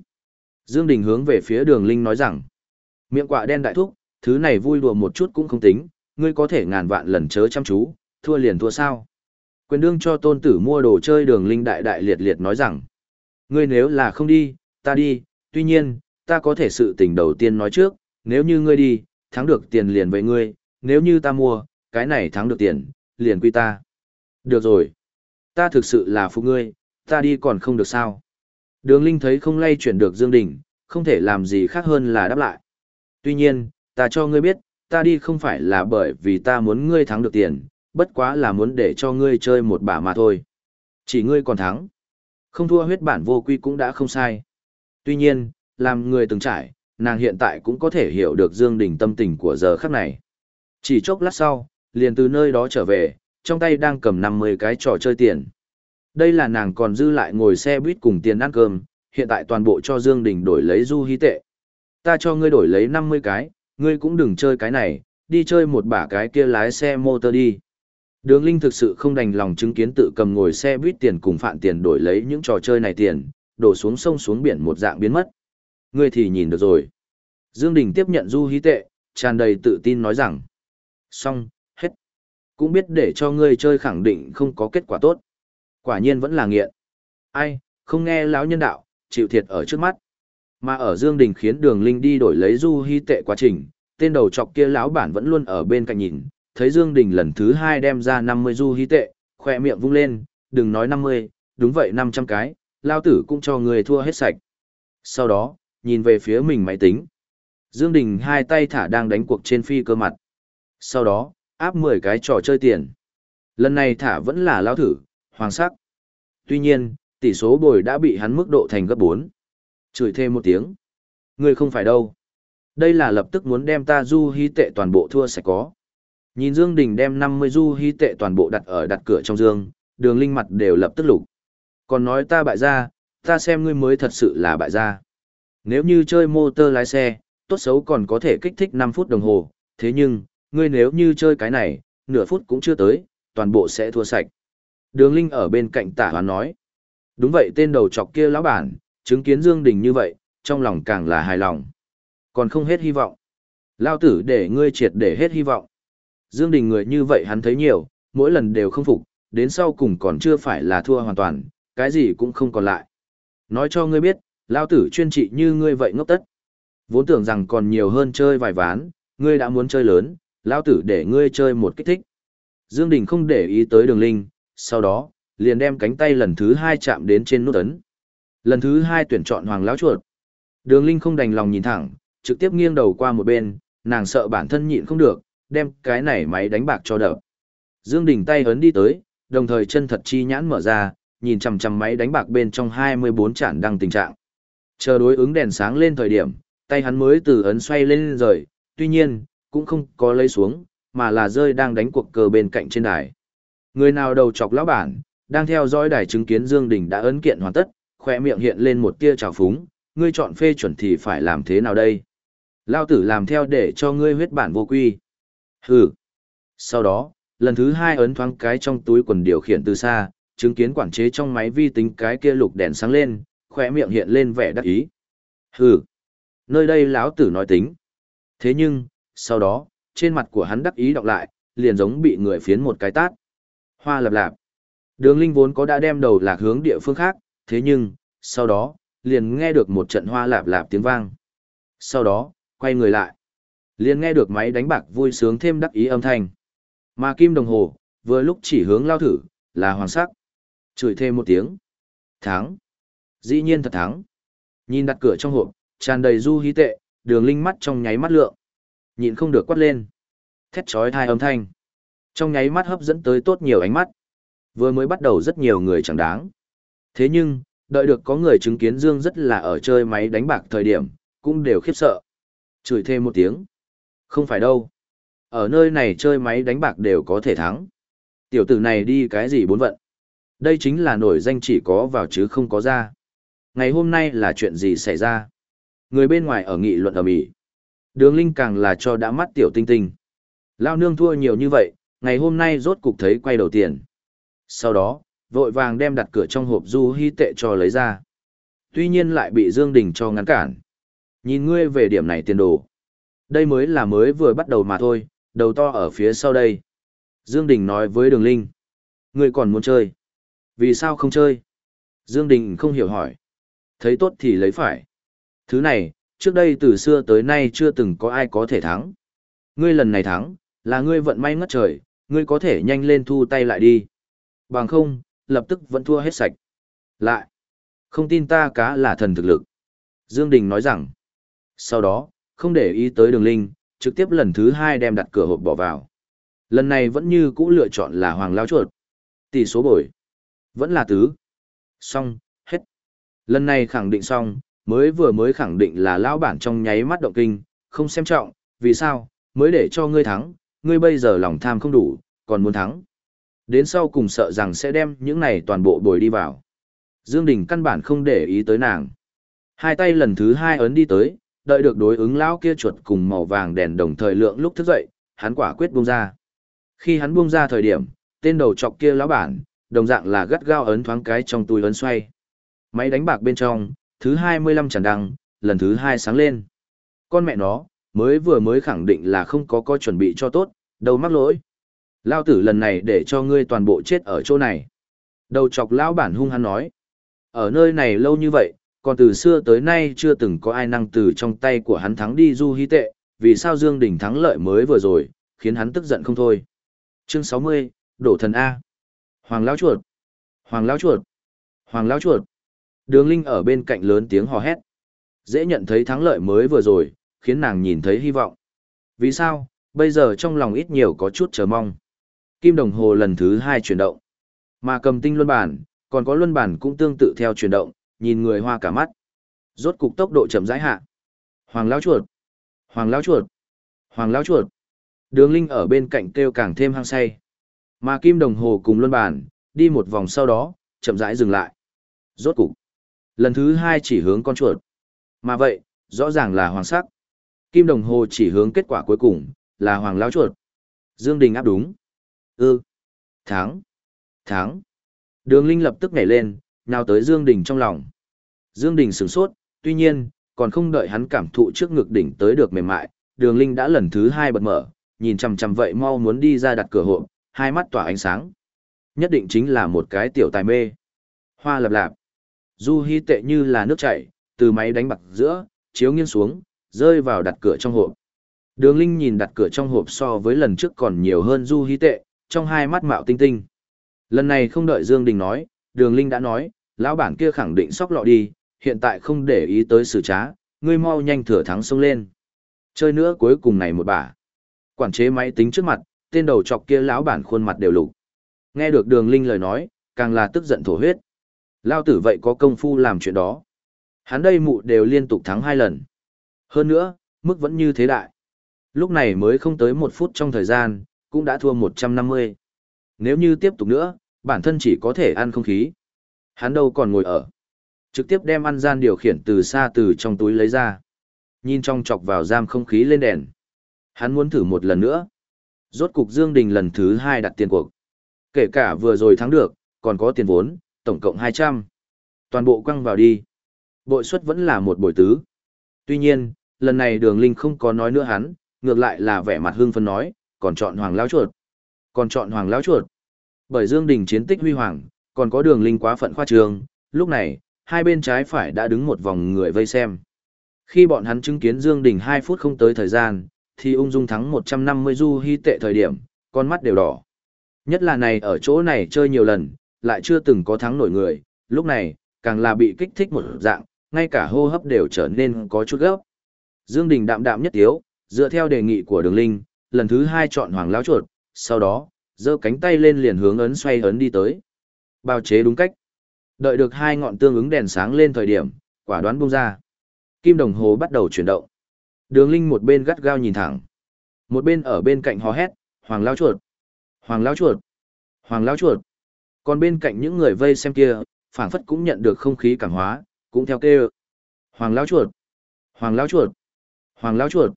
Dương Đình hướng về phía đường Linh nói rằng, miệng quạ đen đại thúc, thứ này vui đùa một chút cũng không tính, ngươi có thể ngàn vạn lần chớ chăm chú, thua liền thua sao. Quyền đương cho tôn tử mua đồ chơi đường Linh đại đại liệt liệt nói rằng, ngươi nếu là không đi, ta đi, tuy nhiên, ta có thể sự tình đầu tiên nói trước, nếu như ngươi đi, thắng được tiền liền với ngươi, nếu như ta mua, cái này thắng được tiền, liền quy ta. Được rồi. Ta thực sự là phụ ngươi, ta đi còn không được sao. Đường Linh thấy không lay chuyển được Dương Đình, không thể làm gì khác hơn là đáp lại. Tuy nhiên, ta cho ngươi biết, ta đi không phải là bởi vì ta muốn ngươi thắng được tiền, bất quá là muốn để cho ngươi chơi một bả mà thôi. Chỉ ngươi còn thắng. Không thua huyết bản vô quy cũng đã không sai. Tuy nhiên, làm người từng trải, nàng hiện tại cũng có thể hiểu được Dương Đình tâm tình của giờ khắc này. Chỉ chốc lát sau, liền từ nơi đó trở về, trong tay đang cầm 50 cái trò chơi tiền. Đây là nàng còn dư lại ngồi xe buýt cùng tiền ăn cơm, hiện tại toàn bộ cho Dương Đình đổi lấy du hí tệ. Ta cho ngươi đổi lấy 50 cái, ngươi cũng đừng chơi cái này, đi chơi một bả cái kia lái xe motor đi. Đường Linh thực sự không đành lòng chứng kiến tự cầm ngồi xe buýt tiền cùng phạn tiền đổi lấy những trò chơi này tiền, đổ xuống sông xuống biển một dạng biến mất. Ngươi thì nhìn được rồi. Dương Đình tiếp nhận du hí tệ, tràn đầy tự tin nói rằng. Xong. Cũng biết để cho ngươi chơi khẳng định không có kết quả tốt. Quả nhiên vẫn là nghiện. Ai, không nghe lão nhân đạo, chịu thiệt ở trước mắt. Mà ở Dương Đình khiến Đường Linh đi đổi lấy du hy tệ quá trình, tên đầu chọc kia lão bản vẫn luôn ở bên cạnh nhìn, thấy Dương Đình lần thứ hai đem ra 50 du hy tệ, khỏe miệng vung lên, đừng nói 50, đúng vậy 500 cái, lao tử cũng cho người thua hết sạch. Sau đó, nhìn về phía mình máy tính. Dương Đình hai tay thả đang đánh cuộc trên phi cơ mặt. Sau đó, áp 10 cái trò chơi tiền. Lần này thả vẫn là lao thử, hoàng sắc. Tuy nhiên, tỷ số bồi đã bị hắn mức độ thành gấp 4. Chửi thêm một tiếng. Ngươi không phải đâu. Đây là lập tức muốn đem ta du hí tệ toàn bộ thua sẽ có. Nhìn Dương Đình đem 50 du hí tệ toàn bộ đặt ở đặt cửa trong dương, đường linh mặt đều lập tức lục. Còn nói ta bại gia, ta xem ngươi mới thật sự là bại gia. Nếu như chơi motor lái xe, tốt xấu còn có thể kích thích 5 phút đồng hồ, thế nhưng, ngươi nếu như chơi cái này, nửa phút cũng chưa tới, toàn bộ sẽ thua sạch. Đường Linh ở bên cạnh tả hoán nói. Đúng vậy tên đầu chọc kia lão bản, chứng kiến Dương Đình như vậy, trong lòng càng là hài lòng. Còn không hết hy vọng. Lao tử để ngươi triệt để hết hy vọng. Dương Đình người như vậy hắn thấy nhiều, mỗi lần đều không phục, đến sau cùng còn chưa phải là thua hoàn toàn, cái gì cũng không còn lại. Nói cho ngươi biết, Lao tử chuyên trị như ngươi vậy ngốc tất. Vốn tưởng rằng còn nhiều hơn chơi vài ván, ngươi đã muốn chơi lớn, Lao tử để ngươi chơi một kích thích. Dương Đình không để ý tới đường linh, sau đó, liền đem cánh tay lần thứ hai chạm đến trên nút ấn. Lần thứ hai tuyển chọn hoàng lão chuột. Đường Linh không đành lòng nhìn thẳng, trực tiếp nghiêng đầu qua một bên, nàng sợ bản thân nhịn không được, đem cái này máy đánh bạc cho đập. Dương Đình tay ấn đi tới, đồng thời chân thật chi nhãn mở ra, nhìn chằm chằm máy đánh bạc bên trong 24 chản đang tình trạng. Chờ đối ứng đèn sáng lên thời điểm, tay hắn mới từ ấn xoay lên rời, tuy nhiên, cũng không có lấy xuống, mà là rơi đang đánh cuộc cờ bên cạnh trên đài. Người nào đầu chọc lão bản, đang theo dõi đài chứng kiến Dương Đình đã ấn kiện hoàn tất, khỏe miệng hiện lên một tia trào phúng, ngươi chọn phê chuẩn thì phải làm thế nào đây? Lao tử làm theo để cho ngươi huyết bản vô quy. Hừ. Sau đó, lần thứ hai ấn thoáng cái trong túi quần điều khiển từ xa, chứng kiến quản chế trong máy vi tính cái kia lục đèn sáng lên, khỏe miệng hiện lên vẻ đắc ý. Hừ. Nơi đây lão tử nói tính. Thế nhưng, sau đó, trên mặt của hắn đắc ý đọc lại, liền giống bị người phiến một cái tát. Hoa lạp lạp. Đường Linh vốn có đã đem đầu lạc hướng địa phương khác, thế nhưng, sau đó, liền nghe được một trận hoa lạp lạp tiếng vang. Sau đó, quay người lại. Liền nghe được máy đánh bạc vui sướng thêm đắc ý âm thanh. Mà kim đồng hồ, vừa lúc chỉ hướng lao thử, là hoàng sắc. Chửi thêm một tiếng. Thắng. Dĩ nhiên thật thắng. Nhìn đặt cửa trong hộp, tràn đầy du hí tệ, đường linh mắt trong nháy mắt lượng. Nhịn không được quát lên. Thét trói thai âm thanh. Trong nháy mắt hấp dẫn tới tốt nhiều ánh mắt. Vừa mới bắt đầu rất nhiều người chẳng đáng. Thế nhưng, đợi được có người chứng kiến Dương rất là ở chơi máy đánh bạc thời điểm, cũng đều khiếp sợ. Chửi thêm một tiếng. Không phải đâu. Ở nơi này chơi máy đánh bạc đều có thể thắng. Tiểu tử này đi cái gì bốn vận. Đây chính là nổi danh chỉ có vào chứ không có ra. Ngày hôm nay là chuyện gì xảy ra? Người bên ngoài ở nghị luận ở Mỹ. Đường Linh càng là cho đã mắt tiểu tinh tinh. Lao nương thua nhiều như vậy, ngày hôm nay rốt cục thấy quay đầu tiền. Sau đó, vội vàng đem đặt cửa trong hộp du hy tệ cho lấy ra. Tuy nhiên lại bị Dương Đình cho ngăn cản. Nhìn ngươi về điểm này tiền đồ. Đây mới là mới vừa bắt đầu mà thôi, đầu to ở phía sau đây. Dương Đình nói với Đường Linh. Ngươi còn muốn chơi? Vì sao không chơi? Dương Đình không hiểu hỏi. Thấy tốt thì lấy phải. Thứ này, trước đây từ xưa tới nay chưa từng có ai có thể thắng. Ngươi lần này thắng, là ngươi vận may ngất trời, ngươi có thể nhanh lên thu tay lại đi. Bằng không, lập tức vẫn thua hết sạch. Lại, không tin ta cá là thần thực lực. Dương Đình nói rằng, sau đó, không để ý tới đường linh, trực tiếp lần thứ hai đem đặt cửa hộp bỏ vào. Lần này vẫn như cũ lựa chọn là hoàng lao chuột. Tỷ số bổi, Vẫn là tứ. Xong, hết. Lần này khẳng định xong, mới vừa mới khẳng định là lão bản trong nháy mắt động kinh, không xem trọng, vì sao, mới để cho ngươi thắng, ngươi bây giờ lòng tham không đủ, còn muốn thắng. Đến sau cùng sợ rằng sẽ đem những này toàn bộ bồi đi vào. Dương Đình căn bản không để ý tới nàng. Hai tay lần thứ hai ấn đi tới, đợi được đối ứng lão kia chuột cùng màu vàng đèn đồng thời lượng lúc thức dậy, hắn quả quyết buông ra. Khi hắn buông ra thời điểm, tên đầu chọc kia lão bản, đồng dạng là gắt gao ấn thoáng cái trong túi ấn xoay. Máy đánh bạc bên trong, thứ 25 chẳng đăng, lần thứ hai sáng lên. Con mẹ nó, mới vừa mới khẳng định là không có có chuẩn bị cho tốt, đâu mắc lỗi. Lao tử lần này để cho ngươi toàn bộ chết ở chỗ này. Đầu chọc lão bản hung hắn nói. Ở nơi này lâu như vậy, còn từ xưa tới nay chưa từng có ai năng từ trong tay của hắn thắng đi du hí tệ, vì sao Dương Đình thắng lợi mới vừa rồi, khiến hắn tức giận không thôi. Chương 60, Đổ thần A. Hoàng lão chuột. Hoàng lão chuột. Hoàng lão chuột. Đường Linh ở bên cạnh lớn tiếng hò hét. Dễ nhận thấy thắng lợi mới vừa rồi, khiến nàng nhìn thấy hy vọng. Vì sao, bây giờ trong lòng ít nhiều có chút chờ mong. Kim đồng hồ lần thứ hai chuyển động. Mà cầm tinh luân bản, còn có luân bản cũng tương tự theo chuyển động, nhìn người hoa cả mắt. Rốt cục tốc độ chậm rãi hạ. Hoàng lão chuột. Hoàng lão chuột. Hoàng lão chuột. Đường Linh ở bên cạnh kêu càng thêm hăng say. Mà kim đồng hồ cùng luân bản, đi một vòng sau đó, chậm rãi dừng lại. Rốt cục. Lần thứ hai chỉ hướng con chuột. Mà vậy, rõ ràng là hoàng sắc. Kim đồng hồ chỉ hướng kết quả cuối cùng, là hoàng lão chuột. Dương Đình áp đúng. Ư. Ừ. Thắng. Thắng. Đường Linh lập tức nhảy lên, nào tới Dương Đình trong lòng. Dương Đình sửng sốt, tuy nhiên, còn không đợi hắn cảm thụ trước ngực đỉnh tới được mềm mại, đường Linh đã lần thứ hai bật mở, nhìn chằm chằm vậy mau muốn đi ra đặt cửa hộp, hai mắt tỏa ánh sáng. Nhất định chính là một cái tiểu tài mê. Hoa lập lạp. Du hy tệ như là nước chảy, từ máy đánh bạc giữa, chiếu nghiêng xuống, rơi vào đặt cửa trong hộp. Đường Linh nhìn đặt cửa trong hộp so với lần trước còn nhiều hơn du hy tệ, trong hai mắt mạo tinh tinh. Lần này không đợi Dương Đình nói, Đường Linh đã nói, lão bản kia khẳng định sóc lọ đi, hiện tại không để ý tới sự trá, ngươi mau nhanh thừa thắng xông lên. Chơi nữa cuối cùng này một bả. Quản chế máy tính trước mặt, tên đầu chọc kia lão bản khuôn mặt đều lục. Nghe được Đường Linh lời nói, càng là tức giận thổ huyết. Lao tử vậy có công phu làm chuyện đó. Hắn đây mụ đều liên tục thắng hai lần. Hơn nữa, mức vẫn như thế đại. Lúc này mới không tới một phút trong thời gian, cũng đã thua 150. Nếu như tiếp tục nữa, bản thân chỉ có thể ăn không khí. Hắn đâu còn ngồi ở. Trực tiếp đem ăn gian điều khiển từ xa từ trong túi lấy ra. Nhìn trong chọc vào giam không khí lên đèn. Hắn muốn thử một lần nữa. Rốt cục Dương Đình lần thứ hai đặt tiền cuộc. Kể cả vừa rồi thắng được, còn có tiền vốn, tổng cộng 200. Toàn bộ quăng vào đi. Bội suất vẫn là một bội tứ. Tuy nhiên, lần này đường linh không có nói nữa hắn, ngược lại là vẻ mặt hưng phấn nói, còn chọn hoàng lao chuột, Còn chọn Hoàng lão chuột. Bởi Dương Đình chiến tích huy hoàng, còn có đường linh quá phận khoa trường, lúc này, hai bên trái phải đã đứng một vòng người vây xem. Khi bọn hắn chứng kiến Dương Đình 2 phút không tới thời gian, thì ung dung thắng 150 du hy tệ thời điểm, con mắt đều đỏ. Nhất là này ở chỗ này chơi nhiều lần, lại chưa từng có thắng nổi người, lúc này, càng là bị kích thích một dạng, ngay cả hô hấp đều trở nên có chút gấp. Dương Đình đạm đạm nhất tiếu, dựa theo đề nghị của đường linh, lần thứ hai chọn hoàng lão chuột, sau đó, giơ cánh tay lên liền hướng ấn xoay ấn đi tới. bao chế đúng cách. Đợi được hai ngọn tương ứng đèn sáng lên thời điểm, quả đoán bung ra. Kim đồng hồ bắt đầu chuyển động. Đường Linh một bên gắt gao nhìn thẳng. Một bên ở bên cạnh hò hét, Hoàng Lão Chuột. Hoàng Lão Chuột. Hoàng Lão Chuột. Còn bên cạnh những người vây xem kia, phảng phất cũng nhận được không khí cảm hóa, cũng theo kêu. Hoàng Lão Chuột. Hoàng Lão Chuột. Hoàng Lão Chuột.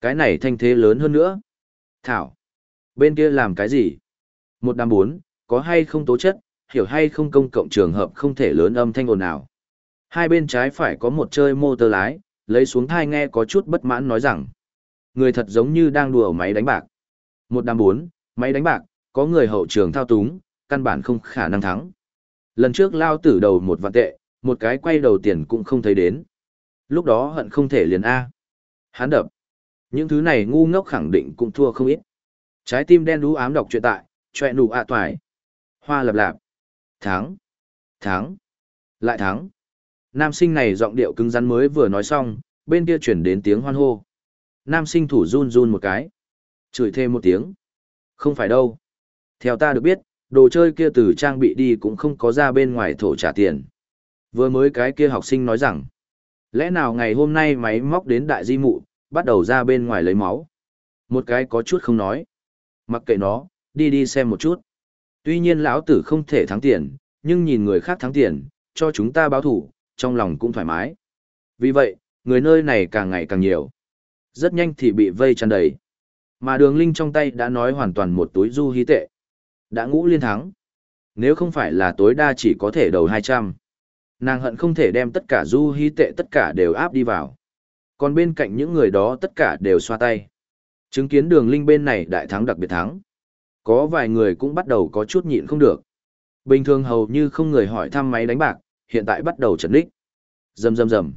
Cái này thanh thế lớn hơn nữa. Thảo. Bên kia làm cái gì? Một đám bốn, có hay không tố chất, hiểu hay không công cộng trường hợp không thể lớn âm thanh ồn nào. Hai bên trái phải có một chơi mô tơ lái, lấy xuống thai nghe có chút bất mãn nói rằng. Người thật giống như đang đùa máy đánh bạc. Một đám bốn, máy đánh bạc, có người hậu trường thao túng, căn bản không khả năng thắng. Lần trước lao tử đầu một vạn tệ, một cái quay đầu tiền cũng không thấy đến. Lúc đó hận không thể liền A. Hán đập. Những thứ này ngu ngốc khẳng định cũng thua không ít. Trái tim đen đú ám đọc truyện tại, chọe nụ ạ toài. Hoa lập lạp. Thắng. Thắng. Lại thắng. Nam sinh này giọng điệu cứng rắn mới vừa nói xong, bên kia chuyển đến tiếng hoan hô. Nam sinh thủ run run một cái. Chửi thêm một tiếng. Không phải đâu. Theo ta được biết, đồ chơi kia từ trang bị đi cũng không có ra bên ngoài thổ trả tiền. Vừa mới cái kia học sinh nói rằng, lẽ nào ngày hôm nay máy móc đến đại di mụ, bắt đầu ra bên ngoài lấy máu. Một cái có chút không nói. Mặc kệ nó, đi đi xem một chút. Tuy nhiên lão tử không thể thắng tiền, nhưng nhìn người khác thắng tiền, cho chúng ta báo thủ, trong lòng cũng thoải mái. Vì vậy, người nơi này càng ngày càng nhiều. Rất nhanh thì bị vây tràn đầy. Mà đường linh trong tay đã nói hoàn toàn một túi du hí tệ. Đã ngũ liên thắng. Nếu không phải là tối đa chỉ có thể đầu 200. Nàng hận không thể đem tất cả du hí tệ tất cả đều áp đi vào. Còn bên cạnh những người đó tất cả đều xoa tay. Chứng kiến đường linh bên này đại thắng đặc biệt thắng. Có vài người cũng bắt đầu có chút nhịn không được. Bình thường hầu như không người hỏi thăm máy đánh bạc, hiện tại bắt đầu trật đích. Rầm rầm rầm.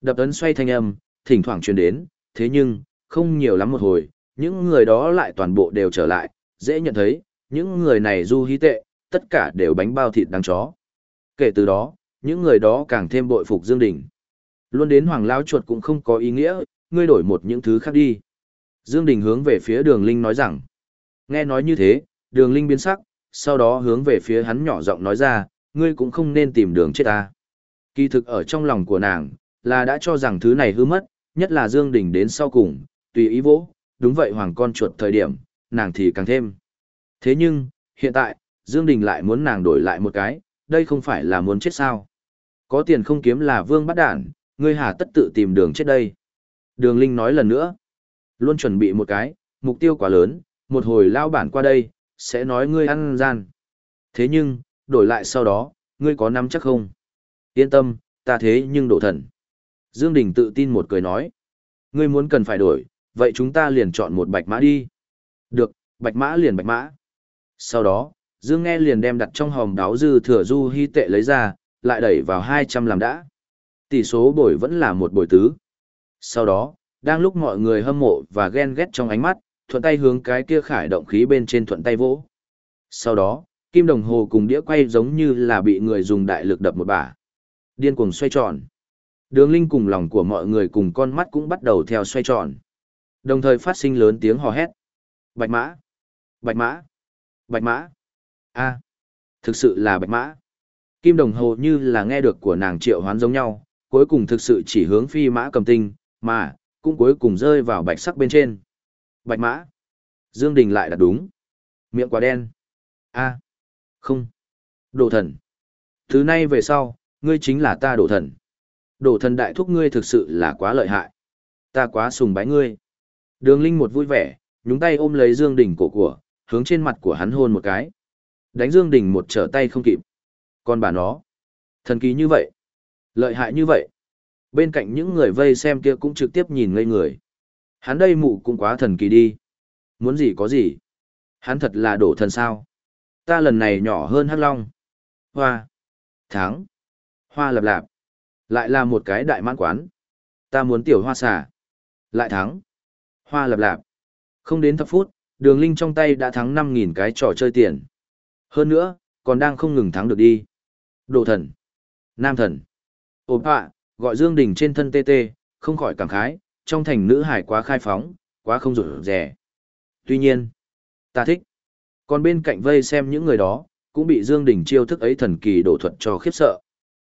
Đập ấn xoay thanh âm, thỉnh thoảng truyền đến, thế nhưng, không nhiều lắm một hồi, những người đó lại toàn bộ đều trở lại, dễ nhận thấy, những người này du hí tệ, tất cả đều bánh bao thịt đáng chó. Kể từ đó, những người đó càng thêm bội phục Dương Đình. Luôn đến Hoàng Lão Chuột cũng không có ý nghĩa, ngươi đổi một những thứ khác đi. Dương Đình hướng về phía đường Linh nói rằng, nghe nói như thế, đường Linh biến sắc, sau đó hướng về phía hắn nhỏ giọng nói ra, ngươi cũng không nên tìm đường chết ta. Kỳ thực ở trong lòng của nàng, là đã cho rằng thứ này hư mất, nhất là Dương Đình đến sau cùng, tùy ý vỗ, đúng vậy hoàng con chuột thời điểm, nàng thì càng thêm. Thế nhưng, hiện tại, Dương Đình lại muốn nàng đổi lại một cái, đây không phải là muốn chết sao. Có tiền không kiếm là vương bắt đản, ngươi hà tất tự tìm đường chết đây. Đường Linh nói lần nữa, luôn chuẩn bị một cái, mục tiêu quá lớn, một hồi lao bản qua đây, sẽ nói ngươi ăn gian. Thế nhưng, đổi lại sau đó, ngươi có nắm chắc không? Yên tâm, ta thế nhưng đổ thần. Dương Đình tự tin một cười nói. Ngươi muốn cần phải đổi, vậy chúng ta liền chọn một bạch mã đi. Được, bạch mã liền bạch mã. Sau đó, Dương nghe liền đem đặt trong hòm đáo dư thừa du hy tệ lấy ra, lại đẩy vào 200 làm đã. Tỷ số bồi vẫn là một bồi tứ. Sau đó, đang lúc mọi người hâm mộ và ghen ghét trong ánh mắt, thuận tay hướng cái kia khải động khí bên trên thuận tay vỗ. Sau đó, kim đồng hồ cùng đĩa quay giống như là bị người dùng đại lực đập một bả. Điên cuồng xoay tròn. Đường linh cùng lòng của mọi người cùng con mắt cũng bắt đầu theo xoay tròn. Đồng thời phát sinh lớn tiếng hò hét. Bạch mã! Bạch mã! Bạch mã! a thực sự là bạch mã. Kim đồng hồ như là nghe được của nàng triệu hoán giống nhau, cuối cùng thực sự chỉ hướng phi mã cầm tinh, mà, cũng cuối cùng rơi vào bạch sắc bên trên. Bạch mã! Dương Đình lại đặt đúng. Miệng quá đen. a không. Đồ thần. Thứ nay về sau, ngươi chính là ta đồ thần. Đồ thần đại thúc ngươi thực sự là quá lợi hại. Ta quá sùng bái ngươi. Đường Linh một vui vẻ, nhúng tay ôm lấy Dương Đình cổ của, hướng trên mặt của hắn hôn một cái. Đánh Dương Đình một trở tay không kịp. Còn bà nó. Thần kỳ như vậy. Lợi hại như vậy. Bên cạnh những người vây xem kia cũng trực tiếp nhìn ngây người. Hắn đây mụ cũng quá thần kỳ đi. Muốn gì có gì. Hắn thật là đổ thần sao. Ta lần này nhỏ hơn hắc long. Hoa. Thắng. Hoa lập lạp. Lại là một cái đại mãn quán. Ta muốn tiểu hoa xà. Lại thắng. Hoa lập lạp. Không đến thập phút, đường linh trong tay đã thắng 5.000 cái trò chơi tiền. Hơn nữa, còn đang không ngừng thắng được đi. Đồ thần. Nam thần. Ôm họa, gọi Dương Đình trên thân tê tê, không khỏi cảm khái, trong thành nữ hải quá khai phóng, quá không rụt rẻ. Tuy nhiên, ta thích. Còn bên cạnh vây xem những người đó, cũng bị Dương Đình chiêu thức ấy thần kỳ đổ thuật cho khiếp sợ.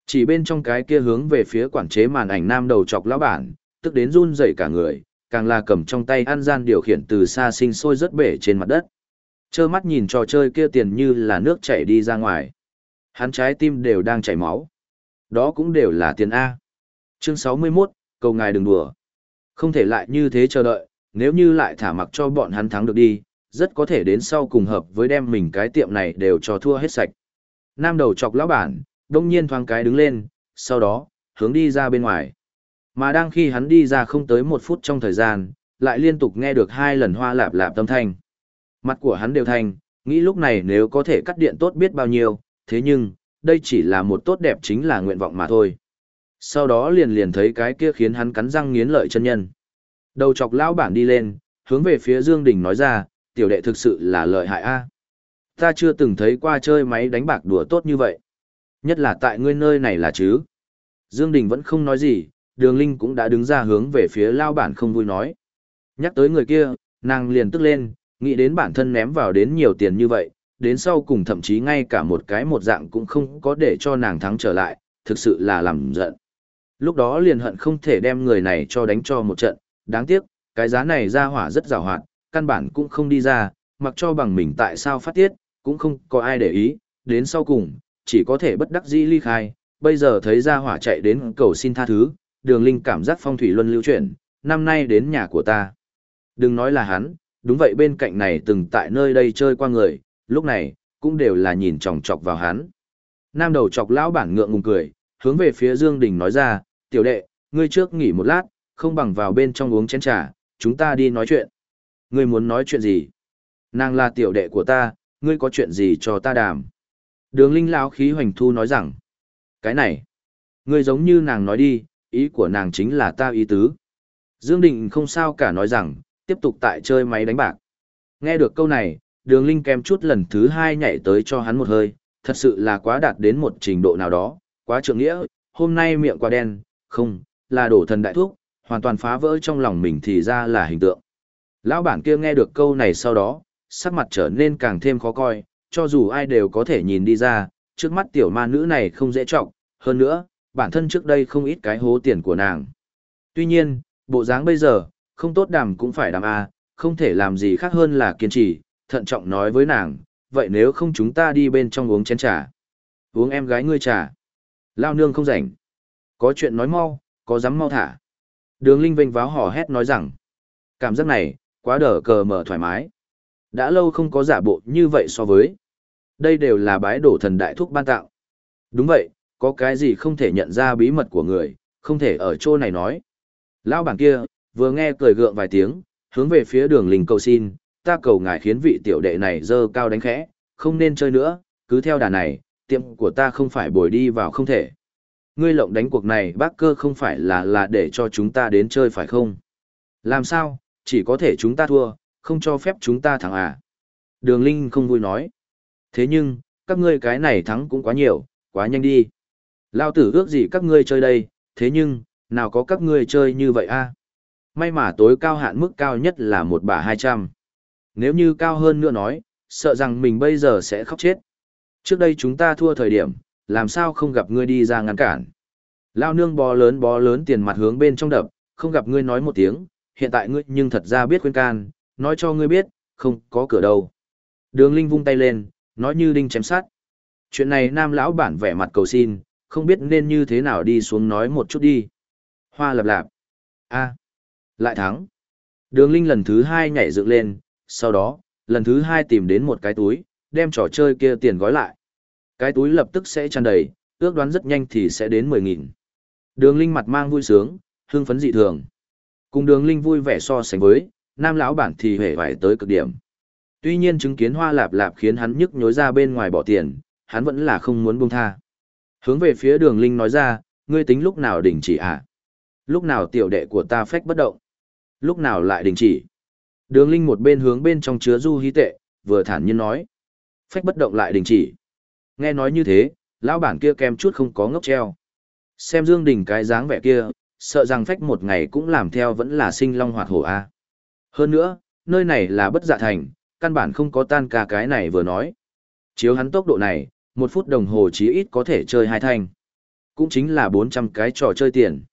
Chỉ bên trong cái kia hướng về phía quản chế màn ảnh nam đầu chọc lão bản, tức đến run rẩy cả người, càng là cầm trong tay ăn gian điều khiển từ xa sinh sôi rất bể trên mặt đất. Chơ mắt nhìn trò chơi kia tiền như là nước chảy đi ra ngoài. Hắn trái tim đều đang chảy máu. Đó cũng đều là tiền A. Chương 61, cầu ngài đừng đùa. Không thể lại như thế chờ đợi, nếu như lại thả mặc cho bọn hắn thắng được đi, rất có thể đến sau cùng hợp với đem mình cái tiệm này đều cho thua hết sạch. Nam đầu chọc lão bản, đông nhiên thoáng cái đứng lên, sau đó, hướng đi ra bên ngoài. Mà đang khi hắn đi ra không tới một phút trong thời gian, lại liên tục nghe được hai lần hoa lạp lạp tâm thanh. Mặt của hắn đều thành, nghĩ lúc này nếu có thể cắt điện tốt biết bao nhiêu, thế nhưng, đây chỉ là một tốt đẹp chính là nguyện vọng mà thôi. Sau đó liền liền thấy cái kia khiến hắn cắn răng nghiến lợi chân nhân. Đầu chọc lão bản đi lên, hướng về phía Dương Đình nói ra, tiểu đệ thực sự là lợi hại a. Ta chưa từng thấy qua chơi máy đánh bạc đùa tốt như vậy. Nhất là tại ngươi nơi này là chứ. Dương Đình vẫn không nói gì, đường linh cũng đã đứng ra hướng về phía lao bản không vui nói. Nhắc tới người kia, nàng liền tức lên, nghĩ đến bản thân ném vào đến nhiều tiền như vậy, đến sau cùng thậm chí ngay cả một cái một dạng cũng không có để cho nàng thắng trở lại, thực sự là làm giận. Lúc đó liền hận không thể đem người này cho đánh cho một trận, đáng tiếc, cái giá này ra hỏa rất rào hoạt, căn bản cũng không đi ra, mặc cho bằng mình tại sao phát tiết, cũng không có ai để ý, đến sau cùng, chỉ có thể bất đắc dĩ ly khai, bây giờ thấy ra hỏa chạy đến cầu xin tha thứ, đường linh cảm giác phong thủy luân lưu chuyển, năm nay đến nhà của ta. Đừng nói là hắn, đúng vậy bên cạnh này từng tại nơi đây chơi qua người, lúc này, cũng đều là nhìn chòng chọc vào hắn. Nam đầu chọc lão bản ngượng ngùng cười, hướng về phía Dương Đình nói ra, tiểu đệ, ngươi trước nghỉ một lát, không bằng vào bên trong uống chén trà, chúng ta đi nói chuyện. Ngươi muốn nói chuyện gì? Nàng là tiểu đệ của ta, ngươi có chuyện gì cho ta đàm? Đường linh lão khí hoành thu nói rằng, cái này, ngươi giống như nàng nói đi, ý của nàng chính là ta ý tứ. Dương Đình không sao cả nói rằng, tiếp tục tại chơi máy đánh bạc. Nghe được câu này, đường linh kèm chút lần thứ hai nhảy tới cho hắn một hơi, thật sự là quá đạt đến một trình độ nào đó, quá trượng nghĩa, hôm nay miệng quá đen, không, là đổ thần đại thuốc, hoàn toàn phá vỡ trong lòng mình thì ra là hình tượng. Lão bản kia nghe được câu này sau đó, sắc mặt trở nên càng thêm khó coi, cho dù ai đều có thể nhìn đi ra, trước mắt tiểu ma nữ này không dễ trọng, hơn nữa, bản thân trước đây không ít cái hố tiền của nàng. Tuy nhiên, bộ dáng bây giờ, không tốt đàm cũng phải đàm A, không thể làm gì khác hơn là kiên trì, thận trọng nói với nàng, vậy nếu không chúng ta đi bên trong uống chén trà. Uống em gái ngươi trà. Lao nương không rảnh. Có chuyện nói mau, có dám mau thả. Đường Linh vênh váo hò hét nói rằng, cảm giác này, quá đỡ cờ mở thoải mái. Đã lâu không có giả bộ như vậy so với. Đây đều là bái đổ thần đại thúc ban tạo. Đúng vậy, có cái gì không thể nhận ra bí mật của người, không thể ở chỗ này nói. Lão bản kia, vừa nghe cười gượng vài tiếng, hướng về phía đường linh cầu xin, ta cầu ngài khiến vị tiểu đệ này dơ cao đánh khẽ, không nên chơi nữa, cứ theo đà này, tiệm của ta không phải bồi đi vào không thể. Ngươi lộng đánh cuộc này bác cơ không phải là là để cho chúng ta đến chơi phải không? Làm sao, chỉ có thể chúng ta thua, không cho phép chúng ta thắng à? Đường Linh không vui nói. Thế nhưng, các ngươi cái này thắng cũng quá nhiều, quá nhanh đi. Lao tử ước gì các ngươi chơi đây, thế nhưng, nào có các ngươi chơi như vậy a? May mà tối cao hạn mức cao nhất là một bả hai trăm. Nếu như cao hơn nữa nói, sợ rằng mình bây giờ sẽ khóc chết. Trước đây chúng ta thua thời điểm, làm sao không gặp ngươi đi ra ngăn cản. Lao nương bó lớn bó lớn tiền mặt hướng bên trong đập, không gặp ngươi nói một tiếng, hiện tại ngươi nhưng thật ra biết khuyên can, nói cho ngươi biết, không có cửa đâu. Đường Linh vung tay lên, nói như đinh chém sát. Chuyện này nam lão bản vẻ mặt cầu xin, không biết nên như thế nào đi xuống nói một chút đi. Hoa lập lạp. a à. lại thắng. Đường Linh lần thứ hai nhảy dựng lên, sau đó, lần thứ hai tìm đến một cái túi, đem trò chơi kia tiền gói lại. Cái túi lập tức sẽ tràn đầy, ước đoán rất nhanh thì sẽ đến 10.000. Đường Linh mặt mang vui sướng, hưng phấn dị thường. Cùng đường Linh vui vẻ so sánh với, nam lão bản thì hề vải tới cực điểm. Tuy nhiên chứng kiến hoa lạp lạp khiến hắn nhức nhối ra bên ngoài bỏ tiền, hắn vẫn là không muốn buông tha. Hướng về phía đường linh nói ra, ngươi tính lúc nào đình chỉ ạ? À? Lúc nào tiểu đệ của ta phách bất động? Lúc nào lại đình chỉ? Đường linh một bên hướng bên trong chứa du hí tệ, vừa thản nhiên nói. Phách bất động lại đình chỉ. Nghe nói như thế, lão bản kia kem chút không có ngốc treo. Xem Dương Đình cái dáng vẻ kia, sợ rằng phách một ngày cũng làm theo vẫn là sinh long hoạt hổ a. Hơn nữa, nơi này là bất dạ thành, căn bản không có tan ca cái này vừa nói. Chiếu hắn tốc độ này, một phút đồng hồ chí ít có thể chơi hai thanh. Cũng chính là 400 cái trò chơi tiền.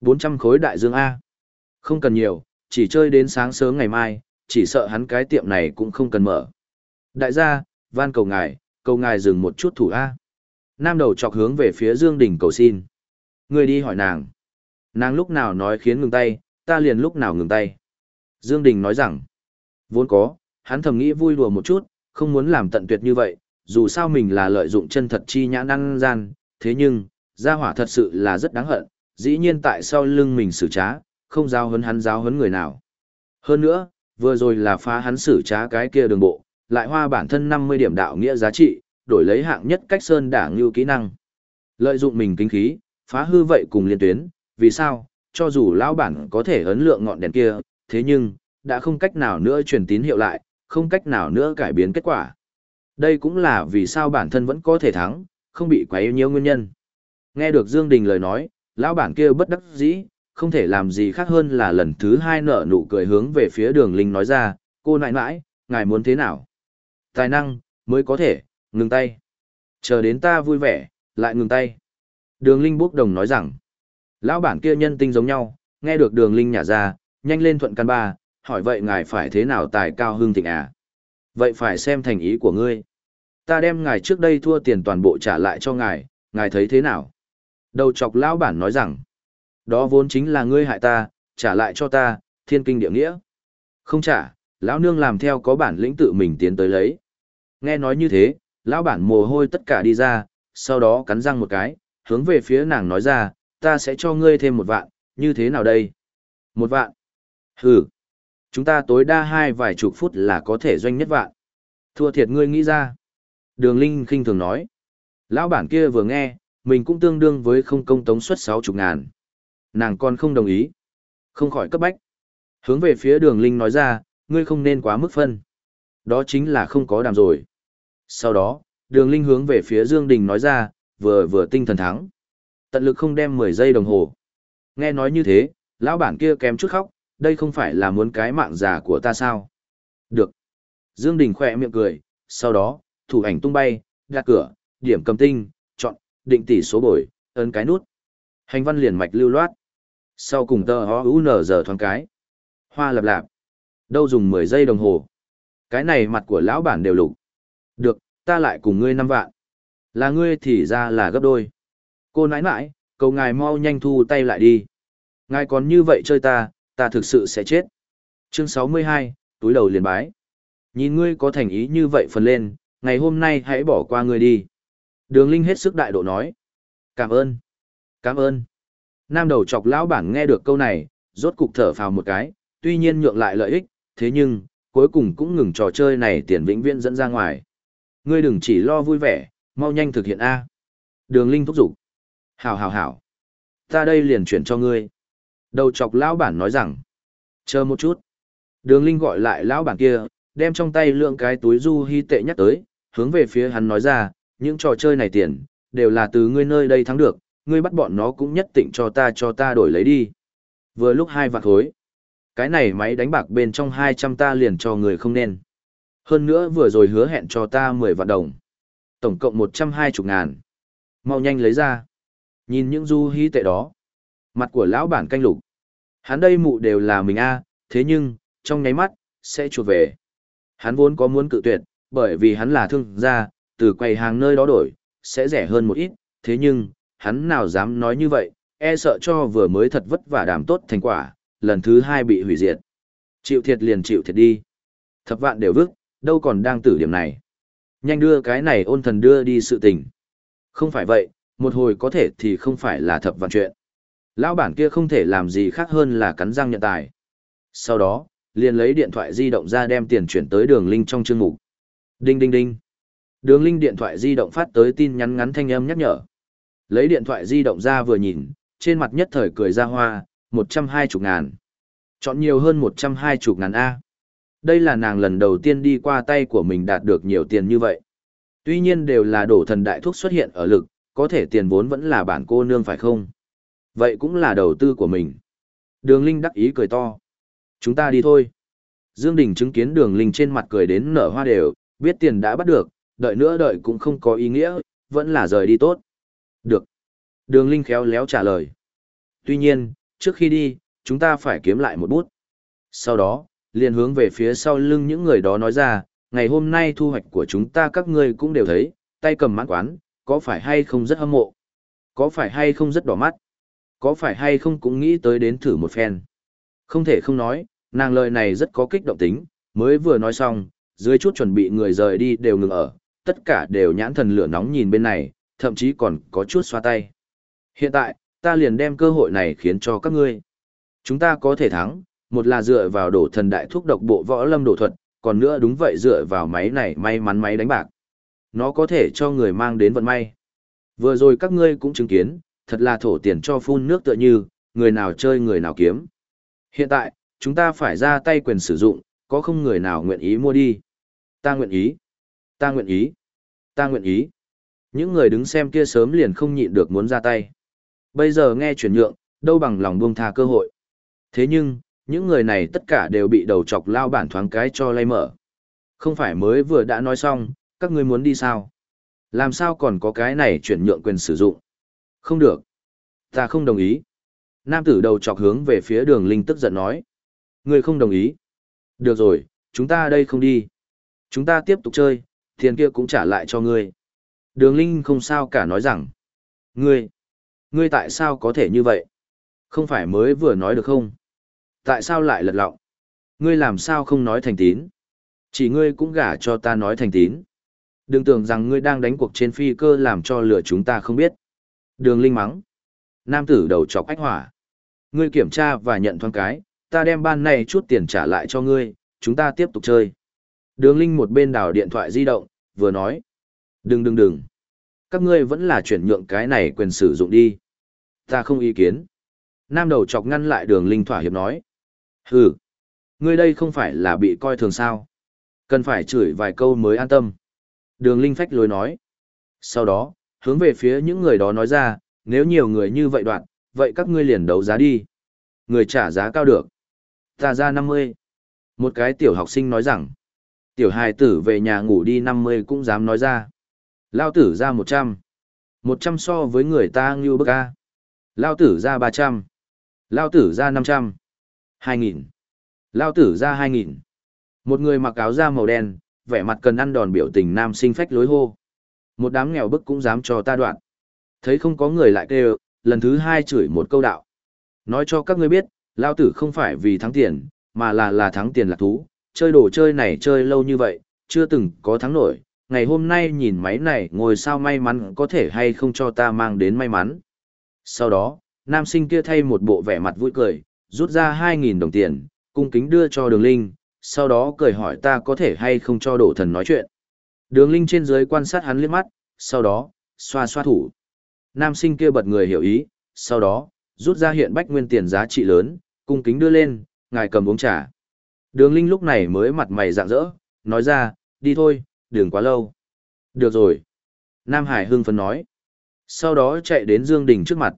400 khối đại dương A. Không cần nhiều, chỉ chơi đến sáng sớm ngày mai, chỉ sợ hắn cái tiệm này cũng không cần mở. Đại gia, van cầu ngài, cầu ngài dừng một chút thủ A. Nam đầu chọc hướng về phía Dương Đình cầu xin. Người đi hỏi nàng. Nàng lúc nào nói khiến ngừng tay, ta liền lúc nào ngừng tay. Dương Đình nói rằng, vốn có, hắn thầm nghĩ vui đùa một chút, không muốn làm tận tuyệt như vậy, dù sao mình là lợi dụng chân thật chi nhãn năng gian, thế nhưng, gia hỏa thật sự là rất đáng hận, dĩ nhiên tại sao lưng mình xử trá, không giao hấn hắn giao hấn người nào. Hơn nữa, vừa rồi là phá hắn xử trá cái kia đường bộ, lại hoa bản thân 50 điểm đạo nghĩa giá trị, đổi lấy hạng nhất cách sơn đả ngưu kỹ năng. Lợi dụng mình kinh khí, phá hư vậy cùng liên tuyến, vì sao, cho dù lão bản có thể ấn lượng ngọn đèn kia, thế nhưng, đã không cách nào nữa truyền tín hiệu lại, không cách nào nữa cải biến kết quả. Đây cũng là vì sao bản thân vẫn có thể thắng, không bị quá yêu nhiều nguyên nhân. Nghe được Dương Đình lời nói, lão bản kia bất đắc dĩ, không thể làm gì khác hơn là lần thứ hai nở nụ cười hướng về phía đường linh nói ra, cô nại nãi, ngài muốn thế nào? Tài năng, mới có thể, ngừng tay. Chờ đến ta vui vẻ, lại ngừng tay. Đường linh bốc đồng nói rằng, lão bản kia nhân tinh giống nhau, nghe được đường linh nhả ra, nhanh lên thuận căn ba, hỏi vậy ngài phải thế nào tài cao hương thịnh à? Vậy phải xem thành ý của ngươi. Ta đem ngài trước đây thua tiền toàn bộ trả lại cho ngài, ngài thấy thế nào? Đầu chọc lão bản nói rằng, đó vốn chính là ngươi hại ta, trả lại cho ta, thiên kinh địa nghĩa. Không trả, lão nương làm theo có bản lĩnh tự mình tiến tới lấy. Nghe nói như thế, lão bản mồ hôi tất cả đi ra, sau đó cắn răng một cái, hướng về phía nàng nói ra, ta sẽ cho ngươi thêm một vạn, như thế nào đây? Một vạn? Hừ, chúng ta tối đa hai vài chục phút là có thể doanh nhất vạn. Thua thiệt ngươi nghĩ ra. Đường Linh khinh thường nói. Lão bản kia vừa nghe, mình cũng tương đương với không công tống suất sáu chục ngàn. Nàng còn không đồng ý. Không khỏi cấp bách. Hướng về phía đường Linh nói ra, ngươi không nên quá mức phân. Đó chính là không có đàm rồi. Sau đó, đường Linh hướng về phía Dương Đình nói ra, vừa vừa tinh thần thắng. Tận lực không đem 10 giây đồng hồ. Nghe nói như thế, lão bản kia kém chút khóc, đây không phải là muốn cái mạng già của ta sao? Được. Dương Đình khỏe miệng cười, sau đó, thủ ảnh tung bay, đặt cửa, điểm cầm tinh, chọn, định tỷ số bồi, ấn cái nút. Hành văn liền mạch lưu loát. Sau cùng tờ hó u nở giờ thoáng cái. Hoa lập lạp. Đâu dùng 10 giây đồng hồ. Cái này mặt của lão bản đều lục. Được, ta lại cùng ngươi năm vạn. Là ngươi thì ra là gấp đôi. Cô nãi nãi, cầu ngài mau nhanh thu tay lại đi. Ngài còn như vậy chơi ta, ta thực sự sẽ chết. Chương 62, túi đầu liền bái. Nhìn ngươi có thành ý như vậy phần lên, ngày hôm nay hãy bỏ qua ngươi đi. Đường Linh hết sức đại độ nói. Cảm ơn. Cảm ơn. Nam đầu chọc lão bản nghe được câu này, rốt cục thở phào một cái, tuy nhiên nhượng lại lợi ích, thế nhưng, cuối cùng cũng ngừng trò chơi này tiền vĩnh viễn dẫn ra ngoài. Ngươi đừng chỉ lo vui vẻ, mau nhanh thực hiện A. Đường Linh thúc giục. Hảo hảo hảo. Ta đây liền chuyển cho ngươi. Đầu chọc lão bản nói rằng. Chờ một chút. Đường Linh gọi lại lão bản kia, đem trong tay lượng cái túi du hy tệ nhắc tới, hướng về phía hắn nói ra, những trò chơi này tiền, đều là từ ngươi nơi đây thắng được, ngươi bắt bọn nó cũng nhất định cho ta cho ta đổi lấy đi. Vừa lúc hai vạn khối. Cái này máy đánh bạc bên trong 200 ta liền cho người không nên. Hơn nữa vừa rồi hứa hẹn cho ta 10 vạn đồng. Tổng cộng 120 ngàn. Mau nhanh lấy ra. Nhìn những du hí tệ đó. Mặt của lão bản canh lục. Hắn đây mụ đều là mình a thế nhưng, trong nháy mắt, sẽ chuột về. Hắn vốn có muốn cự tuyệt, bởi vì hắn là thương gia, từ quầy hàng nơi đó đổi, sẽ rẻ hơn một ít, thế nhưng, hắn nào dám nói như vậy, e sợ cho vừa mới thật vất vả đảm tốt thành quả, lần thứ hai bị hủy diệt. Chịu thiệt liền chịu thiệt đi. Thập vạn đều vứt, đâu còn đang tử điểm này. Nhanh đưa cái này ôn thần đưa đi sự tình. Không phải vậy, một hồi có thể thì không phải là thập vạn chuyện. Lão bản kia không thể làm gì khác hơn là cắn răng nhận tài. Sau đó, liền lấy điện thoại di động ra đem tiền chuyển tới đường linh trong chương mục. Đinh đinh đinh. Đường linh điện thoại di động phát tới tin nhắn ngắn thanh âm nhắc nhở. Lấy điện thoại di động ra vừa nhìn, trên mặt nhất thời cười ra hoa, một trăm hai chục ngàn. Chọn nhiều hơn một trăm hai chục ngàn A. Đây là nàng lần đầu tiên đi qua tay của mình đạt được nhiều tiền như vậy. Tuy nhiên đều là đổ thần đại thuốc xuất hiện ở lực, có thể tiền vốn vẫn là bản cô nương phải không? Vậy cũng là đầu tư của mình. Đường Linh đắc ý cười to. Chúng ta đi thôi. Dương Đình chứng kiến đường Linh trên mặt cười đến nở hoa đều, biết tiền đã bắt được, đợi nữa đợi cũng không có ý nghĩa, vẫn là rời đi tốt. Được. Đường Linh khéo léo trả lời. Tuy nhiên, trước khi đi, chúng ta phải kiếm lại một bút. Sau đó, liền hướng về phía sau lưng những người đó nói ra, ngày hôm nay thu hoạch của chúng ta các ngươi cũng đều thấy, tay cầm mãn quán, có phải hay không rất hâm mộ? Có phải hay không rất đỏ mắt? Có phải hay không cũng nghĩ tới đến thử một phen? Không thể không nói, nàng lời này rất có kích động tính, mới vừa nói xong, dưới chút chuẩn bị người rời đi đều ngừng ở, tất cả đều nhãn thần lửa nóng nhìn bên này, thậm chí còn có chút xoa tay. Hiện tại, ta liền đem cơ hội này khiến cho các ngươi. Chúng ta có thể thắng, một là dựa vào đổ thần đại thuốc độc bộ võ lâm đổ thuật, còn nữa đúng vậy dựa vào máy này may mắn máy đánh bạc. Nó có thể cho người mang đến vận may. Vừa rồi các ngươi cũng chứng kiến, thật là thổ tiền cho phun nước tựa như, người nào chơi người nào kiếm. Hiện tại, chúng ta phải ra tay quyền sử dụng, có không người nào nguyện ý mua đi. Ta nguyện ý. Ta nguyện ý. Ta nguyện ý. Những người đứng xem kia sớm liền không nhịn được muốn ra tay. Bây giờ nghe chuyển nhượng, đâu bằng lòng buông tha cơ hội. Thế nhưng, những người này tất cả đều bị đầu chọc lao bản thoáng cái cho lay mở. Không phải mới vừa đã nói xong, các ngươi muốn đi sao? Làm sao còn có cái này chuyển nhượng quyền sử dụng? Không được. Ta không đồng ý. Nam tử đầu chọc hướng về phía đường linh tức giận nói. Ngươi không đồng ý. Được rồi, chúng ta đây không đi. Chúng ta tiếp tục chơi, tiền kia cũng trả lại cho ngươi. Đường linh không sao cả nói rằng. Ngươi, ngươi tại sao có thể như vậy? Không phải mới vừa nói được không? Tại sao lại lật lọng? Ngươi làm sao không nói thành tín? Chỉ ngươi cũng gả cho ta nói thành tín. Đừng tưởng rằng ngươi đang đánh cuộc trên phi cơ làm cho lửa chúng ta không biết. Đường Linh mắng. Nam tử đầu chọc ách hỏa. Ngươi kiểm tra và nhận thoáng cái, ta đem ban này chút tiền trả lại cho ngươi, chúng ta tiếp tục chơi. Đường Linh một bên đảo điện thoại di động, vừa nói. Đừng đừng đừng. Các ngươi vẫn là chuyển nhượng cái này quyền sử dụng đi. Ta không ý kiến. Nam đầu chọc ngăn lại đường Linh thỏa hiệp nói. Hừ, ngươi đây không phải là bị coi thường sao. Cần phải chửi vài câu mới an tâm. Đường Linh phách lối nói. Sau đó, hướng về phía những người đó nói ra, nếu nhiều người như vậy đoạn, vậy các ngươi liền đấu giá đi. Người trả giá cao được. Ta ra 50. Một cái tiểu học sinh nói rằng, tiểu hài tử về nhà ngủ đi 50 cũng dám nói ra. Lao tử ra 100. 100 so với người ta ngưu bức a. Lao tử ra 300. Lao tử ra 500. 2000. Lao tử ra 2000. Một người mặc áo da màu đen, vẻ mặt cần ăn đòn biểu tình nam sinh phách lối hô. Một đám nghèo bức cũng dám cho ta đoạn. Thấy không có người lại kêu, lần thứ hai chửi một câu đạo. Nói cho các ngươi biết, Lao tử không phải vì thắng tiền, mà là là thắng tiền lạc thú. Chơi đồ chơi này chơi lâu như vậy, chưa từng có thắng nổi. Ngày hôm nay nhìn máy này ngồi sao may mắn có thể hay không cho ta mang đến may mắn. Sau đó, nam sinh kia thay một bộ vẻ mặt vui cười, rút ra 2.000 đồng tiền, cung kính đưa cho đường linh, sau đó cười hỏi ta có thể hay không cho đổ thần nói chuyện. Đường linh trên dưới quan sát hắn liếc mắt, sau đó, xoa xoa thủ. Nam sinh kia bật người hiểu ý, sau đó, rút ra hiện bách nguyên tiền giá trị lớn, cung kính đưa lên, ngài cầm uống trà. Đường linh lúc này mới mặt mày rạng rỡ, nói ra, đi thôi, đường quá lâu. Được rồi. Nam Hải hưng phấn nói. Sau đó chạy đến Dương Đình trước mặt.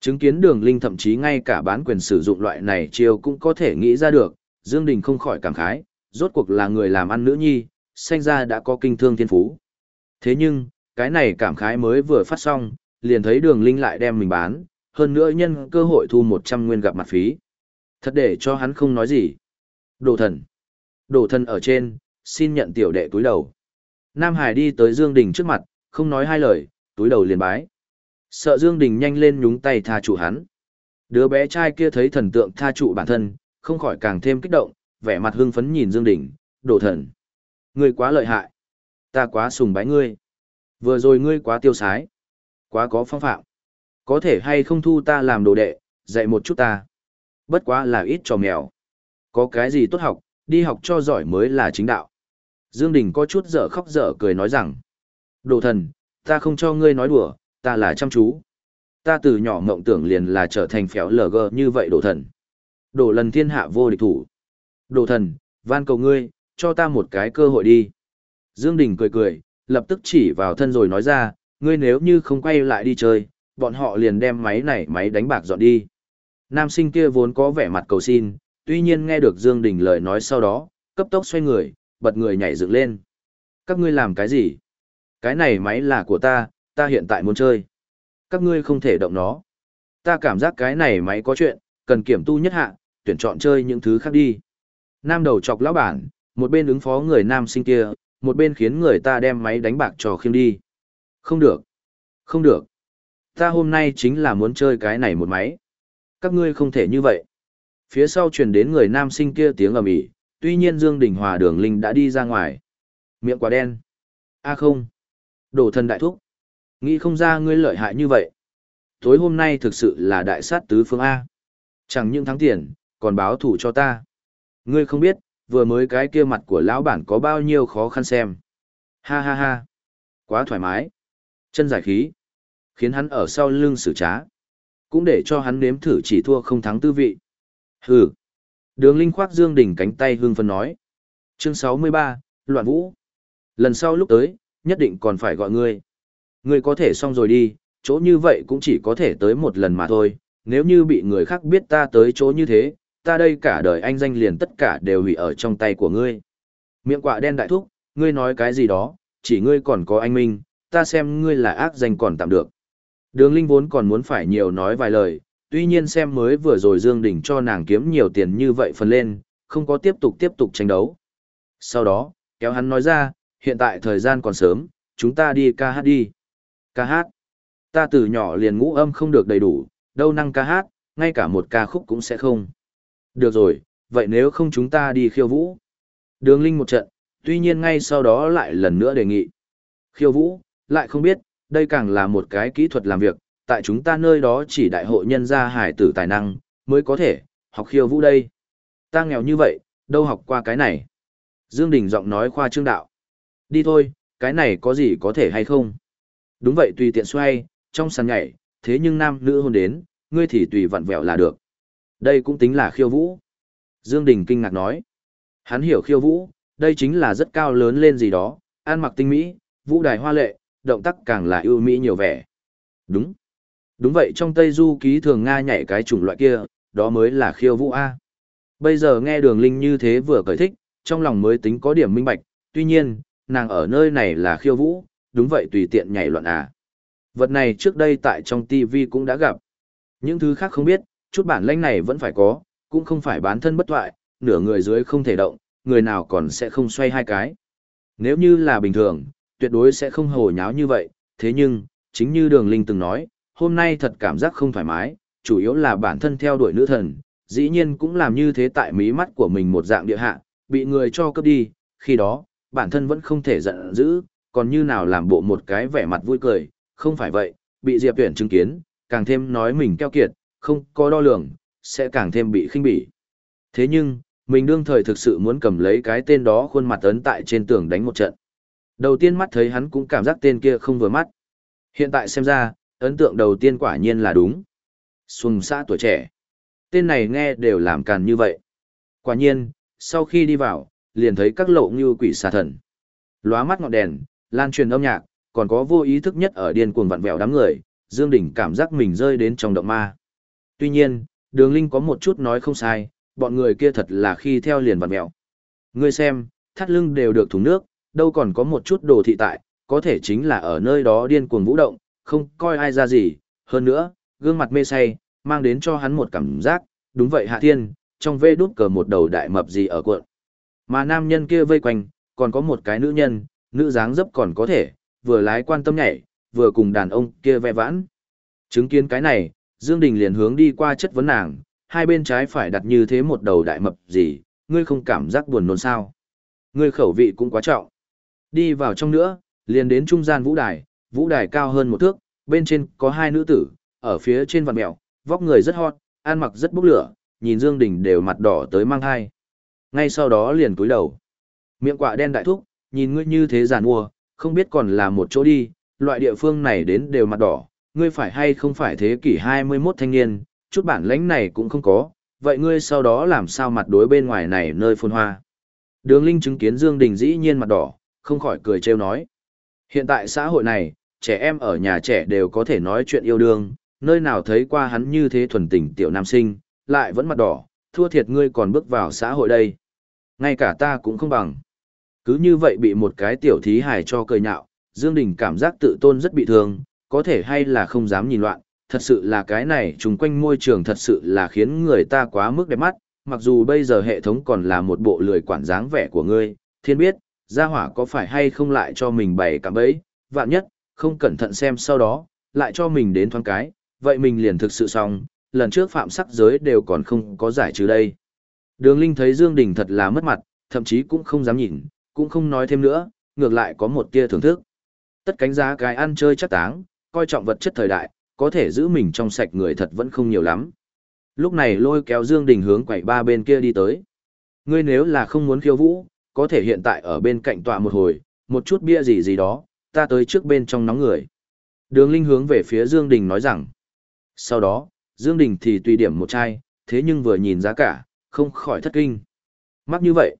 Chứng kiến đường linh thậm chí ngay cả bán quyền sử dụng loại này chiêu cũng có thể nghĩ ra được, Dương Đình không khỏi cảm khái, rốt cuộc là người làm ăn nữ nhi, sinh ra đã có kinh thương thiên phú. Thế nhưng, cái này cảm khái mới vừa phát xong, liền thấy đường linh lại đem mình bán, hơn nữa nhân cơ hội thu 100 nguyên gặp mặt phí. Thật để cho hắn không nói gì. Đồ thần. Đồ thần ở trên, xin nhận tiểu đệ túi đầu. Nam Hải đi tới Dương Đình trước mặt, không nói hai lời, túi đầu liền bái. Sợ Dương Đình nhanh lên nhúng tay tha chủ hắn. Đứa bé trai kia thấy thần tượng tha trụ bản thân, không khỏi càng thêm kích động, vẻ mặt hưng phấn nhìn Dương Đình, đồ thần. Ngươi quá lợi hại. Ta quá sùng bái ngươi. Vừa rồi ngươi quá tiêu sái. Quá có phong phạm. Có thể hay không thu ta làm đồ đệ, dạy một chút ta. Bất quá là ít trò mèo. Có cái gì tốt học, đi học cho giỏi mới là chính đạo. Dương Đình có chút dở khóc dở cười nói rằng, đồ thần, ta không cho ngươi nói đùa, ta là chăm chú. Ta từ nhỏ mộng tưởng liền là trở thành phéo lờ gơ như vậy đồ thần. Đồ lần thiên hạ vô địch thủ. Đồ thần, van cầu ngươi, cho ta một cái cơ hội đi. Dương Đình cười cười, lập tức chỉ vào thân rồi nói ra, ngươi nếu như không quay lại đi chơi, bọn họ liền đem máy này máy đánh bạc dọn đi. Nam sinh kia vốn có vẻ mặt cầu xin, tuy nhiên nghe được Dương Đình lời nói sau đó, cấp tốc xoay người, bật người nhảy dựng lên. Các ngươi làm cái gì? Cái này máy là của ta, ta hiện tại muốn chơi. Các ngươi không thể động nó. Ta cảm giác cái này máy có chuyện, cần kiểm tu nhất hạ, tuyển chọn chơi những thứ khác đi. Nam đầu chọc lão bản, một bên ứng phó người nam sinh kia, một bên khiến người ta đem máy đánh bạc trò khiêm đi. Không được. Không được. Ta hôm nay chính là muốn chơi cái này một máy. Các ngươi không thể như vậy. Phía sau truyền đến người nam sinh kia tiếng ầm ĩ, tuy nhiên Dương Đình Hòa Đường Linh đã đi ra ngoài. Miệng quá đen. A không. Đổ thần đại thúc. Nghĩ không ra ngươi lợi hại như vậy. Tối hôm nay thực sự là đại sát tứ phương A. Chẳng những thắng tiền, còn báo thủ cho ta. Ngươi không biết, vừa mới cái kia mặt của lão bản có bao nhiêu khó khăn xem. Ha ha ha. Quá thoải mái. Chân giải khí. Khiến hắn ở sau lưng xử trá. Cũng để cho hắn nếm thử chỉ thua không thắng tư vị. Hừ. Đường Linh khoác Dương Đình cánh tay hương phân nói. Chương 63, Loạn Vũ. Lần sau lúc tới, nhất định còn phải gọi ngươi. Ngươi có thể xong rồi đi, chỗ như vậy cũng chỉ có thể tới một lần mà thôi. Nếu như bị người khác biết ta tới chỗ như thế, ta đây cả đời anh danh liền tất cả đều hủy ở trong tay của ngươi. Miệng quạ đen đại thúc, ngươi nói cái gì đó, chỉ ngươi còn có anh Minh, ta xem ngươi là ác danh còn tạm được. Đường Linh vốn còn muốn phải nhiều nói vài lời, tuy nhiên xem mới vừa rồi Dương Đình cho nàng kiếm nhiều tiền như vậy phần lên, không có tiếp tục tiếp tục tranh đấu. Sau đó, kéo hắn nói ra, hiện tại thời gian còn sớm, chúng ta đi ca hát đi. Ca hát. Ta từ nhỏ liền ngũ âm không được đầy đủ, đâu năng ca hát, ngay cả một ca khúc cũng sẽ không. Được rồi, vậy nếu không chúng ta đi khiêu vũ. Đường Linh một trận, tuy nhiên ngay sau đó lại lần nữa đề nghị. Khiêu vũ, lại không biết, đây càng là một cái kỹ thuật làm việc, tại chúng ta nơi đó chỉ đại hội nhân gia hải tử tài năng, mới có thể, học khiêu vũ đây. Ta nghèo như vậy, đâu học qua cái này. Dương Đình giọng nói khoa trương đạo. Đi thôi, cái này có gì có thể hay không? Đúng vậy tùy tiện xoay, trong sàn nhảy, thế nhưng nam nữ hôn đến, ngươi thì tùy vặn vẹo là được. Đây cũng tính là khiêu vũ. Dương Đình kinh ngạc nói. Hắn hiểu khiêu vũ, đây chính là rất cao lớn lên gì đó, ăn mặc tinh mỹ, vũ đài hoa lệ, động tác càng là ưu mỹ nhiều vẻ. Đúng. Đúng vậy trong Tây Du ký thường Nga nhảy cái chủng loại kia, đó mới là khiêu vũ A. Bây giờ nghe đường linh như thế vừa cởi thích, trong lòng mới tính có điểm minh bạch, tuy nhiên, nàng ở nơi này là khiêu vũ, đúng vậy tùy tiện nhảy loạn à. Vật này trước đây tại trong TV cũng đã gặp. Những thứ khác không biết, chút bản lãnh này vẫn phải có, cũng không phải bán thân bất thoại, nửa người dưới không thể động, người nào còn sẽ không xoay hai cái. Nếu như là bình thường, tuyệt đối sẽ không hồ nháo như vậy, thế nhưng, chính như đường linh từng nói, hôm nay thật cảm giác không thoải mái, chủ yếu là bản thân theo đuổi nữ thần, dĩ nhiên cũng làm như thế tại mí mắt của mình một dạng địa hạ, bị người cho cướp đi, khi đó, bản thân vẫn không thể giận dữ, còn như nào làm bộ một cái vẻ mặt vui cười, không phải vậy, bị Diệp Tuyển chứng kiến, càng thêm nói mình keo kiệt, không có đo lường, sẽ càng thêm bị khinh bỉ. Thế nhưng, mình đương thời thực sự muốn cầm lấy cái tên đó khuôn mặt ấn tại trên tường đánh một trận. Đầu tiên mắt thấy hắn cũng cảm giác tên kia không vừa mắt. Hiện tại xem ra, ấn tượng đầu tiên quả nhiên là đúng. Xuân xã tuổi trẻ. Tên này nghe đều làm càn như vậy. Quả nhiên, sau khi đi vào, liền thấy các lộ như quỷ xà thần. Lóa mắt ngọn đèn, lan truyền âm nhạc, còn có vô ý thức nhất ở điên cuồng vặn vẹo đám người, Dương Đình cảm giác mình rơi đến trong động ma. Tuy nhiên, Đường Linh có một chút nói không sai, bọn người kia thật là khi theo liền vặn vẹo. Ngươi xem, thắt lưng đều được thùng nước, đâu còn có một chút đồ thị tại, có thể chính là ở nơi đó điên cuồng vũ động, không coi ai ra gì, hơn nữa, gương mặt mê say, mang đến cho hắn một cảm giác, đúng vậy hạ thiên, trong vê đút cờ một đầu đại mập gì ở cuộn. Mà nam nhân kia vây quanh, còn có một cái nữ nhân, nữ dáng dấp còn có thể, vừa lái quan tâm nhảy, vừa cùng đàn ông kia vẽ vãn. Chứng kiến cái này, Dương Đình liền hướng đi qua chất vấn nàng, hai bên trái phải đặt như thế một đầu đại mập gì, ngươi không cảm giác buồn nôn sao. Ngươi khẩu vị cũng quá trọng. Đi vào trong nữa, liền đến trung gian vũ đài, vũ đài cao hơn một thước, bên trên có hai nữ tử, ở phía trên vằn mẹo, vóc người rất hot, ăn mặc rất bốc lửa, nhìn Dương Đình đều mặt đỏ tới mang hai. Ngay sau đó liền cúi đầu. Miệng quạ đen đại thúc, nhìn ngươi như thế giàn mua, không biết còn là một chỗ đi, loại địa phương này đến đều mặt đỏ, ngươi phải hay không phải thế kỷ 21 thanh niên, chút bản lãnh này cũng không có, vậy ngươi sau đó làm sao mặt đối bên ngoài này nơi phồn hoa. Đường Linh chứng kiến Dương Đình dĩ nhiên mặt đỏ, không khỏi cười trêu nói. Hiện tại xã hội này, trẻ em ở nhà trẻ đều có thể nói chuyện yêu đương, nơi nào thấy qua hắn như thế thuần tình tiểu nam sinh, lại vẫn mặt đỏ, thua thiệt ngươi còn bước vào xã hội đây. Ngay cả ta cũng không bằng. Cứ như vậy bị một cái tiểu thí hài cho cười nhạo, Dương Đình cảm giác tự tôn rất bị thương, có thể hay là không dám nhìn loạn, thật sự là cái này trùng quanh môi trường thật sự là khiến người ta quá mức đẹp mắt, mặc dù bây giờ hệ thống còn là một bộ lười quản dáng vẻ của ngươi, thiên biết, gia hỏa có phải hay không lại cho mình bày cả bẫy, vạn nhất, không cẩn thận xem sau đó, lại cho mình đến thoáng cái, vậy mình liền thực sự xong, lần trước phạm sắc giới đều còn không có giải trừ đây. Đường Linh thấy Dương Đình thật là mất mặt, thậm chí cũng không dám nhìn, cũng không nói thêm nữa, ngược lại có một tia thưởng thức. Tất cánh giá cái ăn chơi chắc táng, coi trọng vật chất thời đại, có thể giữ mình trong sạch người thật vẫn không nhiều lắm. Lúc này lôi kéo Dương Đình hướng quầy ba bên kia đi tới. Ngươi nếu là không muốn khiêu vũ, có thể hiện tại ở bên cạnh tọa một hồi, một chút bia gì gì đó, ta tới trước bên trong nóng người. Đường Linh hướng về phía Dương Đình nói rằng. Sau đó, Dương Đình thì tùy điểm một chai, thế nhưng vừa nhìn giá cả, không khỏi thất kinh. Mắc như vậy,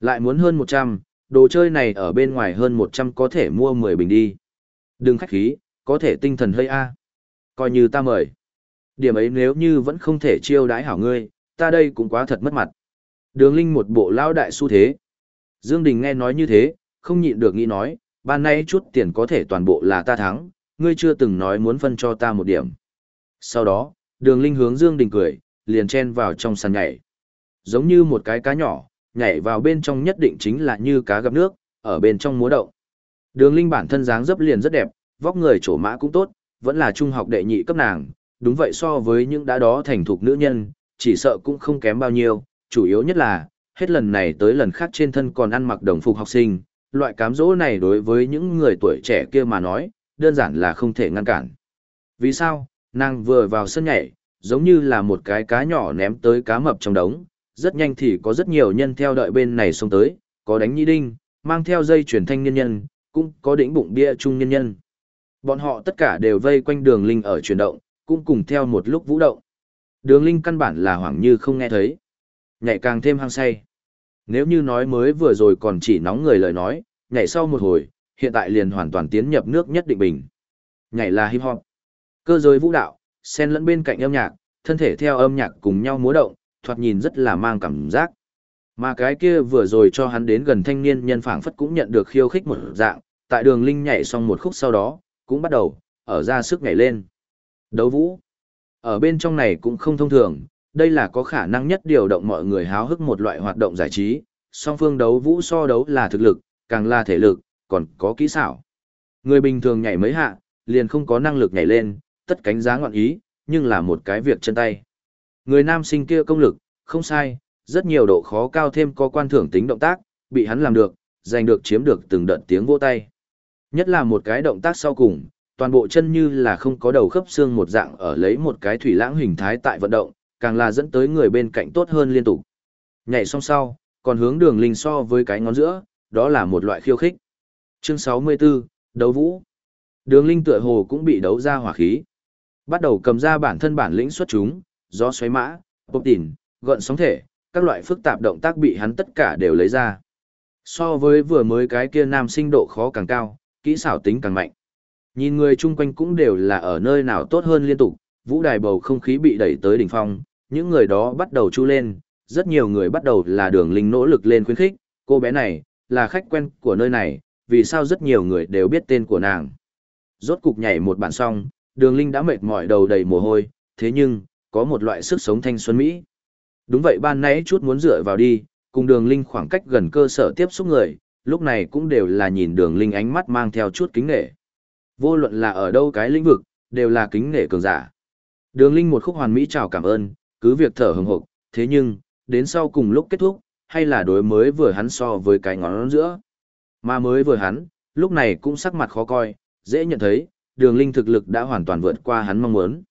lại muốn hơn 100, đồ chơi này ở bên ngoài hơn 100 có thể mua 10 bình đi. Đừng khách khí, có thể tinh thần hơi a. Coi như ta mời. Điểm ấy nếu như vẫn không thể chiêu đãi hảo ngươi, ta đây cũng quá thật mất mặt. Đường Linh một bộ lao đại xu thế. Dương Đình nghe nói như thế, không nhịn được nghĩ nói, ban nay chút tiền có thể toàn bộ là ta thắng, ngươi chưa từng nói muốn phân cho ta một điểm. Sau đó, đường Linh hướng Dương Đình cười, liền chen vào trong sàn nhảy. Giống như một cái cá nhỏ, nhảy vào bên trong nhất định chính là như cá gặp nước, ở bên trong múa động. Đường Linh bản thân dáng dấp liền rất đẹp, vóc người trổ mã cũng tốt, vẫn là trung học đệ nhị cấp nàng, đúng vậy so với những đã đó thành thục nữ nhân, chỉ sợ cũng không kém bao nhiêu, chủ yếu nhất là, hết lần này tới lần khác trên thân còn ăn mặc đồng phục học sinh, loại cám dỗ này đối với những người tuổi trẻ kia mà nói, đơn giản là không thể ngăn cản. Vì sao, nàng vừa vào sân nhảy, giống như là một cái cá nhỏ ném tới cá mập trong đống, rất nhanh thì có rất nhiều nhân theo đợi bên này xông tới, có đánh nhĩ đinh, mang theo dây chuyển thanh nhân nhân, cũng có đỉnh bụng bia trung nhân nhân. Bọn họ tất cả đều vây quanh đường linh ở chuyển động, cũng cùng theo một lúc vũ động. Đường linh căn bản là hoảng như không nghe thấy. Nhảy càng thêm hăng say. Nếu như nói mới vừa rồi còn chỉ nóng người lời nói, nhảy sau một hồi, hiện tại liền hoàn toàn tiến nhập nước nhất định bình. Nhảy là hip hop. Cơ giới vũ đạo, xen lẫn bên cạnh âm nhạc, thân thể theo âm nhạc cùng nhau múa động, thoạt nhìn rất là mang cảm giác. Mà cái kia vừa rồi cho hắn đến gần thanh niên nhân phảng phất cũng nhận được khiêu khích một dạng, tại đường linh nhảy xong một khúc sau đó, cũng bắt đầu, ở ra sức nhảy lên. Đấu vũ. Ở bên trong này cũng không thông thường, đây là có khả năng nhất điều động mọi người háo hức một loại hoạt động giải trí, song phương đấu vũ so đấu là thực lực, càng là thể lực, còn có kỹ xảo. Người bình thường nhảy mấy hạ, liền không có năng lực nhảy lên, tất cánh giá ngọn ý, nhưng là một cái việc chân tay. Người nam sinh kia công lực, không sai, rất nhiều độ khó cao thêm có quan thưởng tính động tác, bị hắn làm được, giành được chiếm được từng đợt tiếng vỗ tay. Nhất là một cái động tác sau cùng, toàn bộ chân như là không có đầu khớp xương một dạng ở lấy một cái thủy lãng hình thái tại vận động, càng là dẫn tới người bên cạnh tốt hơn liên tục. Nhảy xong sau, còn hướng đường linh so với cái ngón giữa, đó là một loại khiêu khích. Chương 64, đấu vũ. Đường linh tựa hồ cũng bị đấu ra hỏa khí. Bắt đầu cầm ra bản thân bản lĩnh xuất chúng, gió xoáy mã, bốc tỉn, gợn sóng thể, các loại phức tạp động tác bị hắn tất cả đều lấy ra. So với vừa mới cái kia nam sinh độ khó càng cao, kỹ xảo tính càng mạnh. Nhìn người chung quanh cũng đều là ở nơi nào tốt hơn liên tục, vũ đài bầu không khí bị đẩy tới đỉnh phong, những người đó bắt đầu chu lên, rất nhiều người bắt đầu là đường linh nỗ lực lên khuyến khích, cô bé này, là khách quen của nơi này, vì sao rất nhiều người đều biết tên của nàng. Rốt cục nhảy một bản xong, đường linh đã mệt mỏi đầu đầy mồ hôi, thế nhưng, có một loại sức sống thanh xuân Mỹ. Đúng vậy ban nãy chút muốn dựa vào đi, cùng đường linh khoảng cách gần cơ sở tiếp xúc người, lúc này cũng đều là nhìn đường linh ánh mắt mang theo chút kính nghệ. Vô luận là ở đâu cái lĩnh vực, đều là kính nghệ cường giả. Đường linh một khúc hoàn mỹ chào cảm ơn, cứ việc thở hừng hực, thế nhưng, đến sau cùng lúc kết thúc, hay là đối mới vừa hắn so với cái ngón giữa. Mà mới vừa hắn, lúc này cũng sắc mặt khó coi, dễ nhận thấy, đường linh thực lực đã hoàn toàn vượt qua hắn mong muốn.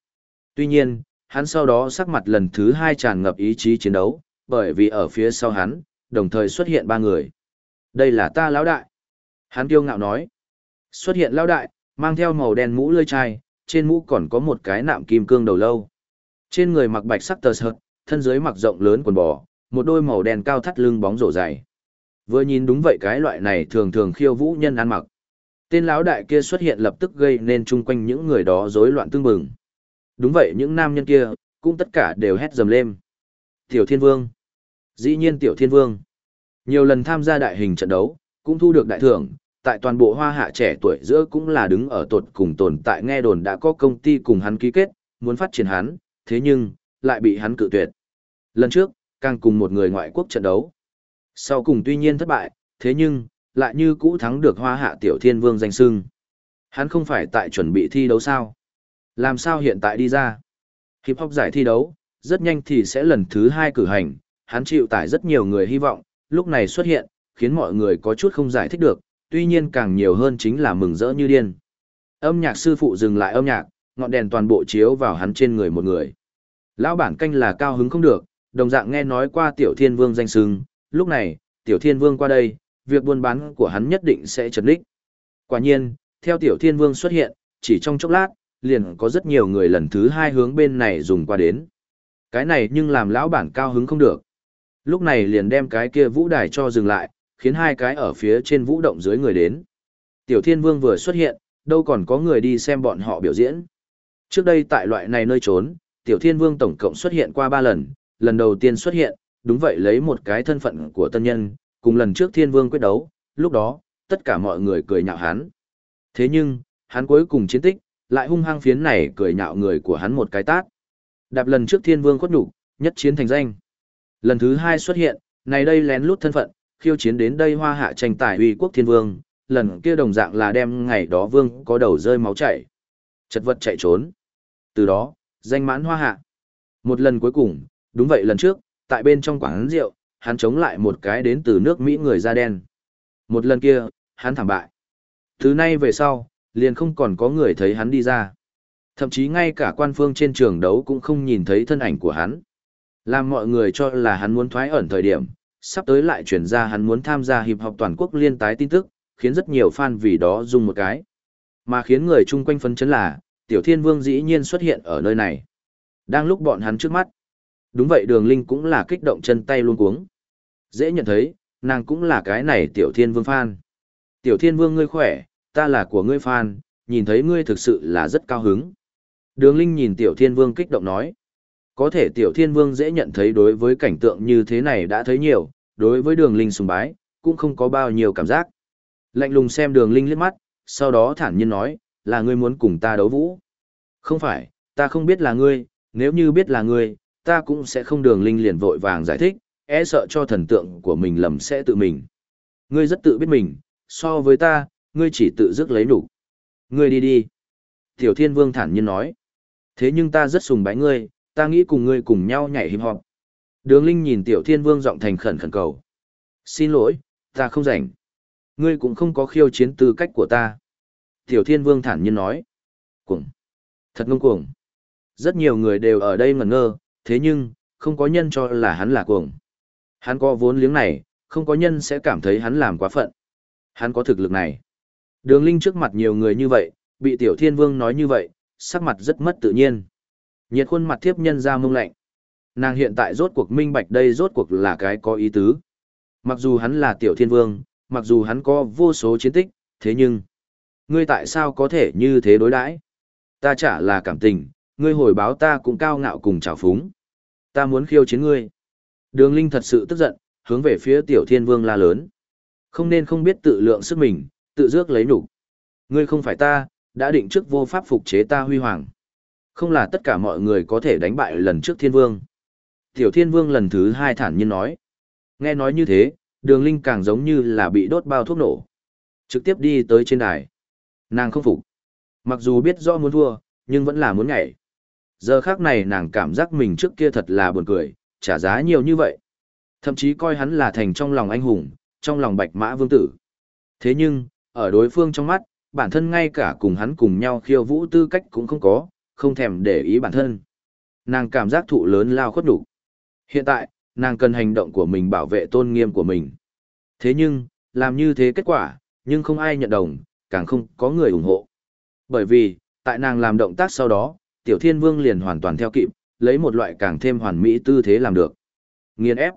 Tuy nhiên, hắn sau đó sắc mặt lần thứ hai tràn ngập ý chí chiến đấu, bởi vì ở phía sau hắn, đồng thời xuất hiện ba người. Đây là ta lão đại. Hắn kiêu ngạo nói. Xuất hiện lão đại, mang theo màu đen mũ lươi chai, trên mũ còn có một cái nạm kim cương đầu lâu. Trên người mặc bạch sắc tờ sợt, thân dưới mặc rộng lớn quần bò, một đôi màu đen cao thắt lưng bóng rổ dày. Vừa nhìn đúng vậy cái loại này thường thường khiêu vũ nhân ăn mặc. Tên lão đại kia xuất hiện lập tức gây nên chung quanh những người đó rối loạn tương bừng. Đúng vậy những nam nhân kia, cũng tất cả đều hét dầm lên. Tiểu Thiên Vương. Dĩ nhiên Tiểu Thiên Vương. Nhiều lần tham gia đại hình trận đấu, cũng thu được đại thưởng, tại toàn bộ hoa hạ trẻ tuổi giữa cũng là đứng ở tột cùng tồn tại nghe đồn đã có công ty cùng hắn ký kết, muốn phát triển hắn, thế nhưng, lại bị hắn cự tuyệt. Lần trước, càng cùng một người ngoại quốc trận đấu. Sau cùng tuy nhiên thất bại, thế nhưng, lại như cũ thắng được hoa hạ tiểu thiên vương danh sưng. Hắn không phải tại chuẩn bị thi đấu sao? Làm sao hiện tại đi ra? Hiệp học giải thi đấu, rất nhanh thì sẽ lần thứ hai cử hành, hắn chịu tải rất nhiều người hy vọng, lúc này xuất hiện, khiến mọi người có chút không giải thích được, tuy nhiên càng nhiều hơn chính là mừng rỡ như điên. Âm nhạc sư phụ dừng lại âm nhạc, ngọn đèn toàn bộ chiếu vào hắn trên người một người. Lão bản canh là cao hứng không được, đồng dạng nghe nói qua tiểu thiên vương danh sưng, lúc này, tiểu thiên vương qua đây, việc buôn bán của hắn nhất định sẽ trật đích. Quả nhiên, theo tiểu thiên vương xuất hiện, chỉ trong chốc lát, liền có rất nhiều người lần thứ hai hướng bên này dùng qua đến. Cái này nhưng làm lão bản cao hứng không được. Lúc này liền đem cái kia vũ đài cho dừng lại, khiến hai cái ở phía trên vũ động dưới người đến. Tiểu thiên vương vừa xuất hiện, đâu còn có người đi xem bọn họ biểu diễn. Trước đây tại loại này nơi trốn, tiểu thiên vương tổng cộng xuất hiện qua ba lần, lần đầu tiên xuất hiện, đúng vậy lấy một cái thân phận của tân nhân, cùng lần trước thiên vương quyết đấu, lúc đó, tất cả mọi người cười nhạo hắn. Thế nhưng, hắn cuối cùng chiến tích, lại hung hăng phiến này cười nhạo người của hắn một cái tát. Đạp lần trước thiên vương khuất nhục nhất chiến thành danh. Lần thứ hai xuất hiện, này đây lén lút thân phận, khiêu chiến đến đây hoa hạ tranh tài uy quốc thiên vương, lần kia đồng dạng là đem ngày đó vương có đầu rơi máu chảy. Chật vật chạy trốn. Từ đó, danh mãn hoa hạ. Một lần cuối cùng, đúng vậy lần trước, tại bên trong quán rượu, hắn chống lại một cái đến từ nước Mỹ người da đen. Một lần kia, hắn thảm bại. Thứ nay về sau, liền không còn có người thấy hắn đi ra. Thậm chí ngay cả quan phương trên trường đấu cũng không nhìn thấy thân ảnh của hắn. Làm mọi người cho là hắn muốn thoái ẩn thời điểm, sắp tới lại chuyển ra hắn muốn tham gia hiệp học toàn quốc liên tái tin tức, khiến rất nhiều fan vì đó dùng một cái. Mà khiến người chung quanh phấn chấn là, Tiểu Thiên Vương dĩ nhiên xuất hiện ở nơi này. Đang lúc bọn hắn trước mắt. Đúng vậy đường linh cũng là kích động chân tay luôn cuống. Dễ nhận thấy, nàng cũng là cái này Tiểu Thiên Vương fan. Tiểu Thiên Vương ngươi khỏe, ta là của ngươi fan, nhìn thấy ngươi thực sự là rất cao hứng. Đường Linh nhìn Tiểu Thiên Vương kích động nói. Có thể Tiểu Thiên Vương dễ nhận thấy đối với cảnh tượng như thế này đã thấy nhiều, đối với đường Linh sùng bái, cũng không có bao nhiêu cảm giác. Lạnh lùng xem đường Linh liếc mắt, sau đó thản nhiên nói, là ngươi muốn cùng ta đấu vũ. Không phải, ta không biết là ngươi, nếu như biết là ngươi, ta cũng sẽ không đường Linh liền vội vàng giải thích, e sợ cho thần tượng của mình lầm sẽ tự mình. Ngươi rất tự biết mình, so với ta, ngươi chỉ tự dứt lấy đủ. Ngươi đi đi. Tiểu Thiên Vương thản nhiên nói. Thế nhưng ta rất sùng bái ngươi, ta nghĩ cùng ngươi cùng nhau nhảy hip hop. Đường Linh nhìn Tiểu Thiên Vương giọng thành khẩn khẩn cầu. Xin lỗi, ta không rảnh. Ngươi cũng không có khiêu chiến tư cách của ta. Tiểu Thiên Vương thản nhiên nói. Cuồng. Thật ngông cuồng. Rất nhiều người đều ở đây ngẩn ngơ, thế nhưng, không có nhân cho là hắn là cuồng. Hắn có vốn liếng này, không có nhân sẽ cảm thấy hắn làm quá phận. Hắn có thực lực này. Đường Linh trước mặt nhiều người như vậy, bị Tiểu Thiên Vương nói như vậy, sắc mặt rất mất tự nhiên. Nhiệt khuôn mặt thiếp nhân ra mông lạnh. Nàng hiện tại rốt cuộc minh bạch đây rốt cuộc là cái có ý tứ. Mặc dù hắn là Tiểu Thiên Vương, mặc dù hắn có vô số chiến tích, thế nhưng... Ngươi tại sao có thể như thế đối đãi? Ta chả là cảm tình, ngươi hồi báo ta cũng cao ngạo cùng trào phúng. Ta muốn khiêu chiến ngươi. Đường Linh thật sự tức giận, hướng về phía Tiểu Thiên Vương la lớn. Không nên không biết tự lượng sức mình, tự dước lấy đủ. Ngươi không phải ta, đã định trước vô pháp phục chế ta huy hoàng. Không là tất cả mọi người có thể đánh bại lần trước thiên vương. Tiểu thiên vương lần thứ hai thản nhiên nói. Nghe nói như thế, đường linh càng giống như là bị đốt bao thuốc nổ. Trực tiếp đi tới trên đài. Nàng không phục. Mặc dù biết rõ muốn thua, nhưng vẫn là muốn nhảy. Giờ khác này nàng cảm giác mình trước kia thật là buồn cười, trả giá nhiều như vậy. Thậm chí coi hắn là thành trong lòng anh hùng, trong lòng bạch mã vương tử. Thế nhưng, ở đối phương trong mắt, bản thân ngay cả cùng hắn cùng nhau khiêu vũ tư cách cũng không có, không thèm để ý bản thân. Nàng cảm giác thụ lớn lao khuất đủ. Hiện tại, nàng cần hành động của mình bảo vệ tôn nghiêm của mình. Thế nhưng, làm như thế kết quả, nhưng không ai nhận đồng, càng không có người ủng hộ. Bởi vì, tại nàng làm động tác sau đó, Tiểu Thiên Vương liền hoàn toàn theo kịp, lấy một loại càng thêm hoàn mỹ tư thế làm được. Nghiền ép.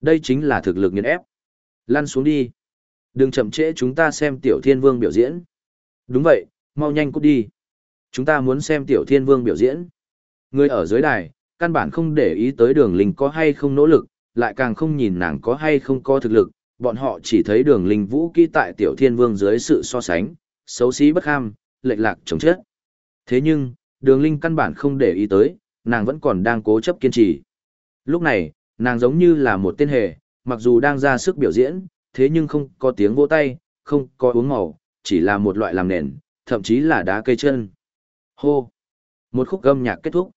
Đây chính là thực lực nghiền ép. Lăn xuống đi. Đừng chậm trễ chúng ta xem Tiểu Thiên Vương biểu diễn. Đúng vậy, mau nhanh cút đi. Chúng ta muốn xem Tiểu Thiên Vương biểu diễn. Người ở dưới đài, căn bản không để ý tới đường linh có hay không nỗ lực, lại càng không nhìn nàng có hay không có thực lực, bọn họ chỉ thấy đường linh vũ kỹ tại Tiểu Thiên Vương dưới sự so sánh, xấu xí bất ham, lệch lạc chống chết. Thế nhưng, đường linh căn bản không để ý tới, nàng vẫn còn đang cố chấp kiên trì. Lúc này, nàng giống như là một tên hề, mặc dù đang ra sức biểu diễn, thế nhưng không có tiếng vỗ tay, không có uống màu, chỉ là một loại làm nền, thậm chí là đá cây chân. Hô! Một khúc âm nhạc kết thúc.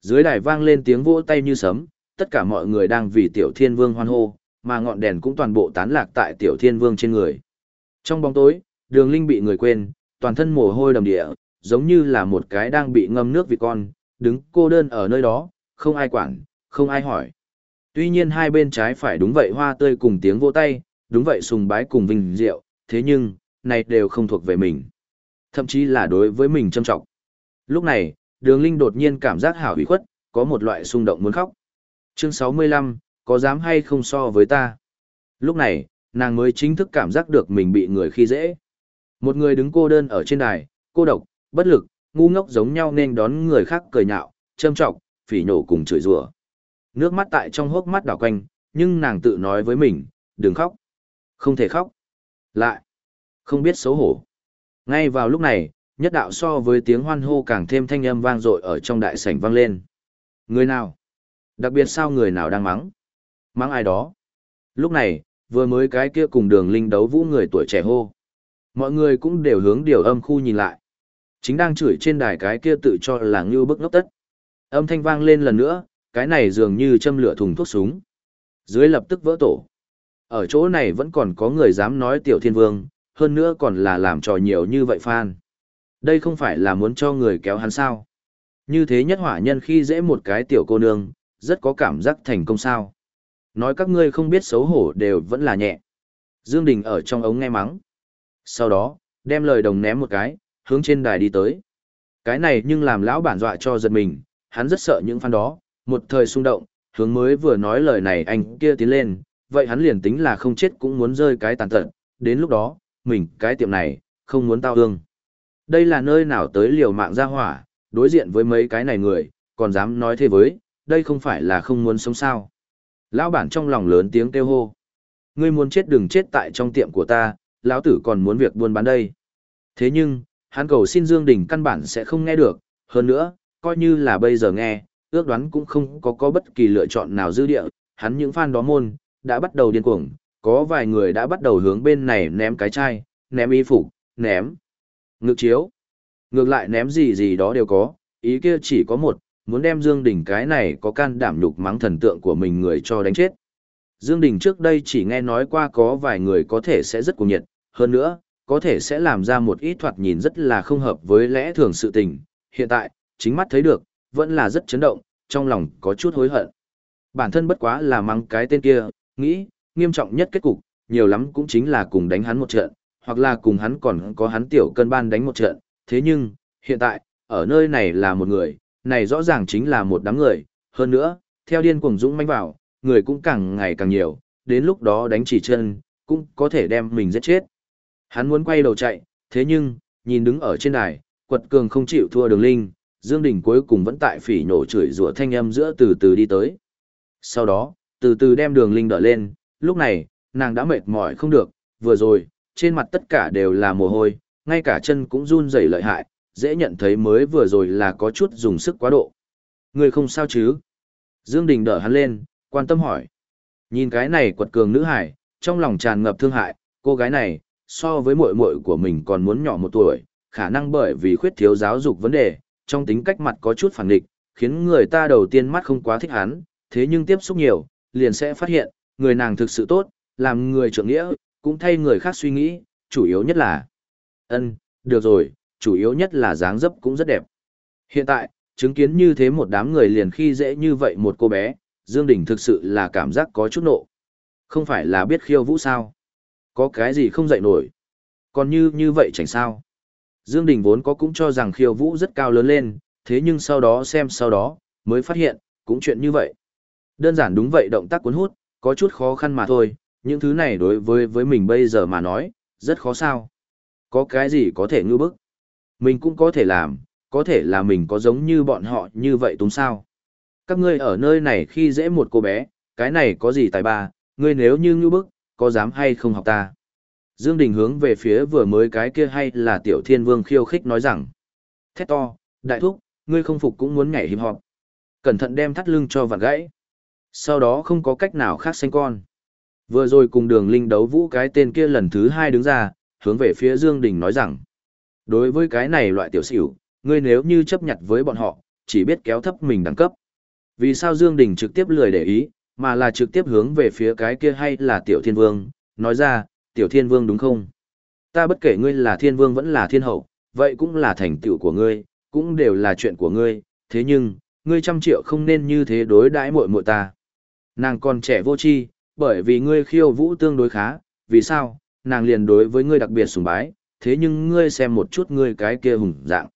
Dưới đài vang lên tiếng vỗ tay như sấm, tất cả mọi người đang vì Tiểu Thiên Vương hoan hô, mà ngọn đèn cũng toàn bộ tán lạc tại Tiểu Thiên Vương trên người. Trong bóng tối, Đường Linh bị người quên, toàn thân mồ hôi đầm địa, giống như là một cái đang bị ngâm nước vì con, đứng cô đơn ở nơi đó, không ai quản, không ai hỏi. Tuy nhiên hai bên trái phải đúng vậy hoa tươi cùng tiếng vỗ tay, đúng vậy sùng bái cùng vinh diệu, thế nhưng, này đều không thuộc về mình. Thậm chí là đối với mình trâm trọng. Lúc này, đường linh đột nhiên cảm giác hảo hủy khuất, có một loại xung động muốn khóc. Chương 65, có dám hay không so với ta? Lúc này, nàng mới chính thức cảm giác được mình bị người khi dễ. Một người đứng cô đơn ở trên đài, cô độc, bất lực, ngu ngốc giống nhau nên đón người khác cười nhạo, châm trọng, phỉ nhổ cùng chửi rủa. Nước mắt tại trong hốc mắt đảo quanh, nhưng nàng tự nói với mình, đừng khóc. Không thể khóc. Lại. Không biết xấu hổ. Ngay vào lúc này, nhất đạo so với tiếng hoan hô càng thêm thanh âm vang dội ở trong đại sảnh vang lên. Người nào? Đặc biệt sao người nào đang mắng? Mắng ai đó? Lúc này, vừa mới cái kia cùng đường linh đấu vũ người tuổi trẻ hô. Mọi người cũng đều hướng điều âm khu nhìn lại. Chính đang chửi trên đài cái kia tự cho là ngưu bức ngốc tất. Âm thanh vang lên lần nữa, cái này dường như châm lửa thùng thuốc súng. Dưới lập tức vỡ tổ. Ở chỗ này vẫn còn có người dám nói tiểu thiên vương, hơn nữa còn là làm trò nhiều như vậy phan. Đây không phải là muốn cho người kéo hắn sao. Như thế nhất hỏa nhân khi dễ một cái tiểu cô nương, rất có cảm giác thành công sao. Nói các ngươi không biết xấu hổ đều vẫn là nhẹ. Dương Đình ở trong ống nghe mắng. Sau đó, đem lời đồng ném một cái, hướng trên đài đi tới. Cái này nhưng làm lão bản dọa cho giật mình, hắn rất sợ những phán đó, một thời xung động, hướng mới vừa nói lời này anh kia tiến lên, vậy hắn liền tính là không chết cũng muốn rơi cái tàn tận, đến lúc đó, mình cái tiệm này, không muốn tao ương. Đây là nơi nào tới liều mạng ra hỏa, đối diện với mấy cái này người, còn dám nói thế với, đây không phải là không muốn sống sao. Lão bản trong lòng lớn tiếng kêu hô. Ngươi muốn chết đừng chết tại trong tiệm của ta, lão tử còn muốn việc buôn bán đây. Thế nhưng, hắn cầu xin Dương Đình căn bản sẽ không nghe được, hơn nữa, coi như là bây giờ nghe, ước đoán cũng không có có bất kỳ lựa chọn nào dư địa, hắn những fan đó môn, đã bắt đầu điên cuồng, có vài người đã bắt đầu hướng bên này ném cái chai, ném y phục, ném ngược chiếu. Ngược lại ném gì gì đó đều có, ý kia chỉ có một, muốn đem Dương Đình cái này có can đảm nhục mắng thần tượng của mình người cho đánh chết. Dương Đình trước đây chỉ nghe nói qua có vài người có thể sẽ rất cuồng nhiệt, hơn nữa, có thể sẽ làm ra một ít thoạt nhìn rất là không hợp với lẽ thường sự tình. Hiện tại, chính mắt thấy được, vẫn là rất chấn động, trong lòng có chút hối hận. Bản thân bất quá là mắng cái tên kia, nghĩ, nghiêm trọng nhất kết cục, nhiều lắm cũng chính là cùng đánh hắn một trận, hoặc là cùng hắn còn có hắn tiểu cân ban đánh một trận. Thế nhưng, hiện tại, ở nơi này là một người, này rõ ràng chính là một đám người, hơn nữa, theo điên cuồng dũng manh vào, người cũng càng ngày càng nhiều, đến lúc đó đánh chỉ chân, cũng có thể đem mình giết chết. Hắn muốn quay đầu chạy, thế nhưng, nhìn đứng ở trên đài, quật cường không chịu thua đường linh, Dương Đình cuối cùng vẫn tại phỉ nổ chửi rủa thanh âm giữa từ từ đi tới. Sau đó, từ từ đem đường linh đỡ lên, lúc này, nàng đã mệt mỏi không được, vừa rồi, trên mặt tất cả đều là mồ hôi, ngay cả chân cũng run rẩy lợi hại, dễ nhận thấy mới vừa rồi là có chút dùng sức quá độ. Người không sao chứ? Dương Đình đỡ hắn lên, quan tâm hỏi. Nhìn cái này quật cường nữ hải, trong lòng tràn ngập thương hại, cô gái này, so với muội muội của mình còn muốn nhỏ một tuổi, khả năng bởi vì khuyết thiếu giáo dục vấn đề, trong tính cách mặt có chút phản nghịch, khiến người ta đầu tiên mắt không quá thích hắn, thế nhưng tiếp xúc nhiều, liền sẽ phát hiện, người nàng thực sự tốt, làm người trưởng nghĩa, cũng thay người khác suy nghĩ, chủ yếu nhất là ân được rồi, chủ yếu nhất là dáng dấp cũng rất đẹp. Hiện tại, chứng kiến như thế một đám người liền khi dễ như vậy một cô bé, Dương Đình thực sự là cảm giác có chút nộ. Không phải là biết khiêu vũ sao? Có cái gì không dậy nổi? Còn như như vậy chẳng sao? Dương Đình vốn có cũng cho rằng khiêu vũ rất cao lớn lên, thế nhưng sau đó xem sau đó, mới phát hiện, cũng chuyện như vậy. Đơn giản đúng vậy động tác cuốn hút, có chút khó khăn mà thôi, những thứ này đối với với mình bây giờ mà nói, rất khó sao. Có cái gì có thể ngư bức? Mình cũng có thể làm, có thể là mình có giống như bọn họ như vậy túng sao? Các ngươi ở nơi này khi dễ một cô bé, cái này có gì tài ba, ngươi nếu như ngư bức, có dám hay không học ta? Dương Đình hướng về phía vừa mới cái kia hay là tiểu thiên vương khiêu khích nói rằng. Thét to, đại thúc, ngươi không phục cũng muốn nhảy hiệp họp. Cẩn thận đem thắt lưng cho vặn gãy. Sau đó không có cách nào khác sinh con. Vừa rồi cùng đường linh đấu vũ cái tên kia lần thứ hai đứng ra, hướng về phía Dương Đình nói rằng. Đối với cái này loại tiểu xỉu, ngươi nếu như chấp nhận với bọn họ, chỉ biết kéo thấp mình đẳng cấp. Vì sao Dương Đình trực tiếp lười để ý, mà là trực tiếp hướng về phía cái kia hay là tiểu thiên vương, nói ra, tiểu thiên vương đúng không? Ta bất kể ngươi là thiên vương vẫn là thiên hậu, vậy cũng là thành tựu của ngươi, cũng đều là chuyện của ngươi, thế nhưng, ngươi trăm triệu không nên như thế đối đãi muội muội ta. Nàng còn trẻ vô tri, bởi vì ngươi khiêu vũ tương đối khá, vì sao? Nàng liền đối với ngươi đặc biệt sùng bái, thế nhưng ngươi xem một chút ngươi cái kia hùng dạng.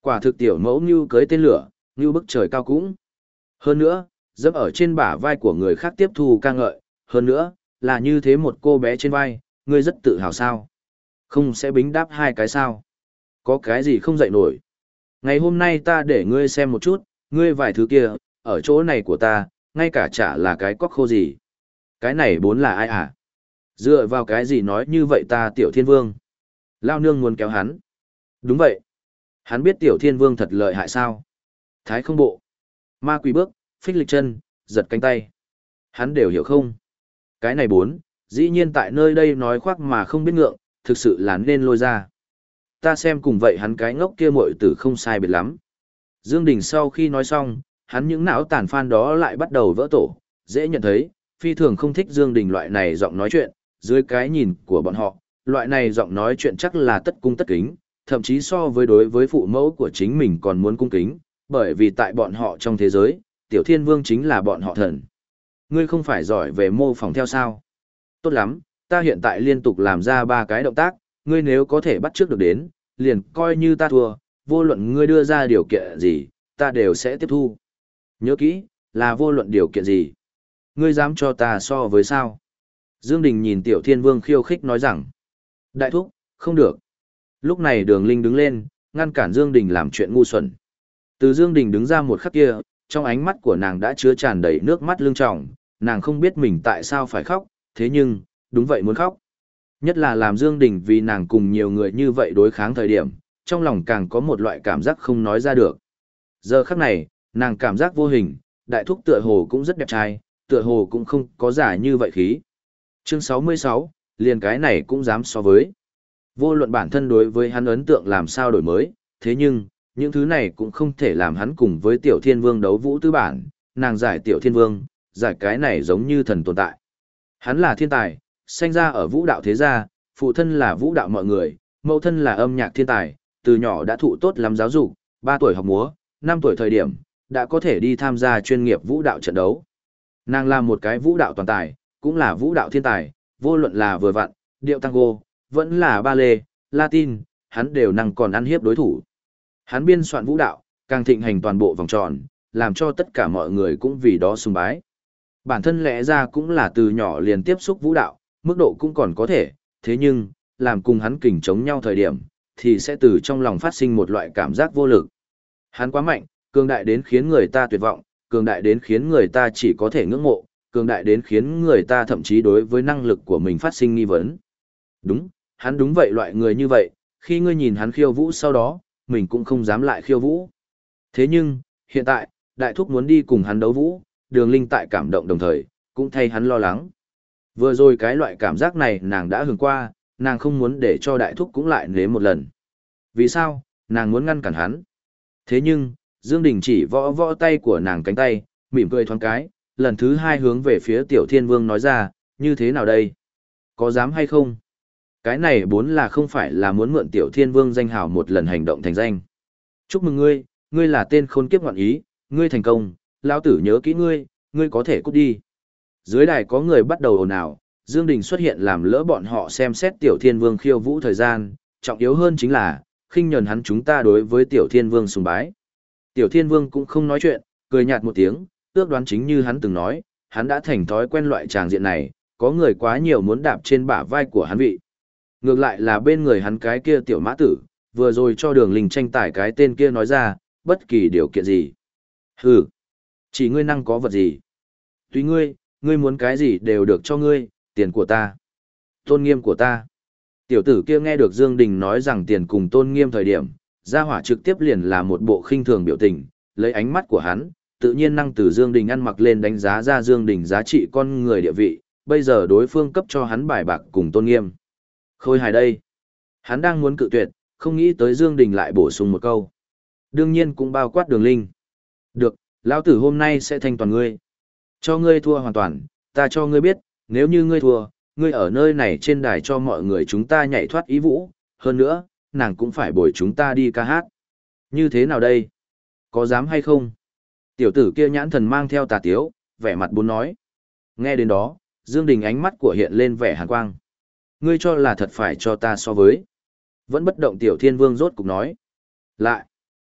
Quả thực tiểu mẫu như cưới tên lửa, như bức trời cao cũng. Hơn nữa, dẫm ở trên bả vai của người khác tiếp thu ca ngợi, hơn nữa, là như thế một cô bé trên vai, ngươi rất tự hào sao? Không sẽ bính đáp hai cái sao? Có cái gì không dậy nổi? Ngày hôm nay ta để ngươi xem một chút, ngươi vài thứ kia, ở chỗ này của ta, ngay cả chả là cái quắc khô gì. Cái này bốn là ai à? Dựa vào cái gì nói như vậy ta tiểu thiên vương? Lao nương muốn kéo hắn. Đúng vậy. Hắn biết tiểu thiên vương thật lợi hại sao? Thái không bộ. Ma quỷ bước, phích lịch chân, giật cánh tay. Hắn đều hiểu không? Cái này bốn, dĩ nhiên tại nơi đây nói khoác mà không biết ngượng, thực sự là nên lôi ra. Ta xem cùng vậy hắn cái ngốc kia muội tử không sai biệt lắm. Dương Đình sau khi nói xong, hắn những não tàn phan đó lại bắt đầu vỡ tổ, dễ nhận thấy, phi thường không thích Dương Đình loại này giọng nói chuyện, dưới cái nhìn của bọn họ, loại này giọng nói chuyện chắc là tất cung tất kính, thậm chí so với đối với phụ mẫu của chính mình còn muốn cung kính, bởi vì tại bọn họ trong thế giới, Tiểu Thiên Vương chính là bọn họ thần. Ngươi không phải giỏi về mô phỏng theo sao? Tốt lắm, ta hiện tại liên tục làm ra ba cái động tác, ngươi nếu có thể bắt trước được đến, liền coi như ta thua, vô luận ngươi đưa ra điều kiện gì, ta đều sẽ tiếp thu. Nhớ kỹ, là vô luận điều kiện gì. Ngươi dám cho ta so với sao? Dương Đình nhìn Tiểu Thiên Vương khiêu khích nói rằng, Đại thúc, không được. Lúc này đường Linh đứng lên, ngăn cản Dương Đình làm chuyện ngu xuẩn. Từ Dương Đình đứng ra một khắc kia, trong ánh mắt của nàng đã chứa tràn đầy nước mắt lưng tròng, nàng không biết mình tại sao phải khóc, thế nhưng, đúng vậy muốn khóc. Nhất là làm Dương Đình vì nàng cùng nhiều người như vậy đối kháng thời điểm, trong lòng càng có một loại cảm giác không nói ra được. Giờ khắc này, nàng cảm giác vô hình, đại thúc tựa hồ cũng rất đẹp trai, tựa hồ cũng không có giả như vậy khí. Chương 66, liền cái này cũng dám so với. Vô luận bản thân đối với hắn ấn tượng làm sao đổi mới, thế nhưng, những thứ này cũng không thể làm hắn cùng với tiểu thiên vương đấu vũ tư bản, nàng giải tiểu thiên vương, giải cái này giống như thần tồn tại. Hắn là thiên tài, sinh ra ở vũ đạo thế gia, phụ thân là vũ đạo mọi người, mẫu thân là âm nhạc thiên tài, từ nhỏ đã thụ tốt lắm giáo dục, 3 tuổi học múa, 5 tuổi thời điểm, đã có thể đi tham gia chuyên nghiệp vũ đạo trận đấu. Nàng là một cái vũ đạo toàn tài, cũng là vũ đạo thiên tài, vô luận là vừa vặn, điệu tango, vẫn là ba lê, latin, hắn đều năng còn ăn hiếp đối thủ. Hắn biên soạn vũ đạo, càng thịnh hành toàn bộ vòng tròn, làm cho tất cả mọi người cũng vì đó sùng bái. Bản thân lẽ ra cũng là từ nhỏ liền tiếp xúc vũ đạo, mức độ cũng còn có thể, thế nhưng, làm cùng hắn kình chống nhau thời điểm, thì sẽ từ trong lòng phát sinh một loại cảm giác vô lực. Hắn quá mạnh, cường đại đến khiến người ta tuyệt vọng, cường đại đến khiến người ta chỉ có thể ngưỡng mộ, cường đại đến khiến người ta thậm chí đối với năng lực của mình phát sinh nghi vấn. Đúng, hắn đúng vậy loại người như vậy, khi ngươi nhìn hắn khiêu vũ sau đó, mình cũng không dám lại khiêu vũ. Thế nhưng, hiện tại, đại thúc muốn đi cùng hắn đấu vũ, đường linh tại cảm động đồng thời, cũng thay hắn lo lắng. Vừa rồi cái loại cảm giác này nàng đã hưởng qua, nàng không muốn để cho đại thúc cũng lại nếm một lần. Vì sao? Nàng muốn ngăn cản hắn. Thế nhưng, Dương Đình chỉ võ võ tay của nàng cánh tay, mỉm cười thoáng cái, lần thứ hai hướng về phía tiểu thiên vương nói ra, như thế nào đây? Có dám hay không? Cái này bốn là không phải là muốn mượn tiểu thiên vương danh hào một lần hành động thành danh. Chúc mừng ngươi, ngươi là tên khôn kiếp ngoạn ý, ngươi thành công, lão tử nhớ kỹ ngươi, ngươi có thể cút đi. Dưới đài có người bắt đầu ồn ào, Dương Đình xuất hiện làm lỡ bọn họ xem xét Tiểu Thiên Vương khiêu vũ thời gian, trọng yếu hơn chính là, khinh nhẫn hắn chúng ta đối với Tiểu Thiên Vương sùng bái. Tiểu Thiên Vương cũng không nói chuyện, cười nhạt một tiếng, ước đoán chính như hắn từng nói, hắn đã thành thói quen loại tràng diện này, có người quá nhiều muốn đạp trên bả vai của hắn vị. Ngược lại là bên người hắn cái kia tiểu mã tử, vừa rồi cho đường linh tranh tải cái tên kia nói ra, bất kỳ điều kiện gì. Hừ, chỉ ngươi năng có vật gì. Tùy ngươi, ngươi muốn cái gì đều được cho ngươi, tiền của ta. Tôn nghiêm của ta. Tiểu tử kia nghe được Dương Đình nói rằng tiền cùng tôn nghiêm thời điểm, gia hỏa trực tiếp liền là một bộ khinh thường biểu tình, lấy ánh mắt của hắn, tự nhiên năng từ Dương Đình ăn mặc lên đánh giá ra Dương Đình giá trị con người địa vị, bây giờ đối phương cấp cho hắn bài bạc cùng tôn nghiêm. Khôi hài đây. Hắn đang muốn cự tuyệt, không nghĩ tới Dương Đình lại bổ sung một câu. Đương nhiên cũng bao quát đường linh. Được, lão tử hôm nay sẽ thanh toàn ngươi. Cho ngươi thua hoàn toàn, ta cho ngươi biết, nếu như ngươi thua, ngươi ở nơi này trên đài cho mọi người chúng ta nhảy thoát ý vũ, hơn nữa, nàng cũng phải bồi chúng ta đi ca hát. Như thế nào đây? Có dám hay không? Tiểu tử kia nhãn thần mang theo tà tiếu, vẻ mặt bốn nói. Nghe đến đó, Dương Đình ánh mắt của hiện lên vẻ hàn quang. Ngươi cho là thật phải cho ta so với. Vẫn bất động tiểu thiên vương rốt cục nói. Lại.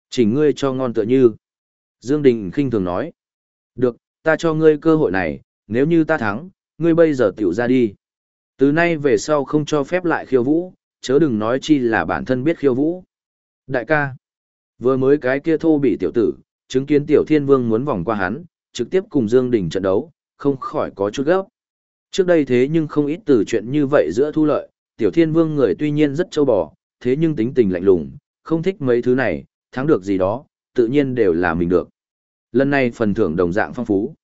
Chỉnh ngươi cho ngon tựa như. Dương Đình khinh thường nói. Được, ta cho ngươi cơ hội này, nếu như ta thắng, ngươi bây giờ tiểu ra đi. Từ nay về sau không cho phép lại khiêu vũ, chớ đừng nói chi là bản thân biết khiêu vũ. Đại ca. Vừa mới cái kia thô bị tiểu tử, chứng kiến tiểu thiên vương muốn vòng qua hắn, trực tiếp cùng Dương Đình trận đấu, không khỏi có chút gấp. Trước đây thế nhưng không ít từ chuyện như vậy giữa thu lợi, tiểu thiên vương người tuy nhiên rất châu bò, thế nhưng tính tình lạnh lùng, không thích mấy thứ này, thắng được gì đó, tự nhiên đều là mình được. Lần này phần thưởng đồng dạng phong phú.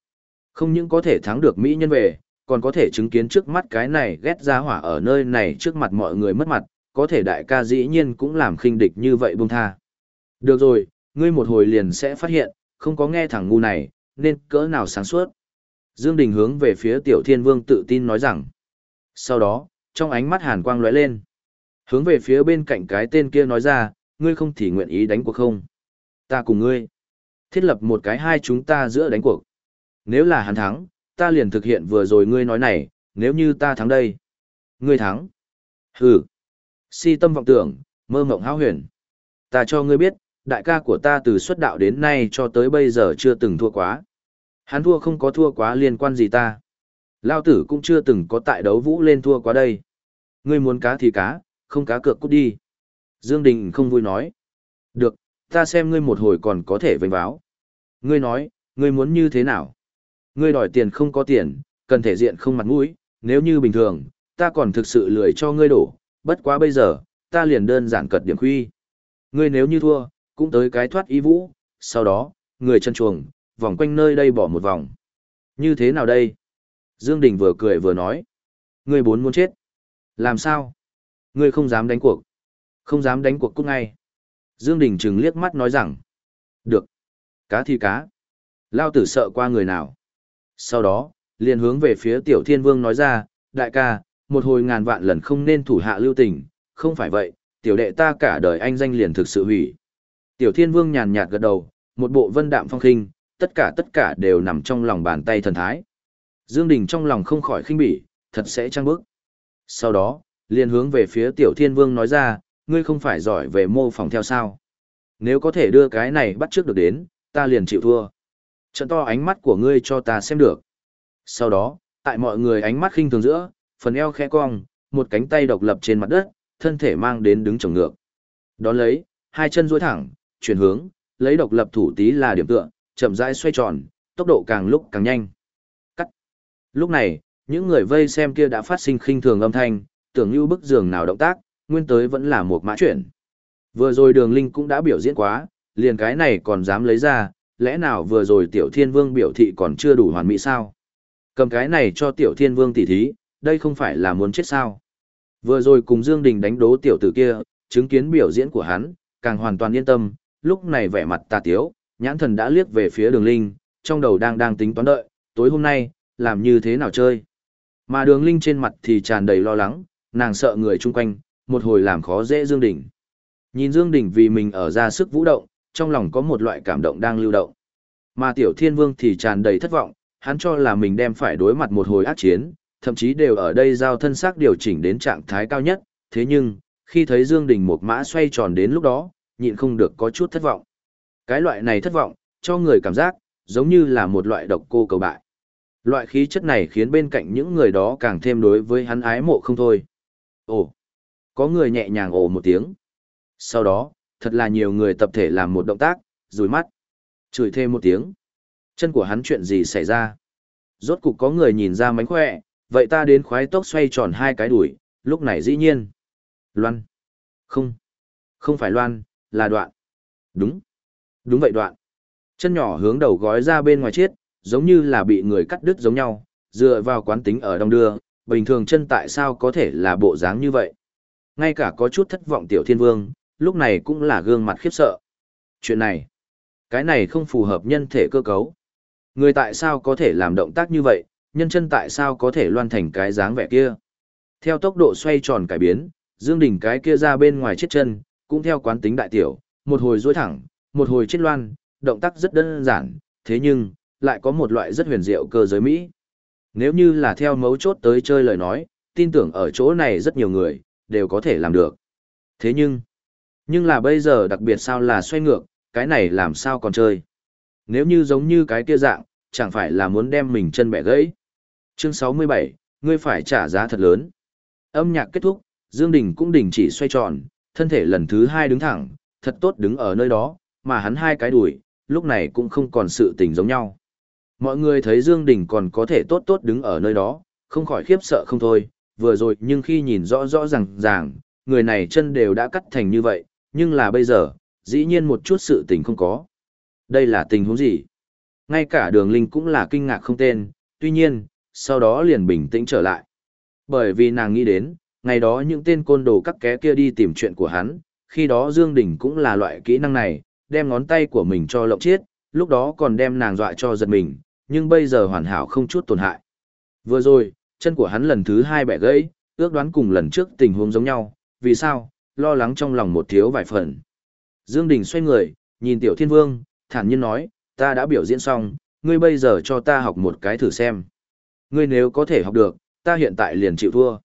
Không những có thể thắng được Mỹ nhân về, còn có thể chứng kiến trước mắt cái này ghét ra hỏa ở nơi này trước mặt mọi người mất mặt, có thể đại ca dĩ nhiên cũng làm khinh địch như vậy buông tha. Được rồi, ngươi một hồi liền sẽ phát hiện, không có nghe thằng ngu này, nên cỡ nào sáng suốt. Dương Đình hướng về phía Tiểu Thiên Vương tự tin nói rằng. Sau đó, trong ánh mắt hàn quang lóe lên. Hướng về phía bên cạnh cái tên kia nói ra, ngươi không thì nguyện ý đánh cuộc không. Ta cùng ngươi. Thiết lập một cái hai chúng ta giữa đánh cuộc. Nếu là hắn thắng, ta liền thực hiện vừa rồi ngươi nói này, nếu như ta thắng đây. Ngươi thắng. Hừ. Si tâm vọng tưởng, mơ mộng háo huyền. Ta cho ngươi biết, đại ca của ta từ xuất đạo đến nay cho tới bây giờ chưa từng thua quá. Hắn thua không có thua quá liên quan gì ta. Lao tử cũng chưa từng có tại đấu vũ lên thua quá đây. Ngươi muốn cá thì cá, không cá cược cút đi. Dương Đình không vui nói. Được, ta xem ngươi một hồi còn có thể vênh báo. Ngươi nói, ngươi muốn như thế nào? Ngươi đòi tiền không có tiền, cần thể diện không mặt mũi, nếu như bình thường, ta còn thực sự lười cho ngươi đổ, bất quá bây giờ, ta liền đơn giản cật điểm khuy. Ngươi nếu như thua, cũng tới cái thoát ý vũ, sau đó, người chân chuồng, vòng quanh nơi đây bỏ một vòng. Như thế nào đây? Dương Đình vừa cười vừa nói. Ngươi bốn muốn chết. Làm sao? Ngươi không dám đánh cuộc. Không dám đánh cuộc cút ngay. Dương Đình trừng liếc mắt nói rằng. Được. Cá thì cá. Lao tử sợ qua người nào. Sau đó, liền hướng về phía tiểu thiên vương nói ra, đại ca, một hồi ngàn vạn lần không nên thủ hạ lưu tình, không phải vậy, tiểu đệ ta cả đời anh danh liền thực sự hủy. Tiểu thiên vương nhàn nhạt gật đầu, một bộ vân đạm phong khinh, tất cả tất cả đều nằm trong lòng bàn tay thần thái. Dương Đình trong lòng không khỏi khinh bỉ, thật sẽ trăng bức. Sau đó, liền hướng về phía tiểu thiên vương nói ra, ngươi không phải giỏi về mô phỏng theo sao. Nếu có thể đưa cái này bắt trước được đến, ta liền chịu thua. Trận to ánh mắt của ngươi cho ta xem được. Sau đó, tại mọi người ánh mắt khinh thường giữa, phần eo khẽ cong, một cánh tay độc lập trên mặt đất, thân thể mang đến đứng trồng ngược. Đón lấy, hai chân duỗi thẳng, chuyển hướng, lấy độc lập thủ tí là điểm tựa, chậm rãi xoay tròn, tốc độ càng lúc càng nhanh. Cắt. Lúc này, những người vây xem kia đã phát sinh khinh thường âm thanh, tưởng như bức giường nào động tác, nguyên tới vẫn là một mã chuyển. Vừa rồi đường linh cũng đã biểu diễn quá, liền cái này còn dám lấy ra, lẽ nào vừa rồi tiểu thiên vương biểu thị còn chưa đủ hoàn mỹ sao? Cầm cái này cho tiểu thiên vương tỉ thí, đây không phải là muốn chết sao? Vừa rồi cùng Dương Đình đánh đố tiểu tử kia, chứng kiến biểu diễn của hắn, càng hoàn toàn yên tâm, lúc này vẻ mặt tà tiếu, nhãn thần đã liếc về phía đường linh, trong đầu đang đang tính toán đợi, tối hôm nay, làm như thế nào chơi. Mà đường linh trên mặt thì tràn đầy lo lắng, nàng sợ người chung quanh, một hồi làm khó dễ Dương Đình. Nhìn Dương Đình vì mình ở ra sức vũ động, trong lòng có một loại cảm động đang lưu động. Mà Tiểu Thiên Vương thì tràn đầy thất vọng, hắn cho là mình đem phải đối mặt một hồi ác chiến, thậm chí đều ở đây giao thân xác điều chỉnh đến trạng thái cao nhất, thế nhưng, khi thấy Dương Đình một mã xoay tròn đến lúc đó, nhịn không được có chút thất vọng. Cái loại này thất vọng, cho người cảm giác, giống như là một loại độc cô cầu bại. Loại khí chất này khiến bên cạnh những người đó càng thêm đối với hắn ái mộ không thôi. Ồ, có người nhẹ nhàng ồ một tiếng. Sau đó, thật là nhiều người tập thể làm một động tác, rủi mắt. Chửi thêm một tiếng. Chân của hắn chuyện gì xảy ra? Rốt cục có người nhìn ra mánh khỏe, vậy ta đến khoái tốc xoay tròn hai cái đuổi, lúc này dĩ nhiên. Loan. Không. Không phải loan, là đoạn. Đúng. Đúng vậy đoạn. Chân nhỏ hướng đầu gói ra bên ngoài chết, giống như là bị người cắt đứt giống nhau, dựa vào quán tính ở đông đưa, bình thường chân tại sao có thể là bộ dáng như vậy. Ngay cả có chút thất vọng tiểu thiên vương, lúc này cũng là gương mặt khiếp sợ. Chuyện này, cái này không phù hợp nhân thể cơ cấu. Người tại sao có thể làm động tác như vậy, nhân chân tại sao có thể loan thành cái dáng vẻ kia. Theo tốc độ xoay tròn cải biến, Dương Đình cái kia ra bên ngoài chết chân, cũng theo quán tính đại tiểu, một hồi duỗi thẳng, một hồi chết loan, động tác rất đơn giản, thế nhưng, lại có một loại rất huyền diệu cơ giới Mỹ. Nếu như là theo mấu chốt tới chơi lời nói, tin tưởng ở chỗ này rất nhiều người, đều có thể làm được. Thế nhưng, nhưng là bây giờ đặc biệt sao là xoay ngược, cái này làm sao còn chơi. Nếu như giống như cái kia dạng, chẳng phải là muốn đem mình chân bẻ gãy. Chương 67, ngươi phải trả giá thật lớn. Âm nhạc kết thúc, Dương Đình cũng đình chỉ xoay tròn, thân thể lần thứ hai đứng thẳng, thật tốt đứng ở nơi đó, mà hắn hai cái đùi, lúc này cũng không còn sự tình giống nhau. Mọi người thấy Dương Đình còn có thể tốt tốt đứng ở nơi đó, không khỏi khiếp sợ không thôi, vừa rồi nhưng khi nhìn rõ rõ ràng ràng, người này chân đều đã cắt thành như vậy, nhưng là bây giờ, dĩ nhiên một chút sự tình không có. Đây là tình huống gì? Ngay cả đường linh cũng là kinh ngạc không tên, tuy nhiên, sau đó liền bình tĩnh trở lại. Bởi vì nàng nghĩ đến, ngày đó những tên côn đồ các ké kia đi tìm chuyện của hắn, khi đó Dương Đình cũng là loại kỹ năng này, đem ngón tay của mình cho lộng chết, lúc đó còn đem nàng dọa cho giật mình, nhưng bây giờ hoàn hảo không chút tổn hại. Vừa rồi, chân của hắn lần thứ hai bẻ gãy, ước đoán cùng lần trước tình huống giống nhau, vì sao, lo lắng trong lòng một thiếu vài phần. Dương Đình xoay người, nhìn Tiểu Thiên Vương, thản nhiên nói, ta đã biểu diễn xong, ngươi bây giờ cho ta học một cái thử xem. Ngươi nếu có thể học được, ta hiện tại liền chịu thua.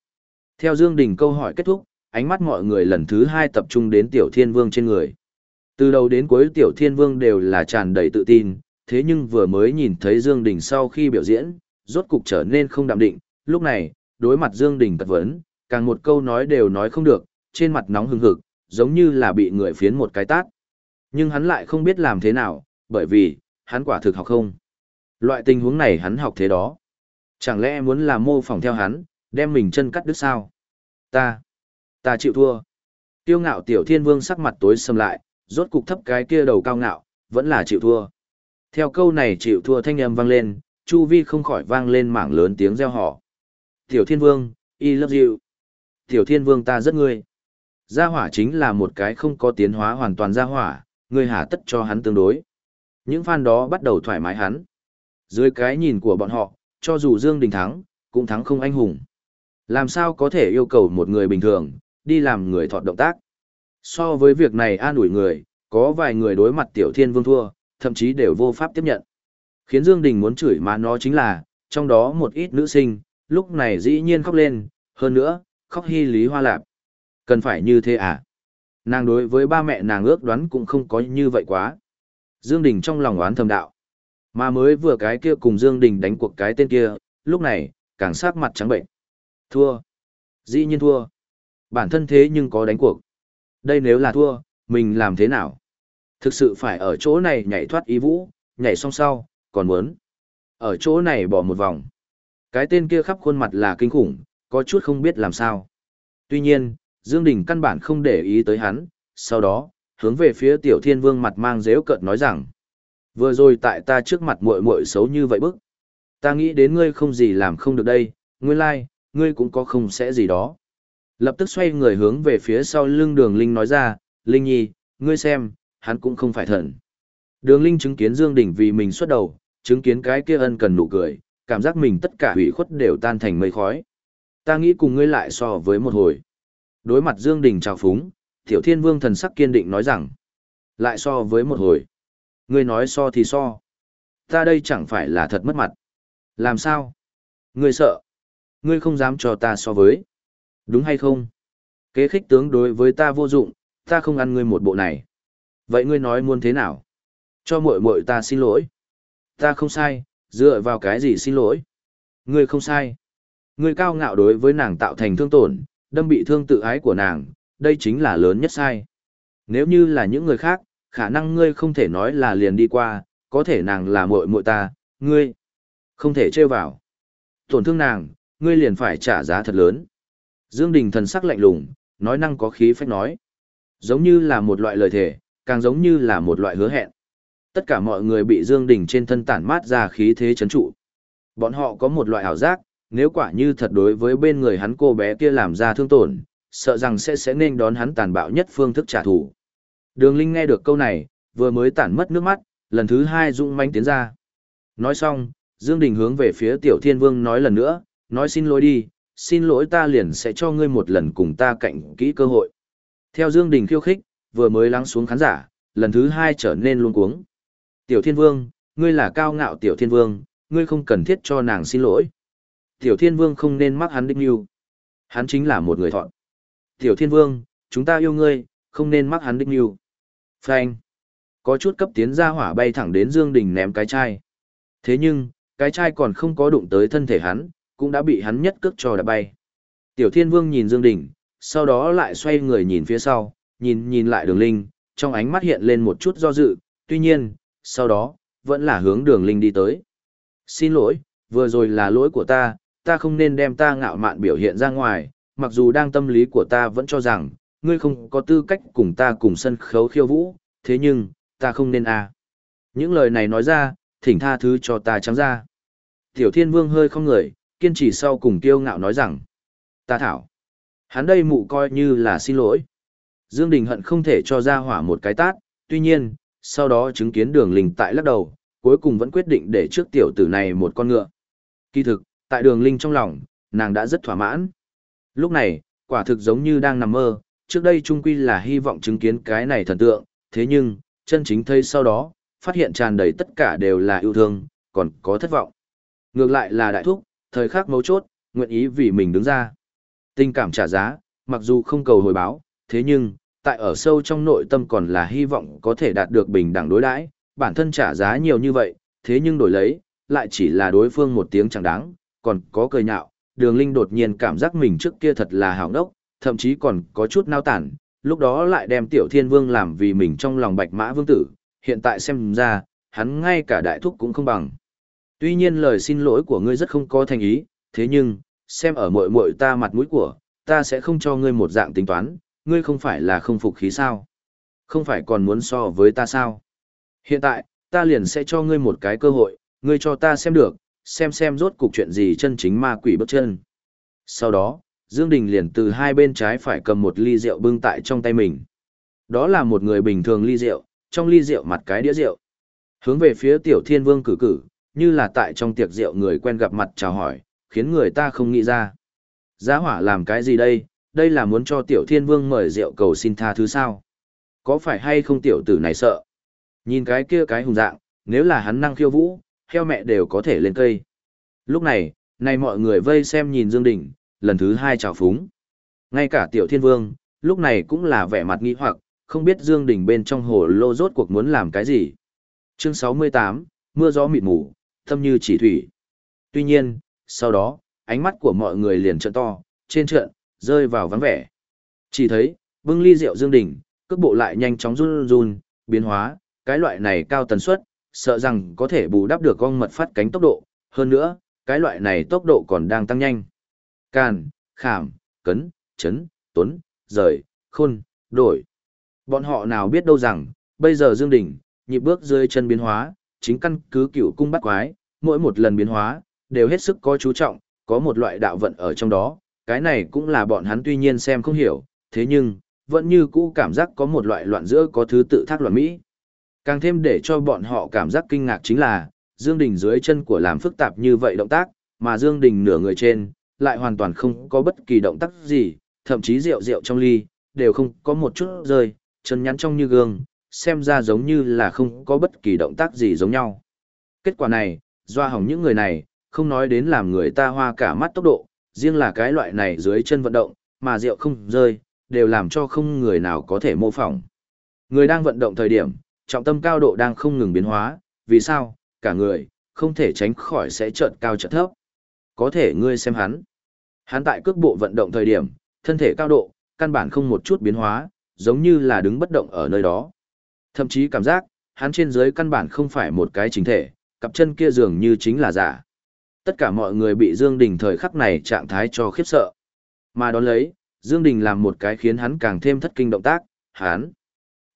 Theo Dương Đình câu hỏi kết thúc, ánh mắt mọi người lần thứ hai tập trung đến Tiểu Thiên Vương trên người. Từ đầu đến cuối Tiểu Thiên Vương đều là tràn đầy tự tin, thế nhưng vừa mới nhìn thấy Dương Đình sau khi biểu diễn, rốt cục trở nên không đạm định, lúc này, đối mặt Dương Đình cật vấn, càng một câu nói đều nói không được, trên mặt nóng hừng hực, giống như là bị người phiến một cái tát. Nhưng hắn lại không biết làm thế nào, bởi vì, hắn quả thực học không. Loại tình huống này hắn học thế đó. Chẳng lẽ muốn làm mô phỏng theo hắn, đem mình chân cắt đứt sao? Ta, ta chịu thua. Tiêu ngạo tiểu thiên vương sắc mặt tối sầm lại, rốt cục thấp cái kia đầu cao ngạo, vẫn là chịu thua. Theo câu này chịu thua thanh âm vang lên, chu vi không khỏi vang lên mảng lớn tiếng reo hò. Tiểu thiên vương, I love you. Tiểu thiên vương ta rất ngươi. Gia hỏa chính là một cái không có tiến hóa hoàn toàn gia hỏa, ngươi hà tất cho hắn tương đối. Những fan đó bắt đầu thoải mái hắn. Dưới cái nhìn của bọn họ, cho dù Dương Đình thắng, cũng thắng không anh hùng. Làm sao có thể yêu cầu một người bình thường, đi làm người thọt động tác. So với việc này an ủi người, có vài người đối mặt Tiểu Thiên Vương thua, thậm chí đều vô pháp tiếp nhận. Khiến Dương Đình muốn chửi mà nó chính là, trong đó một ít nữ sinh, lúc này dĩ nhiên khóc lên, hơn nữa, khóc hy lý hoa lạp. Cần phải như thế à? Nàng đối với ba mẹ nàng ước đoán cũng không có như vậy quá. Dương Đình trong lòng oán thầm đạo. Mà mới vừa cái kia cùng Dương Đình đánh cuộc cái tên kia, lúc này, càng sát mặt trắng bệnh. Thua. Dĩ nhiên thua. Bản thân thế nhưng có đánh cuộc. Đây nếu là thua, mình làm thế nào? Thực sự phải ở chỗ này nhảy thoát ý vũ, nhảy xong sau, còn muốn. Ở chỗ này bỏ một vòng. Cái tên kia khắp khuôn mặt là kinh khủng, có chút không biết làm sao. Tuy nhiên, Dương Đình căn bản không để ý tới hắn, sau đó, hướng về phía tiểu thiên vương mặt mang dễu cợt nói rằng. Vừa rồi tại ta trước mặt muội muội xấu như vậy bức. Ta nghĩ đến ngươi không gì làm không được đây, nguyên lai, like, ngươi cũng có không sẽ gì đó. Lập tức xoay người hướng về phía sau lưng đường Linh nói ra, Linh Nhi, ngươi xem, hắn cũng không phải thần. Đường Linh chứng kiến Dương Đình vì mình xuất đầu, chứng kiến cái kia ân cần nụ cười, cảm giác mình tất cả hủy khuất đều tan thành mây khói. Ta nghĩ cùng ngươi lại so với một hồi. Đối mặt Dương Đình chào phúng, Tiểu Thiên Vương thần sắc kiên định nói rằng, lại so với một hồi. Ngươi nói so thì so. Ta đây chẳng phải là thật mất mặt. Làm sao? Ngươi sợ? Ngươi không dám cho ta so với. Đúng hay không? Kế khích tướng đối với ta vô dụng, ta không ăn ngươi một bộ này. Vậy ngươi nói muốn thế nào? Cho muội muội ta xin lỗi. Ta không sai, dựa vào cái gì xin lỗi? Ngươi không sai. Ngươi cao ngạo đối với nàng tạo thành thương tổn, đâm bị thương tự ái của nàng, đây chính là lớn nhất sai. Nếu như là những người khác, khả năng ngươi không thể nói là liền đi qua, có thể nàng là muội muội ta, ngươi không thể trêu vào. Tổn thương nàng, ngươi liền phải trả giá thật lớn. Dương Đình thần sắc lạnh lùng, nói năng có khí phách nói. Giống như là một loại lời thề, càng giống như là một loại hứa hẹn. Tất cả mọi người bị Dương Đình trên thân tản mát ra khí thế chấn trụ. Bọn họ có một loại ảo giác, nếu quả như thật đối với bên người hắn cô bé kia làm ra thương tổn, sợ rằng sẽ sẽ nên đón hắn tàn bạo nhất phương thức trả thù. Đường Linh nghe được câu này, vừa mới tản mất nước mắt, lần thứ hai dũng manh tiến ra. Nói xong, Dương Đình hướng về phía Tiểu Thiên Vương nói lần nữa, nói xin lỗi đi, xin lỗi ta liền sẽ cho ngươi một lần cùng ta cạnh kỹ cơ hội. Theo Dương Đình khiêu khích, vừa mới lắng xuống khán giả, lần thứ hai trở nên luống cuống. Tiểu Thiên Vương, ngươi là cao ngạo Tiểu Thiên Vương, ngươi không cần thiết cho nàng xin lỗi. Tiểu Thiên Vương không nên mắc hắn đích yêu. Hắn chính là một người thọn. Tiểu Thiên Vương, chúng ta yêu ngươi, không nên mắc hắn đích yêu. Phanh. Có chút cấp tiến ra hỏa bay thẳng đến Dương Đình ném cái chai. Thế nhưng, cái chai còn không có đụng tới thân thể hắn, cũng đã bị hắn nhất cước cho đã bay. Tiểu Thiên Vương nhìn Dương Đình, sau đó lại xoay người nhìn phía sau, nhìn nhìn lại đường linh, trong ánh mắt hiện lên một chút do dự, tuy nhiên, sau đó, vẫn là hướng đường linh đi tới. Xin lỗi, vừa rồi là lỗi của ta, ta không nên đem ta ngạo mạn biểu hiện ra ngoài, mặc dù đang tâm lý của ta vẫn cho rằng, ngươi không có tư cách cùng ta cùng sân khấu khiêu vũ, thế nhưng, ta không nên à. Những lời này nói ra, thỉnh tha thứ cho ta trắng ra. Tiểu Thiên Vương hơi không người, kiên trì sau cùng kiêu ngạo nói rằng, ta thảo. Hắn đây mụ coi như là xin lỗi. Dương Đình hận không thể cho ra hỏa một cái tát, tuy nhiên, sau đó chứng kiến đường linh tại lắc đầu, cuối cùng vẫn quyết định để trước tiểu tử này một con ngựa. Kỳ thực, tại đường linh trong lòng, nàng đã rất thỏa mãn. Lúc này, quả thực giống như đang nằm mơ, trước đây trung quy là hy vọng chứng kiến cái này thần tượng, thế nhưng, chân chính thấy sau đó, phát hiện tràn đầy tất cả đều là yêu thương, còn có thất vọng. Ngược lại là đại thúc, thời khắc mấu chốt, nguyện ý vì mình đứng ra. Tình cảm trả giá, mặc dù không cầu hồi báo, thế nhưng, tại ở sâu trong nội tâm còn là hy vọng có thể đạt được bình đẳng đối đãi, bản thân trả giá nhiều như vậy, thế nhưng đổi lấy, lại chỉ là đối phương một tiếng chẳng đáng, còn có cười nhạo, đường linh đột nhiên cảm giác mình trước kia thật là hào ngốc, thậm chí còn có chút nao tản, lúc đó lại đem tiểu thiên vương làm vì mình trong lòng bạch mã vương tử, hiện tại xem ra, hắn ngay cả đại thúc cũng không bằng. Tuy nhiên lời xin lỗi của ngươi rất không có thành ý, thế nhưng, xem ở mội mội ta mặt mũi của, ta sẽ không cho ngươi một dạng tính toán, ngươi không phải là không phục khí sao? Không phải còn muốn so với ta sao? Hiện tại, ta liền sẽ cho ngươi một cái cơ hội, ngươi cho ta xem được, xem xem rốt cục chuyện gì chân chính ma quỷ bước chân. Sau đó, Dương Đình liền từ hai bên trái phải cầm một ly rượu bưng tại trong tay mình. Đó là một người bình thường ly rượu, trong ly rượu mặt cái đĩa rượu. Hướng về phía tiểu thiên vương cử cử, như là tại trong tiệc rượu người quen gặp mặt chào hỏi, khiến người ta không nghĩ ra. Giá hỏa làm cái gì đây, đây là muốn cho tiểu thiên vương mời rượu cầu xin tha thứ sao? Có phải hay không tiểu tử này sợ? Nhìn cái kia cái hùng dạng, nếu là hắn năng khiêu vũ, heo mẹ đều có thể lên cây. Lúc này, này mọi người vây xem nhìn Dương Đình, lần thứ hai chào phúng. Ngay cả tiểu thiên vương, lúc này cũng là vẻ mặt nghi hoặc, không biết Dương Đình bên trong hồ lô rốt cuộc muốn làm cái gì. Chương 68, mưa gió mịt mù, thâm như chỉ thủy. Tuy nhiên, sau đó, ánh mắt của mọi người liền trợn to, trên trợn, rơi vào vắng vẻ. Chỉ thấy, bưng ly rượu Dương Đình, cước bộ lại nhanh chóng run run, biến hóa, cái loại này cao tần suất, sợ rằng có thể bù đắp được con mật phát cánh tốc độ, hơn nữa, cái loại này tốc độ còn đang tăng nhanh. Càn, khảm, cấn, chấn, tuấn, rời, khôn, đổi. Bọn họ nào biết đâu rằng, bây giờ Dương Đình, nhịp bước dưới chân biến hóa, chính căn cứ cựu cung bắt quái, mỗi một lần biến hóa, đều hết sức có chú trọng, có một loại đạo vận ở trong đó, cái này cũng là bọn hắn tuy nhiên xem không hiểu, thế nhưng, vẫn như cũ cảm giác có một loại loạn giữa có thứ tự thác loạn mỹ. Càng thêm để cho bọn họ cảm giác kinh ngạc chính là, Dương Đình dưới chân của làm phức tạp như vậy động tác, mà Dương Đình nửa người trên, lại hoàn toàn không có bất kỳ động tác gì, thậm chí rượu rượu trong ly, đều không có một chút rơi, chân nhắn trong như gương, xem ra giống như là không có bất kỳ động tác gì giống nhau. Kết quả này, doa hỏng những người này, không nói đến làm người ta hoa cả mắt tốc độ, riêng là cái loại này dưới chân vận động, mà rượu không rơi, đều làm cho không người nào có thể mô phỏng. Người đang vận động thời điểm, trọng tâm cao độ đang không ngừng biến hóa, vì sao? Cả người, không thể tránh khỏi sẽ chợt cao chợt thấp. Có thể ngươi xem hắn. Hắn tại cước bộ vận động thời điểm, thân thể cao độ, căn bản không một chút biến hóa, giống như là đứng bất động ở nơi đó. Thậm chí cảm giác, hắn trên dưới căn bản không phải một cái chính thể, cặp chân kia dường như chính là giả. Tất cả mọi người bị Dương Đình thời khắc này trạng thái cho khiếp sợ. Mà đón lấy, Dương Đình làm một cái khiến hắn càng thêm thất kinh động tác, hắn.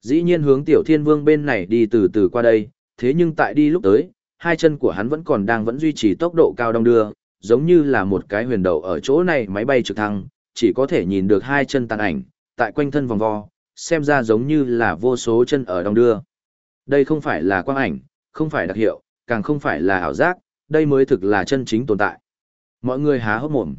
Dĩ nhiên hướng tiểu thiên vương bên này đi từ từ qua đây, thế nhưng tại đi lúc tới, hai chân của hắn vẫn còn đang vẫn duy trì tốc độ cao đong đưa, giống như là một cái huyền đầu ở chỗ này máy bay trực thăng, chỉ có thể nhìn được hai chân tàn ảnh, tại quanh thân vòng vo, xem ra giống như là vô số chân ở đong đưa. Đây không phải là quang ảnh, không phải đặc hiệu, càng không phải là ảo giác, đây mới thực là chân chính tồn tại. Mọi người há hốc mồm.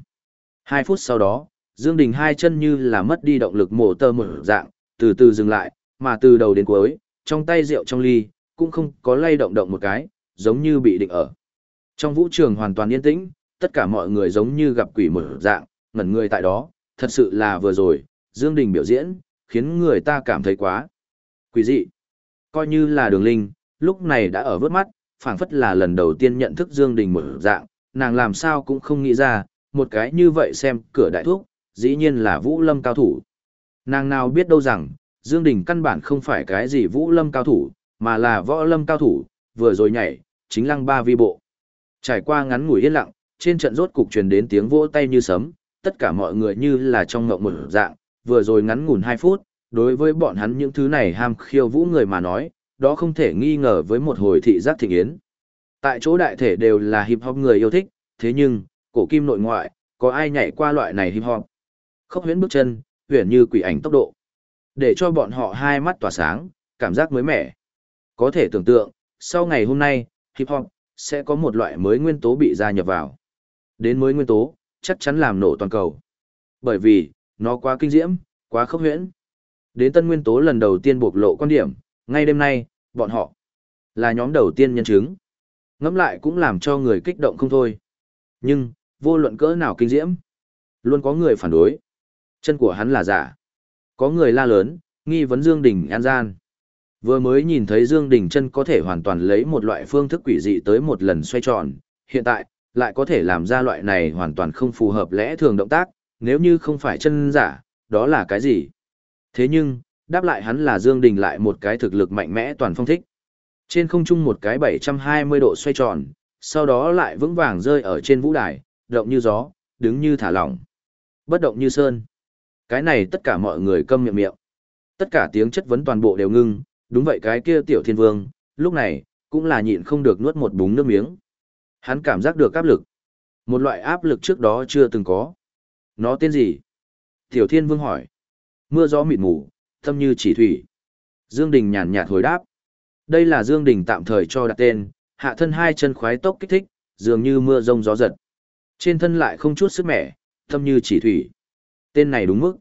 Hai phút sau đó, Dương Đình hai chân như là mất đi động lực mổ tơ một dạng, từ từ dừng lại, mà từ đầu đến cuối, trong tay rượu trong ly, cũng không có lay động động một cái, giống như bị định ở. Trong vũ trường hoàn toàn yên tĩnh, tất cả mọi người giống như gặp quỷ một dạng, ngẩn người tại đó, thật sự là vừa rồi, Dương Đình biểu diễn, khiến người ta cảm thấy quá quỷ dị. Coi như là đường linh, lúc này đã ở vớt mắt, phảng phất là lần đầu tiên nhận thức Dương Đình một dạng, nàng làm sao cũng không nghĩ ra, một cái như vậy xem cửa đại thuốc, dĩ nhiên là Vũ Lâm cao thủ. Nàng nào biết đâu rằng, Dương Đình căn bản không phải cái gì Vũ Lâm cao thủ, mà là Võ Lâm cao thủ, vừa rồi nhảy, chính lăng ba vi bộ. Trải qua ngắn ngủi yên lặng, trên trận rốt cục truyền đến tiếng vỗ tay như sấm, tất cả mọi người như là trong ngộng một dạng, vừa rồi ngắn ngủn 2 phút, đối với bọn hắn những thứ này ham khiêu vũ người mà nói, đó không thể nghi ngờ với một hồi thị giác thịnh yến. Tại chỗ đại thể đều là hip hop người yêu thích, thế nhưng, cổ kim nội ngoại, có ai nhảy qua loại này hip hop? Khốc huyễn bước chân, huyển như quỷ ảnh tốc độ. Để cho bọn họ hai mắt tỏa sáng, cảm giác mới mẻ. Có thể tưởng tượng, sau ngày hôm nay, hip hop sẽ có một loại mới nguyên tố bị gia nhập vào. Đến mới nguyên tố, chắc chắn làm nổ toàn cầu. Bởi vì, nó quá kinh diễm, quá khốc huyễn. Đến tân nguyên tố lần đầu tiên bộc lộ quan điểm, ngay đêm nay, bọn họ là nhóm đầu tiên nhân chứng. Ngẫm lại cũng làm cho người kích động không thôi. Nhưng, vô luận cỡ nào kinh diễm, luôn có người phản đối. Chân của hắn là giả. Có người la lớn, nghi vấn Dương Đình an gian. Vừa mới nhìn thấy Dương Đình chân có thể hoàn toàn lấy một loại phương thức quỷ dị tới một lần xoay tròn, hiện tại, lại có thể làm ra loại này hoàn toàn không phù hợp lẽ thường động tác, nếu như không phải chân giả, đó là cái gì? Thế nhưng, đáp lại hắn là Dương Đình lại một cái thực lực mạnh mẽ toàn phong thích. Trên không trung một cái 720 độ xoay tròn, sau đó lại vững vàng rơi ở trên vũ đài, động như gió, đứng như thả lỏng. Bất động như sơn. Cái này tất cả mọi người câm miệng miệng. Tất cả tiếng chất vấn toàn bộ đều ngưng, đúng vậy cái kia tiểu thiên vương, lúc này, cũng là nhịn không được nuốt một búng nước miếng. Hắn cảm giác được áp lực. Một loại áp lực trước đó chưa từng có. Nó tên gì? Tiểu thiên vương hỏi. Mưa gió mịt mù, tâm như chỉ thủy. Dương Đình nhàn nhạt hồi đáp. Đây là Dương Đình tạm thời cho đặt tên, hạ thân hai chân khoái tốc kích thích, dường như mưa rông gió giật. Trên thân lại không chút sức mẻ, tâm như chỉ thủy. Tên này đúng mức.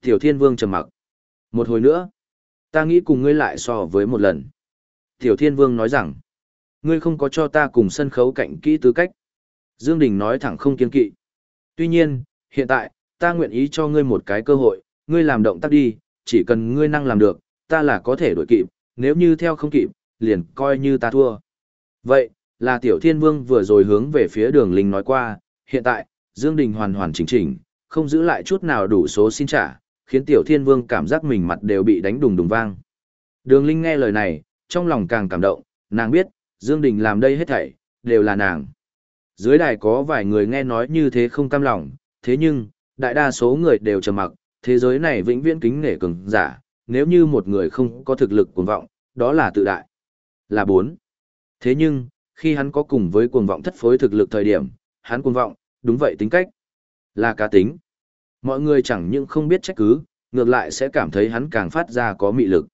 Tiểu Thiên Vương trầm mặc. Một hồi nữa, ta nghĩ cùng ngươi lại so với một lần. Tiểu Thiên Vương nói rằng, ngươi không có cho ta cùng sân khấu cạnh kỹ tư cách. Dương Đình nói thẳng không kiên kỵ. Tuy nhiên, hiện tại, ta nguyện ý cho ngươi một cái cơ hội, ngươi làm động tác đi, chỉ cần ngươi năng làm được, ta là có thể đổi kịp, nếu như theo không kịp, liền coi như ta thua. Vậy, là Tiểu Thiên Vương vừa rồi hướng về phía đường linh nói qua, hiện tại, Dương Đình hoàn hoàn chỉnh chỉnh, không giữ lại chút nào đủ số xin trả, khiến Tiểu Thiên Vương cảm giác mình mặt đều bị đánh đùng đùng vang. Đường Linh nghe lời này, trong lòng càng cảm động, nàng biết, Dương Đình làm đây hết thảy, đều là nàng. Dưới đài có vài người nghe nói như thế không cam lòng, thế nhưng, đại đa số người đều trầm mặc, thế giới này vĩnh viễn kính nể cường giả, nếu như một người không có thực lực cuồng vọng, đó là tự đại. Là bốn. Thế nhưng, khi hắn có cùng với cuồng vọng thất phối thực lực thời điểm, hắn cuồng vọng, đúng vậy tính cách. Là cá tính. Mọi người chẳng những không biết trách cứ, ngược lại sẽ cảm thấy hắn càng phát ra có mị lực.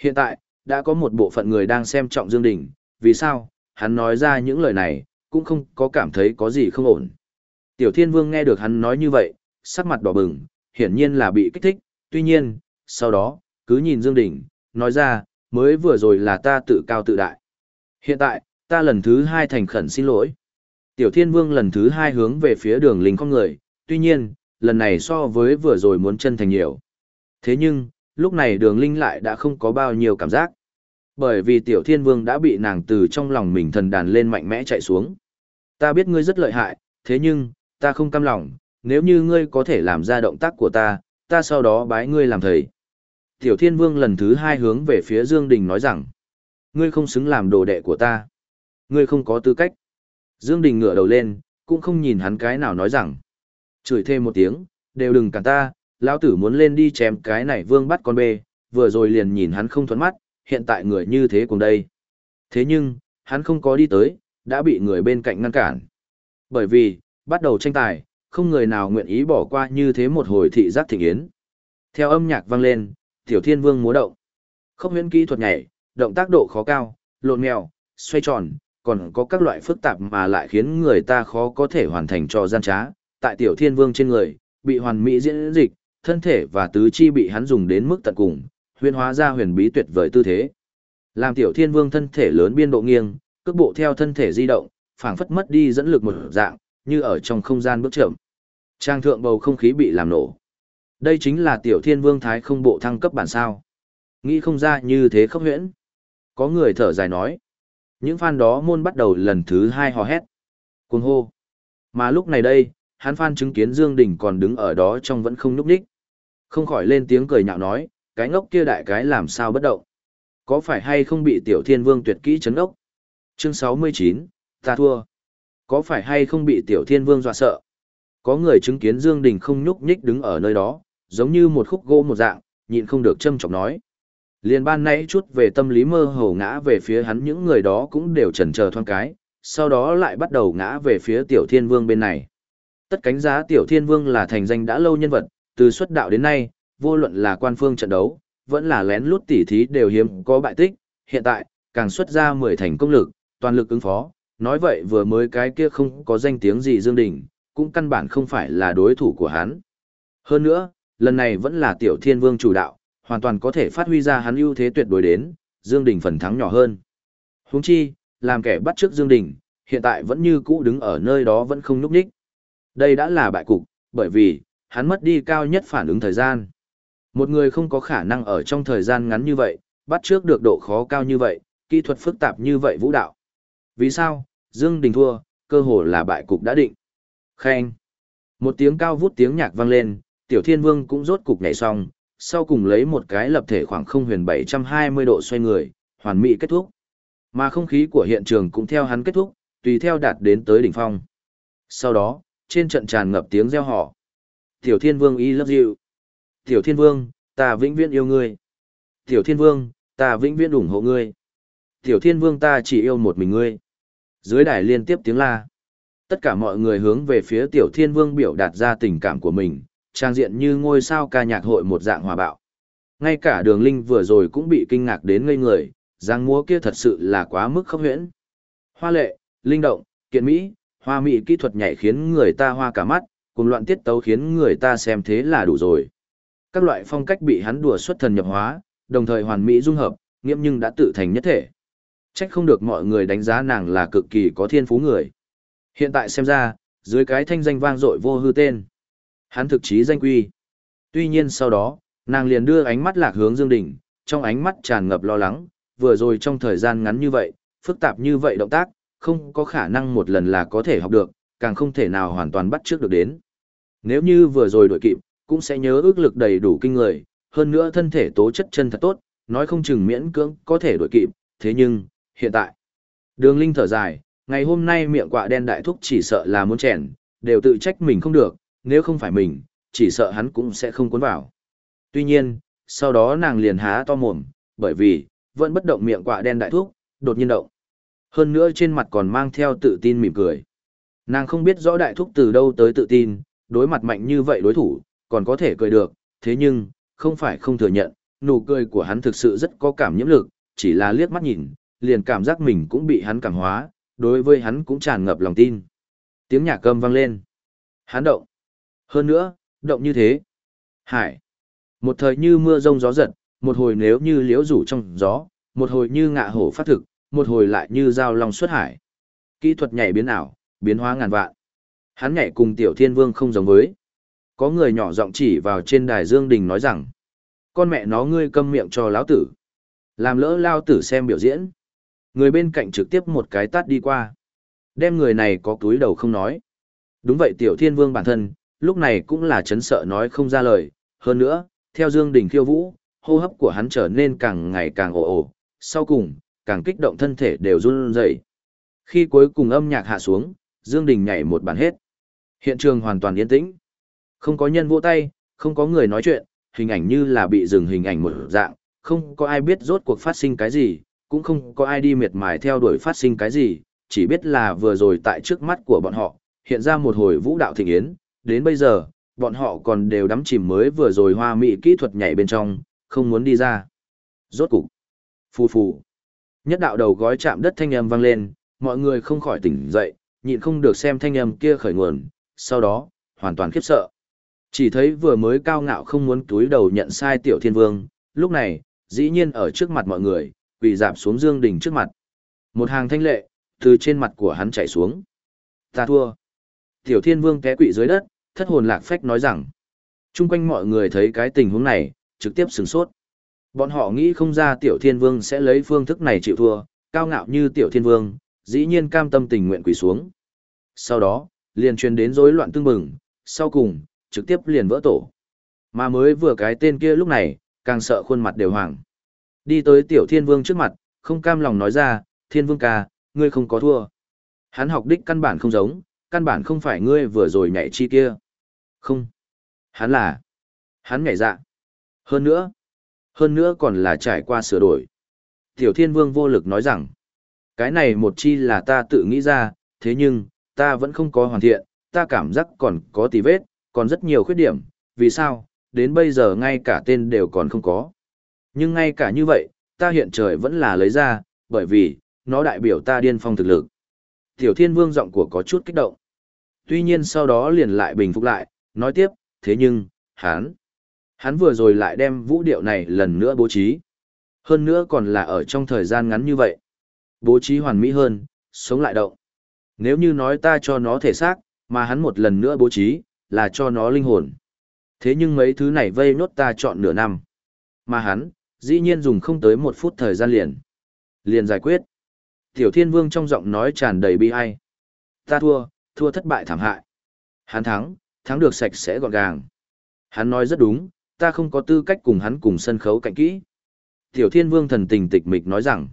Hiện tại, đã có một bộ phận người đang xem trọng Dương Đình, vì sao, hắn nói ra những lời này, cũng không có cảm thấy có gì không ổn. Tiểu Thiên Vương nghe được hắn nói như vậy, sắc mặt đỏ bừng, hiển nhiên là bị kích thích, tuy nhiên, sau đó, cứ nhìn Dương Đình, nói ra, mới vừa rồi là ta tự cao tự đại. Hiện tại, ta lần thứ hai thành khẩn xin lỗi. Tiểu Thiên Vương lần thứ hai hướng về phía đường linh con người, tuy nhiên, lần này so với vừa rồi muốn chân thành nhiều. Thế nhưng, lúc này đường linh lại đã không có bao nhiêu cảm giác. Bởi vì Tiểu Thiên Vương đã bị nàng từ trong lòng mình thần đàn lên mạnh mẽ chạy xuống. Ta biết ngươi rất lợi hại, thế nhưng, ta không cam lòng, nếu như ngươi có thể làm ra động tác của ta, ta sau đó bái ngươi làm thầy. Tiểu Thiên Vương lần thứ hai hướng về phía Dương Đình nói rằng, ngươi không xứng làm đồ đệ của ta. Ngươi không có tư cách. Dương Đình ngửa đầu lên, cũng không nhìn hắn cái nào nói rằng, chửi thêm một tiếng, đều đừng cản ta, lão tử muốn lên đi chém cái này vương bắt con bê, vừa rồi liền nhìn hắn không thuẫn mắt, hiện tại người như thế cùng đây. Thế nhưng, hắn không có đi tới, đã bị người bên cạnh ngăn cản. Bởi vì, bắt đầu tranh tài, không người nào nguyện ý bỏ qua như thế một hồi thị giác thịnh yến. Theo âm nhạc vang lên, Tiểu Thiên Vương múa động. Không huyễn kỹ thuật nhảy, động tác độ khó cao, lộn mèo, xoay tròn, còn có các loại phức tạp mà lại khiến người ta khó có thể hoàn thành cho gian trá. Tại Tiểu Thiên Vương trên người, bị hoàn mỹ diễn dịch, thân thể và tứ chi bị hắn dùng đến mức tận cùng, huyền hóa ra huyền bí tuyệt vời tư thế. Làm Tiểu Thiên Vương thân thể lớn biên độ nghiêng, cước bộ theo thân thể di động, phảng phất mất đi dẫn lực một dạng, như ở trong không gian bước chậm. Trang thượng bầu không khí bị làm nổ. Đây chính là tiểu thiên vương thái không bộ thăng cấp bản sao. Nghĩ không ra như thế khốc huyễn. Có người thở dài nói. Những fan đó môn bắt đầu lần thứ hai hò hét. Cuồng hô. Mà lúc này đây, hắn Phan chứng kiến Dương Đình còn đứng ở đó trong vẫn không núp đích. Không khỏi lên tiếng cười nhạo nói, cái ngốc kia đại cái làm sao bất động. Có phải hay không bị tiểu thiên vương tuyệt kỹ chấn ốc? Chương 69, ta thua. Có phải hay không bị tiểu thiên vương dọa sợ? Có người chứng kiến Dương Đình không nhúc nhích đứng ở nơi đó, giống như một khúc gỗ một dạng, nhịn không được châm trọng nói. Liên ban nãy chút về tâm lý mơ hồ ngã về phía hắn những người đó cũng đều chần chờ thoáng cái, sau đó lại bắt đầu ngã về phía tiểu thiên vương bên này. Tất cánh giá tiểu thiên vương là thành danh đã lâu nhân vật, từ xuất đạo đến nay, vô luận là quan phương trận đấu, vẫn là lén lút tỉ thí đều hiếm có bại tích, hiện tại, càng xuất ra 10 thành công lực, toàn lực ứng phó, nói vậy vừa mới cái kia không có danh tiếng gì Dương Đình, cũng căn bản không phải là đối thủ của hắn. Hơn nữa, lần này vẫn là tiểu thiên vương chủ đạo, hoàn toàn có thể phát huy ra hắn ưu thế tuyệt đối đến, Dương Đình phần thắng nhỏ hơn. Huống chi, làm kẻ bắt trước Dương Đình, hiện tại vẫn như cũ đứng ở nơi đó vẫn không núp đích. Đây đã là bại cục, bởi vì, hắn mất đi cao nhất phản ứng thời gian. Một người không có khả năng ở trong thời gian ngắn như vậy, bắt trước được độ khó cao như vậy, kỹ thuật phức tạp như vậy vũ đạo. Vì sao? Dương Đình thua, cơ hồ là bại cục đã định. Khen. Một tiếng cao vút tiếng nhạc vang lên, Tiểu Thiên Vương cũng rốt cục nhảy xong, sau cùng lấy một cái lập thể khoảng không huyền 720 độ xoay người, hoàn mỹ kết thúc. Mà không khí của hiện trường cũng theo hắn kết thúc, tùy theo đạt đến tới đỉnh phong. Sau đó, trên trận tràn ngập tiếng reo hò. Tiểu Thiên Vương y love you. Tiểu Thiên Vương, ta vĩnh viễn yêu ngươi. Tiểu Thiên Vương, ta vĩnh viễn ủng hộ ngươi. Tiểu Thiên Vương ta chỉ yêu một mình ngươi. Dưới đài liên tiếp tiếng la. Tất cả mọi người hướng về phía Tiểu Thiên Vương biểu đạt ra tình cảm của mình, trang diện như ngôi sao ca nhạc hội một dạng hòa bạo. Ngay cả đường linh vừa rồi cũng bị kinh ngạc đến ngây người, giang múa kia thật sự là quá mức khốc huyễn. Hoa lệ, linh động, kiện mỹ, hoa mỹ kỹ thuật nhảy khiến người ta hoa cả mắt, cùng loạn tiết tấu khiến người ta xem thế là đủ rồi. Các loại phong cách bị hắn đùa xuất thần nhập hóa, đồng thời hoàn mỹ dung hợp, nghiễm nhưng đã tự thành nhất thể. Trách không được mọi người đánh giá nàng là cực kỳ có thiên phú người. Hiện tại xem ra, dưới cái thanh danh vang dội vô hư tên. Hắn thực chí danh quy. Tuy nhiên sau đó, nàng liền đưa ánh mắt lạc hướng Dương Đình, trong ánh mắt tràn ngập lo lắng, vừa rồi trong thời gian ngắn như vậy, phức tạp như vậy động tác, không có khả năng một lần là có thể học được, càng không thể nào hoàn toàn bắt trước được đến. Nếu như vừa rồi đổi kịp, cũng sẽ nhớ ước lực đầy đủ kinh người, hơn nữa thân thể tố chất chân thật tốt, nói không chừng miễn cưỡng có thể đổi kịp, thế nhưng, hiện tại. Đường Linh thở dài, ngày hôm nay miệng quạ đen đại thúc chỉ sợ là muốn chèn, đều tự trách mình không được, nếu không phải mình, chỉ sợ hắn cũng sẽ không cuốn vào. Tuy nhiên, sau đó nàng liền há to mồm, bởi vì, vẫn bất động miệng quạ đen đại thúc, đột nhiên động. Hơn nữa trên mặt còn mang theo tự tin mỉm cười. Nàng không biết rõ đại thúc từ đâu tới tự tin, đối mặt mạnh như vậy đối thủ, còn có thể cười được, thế nhưng, không phải không thừa nhận, nụ cười của hắn thực sự rất có cảm nhiễm lực, chỉ là liếc mắt nhìn, liền cảm giác mình cũng bị hắn cảm hóa, đối với hắn cũng tràn ngập lòng tin. Tiếng nhạc cơm vang lên. Hắn động. Hơn nữa, động như thế. Hải. Một thời như mưa rông gió giật, một hồi nếu như liễu rủ trong gió, một hồi như ngạ hổ phát thực, một hồi lại như dao long xuất hải. Kỹ thuật nhảy biến ảo, biến hóa ngàn vạn. Hắn nhảy cùng tiểu thiên vương không giống với. Có người nhỏ giọng chỉ vào trên đài Dương Đình nói rằng, con mẹ nó ngươi câm miệng cho lão tử. Làm lỡ lao tử xem biểu diễn. Người bên cạnh trực tiếp một cái tát đi qua. Đem người này có túi đầu không nói. Đúng vậy tiểu thiên vương bản thân, lúc này cũng là chấn sợ nói không ra lời. Hơn nữa, theo Dương Đình khiêu vũ, hô hấp của hắn trở nên càng ngày càng ồ ồ. Sau cùng, càng kích động thân thể đều run rẩy. Khi cuối cùng âm nhạc hạ xuống, Dương Đình nhảy một bản hết. Hiện trường hoàn toàn yên tĩnh. Không có nhân vỗ tay, không có người nói chuyện, hình ảnh như là bị dừng hình ảnh một dạng, không có ai biết rốt cuộc phát sinh cái gì, cũng không có ai đi miệt mài theo đuổi phát sinh cái gì, chỉ biết là vừa rồi tại trước mắt của bọn họ, hiện ra một hồi vũ đạo thịnh yến, đến bây giờ, bọn họ còn đều đắm chìm mới vừa rồi hoa mỹ kỹ thuật nhảy bên trong, không muốn đi ra. Rốt cục, phù phù, nhất đạo đầu gói chạm đất thanh âm vang lên, mọi người không khỏi tỉnh dậy, nhịn không được xem thanh âm kia khởi nguồn, sau đó, hoàn toàn khiếp sợ. Chỉ thấy vừa mới cao ngạo không muốn túi đầu nhận sai tiểu thiên vương, lúc này, dĩ nhiên ở trước mặt mọi người, quỳ dạp xuống Dương Đình trước mặt. Một hàng thanh lệ, từ trên mặt của hắn chảy xuống. Ta thua. Tiểu thiên vương té quỵ dưới đất, thất hồn lạc phách nói rằng. Trung quanh mọi người thấy cái tình huống này, trực tiếp sửng sốt. Bọn họ nghĩ không ra tiểu thiên vương sẽ lấy phương thức này chịu thua, cao ngạo như tiểu thiên vương, dĩ nhiên cam tâm tình nguyện quỳ xuống. Sau đó, liền truyền đến rối loạn tương bừng, sau cùng, trực tiếp liền vỡ tổ. Mà mới vừa cái tên kia lúc này, càng sợ khuôn mặt đều hoàng. Đi tới tiểu thiên vương trước mặt, không cam lòng nói ra, thiên vương ca, ngươi không có thua. Hắn học đích căn bản không giống, căn bản không phải ngươi vừa rồi nhảy chi kia. Không. Hắn là. Hắn nhảy dạ. Hơn nữa. Hơn nữa còn là trải qua sửa đổi. Tiểu thiên vương vô lực nói rằng. Cái này một chi là ta tự nghĩ ra, thế nhưng, ta vẫn không có hoàn thiện, ta cảm giác còn có tì vết, còn rất nhiều khuyết điểm, vì sao, đến bây giờ ngay cả tên đều còn không có. Nhưng ngay cả như vậy, ta hiện trời vẫn là lấy ra, bởi vì, nó đại biểu ta điên phong thực lực. Tiểu thiên vương giọng của có chút kích động. Tuy nhiên sau đó liền lại bình phục lại, nói tiếp, thế nhưng, hắn, hắn vừa rồi lại đem vũ điệu này lần nữa bố trí. Hơn nữa còn là ở trong thời gian ngắn như vậy. Bố trí hoàn mỹ hơn, sống lại động. Nếu như nói ta cho nó thể xác, mà hắn một lần nữa bố trí, là cho nó linh hồn. Thế nhưng mấy thứ này vây nốt ta chọn nửa năm. Mà hắn, dĩ nhiên dùng không tới một phút thời gian liền. Liền giải quyết. Tiểu Thiên Vương trong giọng nói tràn đầy bi ai. Ta thua, thua thất bại thảm hại. Hắn thắng, thắng được sạch sẽ gọn gàng. Hắn nói rất đúng, ta không có tư cách cùng hắn cùng sân khấu cạnh kỹ. Tiểu Thiên Vương thần tình tịch mịch nói rằng,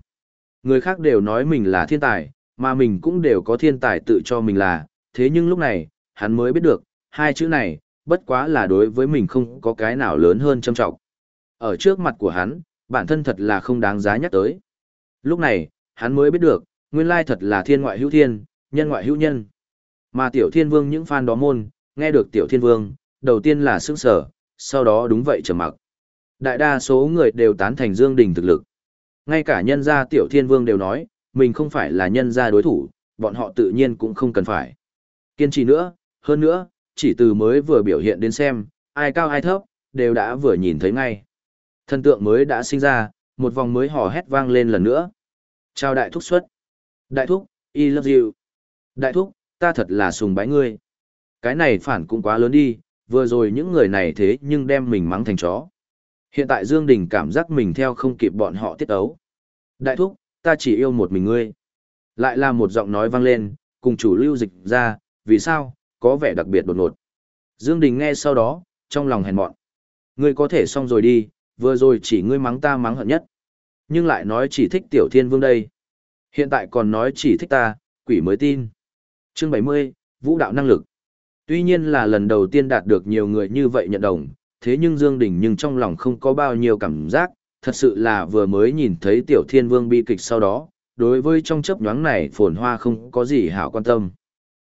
người khác đều nói mình là thiên tài, mà mình cũng đều có thiên tài tự cho mình là, thế nhưng lúc này, hắn mới biết được, hai chữ này, bất quá là đối với mình không có cái nào lớn hơn châm trọng. Ở trước mặt của hắn, bản thân thật là không đáng giá nhắc tới. Lúc này, hắn mới biết được, nguyên lai thật là thiên ngoại hữu thiên, nhân ngoại hữu nhân. Mà tiểu thiên vương những fan đó môn, nghe được tiểu thiên vương, đầu tiên là sững sở, sau đó đúng vậy trầm mặc. Đại đa số người đều tán thành Dương Đình thực lực. Ngay cả nhân gia tiểu thiên vương đều nói, mình không phải là nhân gia đối thủ, bọn họ tự nhiên cũng không cần phải. Kiên trì nữa, hơn nữa, chỉ từ mới vừa biểu hiện đến xem, ai cao ai thấp, đều đã vừa nhìn thấy ngay. Thần tượng mới đã sinh ra, một vòng mới hò hét vang lên lần nữa. Chào đại thúc xuất. Đại thúc, I love you. Đại thúc, ta thật là sùng bái ngươi. Cái này phản cũng quá lớn đi, vừa rồi những người này thế nhưng đem mình mắng thành chó. Hiện tại Dương Đình cảm giác mình theo không kịp bọn họ tiết ấu. Đại thúc, ta chỉ yêu một mình ngươi. Lại là một giọng nói vang lên, cùng chủ lưu dịch ra, vì sao, có vẻ đặc biệt đột ngột. Dương Đình nghe sau đó, trong lòng hèn mọn. Ngươi có thể xong rồi đi, vừa rồi chỉ ngươi mắng ta mắng hận nhất. Nhưng lại nói chỉ thích tiểu thiên vương đây. Hiện tại còn nói chỉ thích ta, quỷ mới tin. Chương 70, Vũ đạo năng lực. Tuy nhiên là lần đầu tiên đạt được nhiều người như vậy nhận đồng, thế nhưng Dương Đình nhưng trong lòng không có bao nhiêu cảm giác, thật sự là vừa mới nhìn thấy tiểu thiên vương bi kịch sau đó, đối với trong chấp nhoáng này phồn hoa không có gì hảo quan tâm.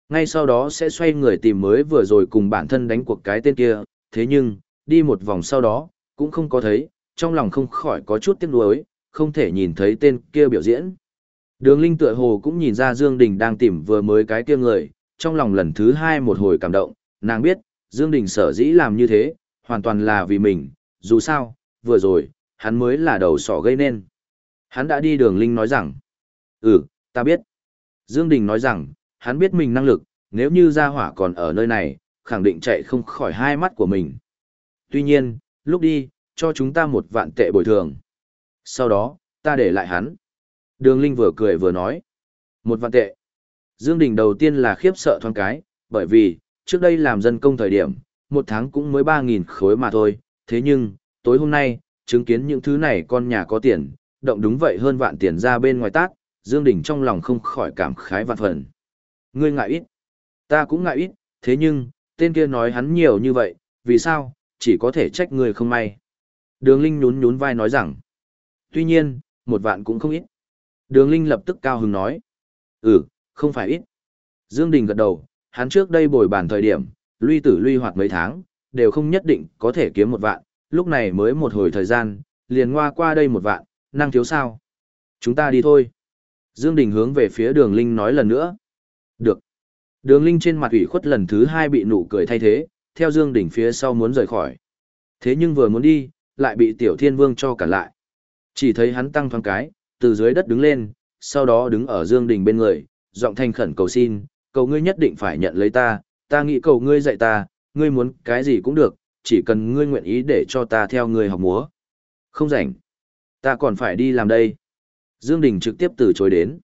Ngay sau đó sẽ xoay người tìm mới vừa rồi cùng bản thân đánh cuộc cái tên kia, thế nhưng, đi một vòng sau đó, cũng không có thấy, trong lòng không khỏi có chút tiếc nuối, không thể nhìn thấy tên kia biểu diễn. Đường Linh tựa hồ cũng nhìn ra Dương Đình đang tìm vừa mới cái kia người, trong lòng lần thứ hai một hồi cảm động, nàng biết, Dương Đình sở dĩ làm như thế, hoàn toàn là vì mình, dù sao, vừa rồi, hắn mới là đầu sỏ gây nên. Hắn đã đi đường Linh nói rằng, ừ, ta biết. Dương Đình nói rằng, Hắn biết mình năng lực, nếu như gia hỏa còn ở nơi này, khẳng định chạy không khỏi hai mắt của mình. Tuy nhiên, lúc đi, cho chúng ta một vạn tệ bồi thường. Sau đó, ta để lại hắn. Đường Linh vừa cười vừa nói. Một vạn tệ. Dương Đình đầu tiên là khiếp sợ thoáng cái, bởi vì, trước đây làm dân công thời điểm, một tháng cũng mới 3.000 khối mà thôi. Thế nhưng, tối hôm nay, chứng kiến những thứ này con nhà có tiền, động đúng vậy hơn vạn tiền ra bên ngoài tác, Dương Đình trong lòng không khỏi cảm khái vạn phần. Ngươi ngại ít. Ta cũng ngại ít, thế nhưng, tên kia nói hắn nhiều như vậy, vì sao, chỉ có thể trách người không may. Đường Linh nhún nhún vai nói rằng, tuy nhiên, một vạn cũng không ít. Đường Linh lập tức cao hứng nói, ừ, không phải ít. Dương Đình gật đầu, hắn trước đây bồi bàn thời điểm, luy tử luy hoạt mấy tháng, đều không nhất định có thể kiếm một vạn, lúc này mới một hồi thời gian, liền ngoa qua đây một vạn, năng thiếu sao. Chúng ta đi thôi. Dương Đình hướng về phía đường Linh nói lần nữa. Được. Đường Linh trên mặt ủy khuất lần thứ hai bị nụ cười thay thế, theo Dương Đình phía sau muốn rời khỏi. Thế nhưng vừa muốn đi, lại bị Tiểu Thiên Vương cho cản lại. Chỉ thấy hắn tăng thoáng cái, từ dưới đất đứng lên, sau đó đứng ở Dương Đình bên người, giọng thành khẩn cầu xin, cầu ngươi nhất định phải nhận lấy ta, ta nghĩ cầu ngươi dạy ta, ngươi muốn cái gì cũng được, chỉ cần ngươi nguyện ý để cho ta theo ngươi học múa. Không rảnh. Ta còn phải đi làm đây. Dương Đình trực tiếp từ chối đến.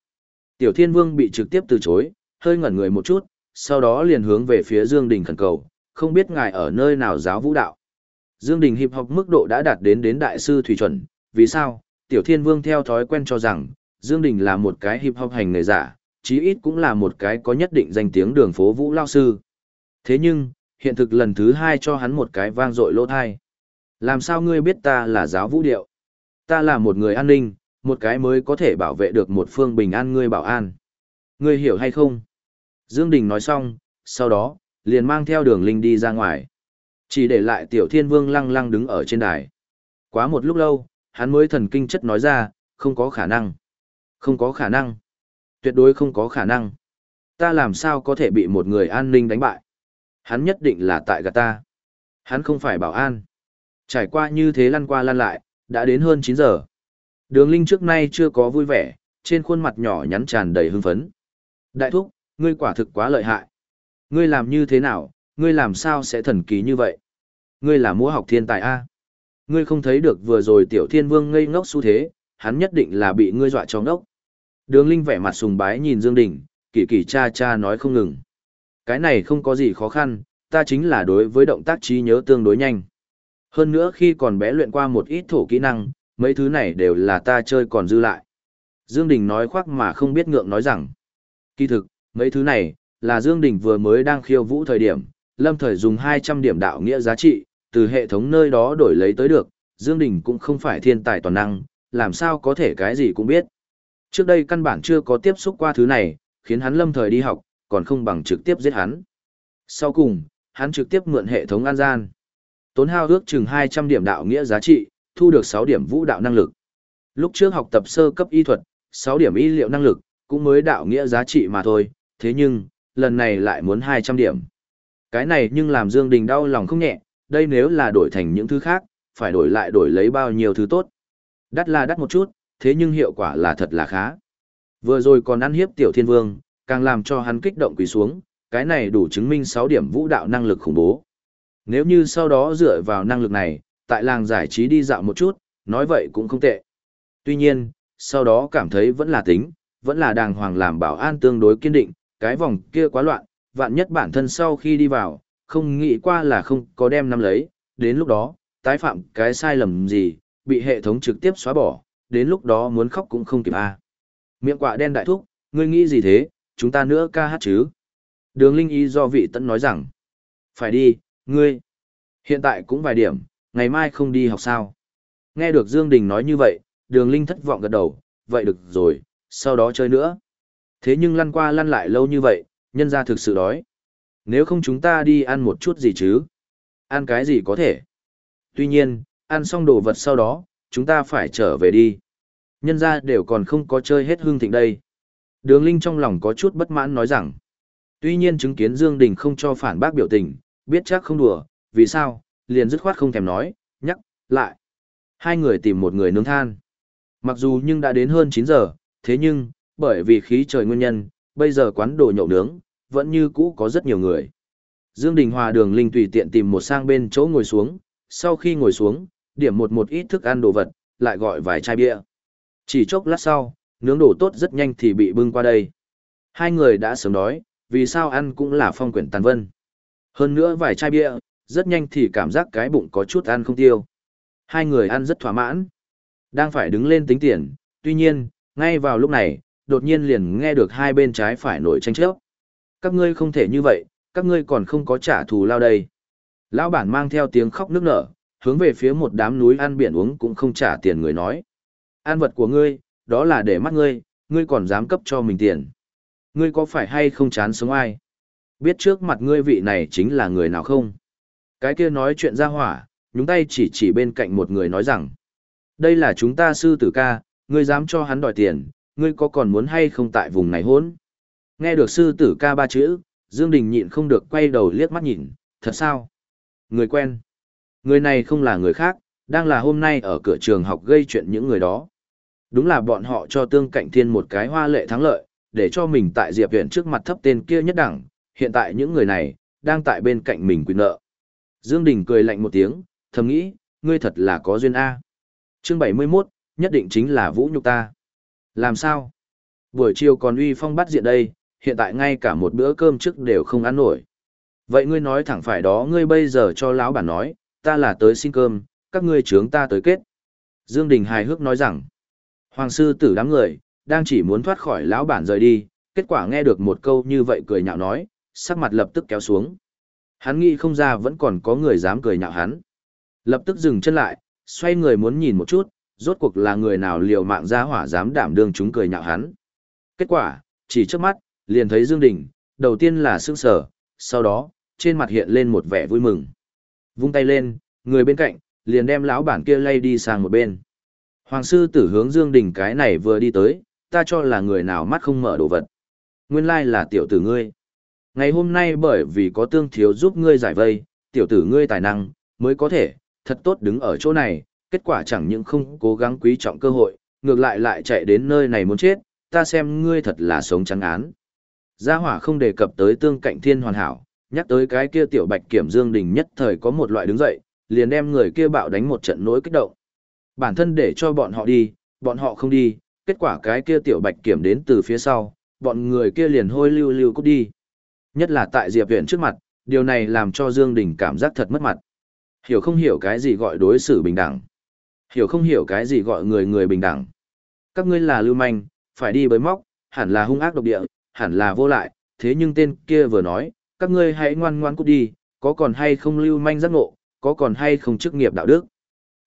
Tiểu Thiên Vương bị trực tiếp từ chối, hơi ngẩn người một chút, sau đó liền hướng về phía Dương Đình khẩn cầu, không biết ngài ở nơi nào giáo vũ đạo. Dương Đình hiệp học mức độ đã đạt đến đến đại sư thủy chuẩn, vì sao? Tiểu Thiên Vương theo thói quen cho rằng, Dương Đình là một cái hiệp học hành nghề giả, chí ít cũng là một cái có nhất định danh tiếng đường phố vũ lao sư. Thế nhưng, hiện thực lần thứ hai cho hắn một cái vang dội lỗ thai. Làm sao ngươi biết ta là giáo vũ điệu? Ta là một người an ninh, một cái mới có thể bảo vệ được một phương bình an ngươi bảo an. Ngươi hiểu hay không? Dương Đình nói xong, sau đó, liền mang theo đường linh đi ra ngoài. Chỉ để lại tiểu thiên vương lăng lăng đứng ở trên đài. Quá một lúc lâu, hắn mới thần kinh chất nói ra, không có khả năng. Không có khả năng. Tuyệt đối không có khả năng. Ta làm sao có thể bị một người an ninh đánh bại? Hắn nhất định là tại gạt ta. Hắn không phải bảo an. Trải qua như thế lăn qua lăn lại, đã đến hơn 9 giờ. Đường Linh trước nay chưa có vui vẻ, trên khuôn mặt nhỏ nhắn tràn đầy hưng phấn. Đại thúc, ngươi quả thực quá lợi hại. Ngươi làm như thế nào, ngươi làm sao sẽ thần kỳ như vậy? Ngươi là múa học thiên tài A. Ngươi không thấy được vừa rồi tiểu thiên vương ngây ngốc xu thế, hắn nhất định là bị ngươi dọa cho ngốc. Đường Linh vẻ mặt sùng bái nhìn Dương Đình, kỳ kỳ cha cha nói không ngừng. Cái này không có gì khó khăn, ta chính là đối với động tác trí nhớ tương đối nhanh. Hơn nữa khi còn bé luyện qua một ít thổ kỹ năng, mấy thứ này đều là ta chơi còn dư lại. Dương Đình nói khoác mà không biết ngượng nói rằng. Kỳ thực, mấy thứ này, là Dương Đình vừa mới đang khiêu vũ thời điểm, lâm thời dùng 200 điểm đạo nghĩa giá trị, từ hệ thống nơi đó đổi lấy tới được, Dương Đình cũng không phải thiên tài toàn năng, làm sao có thể cái gì cũng biết. Trước đây căn bản chưa có tiếp xúc qua thứ này, khiến hắn lâm thời đi học, còn không bằng trực tiếp giết hắn. Sau cùng, hắn trực tiếp mượn hệ thống an gian. Tốn hao ước chừng 200 điểm đạo nghĩa giá trị, thu được 6 điểm vũ đạo năng lực. Lúc trước học tập sơ cấp y thuật, 6 điểm y liệu năng lực, cũng mới đạo nghĩa giá trị mà thôi, thế nhưng, lần này lại muốn 200 điểm. Cái này nhưng làm Dương Đình đau lòng không nhẹ, đây nếu là đổi thành những thứ khác, phải đổi lại đổi lấy bao nhiêu thứ tốt. Đắt là đắt một chút, thế nhưng hiệu quả là thật là khá. Vừa rồi còn ăn hiếp tiểu thiên vương, càng làm cho hắn kích động quỳ xuống, cái này đủ chứng minh 6 điểm vũ đạo năng lực khủng bố. Nếu như sau đó dựa vào năng lực này, tại làng giải trí đi dạo một chút, nói vậy cũng không tệ. Tuy nhiên, sau đó cảm thấy vẫn là tính, vẫn là đàng hoàng làm bảo an tương đối kiên định, cái vòng kia quá loạn, vạn nhất bản thân sau khi đi vào, không nghĩ qua là không có đem nắm lấy, đến lúc đó, tái phạm cái sai lầm gì, bị hệ thống trực tiếp xóa bỏ, đến lúc đó muốn khóc cũng không kịp. À. Miệng quạ đen đại thúc, ngươi nghĩ gì thế, chúng ta nữa ca hát chứ? Đường Linh Y do vị tận nói rằng, phải đi, ngươi, hiện tại cũng vài điểm, ngày mai không đi học sao? Nghe được Dương Đình nói như vậy, đường Linh thất vọng gật đầu, vậy được rồi, sau đó chơi nữa. Thế nhưng lăn qua lăn lại lâu như vậy, nhân gia thực sự đói. Nếu không chúng ta đi ăn một chút gì chứ? Ăn cái gì có thể? Tuy nhiên, ăn xong đồ vật sau đó, chúng ta phải trở về đi. Nhân ra đều còn không có chơi hết hương thịnh đây. Đường Linh trong lòng có chút bất mãn nói rằng, tuy nhiên chứng kiến Dương Đình không cho phản bác biểu tình, biết chắc không đùa, vì sao, liền dứt khoát không thèm nói, nhắc, lại. Hai người tìm một người nướng than. Mặc dù nhưng đã đến hơn 9 giờ, thế nhưng, bởi vì khí trời nguyên nhân, bây giờ quán đồ nhậu nướng, vẫn như cũ có rất nhiều người. Dương Đình Hòa đường linh tùy tiện tìm một sang bên chỗ ngồi xuống, sau khi ngồi xuống, điểm một một ít thức ăn đồ vật, lại gọi vài chai bia. Chỉ chốc lát sau, nướng đồ tốt rất nhanh thì bị bưng qua đây. Hai người đã sớm đói, vì sao ăn cũng là phong quyển tàn vân. Hơn nữa vài chai bia, rất nhanh thì cảm giác cái bụng có chút ăn không tiêu. Hai người ăn rất thỏa mãn. Đang phải đứng lên tính tiền, tuy nhiên, ngay vào lúc này, đột nhiên liền nghe được hai bên trái phải nổi tranh chấp. Các ngươi không thể như vậy, các ngươi còn không có trả thù lao đây. Lão bản mang theo tiếng khóc nức nở, hướng về phía một đám núi ăn biển uống cũng không trả tiền người nói. An vật của ngươi, đó là để mắt ngươi, ngươi còn dám cấp cho mình tiền. Ngươi có phải hay không chán sống ai? Biết trước mặt ngươi vị này chính là người nào không? Cái kia nói chuyện ra hỏa, nhúng tay chỉ chỉ bên cạnh một người nói rằng. Đây là chúng ta sư tử ca, ngươi dám cho hắn đòi tiền, ngươi có còn muốn hay không tại vùng này hốn? Nghe được sư tử ca ba chữ, Dương Đình nhịn không được quay đầu liếc mắt nhìn, thật sao? Người quen. Người này không là người khác, đang là hôm nay ở cửa trường học gây chuyện những người đó. Đúng là bọn họ cho tương cạnh thiên một cái hoa lệ thắng lợi, để cho mình tại Diệp Viện trước mặt thấp tên kia nhất đẳng, hiện tại những người này, đang tại bên cạnh mình quyền nợ. Dương Đình cười lạnh một tiếng, thầm nghĩ, ngươi thật là có duyên A. Chương 71, nhất định chính là vũ nhục ta. Làm sao? Buổi chiều còn uy phong bắt diện đây, hiện tại ngay cả một bữa cơm trước đều không ăn nổi. Vậy ngươi nói thẳng phải đó ngươi bây giờ cho lão bản nói, ta là tới xin cơm, các ngươi trướng ta tới kết. Dương Đình hài hước nói rằng, Hoàng sư tử đám người, đang chỉ muốn thoát khỏi lão bản rời đi, kết quả nghe được một câu như vậy cười nhạo nói, sắc mặt lập tức kéo xuống. Hắn nghĩ không ra vẫn còn có người dám cười nhạo hắn. Lập tức dừng chân lại, xoay người muốn nhìn một chút, rốt cuộc là người nào liều mạng ra hỏa dám đảm đương chúng cười nhạo hắn. Kết quả, chỉ trước mắt, liền thấy Dương Đình, đầu tiên là sững sờ, sau đó, trên mặt hiện lên một vẻ vui mừng. Vung tay lên, người bên cạnh, liền đem lão bản kia lay đi sang một bên. Hoàng sư tử hướng Dương Đình cái này vừa đi tới, ta cho là người nào mắt không mở đồ vật. Nguyên lai là tiểu tử ngươi. Ngày hôm nay bởi vì có tương thiếu giúp ngươi giải vây, tiểu tử ngươi tài năng, mới có thể, thật tốt đứng ở chỗ này, kết quả chẳng những không cố gắng quý trọng cơ hội, ngược lại lại chạy đến nơi này muốn chết, ta xem ngươi thật là sống trắng án. Gia hỏa không đề cập tới tương cạnh thiên hoàn hảo, nhắc tới cái kia tiểu bạch kiểm dương đình nhất thời có một loại đứng dậy, liền đem người kia bạo đánh một trận nỗi kích động. Bản thân để cho bọn họ đi, bọn họ không đi, kết quả cái kia tiểu bạch kiểm đến từ phía sau, bọn người kia liền hôi lưu lưu cút đi. Nhất là tại Diệp Viễn trước mặt, điều này làm cho Dương Đình cảm giác thật mất mặt. Hiểu không hiểu cái gì gọi đối xử bình đẳng. Hiểu không hiểu cái gì gọi người người bình đẳng. Các ngươi là lưu manh, phải đi bới móc, hẳn là hung ác độc địa, hẳn là vô lại, thế nhưng tên kia vừa nói, các ngươi hãy ngoan ngoan cút đi, có còn hay không lưu manh giác ngộ, có còn hay không chức nghiệp đạo đức.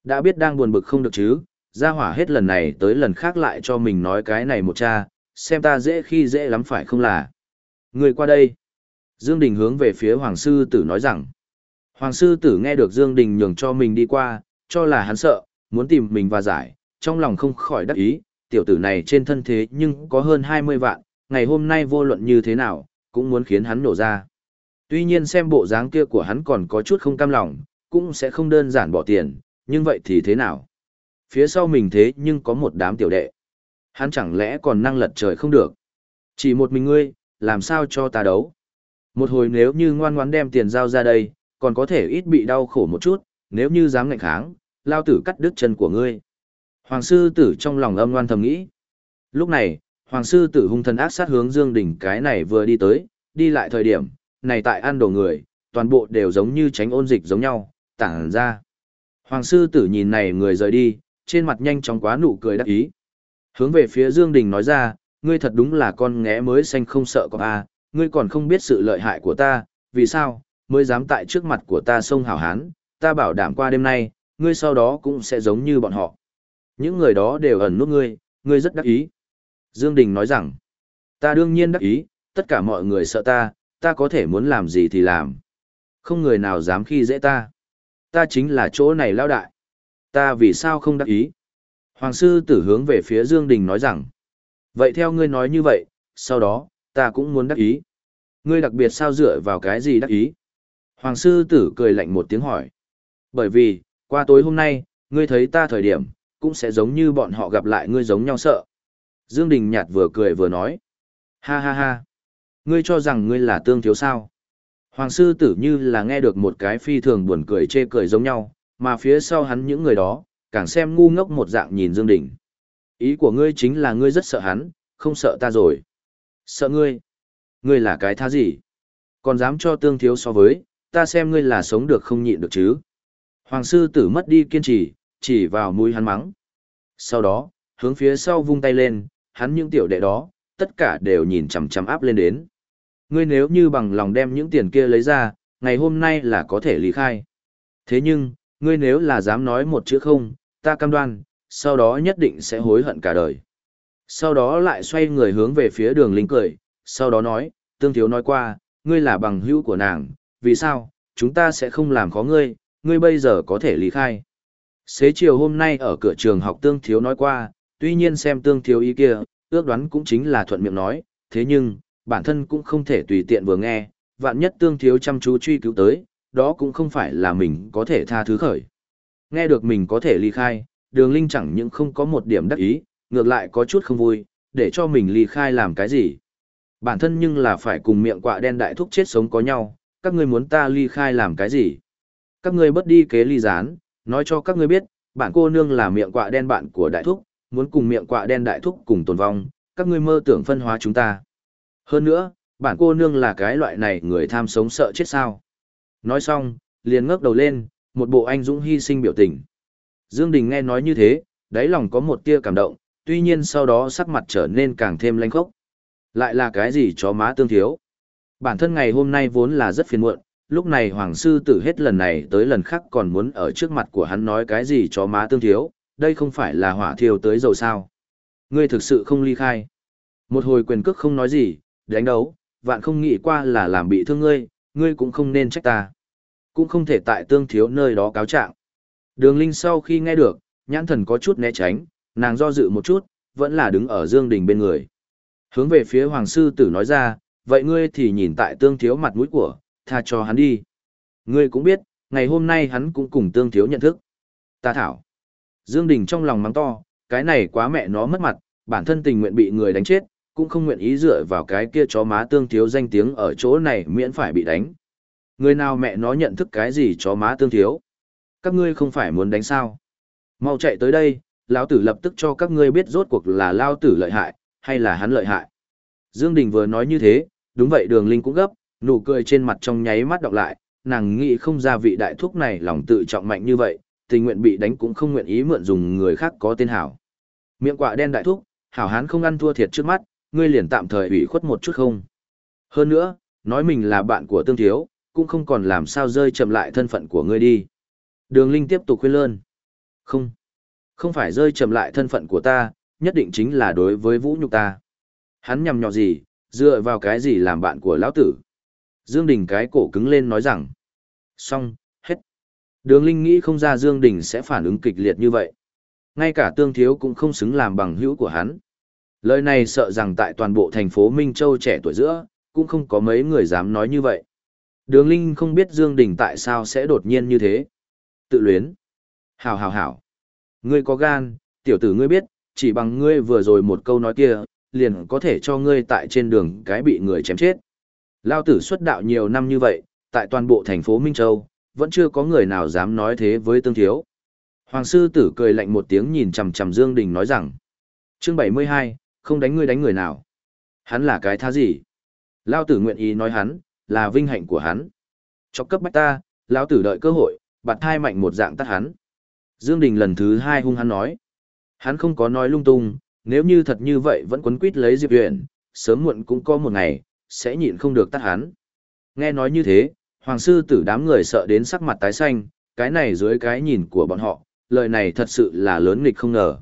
Đã biết đang buồn bực không được chứ, ra hỏa hết lần này tới lần khác lại cho mình nói cái này một cha, xem ta dễ khi dễ lắm phải không là. Người qua đây. Dương Đình hướng về phía Hoàng Sư Tử nói rằng. Hoàng Sư Tử nghe được Dương Đình nhường cho mình đi qua, cho là hắn sợ, muốn tìm mình và giải, trong lòng không khỏi đắc ý, tiểu tử này trên thân thế nhưng có hơn 20 vạn, ngày hôm nay vô luận như thế nào, cũng muốn khiến hắn nổ ra. Tuy nhiên xem bộ dáng kia của hắn còn có chút không cam lòng, cũng sẽ không đơn giản bỏ tiền, nhưng vậy thì thế nào? Phía sau mình thế nhưng có một đám tiểu đệ. Hắn chẳng lẽ còn năng lật trời không được? Chỉ một mình ngươi, làm sao cho ta đấu? Một hồi nếu như ngoan ngoãn đem tiền giao ra đây, còn có thể ít bị đau khổ một chút, nếu như dám ngạnh kháng, lao tử cắt đứt chân của ngươi. Hoàng sư tử trong lòng âm ngoan thầm nghĩ. Lúc này, hoàng sư tử hung thần ác sát hướng Dương Đình cái này vừa đi tới, đi lại thời điểm, này tại ăn đồ người, toàn bộ đều giống như tránh ôn dịch giống nhau, tản ra. Hoàng sư tử nhìn này người rời đi, trên mặt nhanh chóng quá nụ cười đắc ý. Hướng về phía Dương Đình nói ra, ngươi thật đúng là con ngẽ mới xanh không sợ có a, ngươi còn không biết sự lợi hại của ta, vì sao, mới dám tại trước mặt của ta sông hào hán, ta bảo đảm qua đêm nay, ngươi sau đó cũng sẽ giống như bọn họ. Những người đó đều ẩn nút ngươi, ngươi rất đắc ý. Dương Đình nói rằng, ta đương nhiên đắc ý, tất cả mọi người sợ ta, ta có thể muốn làm gì thì làm. Không người nào dám khi dễ ta. Ta chính là chỗ này lao đại. Ta vì sao không đắc ý? Hoàng sư tử hướng về phía Dương Đình nói rằng, vậy theo ngươi nói như vậy, sau đó, ta cũng muốn đắc ý. Ngươi đặc biệt sao dựa vào cái gì đắc ý? Hoàng sư tử cười lạnh một tiếng hỏi. Bởi vì, qua tối hôm nay, ngươi thấy ta thời điểm, cũng sẽ giống như bọn họ gặp lại ngươi giống nhau sợ. Dương Đình nhạt vừa cười vừa nói. Ha ha ha. Ngươi cho rằng ngươi là tương thiếu sao? Hoàng sư tử như là nghe được một cái phi thường buồn cười chê cười giống nhau, mà phía sau hắn những người đó, càng xem ngu ngốc một dạng nhìn Dương Đình. Ý của ngươi chính là ngươi rất sợ hắn, không sợ ta rồi. Sợ ngươi? Ngươi là cái tha gì? Còn dám cho tương thiếu so với, ta xem ngươi là sống được không nhịn được chứ. Hoàng sư tử mất đi kiên trì, chỉ vào mũi hắn mắng. Sau đó, hướng phía sau vung tay lên, hắn những tiểu đệ đó, tất cả đều nhìn chằm chằm áp lên đến. Ngươi nếu như bằng lòng đem những tiền kia lấy ra, ngày hôm nay là có thể lý khai. Thế nhưng, ngươi nếu là dám nói một chữ không, ta cam đoan, sau đó nhất định sẽ hối hận cả đời. Sau đó lại xoay người hướng về phía đường linh cười, sau đó nói, tương thiếu nói qua, ngươi là bằng hữu của nàng, vì sao, chúng ta sẽ không làm khó ngươi, ngươi bây giờ có thể lý khai. Xế chiều hôm nay ở cửa trường học tương thiếu nói qua, tuy nhiên xem tương thiếu ý kia, ước đoán cũng chính là thuận miệng nói, thế nhưng, bản thân cũng không thể tùy tiện vừa nghe, vạn nhất tương thiếu chăm chú truy cứu tới, đó cũng không phải là mình có thể tha thứ khởi. Nghe được mình có thể ly khai, đường linh chẳng những không có một điểm đắc ý, ngược lại có chút không vui, để cho mình ly khai làm cái gì. Bản thân nhưng là phải cùng miệng quạ đen đại thúc chết sống có nhau, các ngươi muốn ta ly khai làm cái gì. Các ngươi bất đi kế ly gián, nói cho các ngươi biết, bản cô nương là miệng quạ đen bạn của đại thúc, muốn cùng miệng quạ đen đại thúc cùng tồn vong, các ngươi mơ tưởng phân hóa chúng ta. Hơn nữa, bản cô nương là cái loại này người tham sống sợ chết sao. Nói xong, liền ngước đầu lên, một bộ anh dũng hy sinh biểu tình. Dương Đình nghe nói như thế, đáy lòng có một tia cảm động, tuy nhiên sau đó sắc mặt trở nên càng thêm lanh khốc. Lại là cái gì chó má tương thiếu? Bản thân ngày hôm nay vốn là rất phiền muộn, lúc này Hoàng Sư tử hết lần này tới lần khác còn muốn ở trước mặt của hắn nói cái gì chó má tương thiếu, đây không phải là hỏa thiêu tới dầu sao. Ngươi thực sự không ly khai. Một hồi quyền cước không nói gì, đánh đấu, vạn không nghĩ qua là làm bị thương ngươi, ngươi cũng không nên trách ta. Cũng không thể tại tương thiếu nơi đó cáo trạng. Đường Linh sau khi nghe được, nhãn thần có chút né tránh, nàng do dự một chút, vẫn là đứng ở Dương Đình bên người. Hướng về phía Hoàng Sư Tử nói ra, vậy ngươi thì nhìn tại tương thiếu mặt mũi của, tha cho hắn đi. Ngươi cũng biết, ngày hôm nay hắn cũng cùng tương thiếu nhận thức. Ta thảo. Dương Đình trong lòng mắng to, cái này quá mẹ nó mất mặt, bản thân tình nguyện bị người đánh chết, cũng không nguyện ý dựa vào cái kia chó má tương thiếu danh tiếng ở chỗ này miễn phải bị đánh. Người nào mẹ nó nhận thức cái gì chó má tương thiếu? Các ngươi không phải muốn đánh sao? Mau chạy tới đây, lão tử lập tức cho các ngươi biết rốt cuộc là lao tử lợi hại, hay là hắn lợi hại. Dương Đình vừa nói như thế, đúng vậy đường linh cũng gấp, nụ cười trên mặt trong nháy mắt đọc lại, nàng nghĩ không ra vị đại thúc này lòng tự trọng mạnh như vậy, tình nguyện bị đánh cũng không nguyện ý mượn dùng người khác có tên hảo. Miệng quạ đen đại thúc, hảo hán không ăn thua thiệt trước mắt, ngươi liền tạm thời ủy khuất một chút không. Hơn nữa, nói mình là bạn của tương thiếu, cũng không còn làm sao rơi chậm lại thân phận của ngươi đi. Đường Linh tiếp tục khuyên lơn. Không, không phải rơi chậm lại thân phận của ta, nhất định chính là đối với vũ nhục ta. Hắn nhằm nhọ gì, dựa vào cái gì làm bạn của lão tử. Dương Đình cái cổ cứng lên nói rằng. Xong, hết. Đường Linh nghĩ không ra Dương Đình sẽ phản ứng kịch liệt như vậy. Ngay cả tương thiếu cũng không xứng làm bằng hữu của hắn. Lời này sợ rằng tại toàn bộ thành phố Minh Châu trẻ tuổi giữa, cũng không có mấy người dám nói như vậy. Đường Linh không biết Dương Đình tại sao sẽ đột nhiên như thế. Tự luyến. Hảo hảo hảo. Ngươi có gan, tiểu tử ngươi biết, chỉ bằng ngươi vừa rồi một câu nói kia, liền có thể cho ngươi tại trên đường cái bị người chém chết. Lao tử xuất đạo nhiều năm như vậy, tại toàn bộ thành phố Minh Châu, vẫn chưa có người nào dám nói thế với tương thiếu. Hoàng sư tử cười lạnh một tiếng nhìn chằm chằm Dương Đình nói rằng, chương 72, không đánh ngươi đánh người nào. Hắn là cái tha gì? Lao tử nguyện ý nói hắn, là vinh hạnh của hắn. Cho cấp bách ta, Lao tử đợi cơ hội, bạt thai mạnh một dạng tắt hắn. Dương Đình lần thứ hai hung hắn nói. Hắn không có nói lung tung, nếu như thật như vậy vẫn quấn quýt lấy Diệp uyển sớm muộn cũng có một ngày, sẽ nhịn không được tắt hắn. Nghe nói như thế, Hoàng sư tử đám người sợ đến sắc mặt tái xanh, cái này dưới cái nhìn của bọn họ, lời này thật sự là lớn nghịch không ngờ.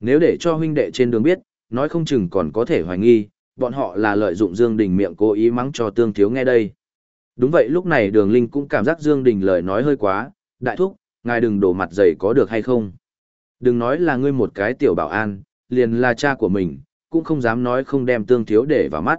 Nếu để cho huynh đệ trên đường biết, nói không chừng còn có thể hoài nghi, bọn họ là lợi dụng Dương Đình miệng cố ý mắng cho tương thiếu nghe đây. Đúng vậy lúc này đường linh cũng cảm giác Dương Đình lời nói hơi quá, đại thúc, ngài đừng đổ mặt dày có được hay không. Đừng nói là ngươi một cái tiểu bảo an, liền là cha của mình, cũng không dám nói không đem tương thiếu để vào mắt.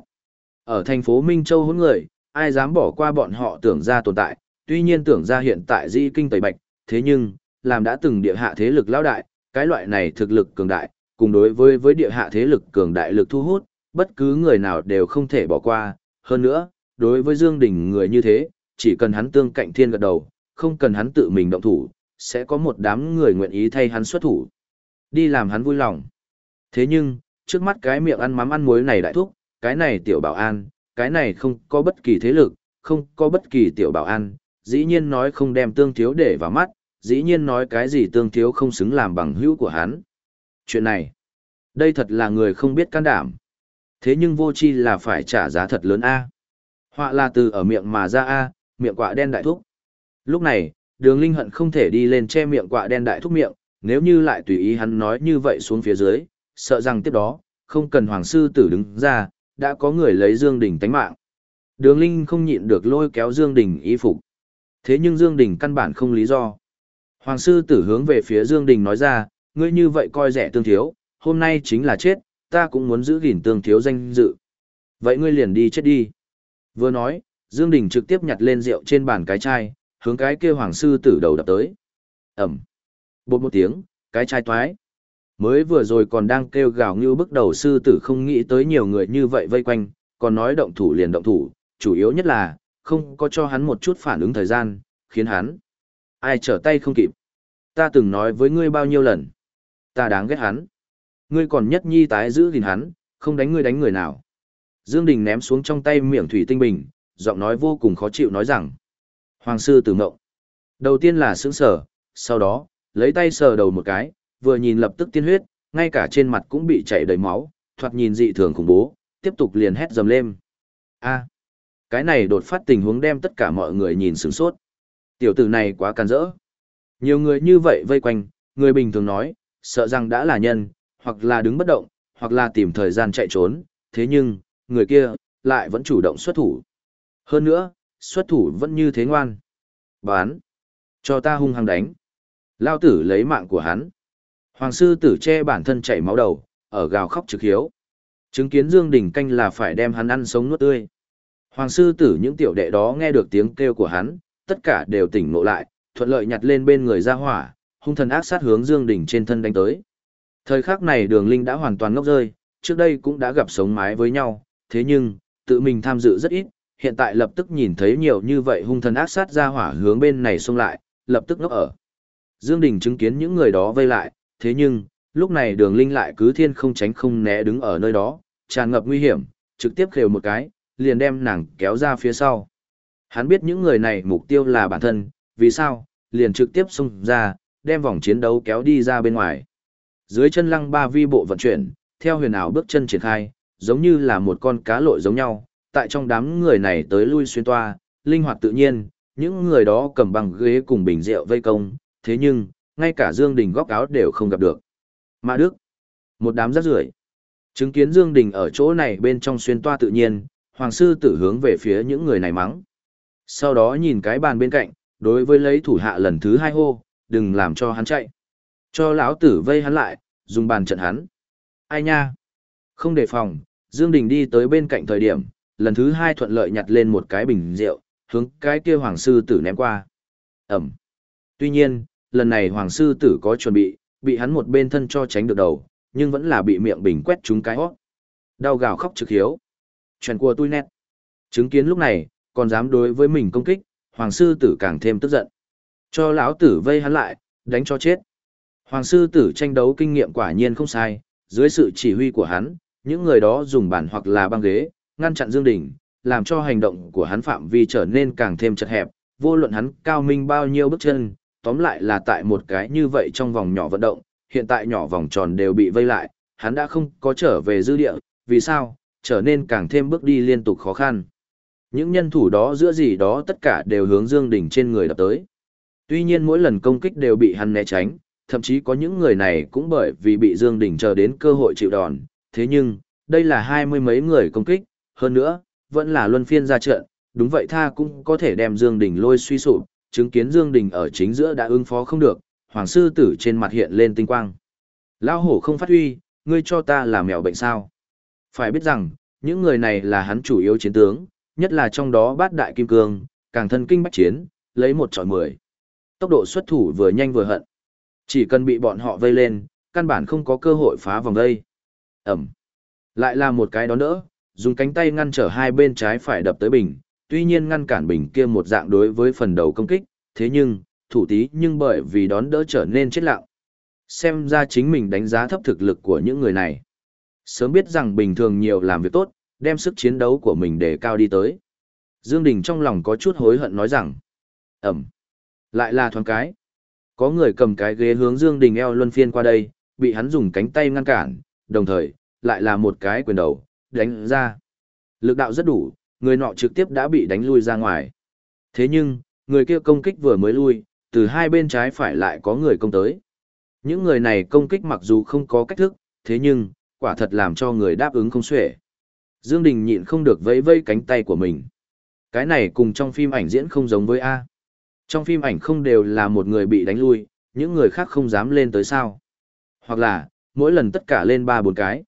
Ở thành phố Minh Châu hỗn người, ai dám bỏ qua bọn họ tưởng ra tồn tại, tuy nhiên tưởng ra hiện tại di kinh tẩy bạch, thế nhưng, làm đã từng địa hạ thế lực lão đại, cái loại này thực lực cường đại, cùng đối với với địa hạ thế lực cường đại lực thu hút, bất cứ người nào đều không thể bỏ qua, hơn nữa, đối với Dương Đình người như thế, chỉ cần hắn tương cạnh thiên gật đầu, không cần hắn tự mình động thủ, sẽ có một đám người nguyện ý thay hắn xuất thủ. Đi làm hắn vui lòng. Thế nhưng, trước mắt cái miệng ăn mắm ăn muối này đại thúc, cái này tiểu bảo an, cái này không có bất kỳ thế lực, không có bất kỳ tiểu bảo an, dĩ nhiên nói không đem tương thiếu để vào mắt, dĩ nhiên nói cái gì tương thiếu không xứng làm bằng hữu của hắn. Chuyện này, đây thật là người không biết can đảm. Thế nhưng vô chi là phải trả giá thật lớn A. Họa là từ ở miệng mà ra A, miệng quạ đen đại thúc. Lúc này, đường linh hận không thể đi lên che miệng quạ đen đại thúc miệng, nếu như lại tùy ý hắn nói như vậy xuống phía dưới, sợ rằng tiếp đó, không cần hoàng sư tử đứng ra, đã có người lấy Dương Đình tánh mạng. Đường Linh không nhịn được lôi kéo Dương Đình y phục. Thế nhưng Dương Đình căn bản không lý do. Hoàng sư tử hướng về phía Dương Đình nói ra, ngươi như vậy coi rẻ tương thiếu, hôm nay chính là chết, ta cũng muốn giữ gìn tương thiếu danh dự. Vậy ngươi liền đi chết đi. Vừa nói, Dương Đình trực tiếp nhặt lên rượu trên bàn cái chai, hướng cái kia hoàng sư tử đầu đập tới. Ẩm. Bột một tiếng, cái chai toái. Mới vừa rồi còn đang kêu gào như bức đầu sư tử không nghĩ tới nhiều người như vậy vây quanh, còn nói động thủ liền động thủ, chủ yếu nhất là, không có cho hắn một chút phản ứng thời gian, khiến hắn. Ai trở tay không kịp. Ta từng nói với ngươi bao nhiêu lần. Ta đáng ghét hắn. Ngươi còn nhất nhi tái giữ gìn hắn, không đánh ngươi đánh người nào. Dương Đình ném xuống trong tay miệng thủy tinh bình, giọng nói vô cùng khó chịu nói rằng. Hoàng sư tử mộng. Đầu tiên là sững sờ, sau đó, lấy tay sờ đầu một cái, vừa nhìn lập tức tiên huyết, ngay cả trên mặt cũng bị chảy đầy máu, thoạt nhìn dị thường khủng bố, tiếp tục liền hét dầm lên. A, cái này đột phát tình huống đem tất cả mọi người nhìn sửng sốt. Tiểu tử này quá can dỡ. Nhiều người như vậy vây quanh, người bình thường nói, sợ rằng đã là nhân, hoặc là đứng bất động, hoặc là tìm thời gian chạy trốn, thế nhưng, người kia, lại vẫn chủ động xuất thủ. Hơn nữa, xuất thủ vẫn như thế ngoan. Bán. Cho ta hung hăng đánh. Lao tử lấy mạng của hắn. Hoàng sư tử che bản thân chảy máu đầu, ở gào khóc trực hiếu. Chứng kiến Dương Đình canh là phải đem hắn ăn sống nuốt tươi. Hoàng sư tử những tiểu đệ đó nghe được tiếng kêu của hắn, tất cả đều tỉnh ngộ lại, thuận lợi nhặt lên bên người ra hỏa, hung thần ác sát hướng Dương Đình trên thân đánh tới. Thời khắc này đường linh đã hoàn toàn ngốc rơi, trước đây cũng đã gặp sống mái với nhau, thế nhưng, tự mình tham dự rất ít, hiện tại lập tức nhìn thấy nhiều như vậy hung thần ác sát ra hỏa hướng bên này xông lại, lập tức ngốc ở. Dương Đình chứng kiến những người đó vây lại, thế nhưng, lúc này đường linh lại cứ thiên không tránh không né đứng ở nơi đó, tràn ngập nguy hiểm, trực tiếp khều một cái, liền đem nàng kéo ra phía sau. Hắn biết những người này mục tiêu là bản thân, vì sao, liền trực tiếp xông ra, đem vòng chiến đấu kéo đi ra bên ngoài. Dưới chân lăng ba vi bộ vận chuyển, theo huyền ảo bước chân triển khai, giống như là một con cá lội giống nhau, tại trong đám người này tới lui xuyên toa, linh hoạt tự nhiên, những người đó cầm bằng ghế cùng bình rượu vây công, thế nhưng, ngay cả Dương Đình góc áo đều không gặp được. Mã Đức, một đám rác rưởi. Chứng kiến Dương Đình ở chỗ này bên trong xuyên toa tự nhiên, Hoàng sư tử hướng về phía những người này mắng. Sau đó nhìn cái bàn bên cạnh, đối với lấy thủ hạ lần thứ hai hô, đừng làm cho hắn chạy. Cho lão tử vây hắn lại, dùng bàn trận hắn. Ai nha? Không đề phòng, Dương Đình đi tới bên cạnh thời điểm, lần thứ hai thuận lợi nhặt lên một cái bình rượu, hướng cái kia hoàng sư tử ném qua. Ẩm. Tuy nhiên, lần này hoàng sư tử có chuẩn bị, bị hắn một bên thân cho tránh được đầu, nhưng vẫn là bị miệng bình quét trúng cái hót. Đau gào khóc trực hiếu. Chuyện của tôi nét. Chứng kiến lúc này, còn dám đối với mình công kích, hoàng sư tử càng thêm tức giận. Cho lão tử vây hắn lại, đánh cho chết. Hoàng sư tử tranh đấu kinh nghiệm quả nhiên không sai, dưới sự chỉ huy của hắn, những người đó dùng bàn hoặc là băng ghế, ngăn chặn Dương Đình, làm cho hành động của hắn phạm vi trở nên càng thêm chật hẹp, vô luận hắn cao minh bao nhiêu bước chân, tóm lại là tại một cái như vậy trong vòng nhỏ vận động, hiện tại nhỏ vòng tròn đều bị vây lại, hắn đã không có trở về dư địa, vì sao, trở nên càng thêm bước đi liên tục khó khăn. Những nhân thủ đó giữa gì đó tất cả đều hướng Dương Đình trên người đập tới. Tuy nhiên mỗi lần công kích đều bị hắn né tránh, thậm chí có những người này cũng bởi vì bị Dương Đình chờ đến cơ hội chịu đòn, thế nhưng, đây là hai mươi mấy người công kích, hơn nữa, vẫn là luân phiên ra trận, đúng vậy tha cũng có thể đem Dương Đình lôi suy sụp, chứng kiến Dương Đình ở chính giữa đã ứng phó không được, hoàng sư tử trên mặt hiện lên tinh quang. Lão hổ không phát huy, ngươi cho ta là mèo bệnh sao? Phải biết rằng, những người này là hắn chủ yếu chiến tướng, nhất là trong đó bát đại kim cương, càng thân kinh bách chiến, lấy một trọi mười. Tốc độ xuất thủ vừa nhanh vừa hận. Chỉ cần bị bọn họ vây lên, căn bản không có cơ hội phá vòng vây. Ẩm. Lại là một cái đón đỡ, dùng cánh tay ngăn trở hai bên trái phải đập tới bình, tuy nhiên ngăn cản bình kia một dạng đối với phần đầu công kích, thế nhưng, thủ tí nhưng bởi vì đón đỡ trở nên chết lặng. Xem ra chính mình đánh giá thấp thực lực của những người này. Sớm biết rằng bình thường nhiều làm việc tốt, đem sức chiến đấu của mình để cao đi tới. Dương Đình trong lòng có chút hối hận nói rằng, ẩm, lại là thoáng cái. Có người cầm cái ghế hướng Dương Đình eo luân phiên qua đây, bị hắn dùng cánh tay ngăn cản, đồng thời, lại là một cái quyền đầu, đánh ra. Lực đạo rất đủ, người nọ trực tiếp đã bị đánh lui ra ngoài. Thế nhưng, người kia công kích vừa mới lui, từ hai bên trái phải lại có người công tới. Những người này công kích mặc dù không có cách thức, thế nhưng, quả thật làm cho người đáp ứng không xuể. Dương Đình nhịn không được vẫy vẫy cánh tay của mình. Cái này cùng trong phim ảnh diễn không giống với A. Trong phim ảnh không đều là một người bị đánh lui, những người khác không dám lên tới sao. Hoặc là, mỗi lần tất cả lên ba bốn cái.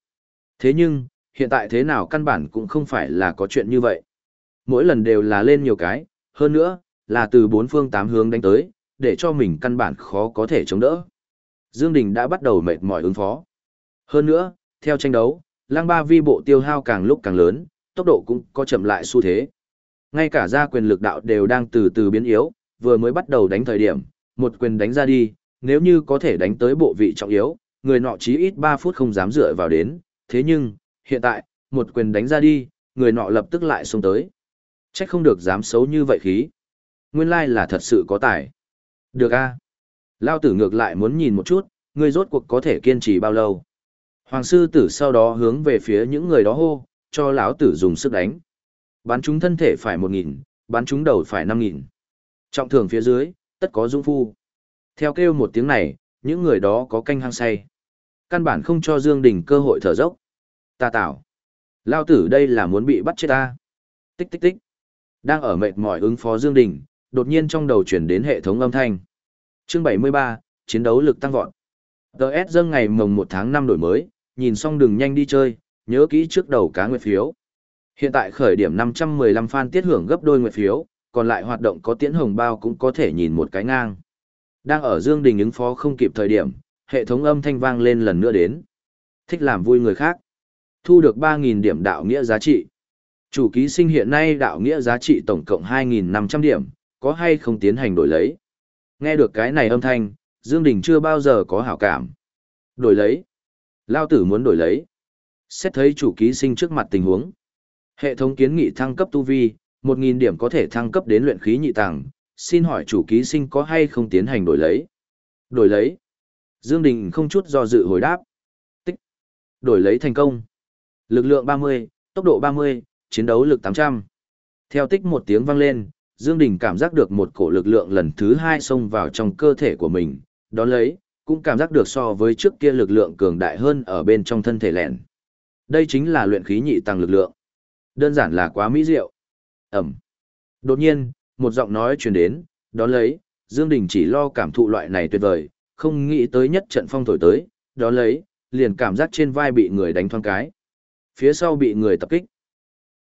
Thế nhưng, hiện tại thế nào căn bản cũng không phải là có chuyện như vậy. Mỗi lần đều là lên nhiều cái, hơn nữa, là từ bốn phương tám hướng đánh tới, để cho mình căn bản khó có thể chống đỡ. Dương Đình đã bắt đầu mệt mỏi ứng phó. Hơn nữa, theo tranh đấu, lang ba vi bộ tiêu hao càng lúc càng lớn, tốc độ cũng có chậm lại xu thế. Ngay cả gia quyền lực đạo đều đang từ từ biến yếu, vừa mới bắt đầu đánh thời điểm, một quyền đánh ra đi, nếu như có thể đánh tới bộ vị trọng yếu, người nọ chí ít 3 phút không dám dựa vào đến, thế nhưng, hiện tại, một quyền đánh ra đi, người nọ lập tức lại xuống tới. chắc không được dám xấu như vậy khí. Nguyên lai là thật sự có tài. Được a Lao tử ngược lại muốn nhìn một chút, người rốt cuộc có thể kiên trì bao lâu. Hoàng sư tử sau đó hướng về phía những người đó hô, cho lão tử dùng sức đánh. Bắn chúng thân thể phải một nghìn, bắn chúng đầu phải năm nghìn. Trọng thường phía dưới, tất có dũng phu. Theo kêu một tiếng này, những người đó có canh hăng say. Căn bản không cho Dương Đình cơ hội thở dốc. Ta tạo. Lao tử đây là muốn bị bắt chết ta. Tích tích tích. Đang ở mệt mỏi ứng phó Dương Đình, đột nhiên trong đầu chuyển đến hệ thống âm thanh. Chương 73, chiến đấu lực tăng vọt. DS dâng ngày mồng 1 tháng 5 đổi mới, nhìn xong đừng nhanh đi chơi, nhớ kỹ trước đầu cá nguyệt phiếu. Hiện tại khởi điểm 515 fan tiết hưởng gấp đôi nguyệt phiếu, còn lại hoạt động có tiễn hồng bao cũng có thể nhìn một cái ngang. Đang ở Dương Đình ứng phó không kịp thời điểm, hệ thống âm thanh vang lên lần nữa đến. Thích làm vui người khác. Thu được 3.000 điểm đạo nghĩa giá trị. Chủ ký sinh hiện nay đạo nghĩa giá trị tổng cộng 2.500 điểm, có hay không tiến hành đổi lấy. Nghe được cái này âm thanh, Dương Đình chưa bao giờ có hảo cảm. Đổi lấy. Lao tử muốn đổi lấy. Xét thấy chủ ký sinh trước mặt tình huống. Hệ thống kiến nghị thăng cấp tu vi, 1.000 điểm có thể thăng cấp đến luyện khí nhị tàng. Xin hỏi chủ ký sinh có hay không tiến hành đổi lấy? Đổi lấy. Dương Đình không chút do dự hồi đáp. Tích. Đổi lấy thành công. Lực lượng 30, tốc độ 30, chiến đấu lực 800. Theo tích một tiếng vang lên, Dương Đình cảm giác được một cổ lực lượng lần thứ hai xông vào trong cơ thể của mình, đón lấy, cũng cảm giác được so với trước kia lực lượng cường đại hơn ở bên trong thân thể lẹn. Đây chính là luyện khí nhị tăng lực lượng. Đơn giản là quá mỹ diệu. Ẩm. Đột nhiên, một giọng nói truyền đến, đón lấy, Dương Đình chỉ lo cảm thụ loại này tuyệt vời, không nghĩ tới nhất trận phong thổi tới, đón lấy, liền cảm giác trên vai bị người đánh thoáng cái. Phía sau bị người tập kích.